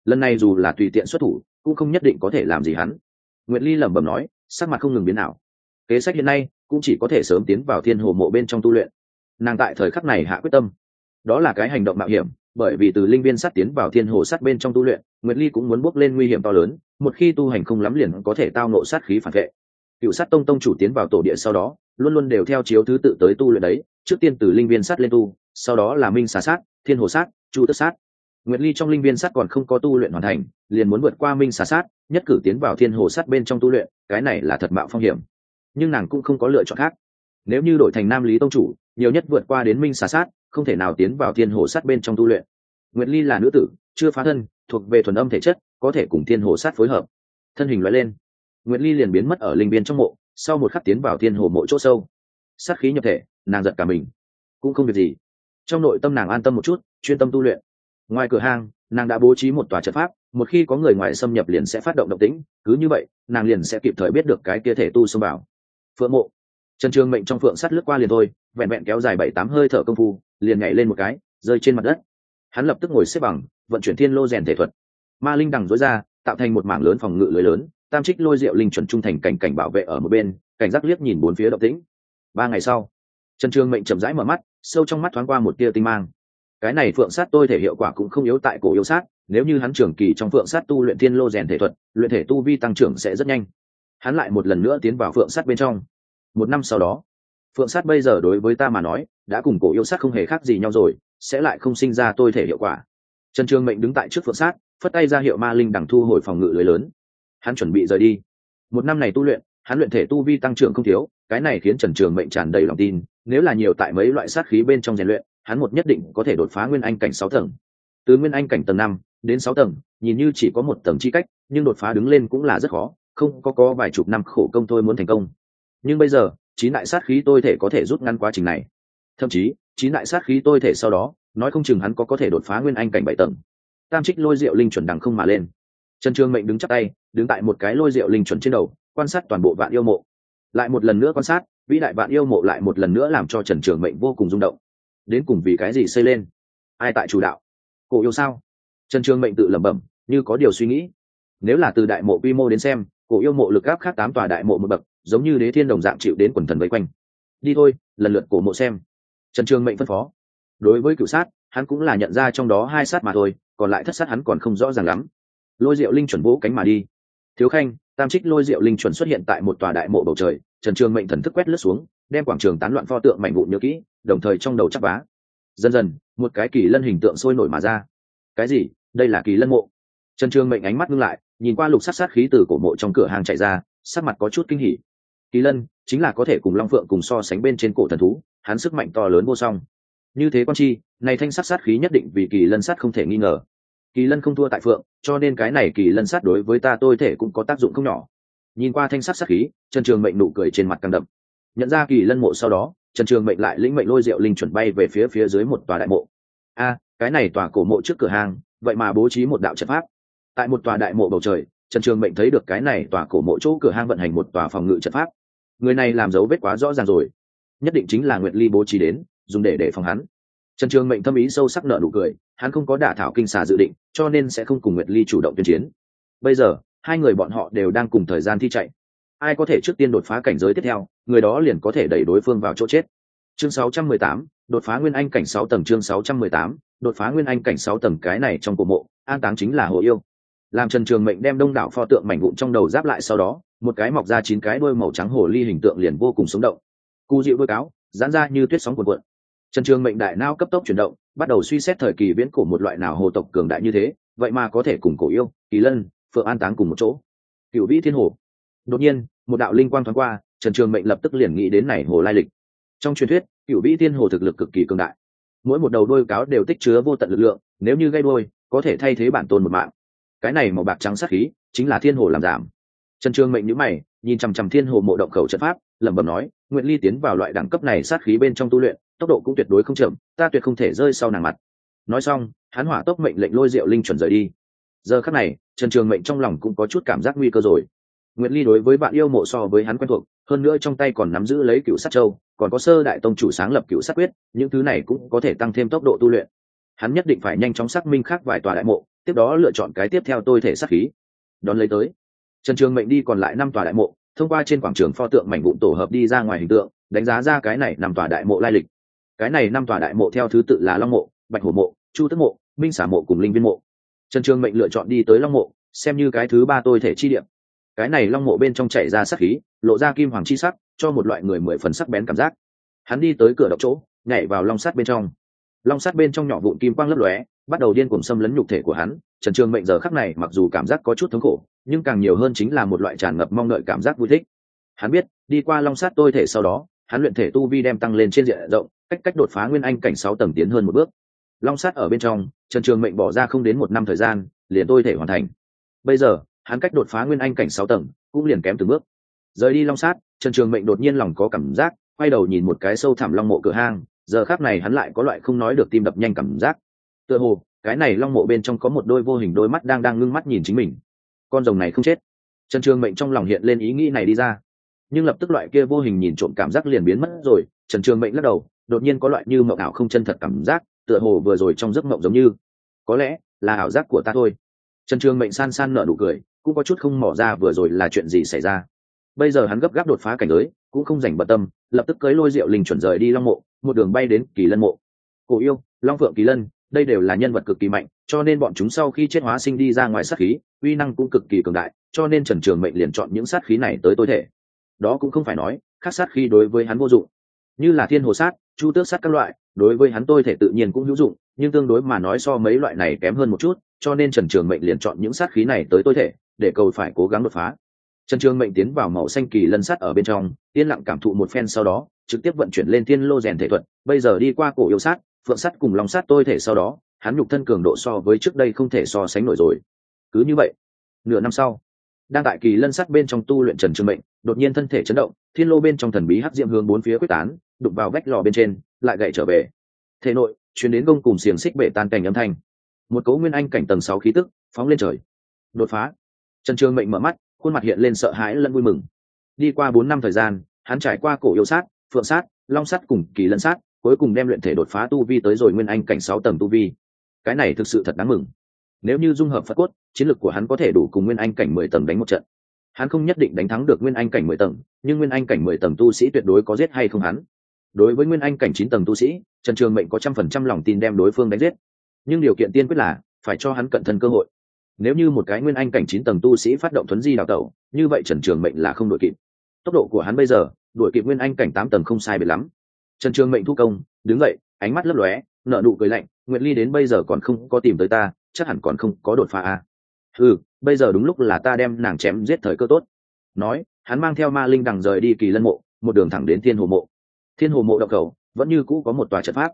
Lần này dù là tùy tiện xuất thủ, cũng không nhất định có thể làm gì hắn. Nguyễn ly lẩm bẩm nói, sắc mặt không ngừng biến nào kế sách hiện nay cũng chỉ có thể sớm tiến vào thiên hồ mộ bên trong tu luyện. Nàng tại thời khắc này hạ quyết tâm. Đó là cái hành động mạo hiểm bởi vì từ linh viên sắt tiến vào thiên hồ sắt bên trong tu luyện, nguyệt ly cũng muốn bước lên nguy hiểm to lớn, một khi tu hành không lắm liền có thể tao nộ sát khí phản vệ. Cựu sát tông tông chủ tiến vào tổ địa sau đó, luôn luôn đều theo chiếu thứ tự tới tu luyện đấy, trước tiên từ linh viên sát lên tu, sau đó là minh xà sát, thiên hồ sát, chu tức sát. Nguyệt ly trong linh viên sát còn không có tu luyện hoàn thành, liền muốn vượt qua minh xà sát, nhất cử tiến vào thiên hồ sát bên trong tu luyện, cái này là thật mạo phong hiểm. Nhưng nàng cũng không có lựa chọn khác. Nếu như đổi thành nam lý tông chủ, nhiều nhất vượt qua đến minh xà sát không thể nào tiến vào thiên hồ sát bên trong tu luyện. Nguyệt ly là nữ tử, chưa phá thân, thuộc về thuần âm thể chất, có thể cùng thiên hồ sát phối hợp. Thân hình loại lên. Nguyệt ly liền biến mất ở linh biên trong mộ, sau một khắc tiến vào thiên hồ mộ chỗ sâu. Sát khí nhập thể, nàng giật cả mình. Cũng không việc gì. Trong nội tâm nàng an tâm một chút, chuyên tâm tu luyện. Ngoài cửa hang, nàng đã bố trí một tòa trận pháp, một khi có người ngoài xâm nhập liền sẽ phát động động tĩnh, cứ như vậy, nàng liền sẽ kịp thời biết được cái kia thể tu xông vào. Phượng mộ. Trần trường mệnh trong phượng sắt lướt qua liền thôi, vẹn vẹn kéo dài bảy tám hơi thở công phu liền nhảy lên một cái, rơi trên mặt đất. Hắn lập tức ngồi xếp bằng, vận chuyển thiên lô rèn thể thuật. Ma linh đằng dối ra, tạo thành một mảng lớn phòng ngự lưới lớn, tam trích lôi rượu linh chuẩn trung thành cảnh cảnh bảo vệ ở một bên, cảnh giác liếc nhìn bốn phía động tĩnh. Ba ngày sau, trần trương mệnh chậm rãi mở mắt, sâu trong mắt thoáng qua một tia tinh mang. Cái này phượng sát tôi thể hiệu quả cũng không yếu tại cổ yêu sát, nếu như hắn trưởng kỳ trong phượng sát tu luyện thiên lô rèn thể thuật, luyện thể tu vi tăng trưởng sẽ rất nhanh. Hắn lại một lần nữa tiến vào phượng sát bên trong. Một năm sau đó phượng sát bây giờ đối với ta mà nói, đã cùng cổ yêu sát không hề khác gì nhau rồi, sẽ lại không sinh ra tôi thể hiệu quả. Trần trường mệnh đứng tại trước phượng sát, phất tay ra hiệu ma linh đằng thu hồi phòng ngự lưới lớn. Hắn chuẩn bị rời đi. Một năm này tu luyện, hắn luyện thể tu vi tăng trưởng không thiếu, cái này khiến trần trường mệnh tràn đầy lòng tin, nếu là nhiều tại mấy loại sát khí bên trong rèn luyện, hắn một nhất định có thể đột phá nguyên anh cảnh sáu tầng. Từ nguyên anh cảnh tầng năm đến sáu tầng, nhìn như chỉ có một tầng chi cách, nhưng đột phá đứng lên cũng là rất khó, không có có vài chục năm khổ công thôi muốn thành công. Nhưng bây giờ chín đại sát khí tôi thể có thể rút ngăn quá trình này. Thậm chí, chín đại sát khí tôi thể sau đó, nói không chừng hắn có có thể đột phá nguyên anh cảnh bảy tầng. Tam trích lôi rượu linh chuẩn đằng không mà lên. Trần trường mệnh đứng chắc tay, đứng tại một cái lôi rượu linh chuẩn trên đầu, quan sát toàn bộ vạn yêu mộ. Lại một lần nữa quan sát, vĩ đại vạn yêu mộ lại một lần nữa làm cho trần trường mệnh vô cùng rung động. Đến cùng vì cái gì xây lên? Ai tại chủ đạo? Cổ yêu sao? Trần trường mệnh tự lẩm bẩm, như có điều suy nghĩ. Nếu là từ đại mộ quy mô đến xem, cổ yêu mộ lực áp khác tám tòa đại mộ một bậc giống như đế thiên đồng dạng chịu đến quần thần vây quanh. Đi thôi, lần lượt cổ mộ xem. Trần trường mệnh phân phó. Đối với cựu sát, hắn cũng là nhận ra trong đó hai sát mà thôi, còn lại thất sát hắn còn không rõ ràng lắm. Lôi diệu linh chuẩn vỗ cánh mà đi. Thiếu khanh, tam trích lôi diệu linh chuẩn xuất hiện tại một tòa đại mộ bầu trời. Trần trường mệnh thần thức quét lướt xuống, đem quảng trường tán loạn pho tượng mạnh vụn nhớ kỹ, đồng thời trong đầu chắc vá. Dần dần, một cái kỳ lân hình tượng sôi nổi mà ra. Cái gì? Đây là kỳ lân mộ? Trần trường mệnh ánh mắt ngưng lại, nhìn qua lục sát sát khí từ cổ mộ trong cửa hàng chạy ra, sắc mặt có chút kinh hỉ kỳ lân chính là có thể cùng long phượng cùng so sánh bên trên cổ thần thú, hắn sức mạnh to lớn vô song. Như thế quan chi, này thanh sát sát khí nhất định vì kỳ lân sát không thể nghi ngờ. Kỳ lân không thua tại phượng, cho nên cái này kỳ lân sát đối với ta tôi thể cũng có tác dụng không nhỏ. Nhìn qua thanh sát sát khí, trần trường mệnh nụ cười trên mặt càng đậm. Nhận ra kỳ lân mộ sau đó, trần trường mệnh lại lĩnh mệnh lôi rượu linh chuẩn bay về phía phía dưới một tòa đại mộ. A, cái này tòa cổ mộ trước cửa hàng, vậy mà bố trí một đạo trận pháp. Tại một tòa đại mộ bầu trời trần trường mệnh thấy được cái này tòa cổ mộ chỗ cửa hang vận hành một tòa phòng ngự trận pháp. Người này làm dấu vết quá rõ ràng rồi. Nhất định chính là nguyệt ly bố trí đến dùng để để phòng hắn. Trần trường mệnh tâm ý sâu sắc nợ nụ cười hắn không có đả thảo kinh xà dự định cho nên sẽ không cùng nguyệt ly chủ động tuyên chiến. Bây giờ hai người bọn họ đều đang cùng thời gian thi chạy. Ai có thể trước tiên đột phá cảnh giới tiếp theo người đó liền có thể đẩy đối phương vào chỗ chết. Chương 618, đột phá nguyên anh cảnh 6 tầng chương 618, đột phá nguyên anh cảnh 6 tầng cái này trong cổ mộ an táng chính là hồ yêu làm trần trường mệnh đem đông đảo pho tượng mảnh vụn trong đầu giáp lại sau đó, một cái mọc ra chín cái đôi màu trắng hồ ly hình tượng liền vô cùng sống động. Cu dịu đôi cáo, giãn ra như tuyết sóng cuộn cuộn. Trần trường mệnh đại nao cấp tốc chuyển động, bắt đầu suy xét thời kỳ viễn cổ một loại nào hồ tộc cường đại như thế, vậy mà có thể cùng cổ yêu, kỳ lân, phượng an táng cùng một chỗ. Cựu vĩ thiên hồ. Đột nhiên, một đạo linh quang thoáng qua, trần trường mệnh lập tức liền nghĩ đến này hồ lai lịch. Trong truyền thuyết, cựu vĩ thiên hồ thực lực cực kỳ cường đại. Mỗi một đầu đôi cáo đều tích chứa vô tận lực lượng, nếu như gây đôi có thể thay thế bản tôn một mạng cái này màu bạc trắng sát khí chính là thiên hồ làm giảm. Trần trường mệnh nhữ mày, nhìn chằm chằm thiên hồ mộ động khẩu trận pháp, lẩm bẩm nói nguyện ly tiến vào loại đẳng cấp này sát khí bên trong tu luyện, tốc độ cũng tuyệt đối không chậm, ta tuyệt không thể rơi sau nàng mặt. Nói xong, hắn hỏa tốc mệnh lệnh lôi diệu linh chuẩn rời đi. Giờ khắc này, trần trường mệnh trong lòng cũng có chút cảm giác nguy cơ rồi. Nguyện ly đối với bạn yêu mộ so với hắn quen thuộc, hơn nữa trong tay còn nắm giữ lấy cựu sát châu, còn có sơ đại tông chủ sáng lập cựu sát quyết, những thứ này cũng có thể tăng thêm tốc độ tu luyện. Hắn nhất định phải nhanh chóng xác minh khác vài tòa đại mộ tiếp đó lựa chọn cái tiếp theo tôi thể sát khí. Đón lấy tới, trần trường mệnh đi còn lại năm tòa đại mộ, thông qua trên quảng trường pho tượng mảnh vụn tổ hợp đi ra ngoài hình tượng, đánh giá ra cái này năm tòa đại mộ lai lịch. Cái này năm tòa đại mộ theo thứ tự là long mộ, bạch hổ mộ, chu tức mộ, minh xả mộ cùng linh viên mộ. Trần trường mệnh lựa chọn đi tới long mộ, xem như cái thứ ba tôi thể chi điểm. Cái này long mộ bên trong chảy ra sắc khí, lộ ra kim hoàng chi sắc, cho một loại người mười phần sắc bén cảm giác. Hắn đi tới cửa độc chỗ, nhảy vào long sắt bên trong. Long sắt bên trong nhỏ vụn kim quang lấp lóe bắt đầu điên cuồng xâm lấn nhục thể của hắn. Trần trường mệnh giờ khắc này mặc dù cảm giác có chút thống khổ, nhưng càng nhiều hơn chính là một loại tràn ngập mong đợi cảm giác vui thích. Hắn biết, đi qua long sát tôi thể sau đó, hắn luyện thể tu vi đem tăng lên trên diện rộng, cách cách đột phá nguyên anh cảnh sáu tầng tiến hơn một bước. Long sát ở bên trong, trần trường mệnh bỏ ra không đến một năm thời gian, liền tôi thể hoàn thành. Bây giờ, hắn cách đột phá nguyên anh cảnh sáu tầng, cũng liền kém từng bước. Rời đi long sát, trần trường mệnh đột nhiên lòng có cảm giác, quay đầu nhìn một cái sâu thẳm long mộ cửa hang. Giờ khác này hắn lại có loại không nói được tim đập nhanh cảm giác tựa hồ, cái này long mộ bên trong có một đôi vô hình đôi mắt đang đang ngưng mắt nhìn chính mình. Con rồng này không chết. Trần trường mệnh trong lòng hiện lên ý nghĩ này đi ra. Nhưng lập tức loại kia vô hình nhìn trộm cảm giác liền biến mất rồi. Trần trường mệnh lắc đầu, đột nhiên có loại như mộng ảo không chân thật cảm giác, tựa hồ vừa rồi trong giấc mộng giống như. Có lẽ là ảo giác của ta thôi. Trần trường mệnh san san nở nụ cười, cũng có chút không mỏ ra vừa rồi là chuyện gì xảy ra. Bây giờ hắn gấp gáp đột phá cảnh giới, cũng không dành bận tâm, lập tức cưới lôi rượu linh chuẩn rời đi long mộ, một đường bay đến kỳ lân mộ. Cổ yêu, long phượng kỳ lân đây đều là nhân vật cực kỳ mạnh, cho nên bọn chúng sau khi chết hóa sinh đi ra ngoài sát khí, uy năng cũng cực kỳ cường đại, cho nên trần trường mệnh liền chọn những sát khí này tới tối thể. Đó cũng không phải nói, khác sát khí đối với hắn vô dụng. Như là thiên hồ sát, chu tước sát các loại, đối với hắn tôi thể tự nhiên cũng hữu dụng, nhưng tương đối mà nói so mấy loại này kém hơn một chút, cho nên trần trường mệnh liền chọn những sát khí này tới tôi thể, để cầu phải cố gắng đột phá. Trần trường mệnh tiến vào màu xanh kỳ lân sắt ở bên trong, yên lặng cảm thụ một phen sau đó, trực tiếp vận chuyển lên thiên lô rèn thể thuật, bây giờ đi qua cổ yêu sát phượng sắt cùng lòng sắt tôi thể sau đó, hắn nhục thân cường độ so với trước đây không thể so sánh nổi rồi. Cứ như vậy, nửa năm sau, đang tại kỳ lân sắt bên trong tu luyện trần trương mệnh, đột nhiên thân thể chấn động, thiên lô bên trong thần bí hắc diệm hướng bốn phía quyết tán đục vào vách lò bên trên, lại gậy trở về. Thể nội chuyến đến gông cùng xiềng xích bể tan cảnh âm thanh. Một cấu nguyên anh cảnh tầng sáu khí tức phóng lên trời. Đột phá. Trần trương mệnh mở mắt, khuôn mặt hiện lên sợ hãi lẫn vui mừng. Đi qua bốn năm thời gian, hắn trải qua cổ yêu sát, phượng sát, long sát cùng kỳ lân sát cuối cùng đem luyện thể đột phá tu vi tới rồi nguyên anh cảnh sáu tầng tu vi. Cái này thực sự thật đáng mừng. Nếu như dung hợp phật cốt, chiến lược của hắn có thể đủ cùng nguyên anh cảnh mười tầng đánh một trận. Hắn không nhất định đánh thắng được nguyên anh cảnh mười tầng, nhưng nguyên anh cảnh mười tầng tu sĩ tuyệt đối có giết hay không hắn. Đối với nguyên anh cảnh chín tầng tu sĩ, trần trường mệnh có trăm phần trăm lòng tin đem đối phương đánh giết. Nhưng điều kiện tiên quyết là, phải cho hắn cận thân cơ hội. Nếu như một cái nguyên anh cảnh chín tầng tu sĩ phát động thuấn di đào tẩu, như vậy trần trường mệnh là không đội kịp. Tốc độ của hắn bây giờ, đuổi kịp nguyên anh cảnh tám tầng không sai biệt lắm trần trường mệnh thu công, đứng dậy, ánh mắt lấp lóe nợ nụ cười lạnh, nguyệt ly đến bây giờ còn không có tìm tới ta, chắc hẳn còn không có đột phá à. ừ bây giờ đúng lúc là ta đem nàng chém giết thời cơ tốt. Nói, hắn mang theo ma linh đằng rời đi kỳ lân mộ, một đường thẳng đến thiên hồ mộ. Thiên hồ mộ đậu cầu vẫn như cũ có một tòa trận pháp.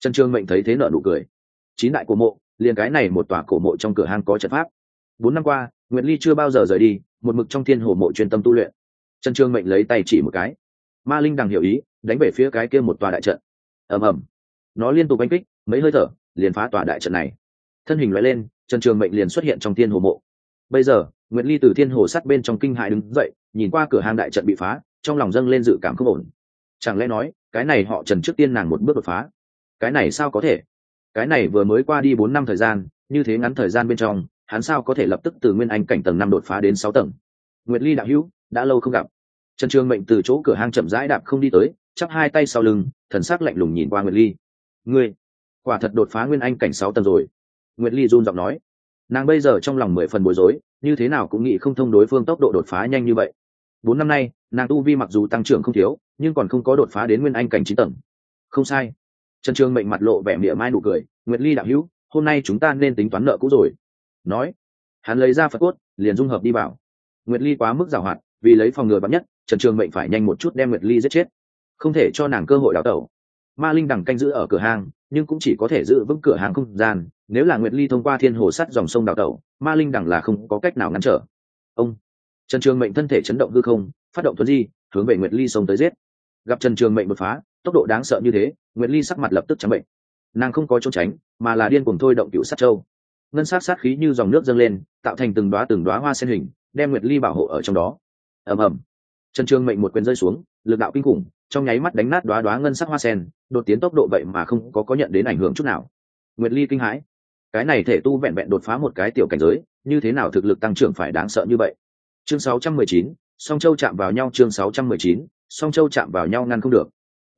Trần trương mệnh thấy thế nợ nụ cười. Chín đại cổ mộ, liền cái này một tòa cổ mộ trong cửa hang có trận pháp. Bốn năm qua, nguyệt ly chưa bao giờ rời đi, một mực trong thiên hồ mộ chuyên tâm tu luyện. Trần trương mệnh lấy tay chỉ một cái. Ma linh đằng hiểu ý đánh về phía cái kia một tòa đại trận. Ầm ầm. Nó liên tục đánh kích, mấy hơi thở, liền phá tòa đại trận này. Thân hình loại lên, trần trường mệnh liền xuất hiện trong thiên hồ mộ. Bây giờ, nguyệt ly từ thiên hồ sắt bên trong kinh hại đứng dậy, nhìn qua cửa hàng đại trận bị phá, trong lòng dâng lên dự cảm không ổn. Chẳng lẽ nói, cái này họ trần trước tiên nàng một bước đột phá? Cái này sao có thể? Cái này vừa mới qua đi bốn năm thời gian, như thế ngắn thời gian bên trong, hắn sao có thể lập tức từ nguyên anh cảnh tầng năm đột phá đến sáu tầng? Nguyệt ly đạo hữu, đã lâu không gặp. Trần trường mệnh từ chỗ cửa hang chậm rãi đạp không đi tới chắp hai tay sau lưng, thần sắc lạnh lùng nhìn qua nguyệt ly. Ngươi, quả thật đột phá nguyên anh cảnh sáu tầng rồi. Nguyệt ly run giọng nói. Nàng bây giờ trong lòng mười phần bối rối, như thế nào cũng nghĩ không thông đối phương tốc độ đột phá nhanh như vậy. Bốn năm nay, nàng tu vi mặc dù tăng trưởng không thiếu, nhưng còn không có đột phá đến nguyên anh cảnh chín tầng. Không sai. Trần trường mệnh mặt lộ vẻ mỉa mai nụ cười. Nguyệt ly đạo hữu, hôm nay chúng ta nên tính toán nợ cũ rồi. Nói. Hắn lấy ra phật cốt, liền dung hợp đi vào. Nguyệt ly quá mức giảo hoạt vì lấy phòng ngừa bắn nhất, trần trường mệnh phải nhanh một chút đem nguyệt ly giết chết không thể cho nàng cơ hội đào tẩu. Ma linh đằng canh giữ ở cửa hàng nhưng cũng chỉ có thể giữ vững cửa hàng không gian, nếu là nguyệt ly thông qua thiên hồ sắt dòng sông đào tẩu, ma linh đằng là không có cách nào ngăn trở. Ông, trần trường mệnh thân thể chấn động hư không, phát động thuận di, hướng về nguyệt ly sông tới giết. Gặp trần trường mệnh bật phá, tốc độ đáng sợ như thế, nguyệt ly sắc mặt lập tức trắng bệnh. Nàng không có trốn tránh, mà là điên cuồng thôi động cựu sát châu. Ngân sát sát khí như dòng nước dâng lên, tạo thành từng đoá từng đoá hoa sen hình, đem nguyệt ly bảo hộ ở trong đó. Ầm ầm. Trần trường mệnh một quyền rơi xuống, lực đạo kinh khủng trong nháy mắt đánh nát đoá đoá ngân sắc hoa sen đột tiến tốc độ vậy mà không có có nhận đến ảnh hưởng chút nào. Nguyệt ly kinh hãi. Cái này thể tu vẹn vẹn đột phá một cái tiểu cảnh giới như thế nào thực lực tăng trưởng phải đáng sợ như vậy? Chương 619, song châu chạm vào nhau chương 619, song châu chạm vào nhau ngăn không được.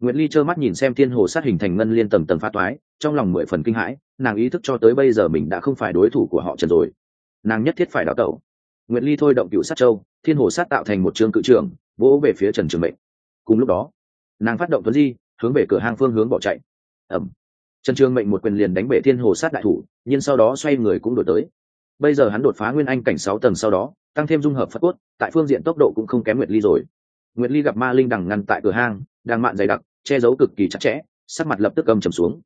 Nguyệt ly trơ mắt nhìn xem thiên hồ sát hình thành ngân liên tầng tầng phá toái trong lòng mười phần kinh hãi nàng ý thức cho tới bây giờ mình đã không phải đối thủ của họ trần rồi. Nàng nhất thiết phải đào tẩu. Nguyệt ly thôi động cựu sát châu thiên hồ sát tạo thành một trường cự trường vỗ về phía trần trường mệnh. Cùng lúc đó nàng phát động tuấn di, hướng về cửa hang phương hướng bỏ chạy. Ẩm trần trường mệnh một quyền liền đánh bể thiên hồ sát đại thủ, nhưng sau đó xoay người cũng đổi tới. Bây giờ hắn đột phá nguyên anh cảnh sáu tầng sau đó, tăng thêm dung hợp phật cốt, tại phương diện tốc độ cũng không kém nguyệt ly rồi. Nguyệt ly gặp ma linh đằng ngăn tại cửa hang, đang mạn dày đặc, che giấu cực kỳ chặt chẽ, sắc mặt lập tức cầm trầm xuống.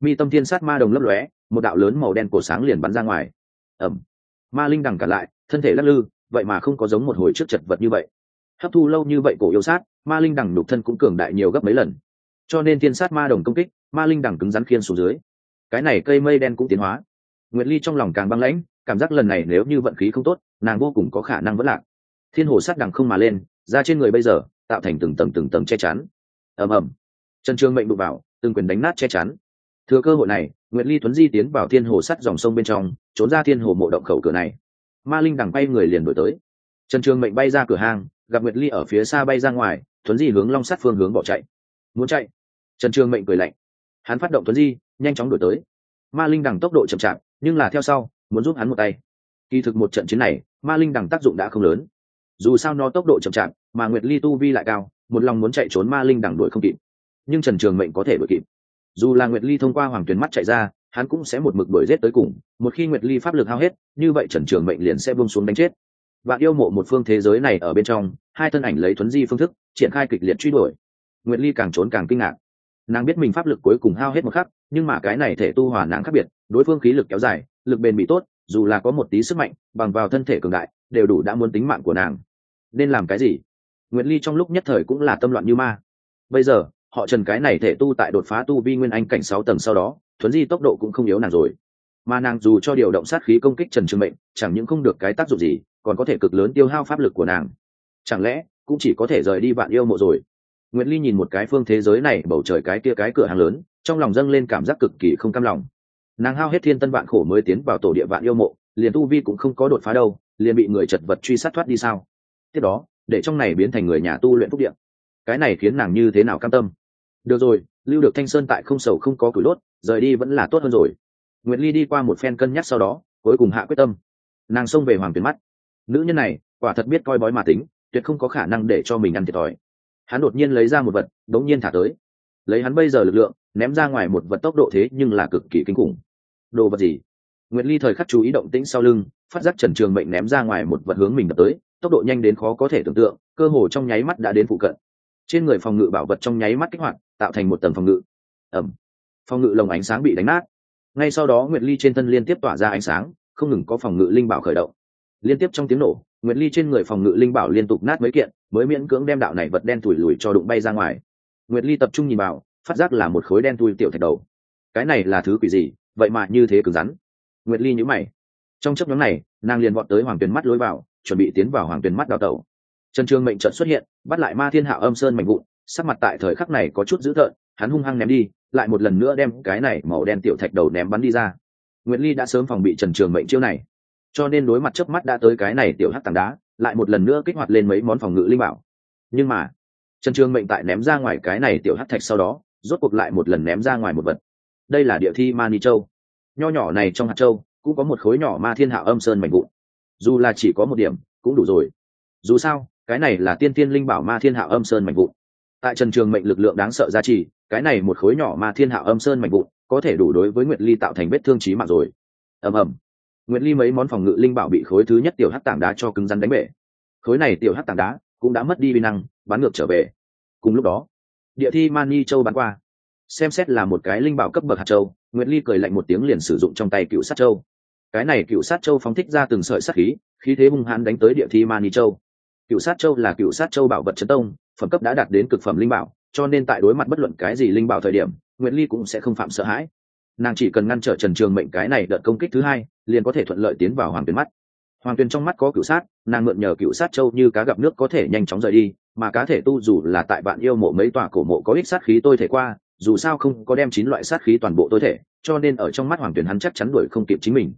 Mi tâm thiên sát ma đồng lấp lóe, một đạo lớn màu đen cổ sáng liền bắn ra ngoài. Ẩm ma linh đằng cả lại, thân thể lắc lư, vậy mà không có giống một hồi trước chật vật như vậy. Hấp thu lâu như vậy cổ yêu sát ma linh đằng nhục thân cũng cường đại nhiều gấp mấy lần. Cho nên thiên sát ma đồng công kích, ma linh đằng cứng rắn khiên xuống dưới. Cái này cây mây đen cũng tiến hóa. Nguyệt ly trong lòng càng băng lãnh, cảm giác lần này nếu như vận khí không tốt, nàng vô cùng có khả năng vẫn lạc. Thiên hồ sát đằng không mà lên, ra trên người bây giờ, tạo thành từng tầng từng tầng che chắn. Ầm ầm. Trần trương mệnh đụng vào, từng quyền đánh nát che chắn. Thừa cơ hội này, nguyệt ly tuấn di tiến vào thiên hồ sắt dòng sông bên trong, trốn ra thiên hồ mộ động khẩu cửa này. Ma linh đằng bay người liền đổi tới. Trần trường mệnh bay ra cửa hang gặp nguyệt ly ở phía xa bay ra ngoài Thuấn di hướng long sắt phương hướng bỏ chạy. Muốn chạy? Trần trường mệnh cười lạnh. Hắn phát động Thuấn di, nhanh chóng đổi tới. Ma linh đằng tốc độ chậm chạp, nhưng là theo sau, muốn giúp hắn một tay. Kỳ thực một trận chiến này, ma linh đằng tác dụng đã không lớn. Dù sao nó tốc độ chậm chạp, mà nguyệt ly tu vi lại cao, một lòng muốn chạy trốn ma linh đằng đuổi không kịp. Nhưng trần trường mệnh có thể đuổi kịp. Dù là nguyệt ly thông qua hoàng tuyến mắt chạy ra, hắn cũng sẽ một mực đuổi rét tới cùng, một khi nguyệt ly pháp lực hao hết, như vậy trần trường mệnh liền sẽ buông xuống đánh chết bạn yêu mộ một phương thế giới này ở bên trong, hai thân ảnh lấy thuấn di phương thức, triển khai kịch liệt truy đuổi. Nguyệt ly càng trốn càng kinh ngạc. Nàng biết mình pháp lực cuối cùng hao hết một khắc, nhưng mà cái này thể tu hòa nàng khác biệt, đối phương khí lực kéo dài, lực bền bị tốt, dù là có một tí sức mạnh, bằng vào thân thể cường đại, đều đủ đã muốn tính mạng của nàng. Nên làm cái gì? Nguyệt ly trong lúc nhất thời cũng là tâm loạn như ma. Bây giờ, họ trần cái này thể tu tại đột phá tu vi nguyên anh cảnh sáu tầng sau đó, thuấn di tốc độ cũng không yếu nàng rồi. Mà nàng dù cho điều động sát khí công kích trần trường mệnh, chẳng những không được cái tác dụng gì còn có thể cực lớn tiêu hao pháp lực của nàng. Chẳng lẽ, cũng chỉ có thể rời đi bạn yêu mộ rồi? Nguyễn ly nhìn một cái phương thế giới này, bầu trời cái kia cái cửa hàng lớn, trong lòng dâng lên cảm giác cực kỳ không cam lòng. Nàng hao hết thiên tân vạn khổ mới tiến vào tổ địa vạn yêu mộ, liền tu vi cũng không có đột phá đâu, liền bị người chật vật truy sát thoát đi sao? Tiếp đó, để trong này biến thành người nhà tu luyện phúc điện cái này khiến nàng như thế nào cam tâm? Được rồi, lưu được thanh sơn tại không sầu không có củi lốt rời đi vẫn là tốt hơn rồi. Nguyệt ly đi qua một phen cân nhắc sau đó, cuối cùng hạ quyết tâm. Nàng xông về hoàng tuyến mắt nữ nhân này, quả thật biết coi bói mà tính, tuyệt không có khả năng để cho mình ăn thiệt thòi. Hắn đột nhiên lấy ra một vật, đống nhiên thả tới. Lấy hắn bây giờ lực lượng, ném ra ngoài một vật tốc độ thế nhưng là cực kỳ kinh khủng. Đồ vật gì? Nguyệt ly thời khắc chú ý động tĩnh sau lưng, phát giác trần trường mệnh ném ra ngoài một vật hướng mình đập tới, tốc độ nhanh đến khó có thể tưởng tượng, cơ hồ trong nháy mắt đã đến phụ cận. Trên người phòng ngự bảo vật trong nháy mắt kích hoạt, tạo thành một tầng phòng ngự. Ẩm phòng ngự lồng ánh sáng bị đánh nát. Ngay sau đó nguyệt ly trên thân liên tiếp tỏa ra ánh sáng, không ngừng có phòng ngự linh bảo khởi động liên tiếp trong tiếng nổ, nguyệt ly trên người phòng ngự linh bảo liên tục nát mấy kiện, mới miễn cưỡng đem đạo này vật đen thủi lùi cho đụng bay ra ngoài. Nguyệt ly tập trung nhìn vào, phát giác là một khối đen thui tiểu thạch đầu. Cái này là thứ quỷ gì? Vậy mà như thế cứng rắn. Nguyệt ly nhữ mày. Trong chấp nhóm này, nàng liền vọt tới hoàng tuyền mắt lối vào, chuẩn bị tiến vào hoàng tuyền mắt đào tẩu. Trần trường mệnh trận xuất hiện, bắt lại ma thiên hạ âm sơn mạnh vụn, sắc mặt tại thời khắc này có chút dữ tợn, hắn hung hăng ném đi, lại một lần nữa đem cái này màu đen tiểu thạch đầu ném bắn đi ra. Nguyệt ly đã sớm phòng bị trần trường mệnh chiêu này cho nên đối mặt chớp mắt đã tới cái này tiểu hắc tảng đá, lại một lần nữa kích hoạt lên mấy món phòng ngự linh bảo. Nhưng mà, trần trương mệnh tại ném ra ngoài cái này tiểu hắc thạch sau đó, rốt cuộc lại một lần ném ra ngoài một vật. Đây là địa thi mani châu. Nho nhỏ này trong hạt châu, cũng có một khối nhỏ ma thiên hạ âm sơn mạnh vụn. Dù là chỉ có một điểm, cũng đủ rồi. Dù sao, cái này là tiên tiên linh bảo ma thiên hạ âm sơn mạnh vụn. Tại trần trường mệnh lực lượng đáng sợ giá trị cái này một khối nhỏ ma thiên hạ âm sơn mạnh vụn, có thể đủ đối với nguyệt ly tạo thành vết thương trí mạng rồi. Ầm ầm nguyệt ly mấy món phòng ngự linh bảo bị khối thứ nhất tiểu hắc tảng đá cho cứng rắn đánh bể. Khối này tiểu hắc tảng đá cũng đã mất đi vi năng, bắn ngược trở về. Cùng lúc đó, địa thi mani châu bắn qua. Xem xét là một cái linh bảo cấp bậc hạt châu, nguyệt ly cười lạnh một tiếng liền sử dụng trong tay cựu sát châu. Cái này cựu sát châu phóng thích ra từng sợi sát khí khí thế hung hãn đánh tới địa thi mani châu. Cựu sát châu là cựu sát châu bảo vật chân tông, phẩm cấp đã đạt đến cực phẩm linh bảo, cho nên tại đối mặt bất luận cái gì linh bảo thời điểm, nguyệt ly cũng sẽ không phạm sợ hãi nàng chỉ cần ngăn trở trần trường mệnh cái này đợt công kích thứ hai, liền có thể thuận lợi tiến vào hoàng tuyền mắt. Hoàng tuyền trong mắt có cựu sát, nàng mượn nhờ cựu sát châu như cá gặp nước có thể nhanh chóng rời đi, mà cá thể tu dù là tại bạn yêu mộ mấy tòa cổ mộ có ích sát khí tôi thể qua, dù sao không có đem chín loại sát khí toàn bộ tôi thể, cho nên ở trong mắt hoàng tuyền hắn chắc chắn đuổi không kịp chính mình.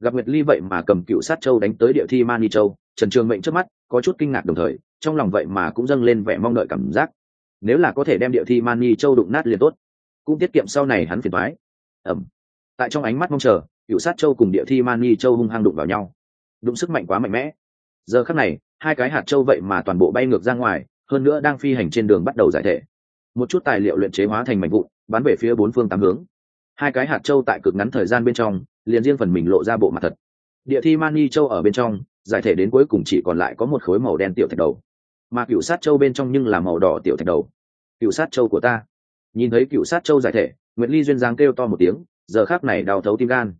Gặp nguyệt ly vậy mà cầm cựu sát châu đánh tới địa thi mani châu, trần trường mệnh trước mắt có chút kinh ngạc đồng thời, trong lòng vậy mà cũng dâng lên vẻ mong đợi cảm giác. Nếu là có thể đem địa thi mani châu đụng nát liền tốt. Cũng tiết kiệm sau này hắn phiền thoái ẩm. Tại trong ánh mắt mong chờ, cựu sát châu cùng địa thi mani châu hung hăng đụng vào nhau. Đụng sức mạnh quá mạnh mẽ. Giờ khắc này, hai cái hạt châu vậy mà toàn bộ bay ngược ra ngoài, hơn nữa đang phi hành trên đường bắt đầu giải thể. Một chút tài liệu luyện chế hóa thành mảnh vụn, bắn về phía bốn phương tám hướng. Hai cái hạt châu tại cực ngắn thời gian bên trong, liền riêng phần mình lộ ra bộ mặt thật. Địa thi mani châu ở bên trong, giải thể đến cuối cùng chỉ còn lại có một khối màu đen tiểu thạch đầu. Mà cựu sát châu bên trong nhưng là màu đỏ tiểu thạch đầu. Cựu sát châu của ta. Nhìn thấy cựu sát châu giải thể Nguyệt ly duyên dáng kêu to một tiếng giờ khắc này đau thấu tim gan.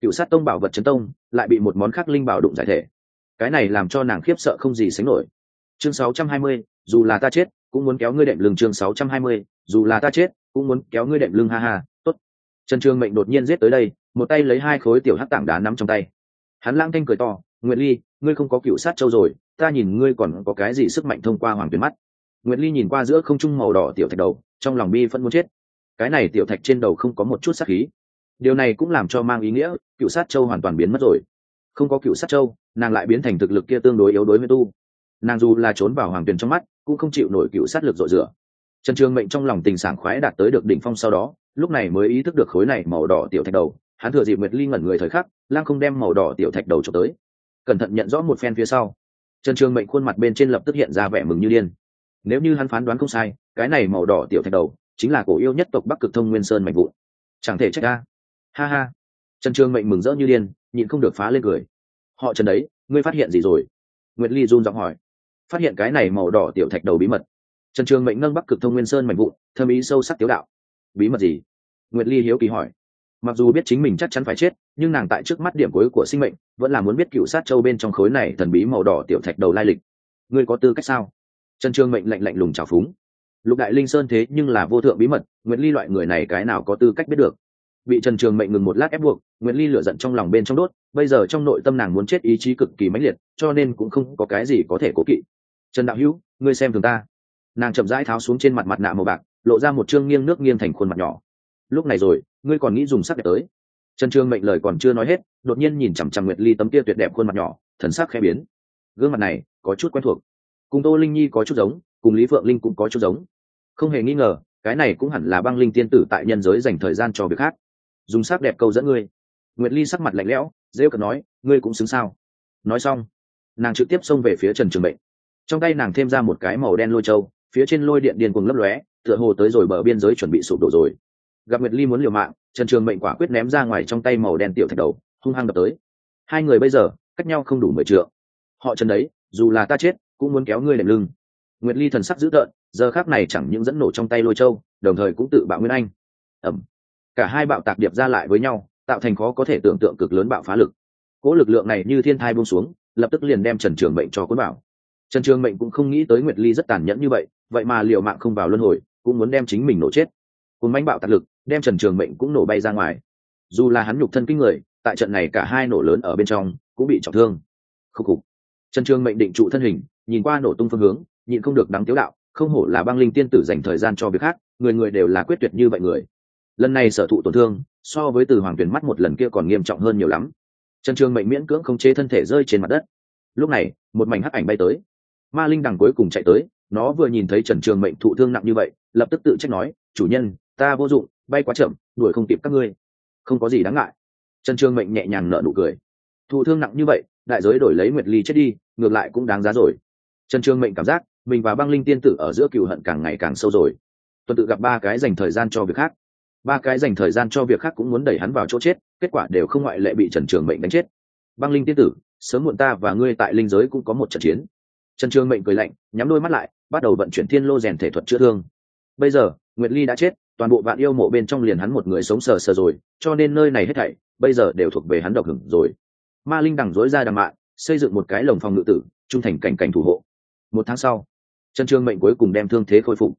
Cựu sát tông bảo vật chấn tông lại bị một món khắc linh bảo đụng giải thể. Cái này làm cho nàng khiếp sợ không gì sánh nổi. Chương 620, dù là ta chết cũng muốn kéo ngươi đệm lưng. Chương 620, dù là ta chết cũng muốn kéo ngươi đệm lưng. Ha ha tốt. Trần trường mệnh đột nhiên giết tới đây một tay lấy hai khối tiểu hắc tảng đá nắm trong tay. Hắn lang thanh cười to nguyệt ly ngươi không có cựu sát châu rồi ta nhìn ngươi còn có cái gì sức mạnh thông qua hoàng tuyến mắt. Nguyệt ly nhìn qua giữa không trung màu đỏ tiểu thạch đầu trong lòng bi phẫn muốn chết cái này tiểu thạch trên đầu không có một chút sát khí. Điều này cũng làm cho mang ý nghĩa, cựu sát châu hoàn toàn biến mất rồi. Không có cựu sát châu, nàng lại biến thành thực lực kia tương đối yếu đối với tu. Nàng dù là trốn vào hoàng tuyền trong mắt, cũng không chịu nổi cựu sát lực dội rửa. Trần trường mệnh trong lòng tình sảng khoái đạt tới được đỉnh phong sau đó, lúc này mới ý thức được khối này màu đỏ tiểu thạch đầu, hắn thừa dịp nguyệt ly ngẩn người thời khắc lang không đem màu đỏ tiểu thạch đầu trộm tới. Cẩn thận nhận rõ một phen phía sau, trần trường mệnh khuôn mặt bên trên lập tức hiện ra vẻ mừng như điên. Nếu như hắn phán đoán không sai, cái này màu đỏ tiểu thạch đầu chính là cổ yêu nhất tộc bắc cực thông nguyên sơn mạnh vụn. Chẳng thể trách ta. Ha ha. Trần trương mệnh mừng rỡ như điên, nhịn không được phá lên cười. Họ trần đấy, ngươi phát hiện gì rồi? Nguyệt ly run giọng hỏi. Phát hiện cái này màu đỏ tiểu thạch đầu bí mật. Trần trường mệnh nâng bắc cực thông nguyên sơn mạnh vụn, thâm ý sâu sắc tiếu đạo. Bí mật gì? Nguyệt ly hiếu kỳ hỏi. Mặc dù biết chính mình chắc chắn phải chết, nhưng nàng tại trước mắt điểm cuối của sinh mệnh, vẫn là muốn biết cựu sát châu bên trong khối này thần bí màu đỏ tiểu thạch đầu lai lịch. Ngươi có tư cách sao? Trần trường mệnh lạnh lạnh lùng trào phúng lục đại linh sơn thế nhưng là vô thượng bí mật nguyễn ly loại người này cái nào có tư cách biết được? Bị trần trường mệnh ngừng một lát ép buộc nguyễn ly lựa giận trong lòng bên trong đốt, bây giờ trong nội tâm nàng muốn chết ý chí cực kỳ mãnh liệt, cho nên cũng không có cái gì có thể cố kỵ. Trần đạo hữu, ngươi xem thường ta. Nàng chậm rãi tháo xuống trên mặt mặt nạ màu bạc, lộ ra một chương nghiêng nước nghiêng thành khuôn mặt nhỏ. Lúc này rồi, ngươi còn nghĩ dùng sắc đẹp tới. Trần trương mệnh lời còn chưa nói hết, đột nhiên nhìn chằm chằm nguyệt ly tấm kia tuyệt đẹp khuôn mặt nhỏ, thần sắc khẽ biến. Gương mặt này có chút quen thuộc. Cùng tô linh nhi có chút giống cùng lý phượng linh cũng có chút giống. Không hề nghi ngờ, cái này cũng hẳn là băng linh tiên tử tại nhân giới dành thời gian cho việc khác. Dùng sắc đẹp câu dẫn ngươi. Nguyệt ly sắc mặt lạnh lẽo dễ cận nói, ngươi cũng xứng sao? Nói xong, nàng trực tiếp xông về phía trần trường mệnh. Trong tay nàng thêm ra một cái màu đen lôi trâu phía trên lôi điện điền cùng lấp lóe, tựa hồ tới rồi bờ biên giới chuẩn bị sụp đổ rồi. Gặp nguyệt ly muốn liều mạng, trần trường mệnh quả quyết ném ra ngoài trong tay màu đen tiểu thạch đầu, hung hăng đập tới. Hai người bây giờ, cách nhau không đủ mười trượng. Họ trần đấy, dù là ta chết, cũng muốn kéo ngươi đệm lưng nguyệt ly thần sắc dữ tợn, giờ khác này chẳng những dẫn nổ trong tay lôi châu, đồng thời cũng tự bạo nguyên anh. Ẩm. Cả hai bạo tạc điệp ra lại với nhau, tạo thành khó có thể tưởng tượng cực lớn bạo phá lực. Cỗ lực lượng này như thiên thai buông xuống, lập tức liền đem trần trường mệnh cho cuốn bảo trần trường mệnh cũng không nghĩ tới nguyệt ly rất tàn nhẫn như vậy vậy mà liệu mạng không vào luân hồi, cũng muốn đem chính mình nổ chết. Cùng manh bạo tạc lực, đem trần trường mệnh cũng nổ bay ra ngoài. Dù là hắn nhục thân kinh người, tại trận này cả hai nổ lớn ở bên trong, cũng bị trọng thương. Khúc cục trần trường mệnh định trụ thân hình, nhìn qua nổ tung phương hướng nhịn không được đáng tiếu đạo, không hổ là băng linh tiên tử dành thời gian cho việc khác, người người đều là quyết tuyệt như vậy người. Lần này sở thụ tổn thương, so với từ hoàng tuyển mắt một lần kia còn nghiêm trọng hơn nhiều lắm. Trần trường mệnh miễn cưỡng không chế thân thể rơi trên mặt đất. Lúc này, một mảnh hắc ảnh bay tới. Ma linh đằng cuối cùng chạy tới, nó vừa nhìn thấy trần trường mệnh thụ thương nặng như vậy, lập tức tự trách nói, chủ nhân, ta vô dụng, bay quá chậm, đuổi không kịp các ngươi. Không có gì đáng ngại. Trần trường mệnh nhẹ nhàng nở nụ cười. Thụ thương nặng như vậy, đại giới đổi lấy nguyệt ly chết đi, ngược lại cũng đáng giá rồi. Trần trường mệnh cảm giác mình và băng linh tiên tử ở giữa cựu hận càng ngày càng sâu rồi. Tuần tự gặp ba cái dành thời gian cho việc khác. Ba cái dành thời gian cho việc khác cũng muốn đẩy hắn vào chỗ chết, kết quả đều không ngoại lệ bị trần trường mệnh đánh chết. Băng linh tiên tử, sớm muộn ta và ngươi tại linh giới cũng có một trận chiến. Trần trường mệnh cười lạnh, nhắm đôi mắt lại, bắt đầu vận chuyển thiên lô rèn thể thuật chữa thương. Bây giờ, nguyệt ly đã chết, toàn bộ bạn yêu mộ bên trong liền hắn một người sống sờ sờ rồi, cho nên nơi này hết thảy, bây giờ đều thuộc về hắn độc hưởng rồi. Ma linh đằng dối ra đằng mạn xây dựng một cái lồng phòng ngự tử, trung thành cảnh cảnh thủ hộ. Một tháng sau trần trương mệnh cuối cùng đem thương thế khôi phục.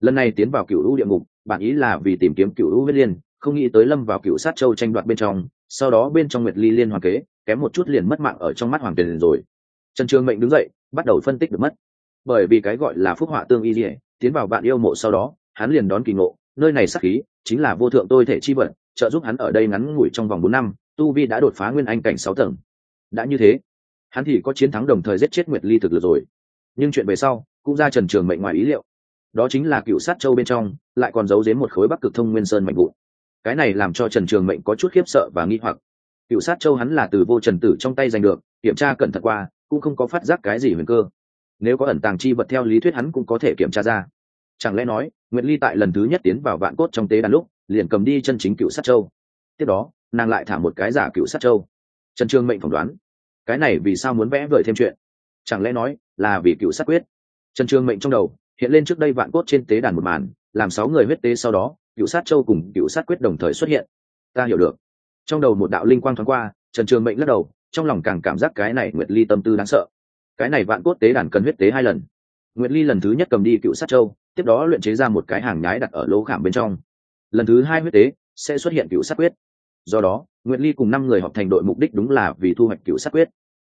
Lần này tiến vào cựu lũ địa ngục bản ý là vì tìm kiếm cựu lũ huyết liên, không nghĩ tới lâm vào cựu sát châu tranh đoạt bên trong, sau đó bên trong nguyệt ly liên hoàng kế, kém một chút liền mất mạng ở trong mắt hoàng tiền rồi. Trần trương mệnh đứng dậy, bắt đầu phân tích được mất. Bởi vì cái gọi là phúc họa tương y dỉa tiến vào bạn yêu mộ sau đó, hắn liền đón kỳ ngộ, nơi này sắc khí chính là vô thượng tôi thể chi vận trợ giúp hắn ở đây ngắn ngủi trong vòng bốn năm, tu vi đã đột phá nguyên anh cảnh sáu tầng. Đã như thế, hắn thì có chiến thắng đồng thời giết chết nguyệt ly thực lực rồi. Nhưng chuyện về sau cũng ra trần trường mệnh ngoài ý liệu. Đó chính là cựu sát châu bên trong, lại còn giấu giếm một khối bắc cực thông nguyên sơn mạnh vụn. Cái này làm cho trần trường mệnh có chút khiếp sợ và nghi hoặc. Cựu sát châu hắn là từ vô trần tử trong tay giành được, kiểm tra cẩn thận qua, cũng không có phát giác cái gì huyền cơ. Nếu có ẩn tàng chi vật theo lý thuyết hắn cũng có thể kiểm tra ra. Chẳng lẽ nói, nguyệt ly tại lần thứ nhất tiến vào vạn cốt trong tế đàn lúc, liền cầm đi chân chính cựu sát châu? Tiếp đó, nàng lại thả một cái giả cựu sát châu. Trần trương mệnh phỏng đoán, cái này vì sao muốn vẽ vời thêm chuyện? Chẳng lẽ nói là vì cựu sát quyết? Trần trương mệnh trong đầu hiện lên trước đây vạn cốt trên tế đàn một màn, làm sáu người huyết tế sau đó cựu sát châu cùng cựu sát quyết đồng thời xuất hiện. Ta hiểu được. Trong đầu một đạo linh quang thoáng qua, trần trường mệnh lắc đầu, trong lòng càng cảm giác cái này nguyệt ly tâm tư đáng sợ. Cái này vạn cốt tế đàn cần huyết tế hai lần. Nguyệt ly lần thứ nhất cầm đi cựu sát châu, tiếp đó luyện chế ra một cái hàng nhái đặt ở lỗ khảm bên trong. Lần thứ hai huyết tế sẽ xuất hiện cựu sát quyết. Do đó, nguyệt ly cùng năm người họp thành đội mục đích đúng là vì thu hoạch cựu sát quyết.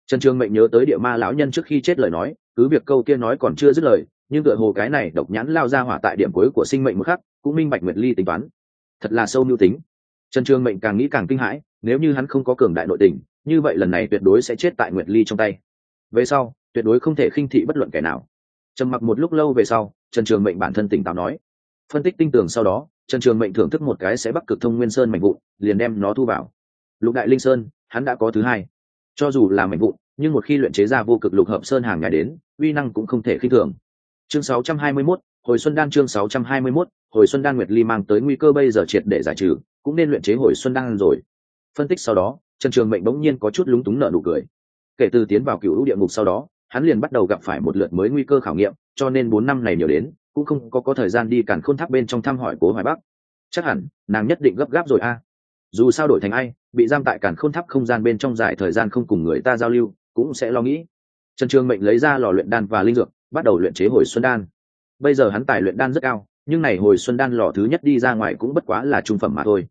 Trần trường mệnh nhớ tới địa ma lão nhân trước khi chết lời nói cứ việc câu kia nói còn chưa dứt lời, nhưng tựa hồ cái này độc nhãn lao ra hỏa tại điểm cuối của sinh mệnh một khắc, cũng minh bạch nguyệt ly tính toán. Thật là sâu mưu tính. Trần trường mệnh càng nghĩ càng kinh hãi, nếu như hắn không có cường đại nội tình, như vậy lần này tuyệt đối sẽ chết tại nguyệt ly trong tay. Về sau, tuyệt đối không thể khinh thị bất luận kẻ nào. Trầm mặc một lúc lâu về sau, trần trường mệnh bản thân tỉnh táo nói. Phân tích tinh tường sau đó, trần trường mệnh thưởng thức một cái sẽ bắc cực thông nguyên sơn mạnh vụn, liền đem nó thu vào. Lục đại linh sơn, hắn đã có thứ hai. Cho dù là mạnh vụn nhưng một khi luyện chế ra vô cực lục hợp sơn hàng ngày đến uy năng cũng không thể khinh thường. Chương 621, hồi xuân đan chương 621, hồi xuân đan nguyệt ly mang tới nguy cơ bây giờ triệt để giải trừ cũng nên luyện chế hồi xuân đan rồi. Phân tích sau đó trần trường mệnh bỗng nhiên có chút lúng túng nợ nụ cười. Kể từ tiến vào cựu địa ngục sau đó hắn liền bắt đầu gặp phải một lượt mới nguy cơ khảo nghiệm cho nên bốn năm này nhiều đến cũng không có có thời gian đi càn khôn tháp bên trong thăm hỏi cố hoài bắc. Chắc hẳn nàng nhất định gấp gáp rồi a. Dù sao đổi thành ai bị giam tại càn khôn tháp không gian bên trong dài thời gian không cùng người ta giao lưu cũng sẽ lo nghĩ. Trần trường mệnh lấy ra lò luyện đan và linh dược, bắt đầu luyện chế hồi xuân đan. Bây giờ hắn tài luyện đan rất cao, nhưng này hồi xuân đan lò thứ nhất đi ra ngoài cũng bất quá là trung phẩm mà thôi.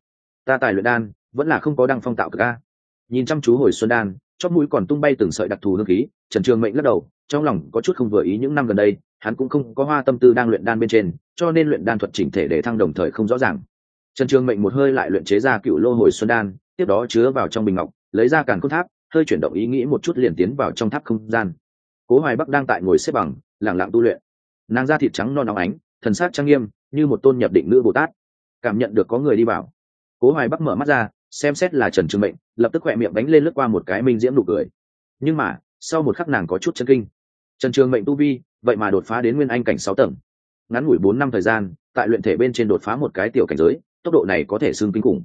Ta tài luyện đan, vẫn là không có đăng phong tạo cực a. Nhìn chăm chú hồi xuân đan chót mũi còn tung bay từng sợi đặc thù hương khí, trần trường mệnh lắc đầu, trong lòng có chút không vừa ý những năm gần đây, hắn cũng không có hoa tâm tư đang luyện đan bên trên, cho nên luyện đan thuật chỉnh thể để thăng đồng thời không rõ ràng. Trần trường mệnh một hơi lại luyện chế ra cựu lô hồi xuân đan, tiếp đó chứa vào trong bình ngọc, lấy ra càn cốt tháp hơi chuyển động ý nghĩ một chút liền tiến vào trong tháp không gian. Cố hoài bắc đang tại ngồi xếp bằng lẳng lặng tu luyện. Nàng da thịt trắng non óng ánh, thần sát trang nghiêm, như một tôn nhập định nữ bồ tát. Cảm nhận được có người đi vào. Cố hoài bắc mở mắt ra, xem xét là trần trường mệnh, lập tức khỏe miệng đánh lên lướt qua một cái minh diễm nụ cười. Nhưng mà, sau một khắc nàng có chút chân kinh. Trần trường mệnh tu vi, vậy mà đột phá đến nguyên anh cảnh sáu tầng. Ngắn ngủi bốn năm thời gian, tại luyện thể bên trên đột phá một cái tiểu cảnh giới, tốc độ này có thể xương kinh khủng.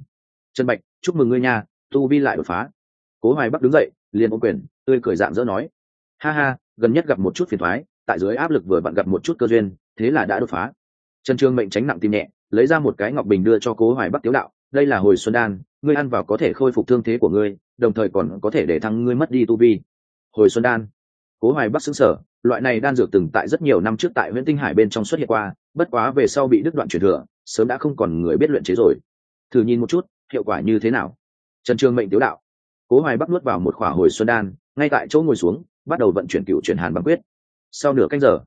Trần bạch, chúc mừng ngươi nha, tu vi lại đột phá cố hoài bắc đứng dậy, liền ôm quyền, tươi cười dạng dỡ nói. Ha ha, gần nhất gặp một chút phiền thoái, tại dưới áp lực vừa vặn gặp một chút cơ duyên, thế là đã đột phá. Trần Trường mệnh tránh nặng tim nhẹ, lấy ra một cái ngọc bình đưa cho cố hoài bắc tiếu đạo, đây là hồi xuân đan, ngươi ăn vào có thể khôi phục thương thế của ngươi, đồng thời còn có thể để thăng ngươi mất đi tu vi. Hồi xuân đan. Cố hoài bắc xứng sở loại này đan dược từng tại rất nhiều năm trước tại huyện tinh hải bên trong xuất hiện qua, bất quá về sau bị đứt đoạn truyền thừa, sớm đã không còn người biết luyện chế rồi. Thử nhìn một chút, hiệu quả như thế nào? Trần Trường mệnh tiếu đạo cố hoài bắc nuốt vào một khỏa hồi xuân đan, ngay tại chỗ ngồi xuống, bắt đầu vận chuyển cựu chuyển hàn băng quyết. Sau nửa canh giờ,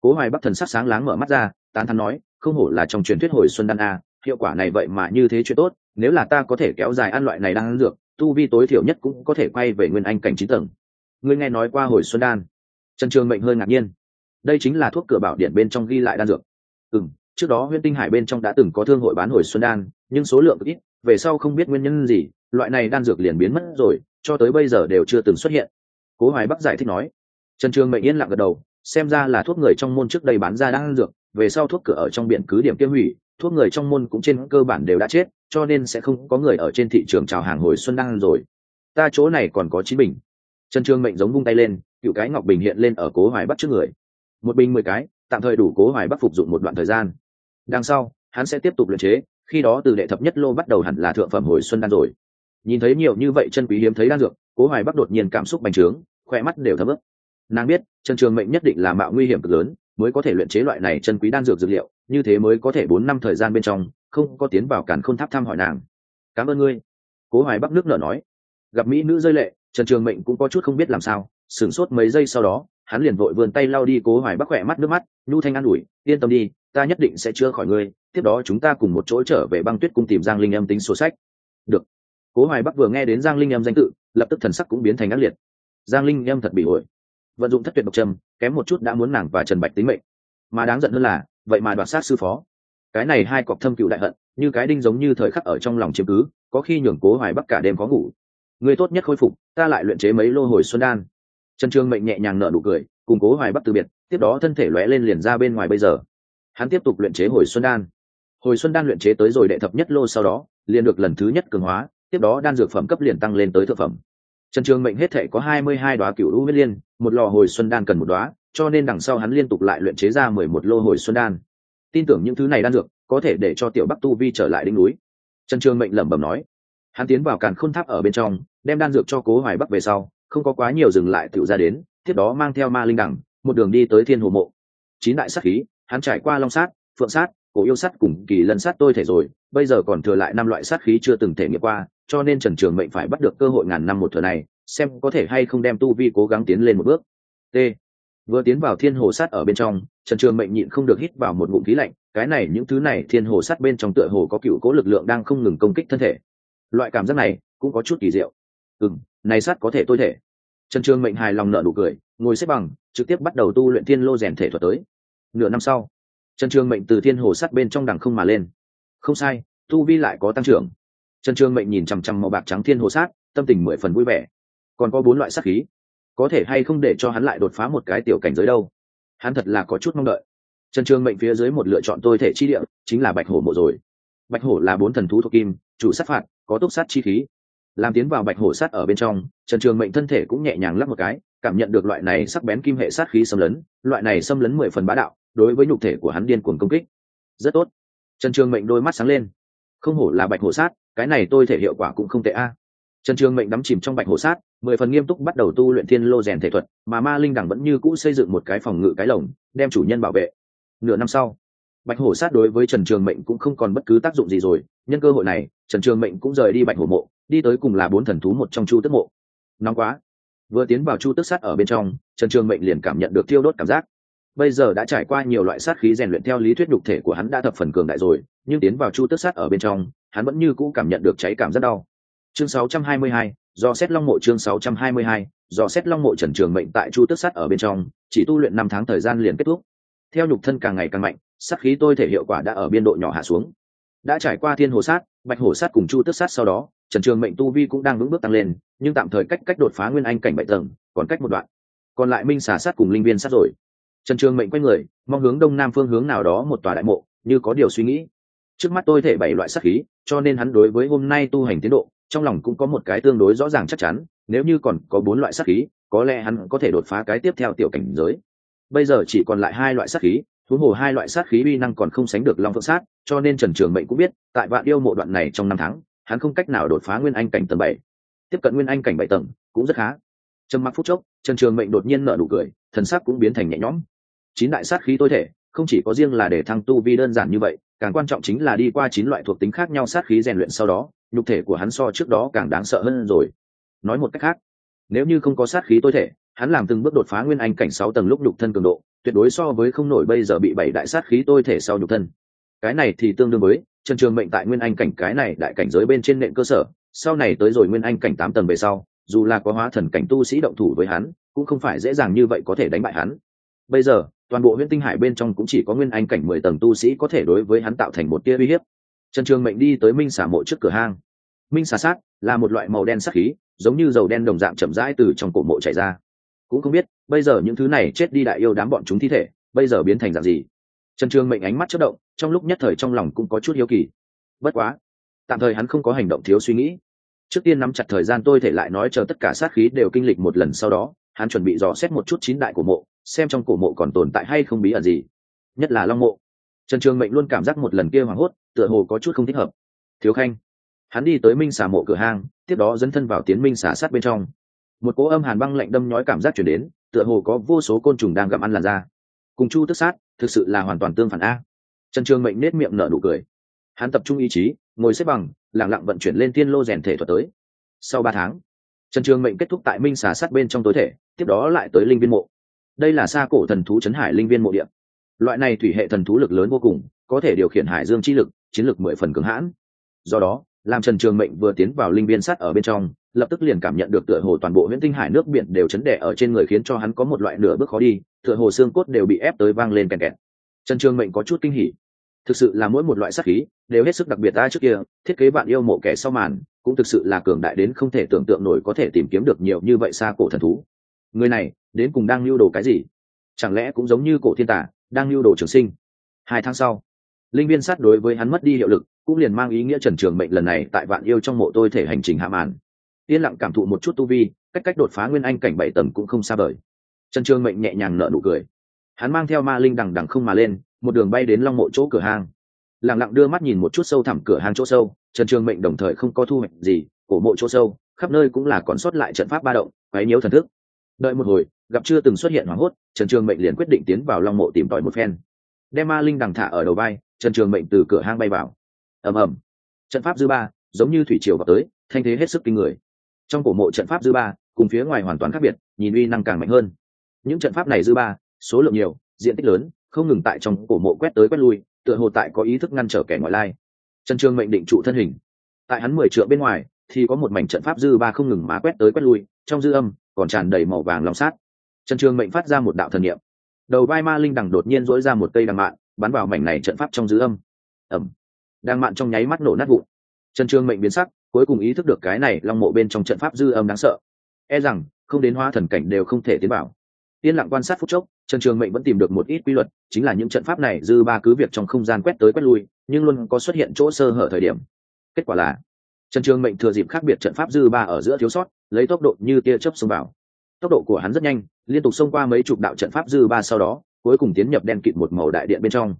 cố hoài bắc thần sắc sáng láng mở mắt ra, tán thắn nói, không hổ là trong truyền thuyết hồi xuân đan a, hiệu quả này vậy mà như thế chuyện tốt, nếu là ta có thể kéo dài ăn loại này đang ăn dược, tu vi tối thiểu nhất cũng có thể quay về nguyên anh cảnh chín tầng. Ngươi nghe nói qua hồi xuân đan? Trần trường mệnh hơi ngạc nhiên. Đây chính là thuốc cửa bảo điện bên trong ghi lại đan dược. Ừ trước đó huyên tinh hải bên trong đã từng có thương hội bán hồi xuân đan, nhưng số lượng ít về sau không biết nguyên nhân gì, loại này đan dược liền biến mất rồi, cho tới bây giờ đều chưa từng xuất hiện. Cố hoài bắc giải thích nói. Trần trường mệnh yên lặng gật đầu, xem ra là thuốc người trong môn trước đây bán ra đan dược, về sau thuốc cửa ở trong biển cứ điểm tiêu hủy, thuốc người trong môn cũng trên cơ bản đều đã chết, cho nên sẽ không có người ở trên thị trường chào hàng hồi xuân đan rồi. Ta chỗ này còn có chín bình. Trần trường mệnh giống vung tay lên, cựu cái ngọc bình hiện lên ở cố hoài bắc trước người. Một bình mười cái, tạm thời đủ cố hoài bắc phục dụng một đoạn thời gian. Đằng sau, hắn sẽ tiếp tục luyện chế khi đó từ đệ thập nhất lô bắt đầu hẳn là thượng phẩm hồi xuân đan rồi. Nhìn thấy nhiều như vậy chân quý hiếm thấy đan dược, cố hoài bắc đột nhiên cảm xúc bành trướng khoe mắt đều thấm ức nàng biết trần trường mệnh nhất định là mạo nguy hiểm cực lớn, mới có thể luyện chế loại này chân quý đan dược dược liệu, như thế mới có thể bốn năm thời gian bên trong, không có tiến vào cản khôn tháp thăm hỏi nàng. Cảm ơn ngươi. Cố hoài bắc nước nở nói. Gặp mỹ nữ rơi lệ trần trường mệnh cũng có chút không biết làm sao, sửng sốt mấy giây sau đó, hắn liền vội vươn tay lau đi cố hoài bắc khỏe mắt nước mắt, nhu thanh an ủi, yên tâm đi ta nhất định sẽ chữa khỏi ngươi, tiếp đó chúng ta cùng một chỗ trở về băng tuyết cung tìm giang linh âm tính sổ sách. Được. Cố hoài bắc vừa nghe đến giang linh âm danh tự, lập tức thần sắc cũng biến thành ác liệt. Giang linh âm thật bị ổi. Vận dụng thất tuyệt độc trầm, kém một chút đã muốn nàng và trần bạch tính mệnh. Mà đáng giận hơn là, vậy mà đoạt sát sư phó. Cái này hai cọc thâm cựu đại hận, như cái đinh giống như thời khắc ở trong lòng chiếm cứ, có khi nhường cố hoài bắc cả đêm có ngủ. Người tốt nhất khôi phục, ta lại luyện chế mấy lô hồi xuân đan. Trần trương mệnh nhẹ nhàng nở nụ cười, cùng cố hoài bắc từ biệt, tiếp đó thân thể lóe lên liền ra bên ngoài bây giờ hắn tiếp tục luyện chế hồi xuân đan. Hồi xuân đan luyện chế tới rồi đệ thập nhất lô sau đó, liền được lần thứ nhất cường hóa, tiếp đó đan dược phẩm cấp liền tăng lên tới thực phẩm. Trần trường mệnh hết thể có hai mươi hai đoá cựu u huyết liên, một lò hồi xuân đan cần một đoá cho nên đằng sau hắn liên tục lại luyện chế ra mười một lô hồi xuân đan. Tin tưởng những thứ này đan dược, có thể để cho tiểu bắc tu vi trở lại đỉnh núi. Trần trường mệnh lẩm bẩm nói. Hắn tiến vào càn khôn tháp ở bên trong, đem đan dược cho cố hoài bắc về sau, không có quá nhiều dừng lại tự ra đến, tiếp đó mang theo ma linh đẳng, một đường đi tới thiên hồ mộ. Chín đại sát khí hắn trải qua long sát, phượng sát, cổ yêu sát cùng kỳ lân sát tôi thể rồi, bây giờ còn thừa lại năm loại sát khí chưa từng thể nghiệm qua, cho nên trần trường mệnh phải bắt được cơ hội ngàn năm một thừa này, xem có thể hay không đem tu vi cố gắng tiến lên một bước. T. Vừa tiến vào thiên hồ sát ở bên trong, trần trường mệnh nhịn không được hít vào một ngụm khí lạnh, cái này những thứ này thiên hồ sát bên trong tựa hồ có cựu cố lực lượng đang không ngừng công kích thân thể. Loại cảm giác này cũng có chút kỳ diệu. Ừ n này sát có thể tôi thể. Trần trường mệnh hài lòng nợ nụ cười, ngồi xếp bằng, trực tiếp bắt đầu tu luyện thiên lô rèn thể thuật tới nửa năm sau, trần trường mệnh từ thiên hồ sát bên trong đằng không mà lên. Không sai, tu vi lại có tăng trưởng. Trần trường mệnh nhìn chằm chằm màu bạc trắng thiên hồ sát tâm tình mười phần vui vẻ. Còn có bốn loại sát khí, có thể hay không để cho hắn lại đột phá một cái tiểu cảnh giới đâu? Hắn thật là có chút mong đợi. Trần trường mệnh phía dưới một lựa chọn tôi thể chi địa, chính là bạch hổ mộ rồi. Bạch hổ là bốn thần thú thuộc kim, chủ sát phạt, có túc sát chi khí. Làm tiến vào bạch hổ sát ở bên trong, trần trường mệnh thân thể cũng nhẹ nhàng lắp một cái, cảm nhận được loại này sắc bén kim hệ sát khí xâm lấn. Loại này xâm lấn mười phần bá đạo đối với nhục thể của hắn điên cuồng công kích. Rất tốt. Trần trường mệnh đôi mắt sáng lên. Không hổ là bạch hổ sát, cái này tôi thể hiệu quả cũng không tệ a. Trần trường mệnh đắm chìm trong bạch hổ sát, mười phần nghiêm túc bắt đầu tu luyện thiên lô rèn thể thuật, mà ma linh đẳng vẫn như cũ xây dựng một cái phòng ngự cái lồng, đem chủ nhân bảo vệ. Nửa năm sau, bạch hổ sát đối với trần trường mệnh cũng không còn bất cứ tác dụng gì rồi. Nhân cơ hội này, trần trường mệnh cũng rời đi bạch hổ mộ, đi tới cùng là bốn thần thú một trong chu tức mộ. Nóng quá. Vừa tiến vào chu tức sát ở bên trong, trần trường mệnh liền cảm nhận được thiêu đốt cảm giác bây giờ đã trải qua nhiều loại sát khí rèn luyện theo lý thuyết nhục thể của hắn đã thập phần cường đại rồi nhưng tiến vào chu tước sát ở bên trong hắn vẫn như cũ cảm nhận được cháy cảm rất đau. Chương 622, do xét long mộ chương 622, do xét long mộ trần trường mệnh tại chu tước sát ở bên trong chỉ tu luyện năm tháng thời gian liền kết thúc. Theo nhục thân càng ngày càng mạnh sát khí tôi thể hiệu quả đã ở biên độ nhỏ hạ xuống. Đã trải qua thiên hồ sát bạch hồ sát cùng chu tước sát sau đó trần trường mệnh tu vi cũng đang vững bước tăng lên nhưng tạm thời cách cách đột phá nguyên anh cảnh bảy tầng còn cách một đoạn. Còn lại minh xả sát cùng linh viên sát rồi trần trường mệnh quay người, mong hướng đông nam phương hướng nào đó một tòa đại mộ, như có điều suy nghĩ. Trước mắt tôi thể bảy loại sát khí, cho nên hắn đối với hôm nay tu hành tiến độ, trong lòng cũng có một cái tương đối rõ ràng chắc chắn, nếu như còn có bốn loại sát khí, có lẽ hắn có thể đột phá cái tiếp theo tiểu cảnh giới. Bây giờ chỉ còn lại hai loại sát khí, huống hồ hai loại sát khí uy năng còn không sánh được long phượng sát, cho nên trần trường mệnh cũng biết, tại vạn yêu mộ đoạn này trong năm tháng, hắn không cách nào đột phá nguyên anh cảnh tầng bảy. Tiếp cận nguyên anh cảnh bảy tầng, cũng rất khá. Trầm mặc phút chốc, trần trường mệnh đột nhiên nở nụ cười, thần sắc cũng biến thành nhẹ nhõm chín đại sát khí tối thể, không chỉ có riêng là để thăng tu vi đơn giản như vậy, càng quan trọng chính là đi qua chín loại thuộc tính khác nhau sát khí rèn luyện sau đó, nhục thể của hắn so trước đó càng đáng sợ hơn rồi. Nói một cách khác, nếu như không có sát khí tối thể, hắn làm từng bước đột phá nguyên anh cảnh sáu tầng lúc nhục thân cường độ, tuyệt đối so với không nổi bây giờ bị bảy đại sát khí tôi thể sau nhục thân. Cái này thì tương đương với trần trường mệnh tại nguyên anh cảnh cái này đại cảnh giới bên trên nệm cơ sở, sau này tới rồi nguyên anh cảnh tám tầng về sau, dù là có hóa thần cảnh tu sĩ động thủ với hắn, cũng không phải dễ dàng như vậy có thể đánh bại hắn bây giờ, toàn bộ huyện tinh hải bên trong cũng chỉ có nguyên anh cảnh mười tầng tu sĩ có thể đối với hắn tạo thành một tia uy hiếp. Trần trường mệnh đi tới minh xả mộ trước cửa hang. Minh xả sát là một loại màu đen sắc khí, giống như dầu đen đồng dạng chậm rãi từ trong cổ mộ chảy ra. Cũng không biết, bây giờ những thứ này chết đi đại yêu đám bọn chúng thi thể, bây giờ biến thành dạng gì? Trần trường mệnh ánh mắt chất động, trong lúc nhất thời trong lòng cũng có chút hiếu kỳ. Bất quá, tạm thời hắn không có hành động thiếu suy nghĩ. Trước tiên nắm chặt thời gian tôi thể lại nói chờ tất cả sát khí đều kinh lịch một lần sau đó, hắn chuẩn bị dò xét một chút chín đại của mộ xem trong cổ mộ còn tồn tại hay không bí ẩn gì. Nhất là long mộ. Trần trường mệnh luôn cảm giác một lần kia hoảng hốt, tựa hồ có chút không thích hợp. Thiếu khanh. Hắn đi tới minh xà mộ cửa hang, tiếp đó dẫn thân vào tiến minh xà sát bên trong. Một cỗ âm hàn băng lạnh đâm nhói cảm giác chuyển đến, tựa hồ có vô số côn trùng đang gặm ăn làn da. Cùng chu tức sát, thực sự là hoàn toàn tương phản a. Trần trường mệnh nết miệng nở nụ cười. Hắn tập trung ý chí, ngồi xếp bằng lẳng lặng vận chuyển lên tiên lô rèn thể thuật tới. Sau ba tháng, trần trường mệnh kết thúc tại minh xà sát bên trong tối thể, tiếp đó lại tới linh viên mộ đây là xa cổ thần thú chấn hải linh viên mộ địa. loại này thủy hệ thần thú lực lớn vô cùng, có thể điều khiển hải dương chi lực, chiến lực mười phần cứng hãn. Do đó, làm trần trường mệnh vừa tiến vào linh viên sắt ở bên trong, lập tức liền cảm nhận được tựa hồ toàn bộ huyện tinh hải nước biển đều chấn đẻ ở trên người khiến cho hắn có một loại nửa bước khó đi, tựa hồ xương cốt đều bị ép tới vang lên kèn kẹt. Trần trường mệnh có chút kinh hỉ. Thực sự là mỗi một loại sắc khí, đều hết sức đặc biệt ta trước kia, thiết kế bạn yêu mộ kẻ sau màn, cũng thực sự là cường đại đến không thể tưởng tượng nổi có thể tìm kiếm được nhiều như vậy xa cổ thần thú người này, đến cùng đang lưu đồ cái gì? Chẳng lẽ cũng giống như cổ thiên tả, đang lưu đồ trường sinh? Hai tháng sau, linh viên sát đối với hắn mất đi hiệu lực, cũng liền mang ý nghĩa trần trường mệnh lần này tại vạn yêu trong mộ tôi thể hành trình hạ màn. Yên lặng cảm thụ một chút tu vi, cách cách đột phá nguyên anh cảnh bảy tầng cũng không xa vời. Trần trường mệnh nhẹ nhàng nở nụ cười. Hắn mang theo ma linh đằng đằng không mà lên, một đường bay đến long mộ chỗ cửa hang. Lẳng lặng đưa mắt nhìn một chút sâu thẳm cửa hang chỗ sâu, trần trường mệnh đồng thời không có thu hoạch gì, cổ mộ chỗ sâu, khắp nơi cũng là còn sót lại trận pháp ba động, quấy nhiễu thần thức đợi một hồi, gặp chưa từng xuất hiện hoảng hốt, trần trường mệnh liền quyết định tiến vào long mộ tìm tòi một phen. Đem ma linh đằng thả ở đầu vai, trần trường mệnh từ cửa hang bay vào. Ầm ầm. Trận pháp dư ba, giống như thủy triều vào tới, thanh thế hết sức kinh người. Trong cổ mộ trận pháp dư ba, cùng phía ngoài hoàn toàn khác biệt, nhìn uy năng càng mạnh hơn. Những trận pháp này dư ba, số lượng nhiều, diện tích lớn, không ngừng tại trong cổ mộ quét tới quét lui, tựa hồ tại có ý thức ngăn trở kẻ ngoại lai. Trần trường mệnh định trụ thân hình. Tại hắn mười triệu bên ngoài, thì có một mảnh trận pháp dư ba không ngừng má quét tới quét lui, trong dư âm còn tràn đầy màu vàng lòng sát. Trần trường mệnh phát ra một đạo thần niệm. Đầu vai ma linh đằng đột nhiên dỗi ra một cây đằng mạn, bắn vào mảnh này trận pháp trong dư âm. Ẩm đằng mạn trong nháy mắt nổ nát vụn. Trần trường mệnh biến sắc, cuối cùng ý thức được cái này long mộ bên trong trận pháp dư âm đáng sợ. E rằng, không đến hóa thần cảnh đều không thể tiến bảo yên lặng quan sát phút chốc, trần trường mệnh vẫn tìm được một ít quy luật, chính là những trận pháp này dư ba cứ việc trong không gian quét tới quét lui, nhưng luôn có xuất hiện chỗ sơ hở thời điểm. Kết quả là, trần trường mệnh thừa dịp khác biệt trận pháp dư ba ở giữa thiếu sót lấy tốc độ như tia chớp xông vào. Tốc độ của hắn rất nhanh, liên tục xông qua mấy chục đạo trận pháp dư ba sau đó, cuối cùng tiến nhập đen kịt một màu đại điện bên trong.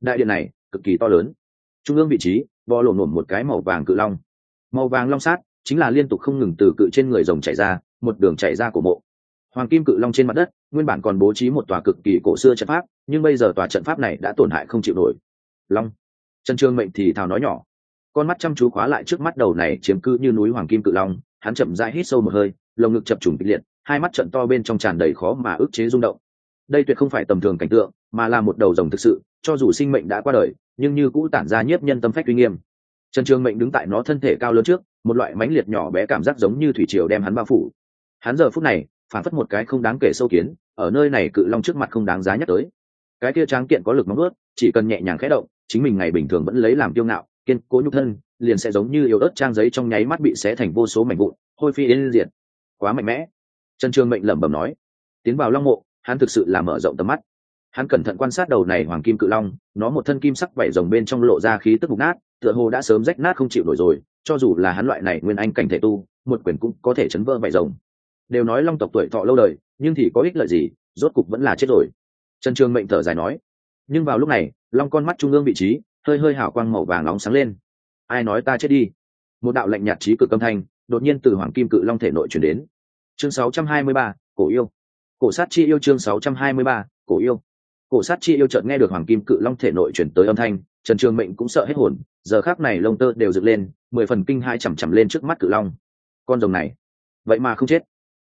Đại điện này, cực kỳ to lớn. Trung ương vị trí, bò lổn nổm một cái màu vàng cự long. Màu vàng long sát, chính là liên tục không ngừng từ cự trên người rồng chảy ra, một đường chảy ra của mộ. Hoàng kim cự long trên mặt đất, nguyên bản còn bố trí một tòa cực kỳ cổ xưa trận pháp, nhưng bây giờ tòa trận pháp này đã tổn hại không chịu nổi. Long. Trần trương mệnh thì thào nói nhỏ. Con mắt chăm chú khóa lại trước mắt đầu này chiếm cứ như núi hoàng kim cự long hắn chậm rãi hít sâu một hơi, lồng ngực chập trùng kịch liệt, hai mắt trận to bên trong tràn đầy khó mà ức chế rung động. Đây tuyệt không phải tầm thường cảnh tượng, mà là một đầu rồng thực sự, cho dù sinh mệnh đã qua đời, nhưng như cũ tản ra nhiếp nhân tâm phách uy nghiêm. Trần trường mệnh đứng tại nó thân thể cao lớn trước, một loại mãnh liệt nhỏ bé cảm giác giống như thủy triều đem hắn bao phủ. Hắn giờ phút này, phản phất một cái không đáng kể sâu kiến, ở nơi này cự long trước mặt không đáng giá nhắc tới. Cái kia tráng kiện có lực móng ướt chỉ cần nhẹ nhàng khẽ động, chính mình ngày bình thường vẫn lấy làm kiêu ngạo kiên cố nhục thân, liền sẽ giống như yếu ớt trang giấy trong nháy mắt bị xé thành vô số mảnh vụn, hôi phi đến diện quá mạnh mẽ. Trần trường mệnh lẩm bẩm nói. Tiến vào long mộ, hắn thực sự là mở rộng tầm mắt. Hắn cẩn thận quan sát đầu này hoàng kim cự long, nó một thân kim sắc vảy rồng bên trong lộ ra khí tức mục nát, tựa hồ đã sớm rách nát không chịu nổi rồi, cho dù là hắn loại này nguyên anh cảnh thể tu, một quyền cũng có thể chấn vỡ vảy rồng. Đều nói long tộc tuổi thọ lâu đời, nhưng thì có ích lợi gì, rốt cục vẫn là chết rồi. Trần trường mệnh thở dài nói. Nhưng vào lúc này, long con mắt trung ương vị trí hơi hơi hào quang màu vàng nóng sáng lên. Ai nói ta chết đi? Một đạo lạnh nhạt trí cực âm thanh đột nhiên từ hoàng kim cự long thể nội chuyển đến. Chương 623, cổ yêu. Cổ sát chi yêu chương 623, cổ yêu. Cổ sát chi yêu chợt nghe được hoàng kim cự long thể nội chuyển tới âm thanh trần trường mệnh cũng sợ hết hồn giờ khác này lông tơ đều dựng lên mười phần kinh hai chằm chằm lên trước mắt cự long. Con rồng này vậy mà không chết.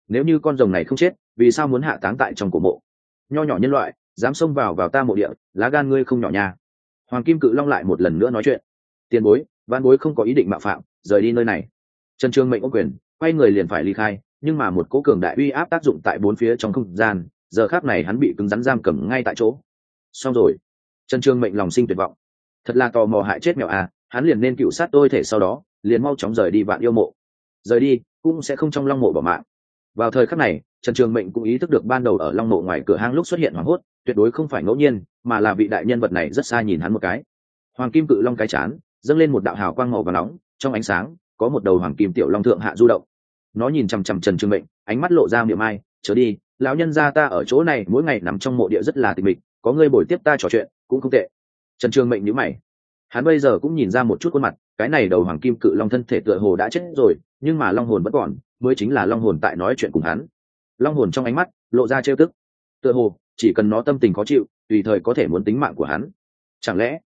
Nếu như con rồng này không chết vì sao muốn hạ táng tại trong cổ mộ? Nho nhỏ nhân loại dám xông vào vào ta mộ địa lá gan ngươi không nhỏ nha hoàng kim cự long lại một lần nữa nói chuyện. Tiền bối, văn bối không có ý định mạo phạm, rời đi nơi này. Trần Trương mệnh ô quyền, quay người liền phải ly khai, nhưng mà một cố cường đại uy áp tác dụng tại bốn phía trong không gian, giờ khác này hắn bị cứng rắn giam cầm ngay tại chỗ. Xong rồi. Trần Trương mệnh lòng sinh tuyệt vọng. Thật là tò mò hại chết mèo à hắn liền nên cựu sát tôi thể sau đó, liền mau chóng rời đi vạn yêu mộ. Rời đi, cũng sẽ không trong long mộ bỏ mạng. Vào thời khắc này trần trường mệnh cũng ý thức được ban đầu ở long mộ ngoài cửa hang lúc xuất hiện hoảng hốt, tuyệt đối không phải ngẫu nhiên, mà là vị đại nhân vật này rất xa nhìn hắn một cái. Hoàng kim cự long cái chán, dâng lên một đạo hào quang màu và nóng, trong ánh sáng, có một đầu hoàng kim tiểu long thượng hạ du động. Nó nhìn chằm chằm trần trường mệnh, ánh mắt lộ ra miệng ai trở đi, lão nhân gia ta ở chỗ này mỗi ngày nằm trong mộ địa rất là tịch mịch, có người bồi tiếp ta trò chuyện, cũng không tệ. Trần trường mệnh nhíu mày. Hắn bây giờ cũng nhìn ra một chút khuôn mặt, cái này đầu hoàng kim cự long thân thể tựa hồ đã chết rồi, nhưng mà long hồn vẫn còn, mới chính là long hồn tại nói chuyện cùng hắn long hồn trong ánh mắt lộ ra trêu tức. Tựa hồ, chỉ cần nó tâm tình khó chịu, tùy thời có thể muốn tính mạng của hắn. Chẳng lẽ,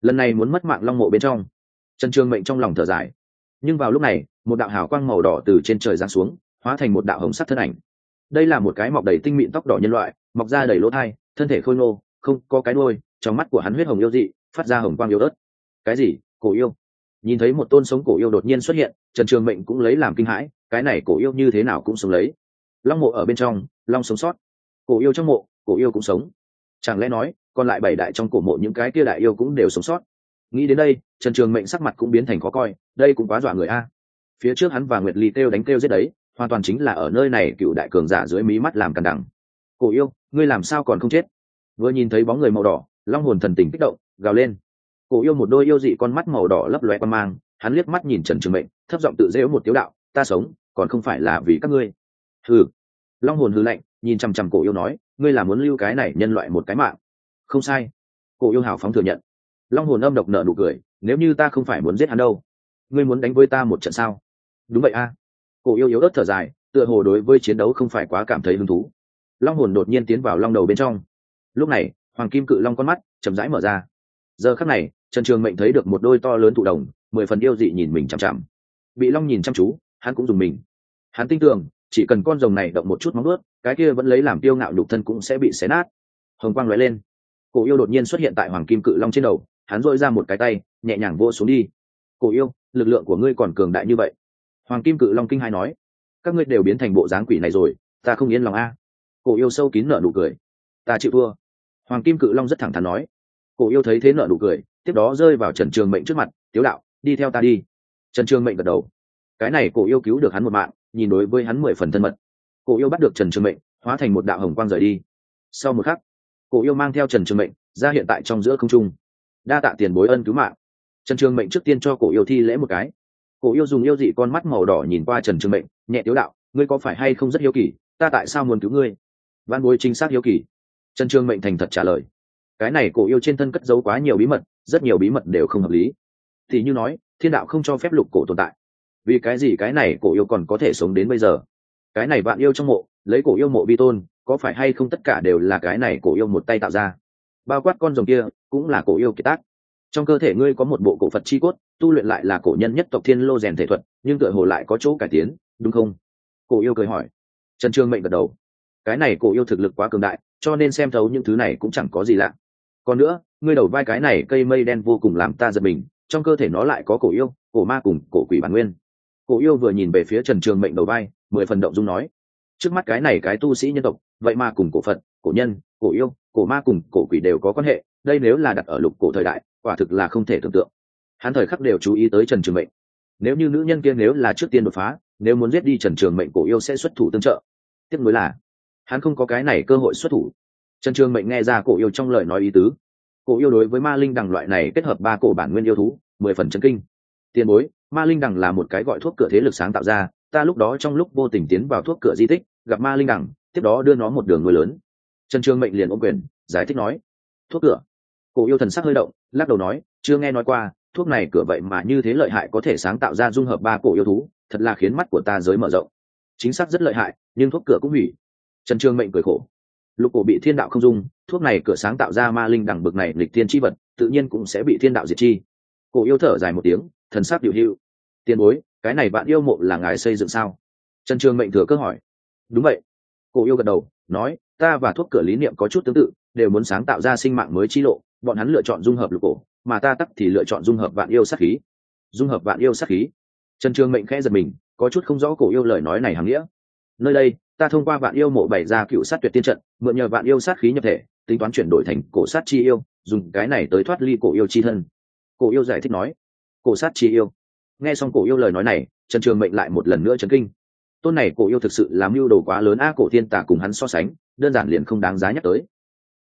lần này muốn mất mạng long mộ bên trong? Trần trường mệnh trong lòng thở dài. Nhưng vào lúc này, một đạo hào quang màu đỏ từ trên trời giáng xuống, hóa thành một đạo hồng sắc thân ảnh. Đây là một cái mọc đầy tinh mịn tóc đỏ nhân loại, mọc ra đầy lỗ thai, thân thể khôi ngô, không có cái đôi trong mắt của hắn huyết hồng yêu dị, phát ra hồng quang yêu ớt. Cái gì? Cổ yêu. Nhìn thấy một tôn sống cổ yêu đột nhiên xuất hiện, trần trường mệnh cũng lấy làm kinh hãi, cái này cổ yêu như thế nào cũng sống lấy long mộ ở bên trong, long sống sót. Cổ yêu trong mộ, cổ yêu cũng sống. Chẳng lẽ nói, còn lại bảy đại trong cổ mộ những cái kia đại yêu cũng đều sống sót? Nghĩ đến đây, trần trường mệnh sắc mặt cũng biến thành khó coi, đây cũng quá dọa người a. Phía trước hắn và nguyệt ly kêu đánh kêu giết đấy, hoàn toàn chính là ở nơi này cựu đại cường giả dưới mí mắt làm cằn đẳng. Cổ yêu, ngươi làm sao còn không chết? Vừa nhìn thấy bóng người màu đỏ, long hồn thần tình kích động, gào lên. Cổ yêu một đôi yêu dị con mắt màu đỏ lấp loe quan mang, hắn liếc mắt nhìn trần trường mệnh, thấp giọng tự dễu một tiếu đạo, ta sống, còn không phải là vì các ngươi hừ. Long hồn hư lạnh, nhìn chằm chằm cổ yêu nói, ngươi là muốn lưu cái này nhân loại một cái mạng. Không sai. Cổ yêu hào phóng thừa nhận. Long hồn âm độc nợ nụ cười, nếu như ta không phải muốn giết hắn đâu, ngươi muốn đánh với ta một trận sao? Đúng vậy a. Cổ yêu yếu ớt thở dài, tựa hồ đối với chiến đấu không phải quá cảm thấy hứng thú. Long hồn đột nhiên tiến vào long đầu bên trong. Lúc này, hoàng kim cự long con mắt chậm rãi mở ra. Giờ khắc này, trần trường mệnh thấy được một đôi to lớn thụ đồng, mười phần yêu dị nhìn mình chằm chằm. Bị long nhìn chăm chú, hắn cũng dùng mình. Hắn tin tưởng chỉ cần con rồng này động một chút móng ướt, cái kia vẫn lấy làm tiêu ngạo nhục thân cũng sẽ bị xé nát. Hồng quang lóe lên. Cổ yêu đột nhiên xuất hiện tại hoàng kim cự long trên đầu, hắn dội ra một cái tay, nhẹ nhàng vô xuống đi. Cổ yêu, lực lượng của ngươi còn cường đại như vậy. Hoàng kim cự long kinh hai nói. Các ngươi đều biến thành bộ dáng quỷ này rồi, ta không yên lòng a. Cổ yêu sâu kín nợ nụ cười. Ta chịu thua. Hoàng kim cự long rất thẳng thắn nói. Cổ yêu thấy thế nợ nụ cười, tiếp đó rơi vào trần trường mệnh trước mặt, tiếu đạo, đi theo ta đi. Trần trường mệnh gật đầu. Cái này cổ yêu cứu được hắn một mạng nhìn đối với hắn mười phần thân mật. Cổ yêu bắt được trần trường mệnh, hóa thành một đạo hồng quang rời đi. Sau một khắc, cổ yêu mang theo trần trường mệnh ra hiện tại trong giữa không trung, đa tạ tiền bối ân cứu mạng. Trần trường mệnh trước tiên cho cổ yêu thi lễ một cái. Cổ yêu dùng yêu dị con mắt màu đỏ nhìn qua trần trường mệnh, nhẹ tiếu đạo, ngươi có phải hay không rất hiếu kỳ? Ta tại sao muốn cứu ngươi? Văn bối chính xác hiếu kỳ. Trần trường mệnh thành thật trả lời. Cái này cổ yêu trên thân cất giấu quá nhiều bí mật, rất nhiều bí mật đều không hợp lý. Thì như nói, thiên đạo không cho phép lục cổ tồn tại vì cái gì cái này cổ yêu còn có thể sống đến bây giờ? Cái này bạn yêu trong mộ, lấy cổ yêu mộ vi tôn, có phải hay không tất cả đều là cái này cổ yêu một tay tạo ra? Bao quát con rồng kia, cũng là cổ yêu kiệt tác. Trong cơ thể ngươi có một bộ cổ phật chi cốt, tu luyện lại là cổ nhân nhất tộc thiên lô rèn thể thuật, nhưng tựa hồ lại có chỗ cải tiến, đúng không? Cổ yêu cười hỏi. Trần trương mệnh gật đầu. Cái này cổ yêu thực lực quá cường đại, cho nên xem thấu những thứ này cũng chẳng có gì lạ. Còn nữa, ngươi đầu vai cái này cây mây đen vô cùng làm ta giật mình, trong cơ thể nó lại có cổ yêu, cổ ma cùng cổ quỷ bản nguyên cổ yêu vừa nhìn về phía trần trường mệnh đầu vai, mười phần động dung nói, trước mắt cái này cái tu sĩ nhân tộc, vậy mà cùng cổ phật, cổ nhân, cổ yêu, cổ ma cùng cổ quỷ đều có quan hệ, đây nếu là đặt ở lục cổ thời đại, quả thực là không thể tưởng tượng. Hắn thời khắc đều chú ý tới trần trường mệnh. Nếu như nữ nhân kia nếu là trước tiên đột phá, nếu muốn giết đi trần trường mệnh, cổ yêu sẽ xuất thủ tương trợ. Tiếc nuối là, hắn không có cái này cơ hội xuất thủ. Trần trường mệnh nghe ra cổ yêu trong lời nói ý tứ. Cổ yêu đối với ma linh đằng loại này kết hợp ba cổ bản nguyên yêu thú, mười phần chân kinh tiền bối, ma linh đằng là một cái gọi thuốc cửa thế lực sáng tạo ra, ta lúc đó trong lúc vô tình tiến vào thuốc cửa di tích, gặp ma linh đằng, tiếp đó đưa nó một đường nuôi lớn. Trần trường mệnh liền ôm quyền, giải thích nói, thuốc cửa? Cổ yêu thần sắc hơi động, lắc đầu nói, chưa nghe nói qua, thuốc này cửa vậy mà như thế lợi hại có thể sáng tạo ra dung hợp ba cổ yêu thú, thật là khiến mắt của ta giới mở rộng. Chính xác rất lợi hại, nhưng thuốc cửa cũng hủy. Trần trường mệnh cười khổ, lục cổ bị thiên đạo không dung, thuốc này cửa sáng tạo ra ma linh đẳng bực này lịch thiên chi vật, tự nhiên cũng sẽ bị thiên đạo diệt chi. Cổ yêu thở dài một tiếng thần sắc điều hưu. Tiền bối, cái này bạn yêu mộ là ngài xây dựng sao? Trần trường mệnh thừa cơ hỏi. Đúng vậy. Cổ yêu gật đầu, nói, ta và thuốc cửa lý niệm có chút tương tự, đều muốn sáng tạo ra sinh mạng mới chi lộ, bọn hắn lựa chọn dung hợp lục cổ, mà ta tắc thì lựa chọn dung hợp vạn yêu sát khí. Dung hợp vạn yêu sát khí? Trần trường mệnh khẽ giật mình, có chút không rõ cổ yêu lời nói này hàm nghĩa. Nơi đây, ta thông qua vạn yêu mộ bày ra cựu sát tuyệt tiên trận, mượn nhờ vạn yêu sát khí nhập thể, tính toán chuyển đổi thành cổ sát chi yêu, dùng cái này tới thoát ly cổ yêu chi thân. Cổ yêu giải thích nói cổ sát chi yêu. Nghe xong cổ yêu lời nói này, trần trường mệnh lại một lần nữa chấn kinh. Tôn này cổ yêu thực sự làm mưu đồ quá lớn a cổ thiên tả cùng hắn so sánh, đơn giản liền không đáng giá nhắc tới.